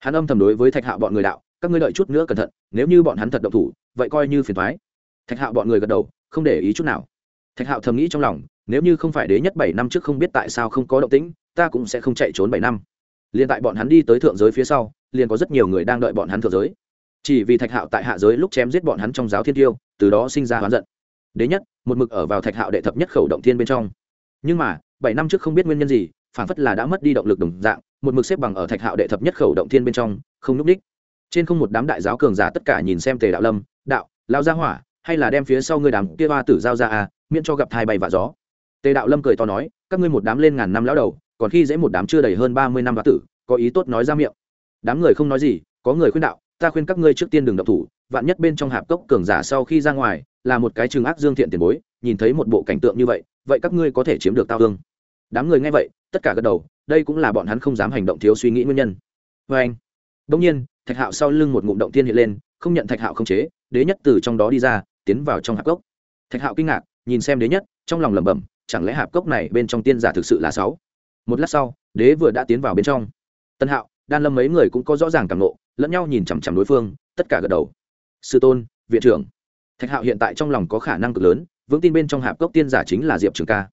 hắn âm thầm đối với thạch hạo bọn người đạo, các ngươi đợi chút nữa cẩn thận, nếu như bọn hắn thật động thủ, vậy coi như phiền thoái thạch hạo bọn người gật đầu, không để ý chút nào. Thạch hạo thầm nghĩ trong lòng, nếu như không phải đế nhất bảy năm trước không biết tại sao không có động tĩnh, ta cũng sẽ không chạy trốn bảy năm. Liền tại bọn hắn đi tới thượng giới phía sau, liền có rất nhiều người đang đợi bọn hắn thượng giới. Chỉ vì thạch hạo tại hạ giới lúc chém giết bọn hắn trong giáo thiên tiêu, từ đó sinh ra hoán giận. Đế nhất, một mực ở vào thạch hạo đệ thập nhất khẩu động thiên bên trong. Nhưng mà, bảy năm trước không biết nguyên nhân gì phản phất là đã mất đi động lực đồng dạng một mực xếp bằng ở thạch hạo đệ thập nhất khẩu động thiên bên trong, không núp đích. Trên không một đám đại giáo cường giả tất cả nhìn xem tề đạo lâm, đạo lao ra hỏa, hay là đem phía sau ngươi đám kia ba tử giao ra à miễn cho gặp thai bay và gió. Tề đạo lâm cười to nói, các ngươi một đám lên ngàn năm lão đầu, còn khi dễ một đám chưa đầy hơn ba mươi năm và tử, có ý tốt nói ra miệng. Đám người không nói gì, có người khuyên đạo, ta khuyên các ngươi trước tiên đừng động thủ, vạn nhất bên trong hạp cốc cường giả sau khi ra ngoài, là một cái trường ác dương thiện tiền bối, nhìn thấy một bộ cảnh tượng như vậy vậy các ngươi có thể chiếm được tao hương đám người nghe vậy, tất cả gật đầu đây cũng là bọn hắn không dám hành động thiếu suy nghĩ nguyên nhân. Vê anh đông nhiên, thạch hạo sau lưng một ngụm động tiên hiện lên, không nhận thạch hạo không chế, đế nhất từ trong đó đi ra, tiến vào trong hạp cốc. Thạch hạo kinh ngạc, nhìn xem đế nhất, trong lòng lẩm bẩm, chẳng lẽ hạp cốc này bên trong tiên giả thực sự là sáu? Một lát sau, đế vừa đã tiến vào bên trong. Tân hạo, đan lâm mấy người cũng có rõ ràng cảm nộ, lẫn nhau nhìn chằm chằm đối phương, tất cả gật đầu. Sư tôn, viện trưởng. Thạch hạo hiện tại trong lòng có khả năng cực lớn, vững tin bên trong hạp cốc tiên giả chính là diệp trường ca.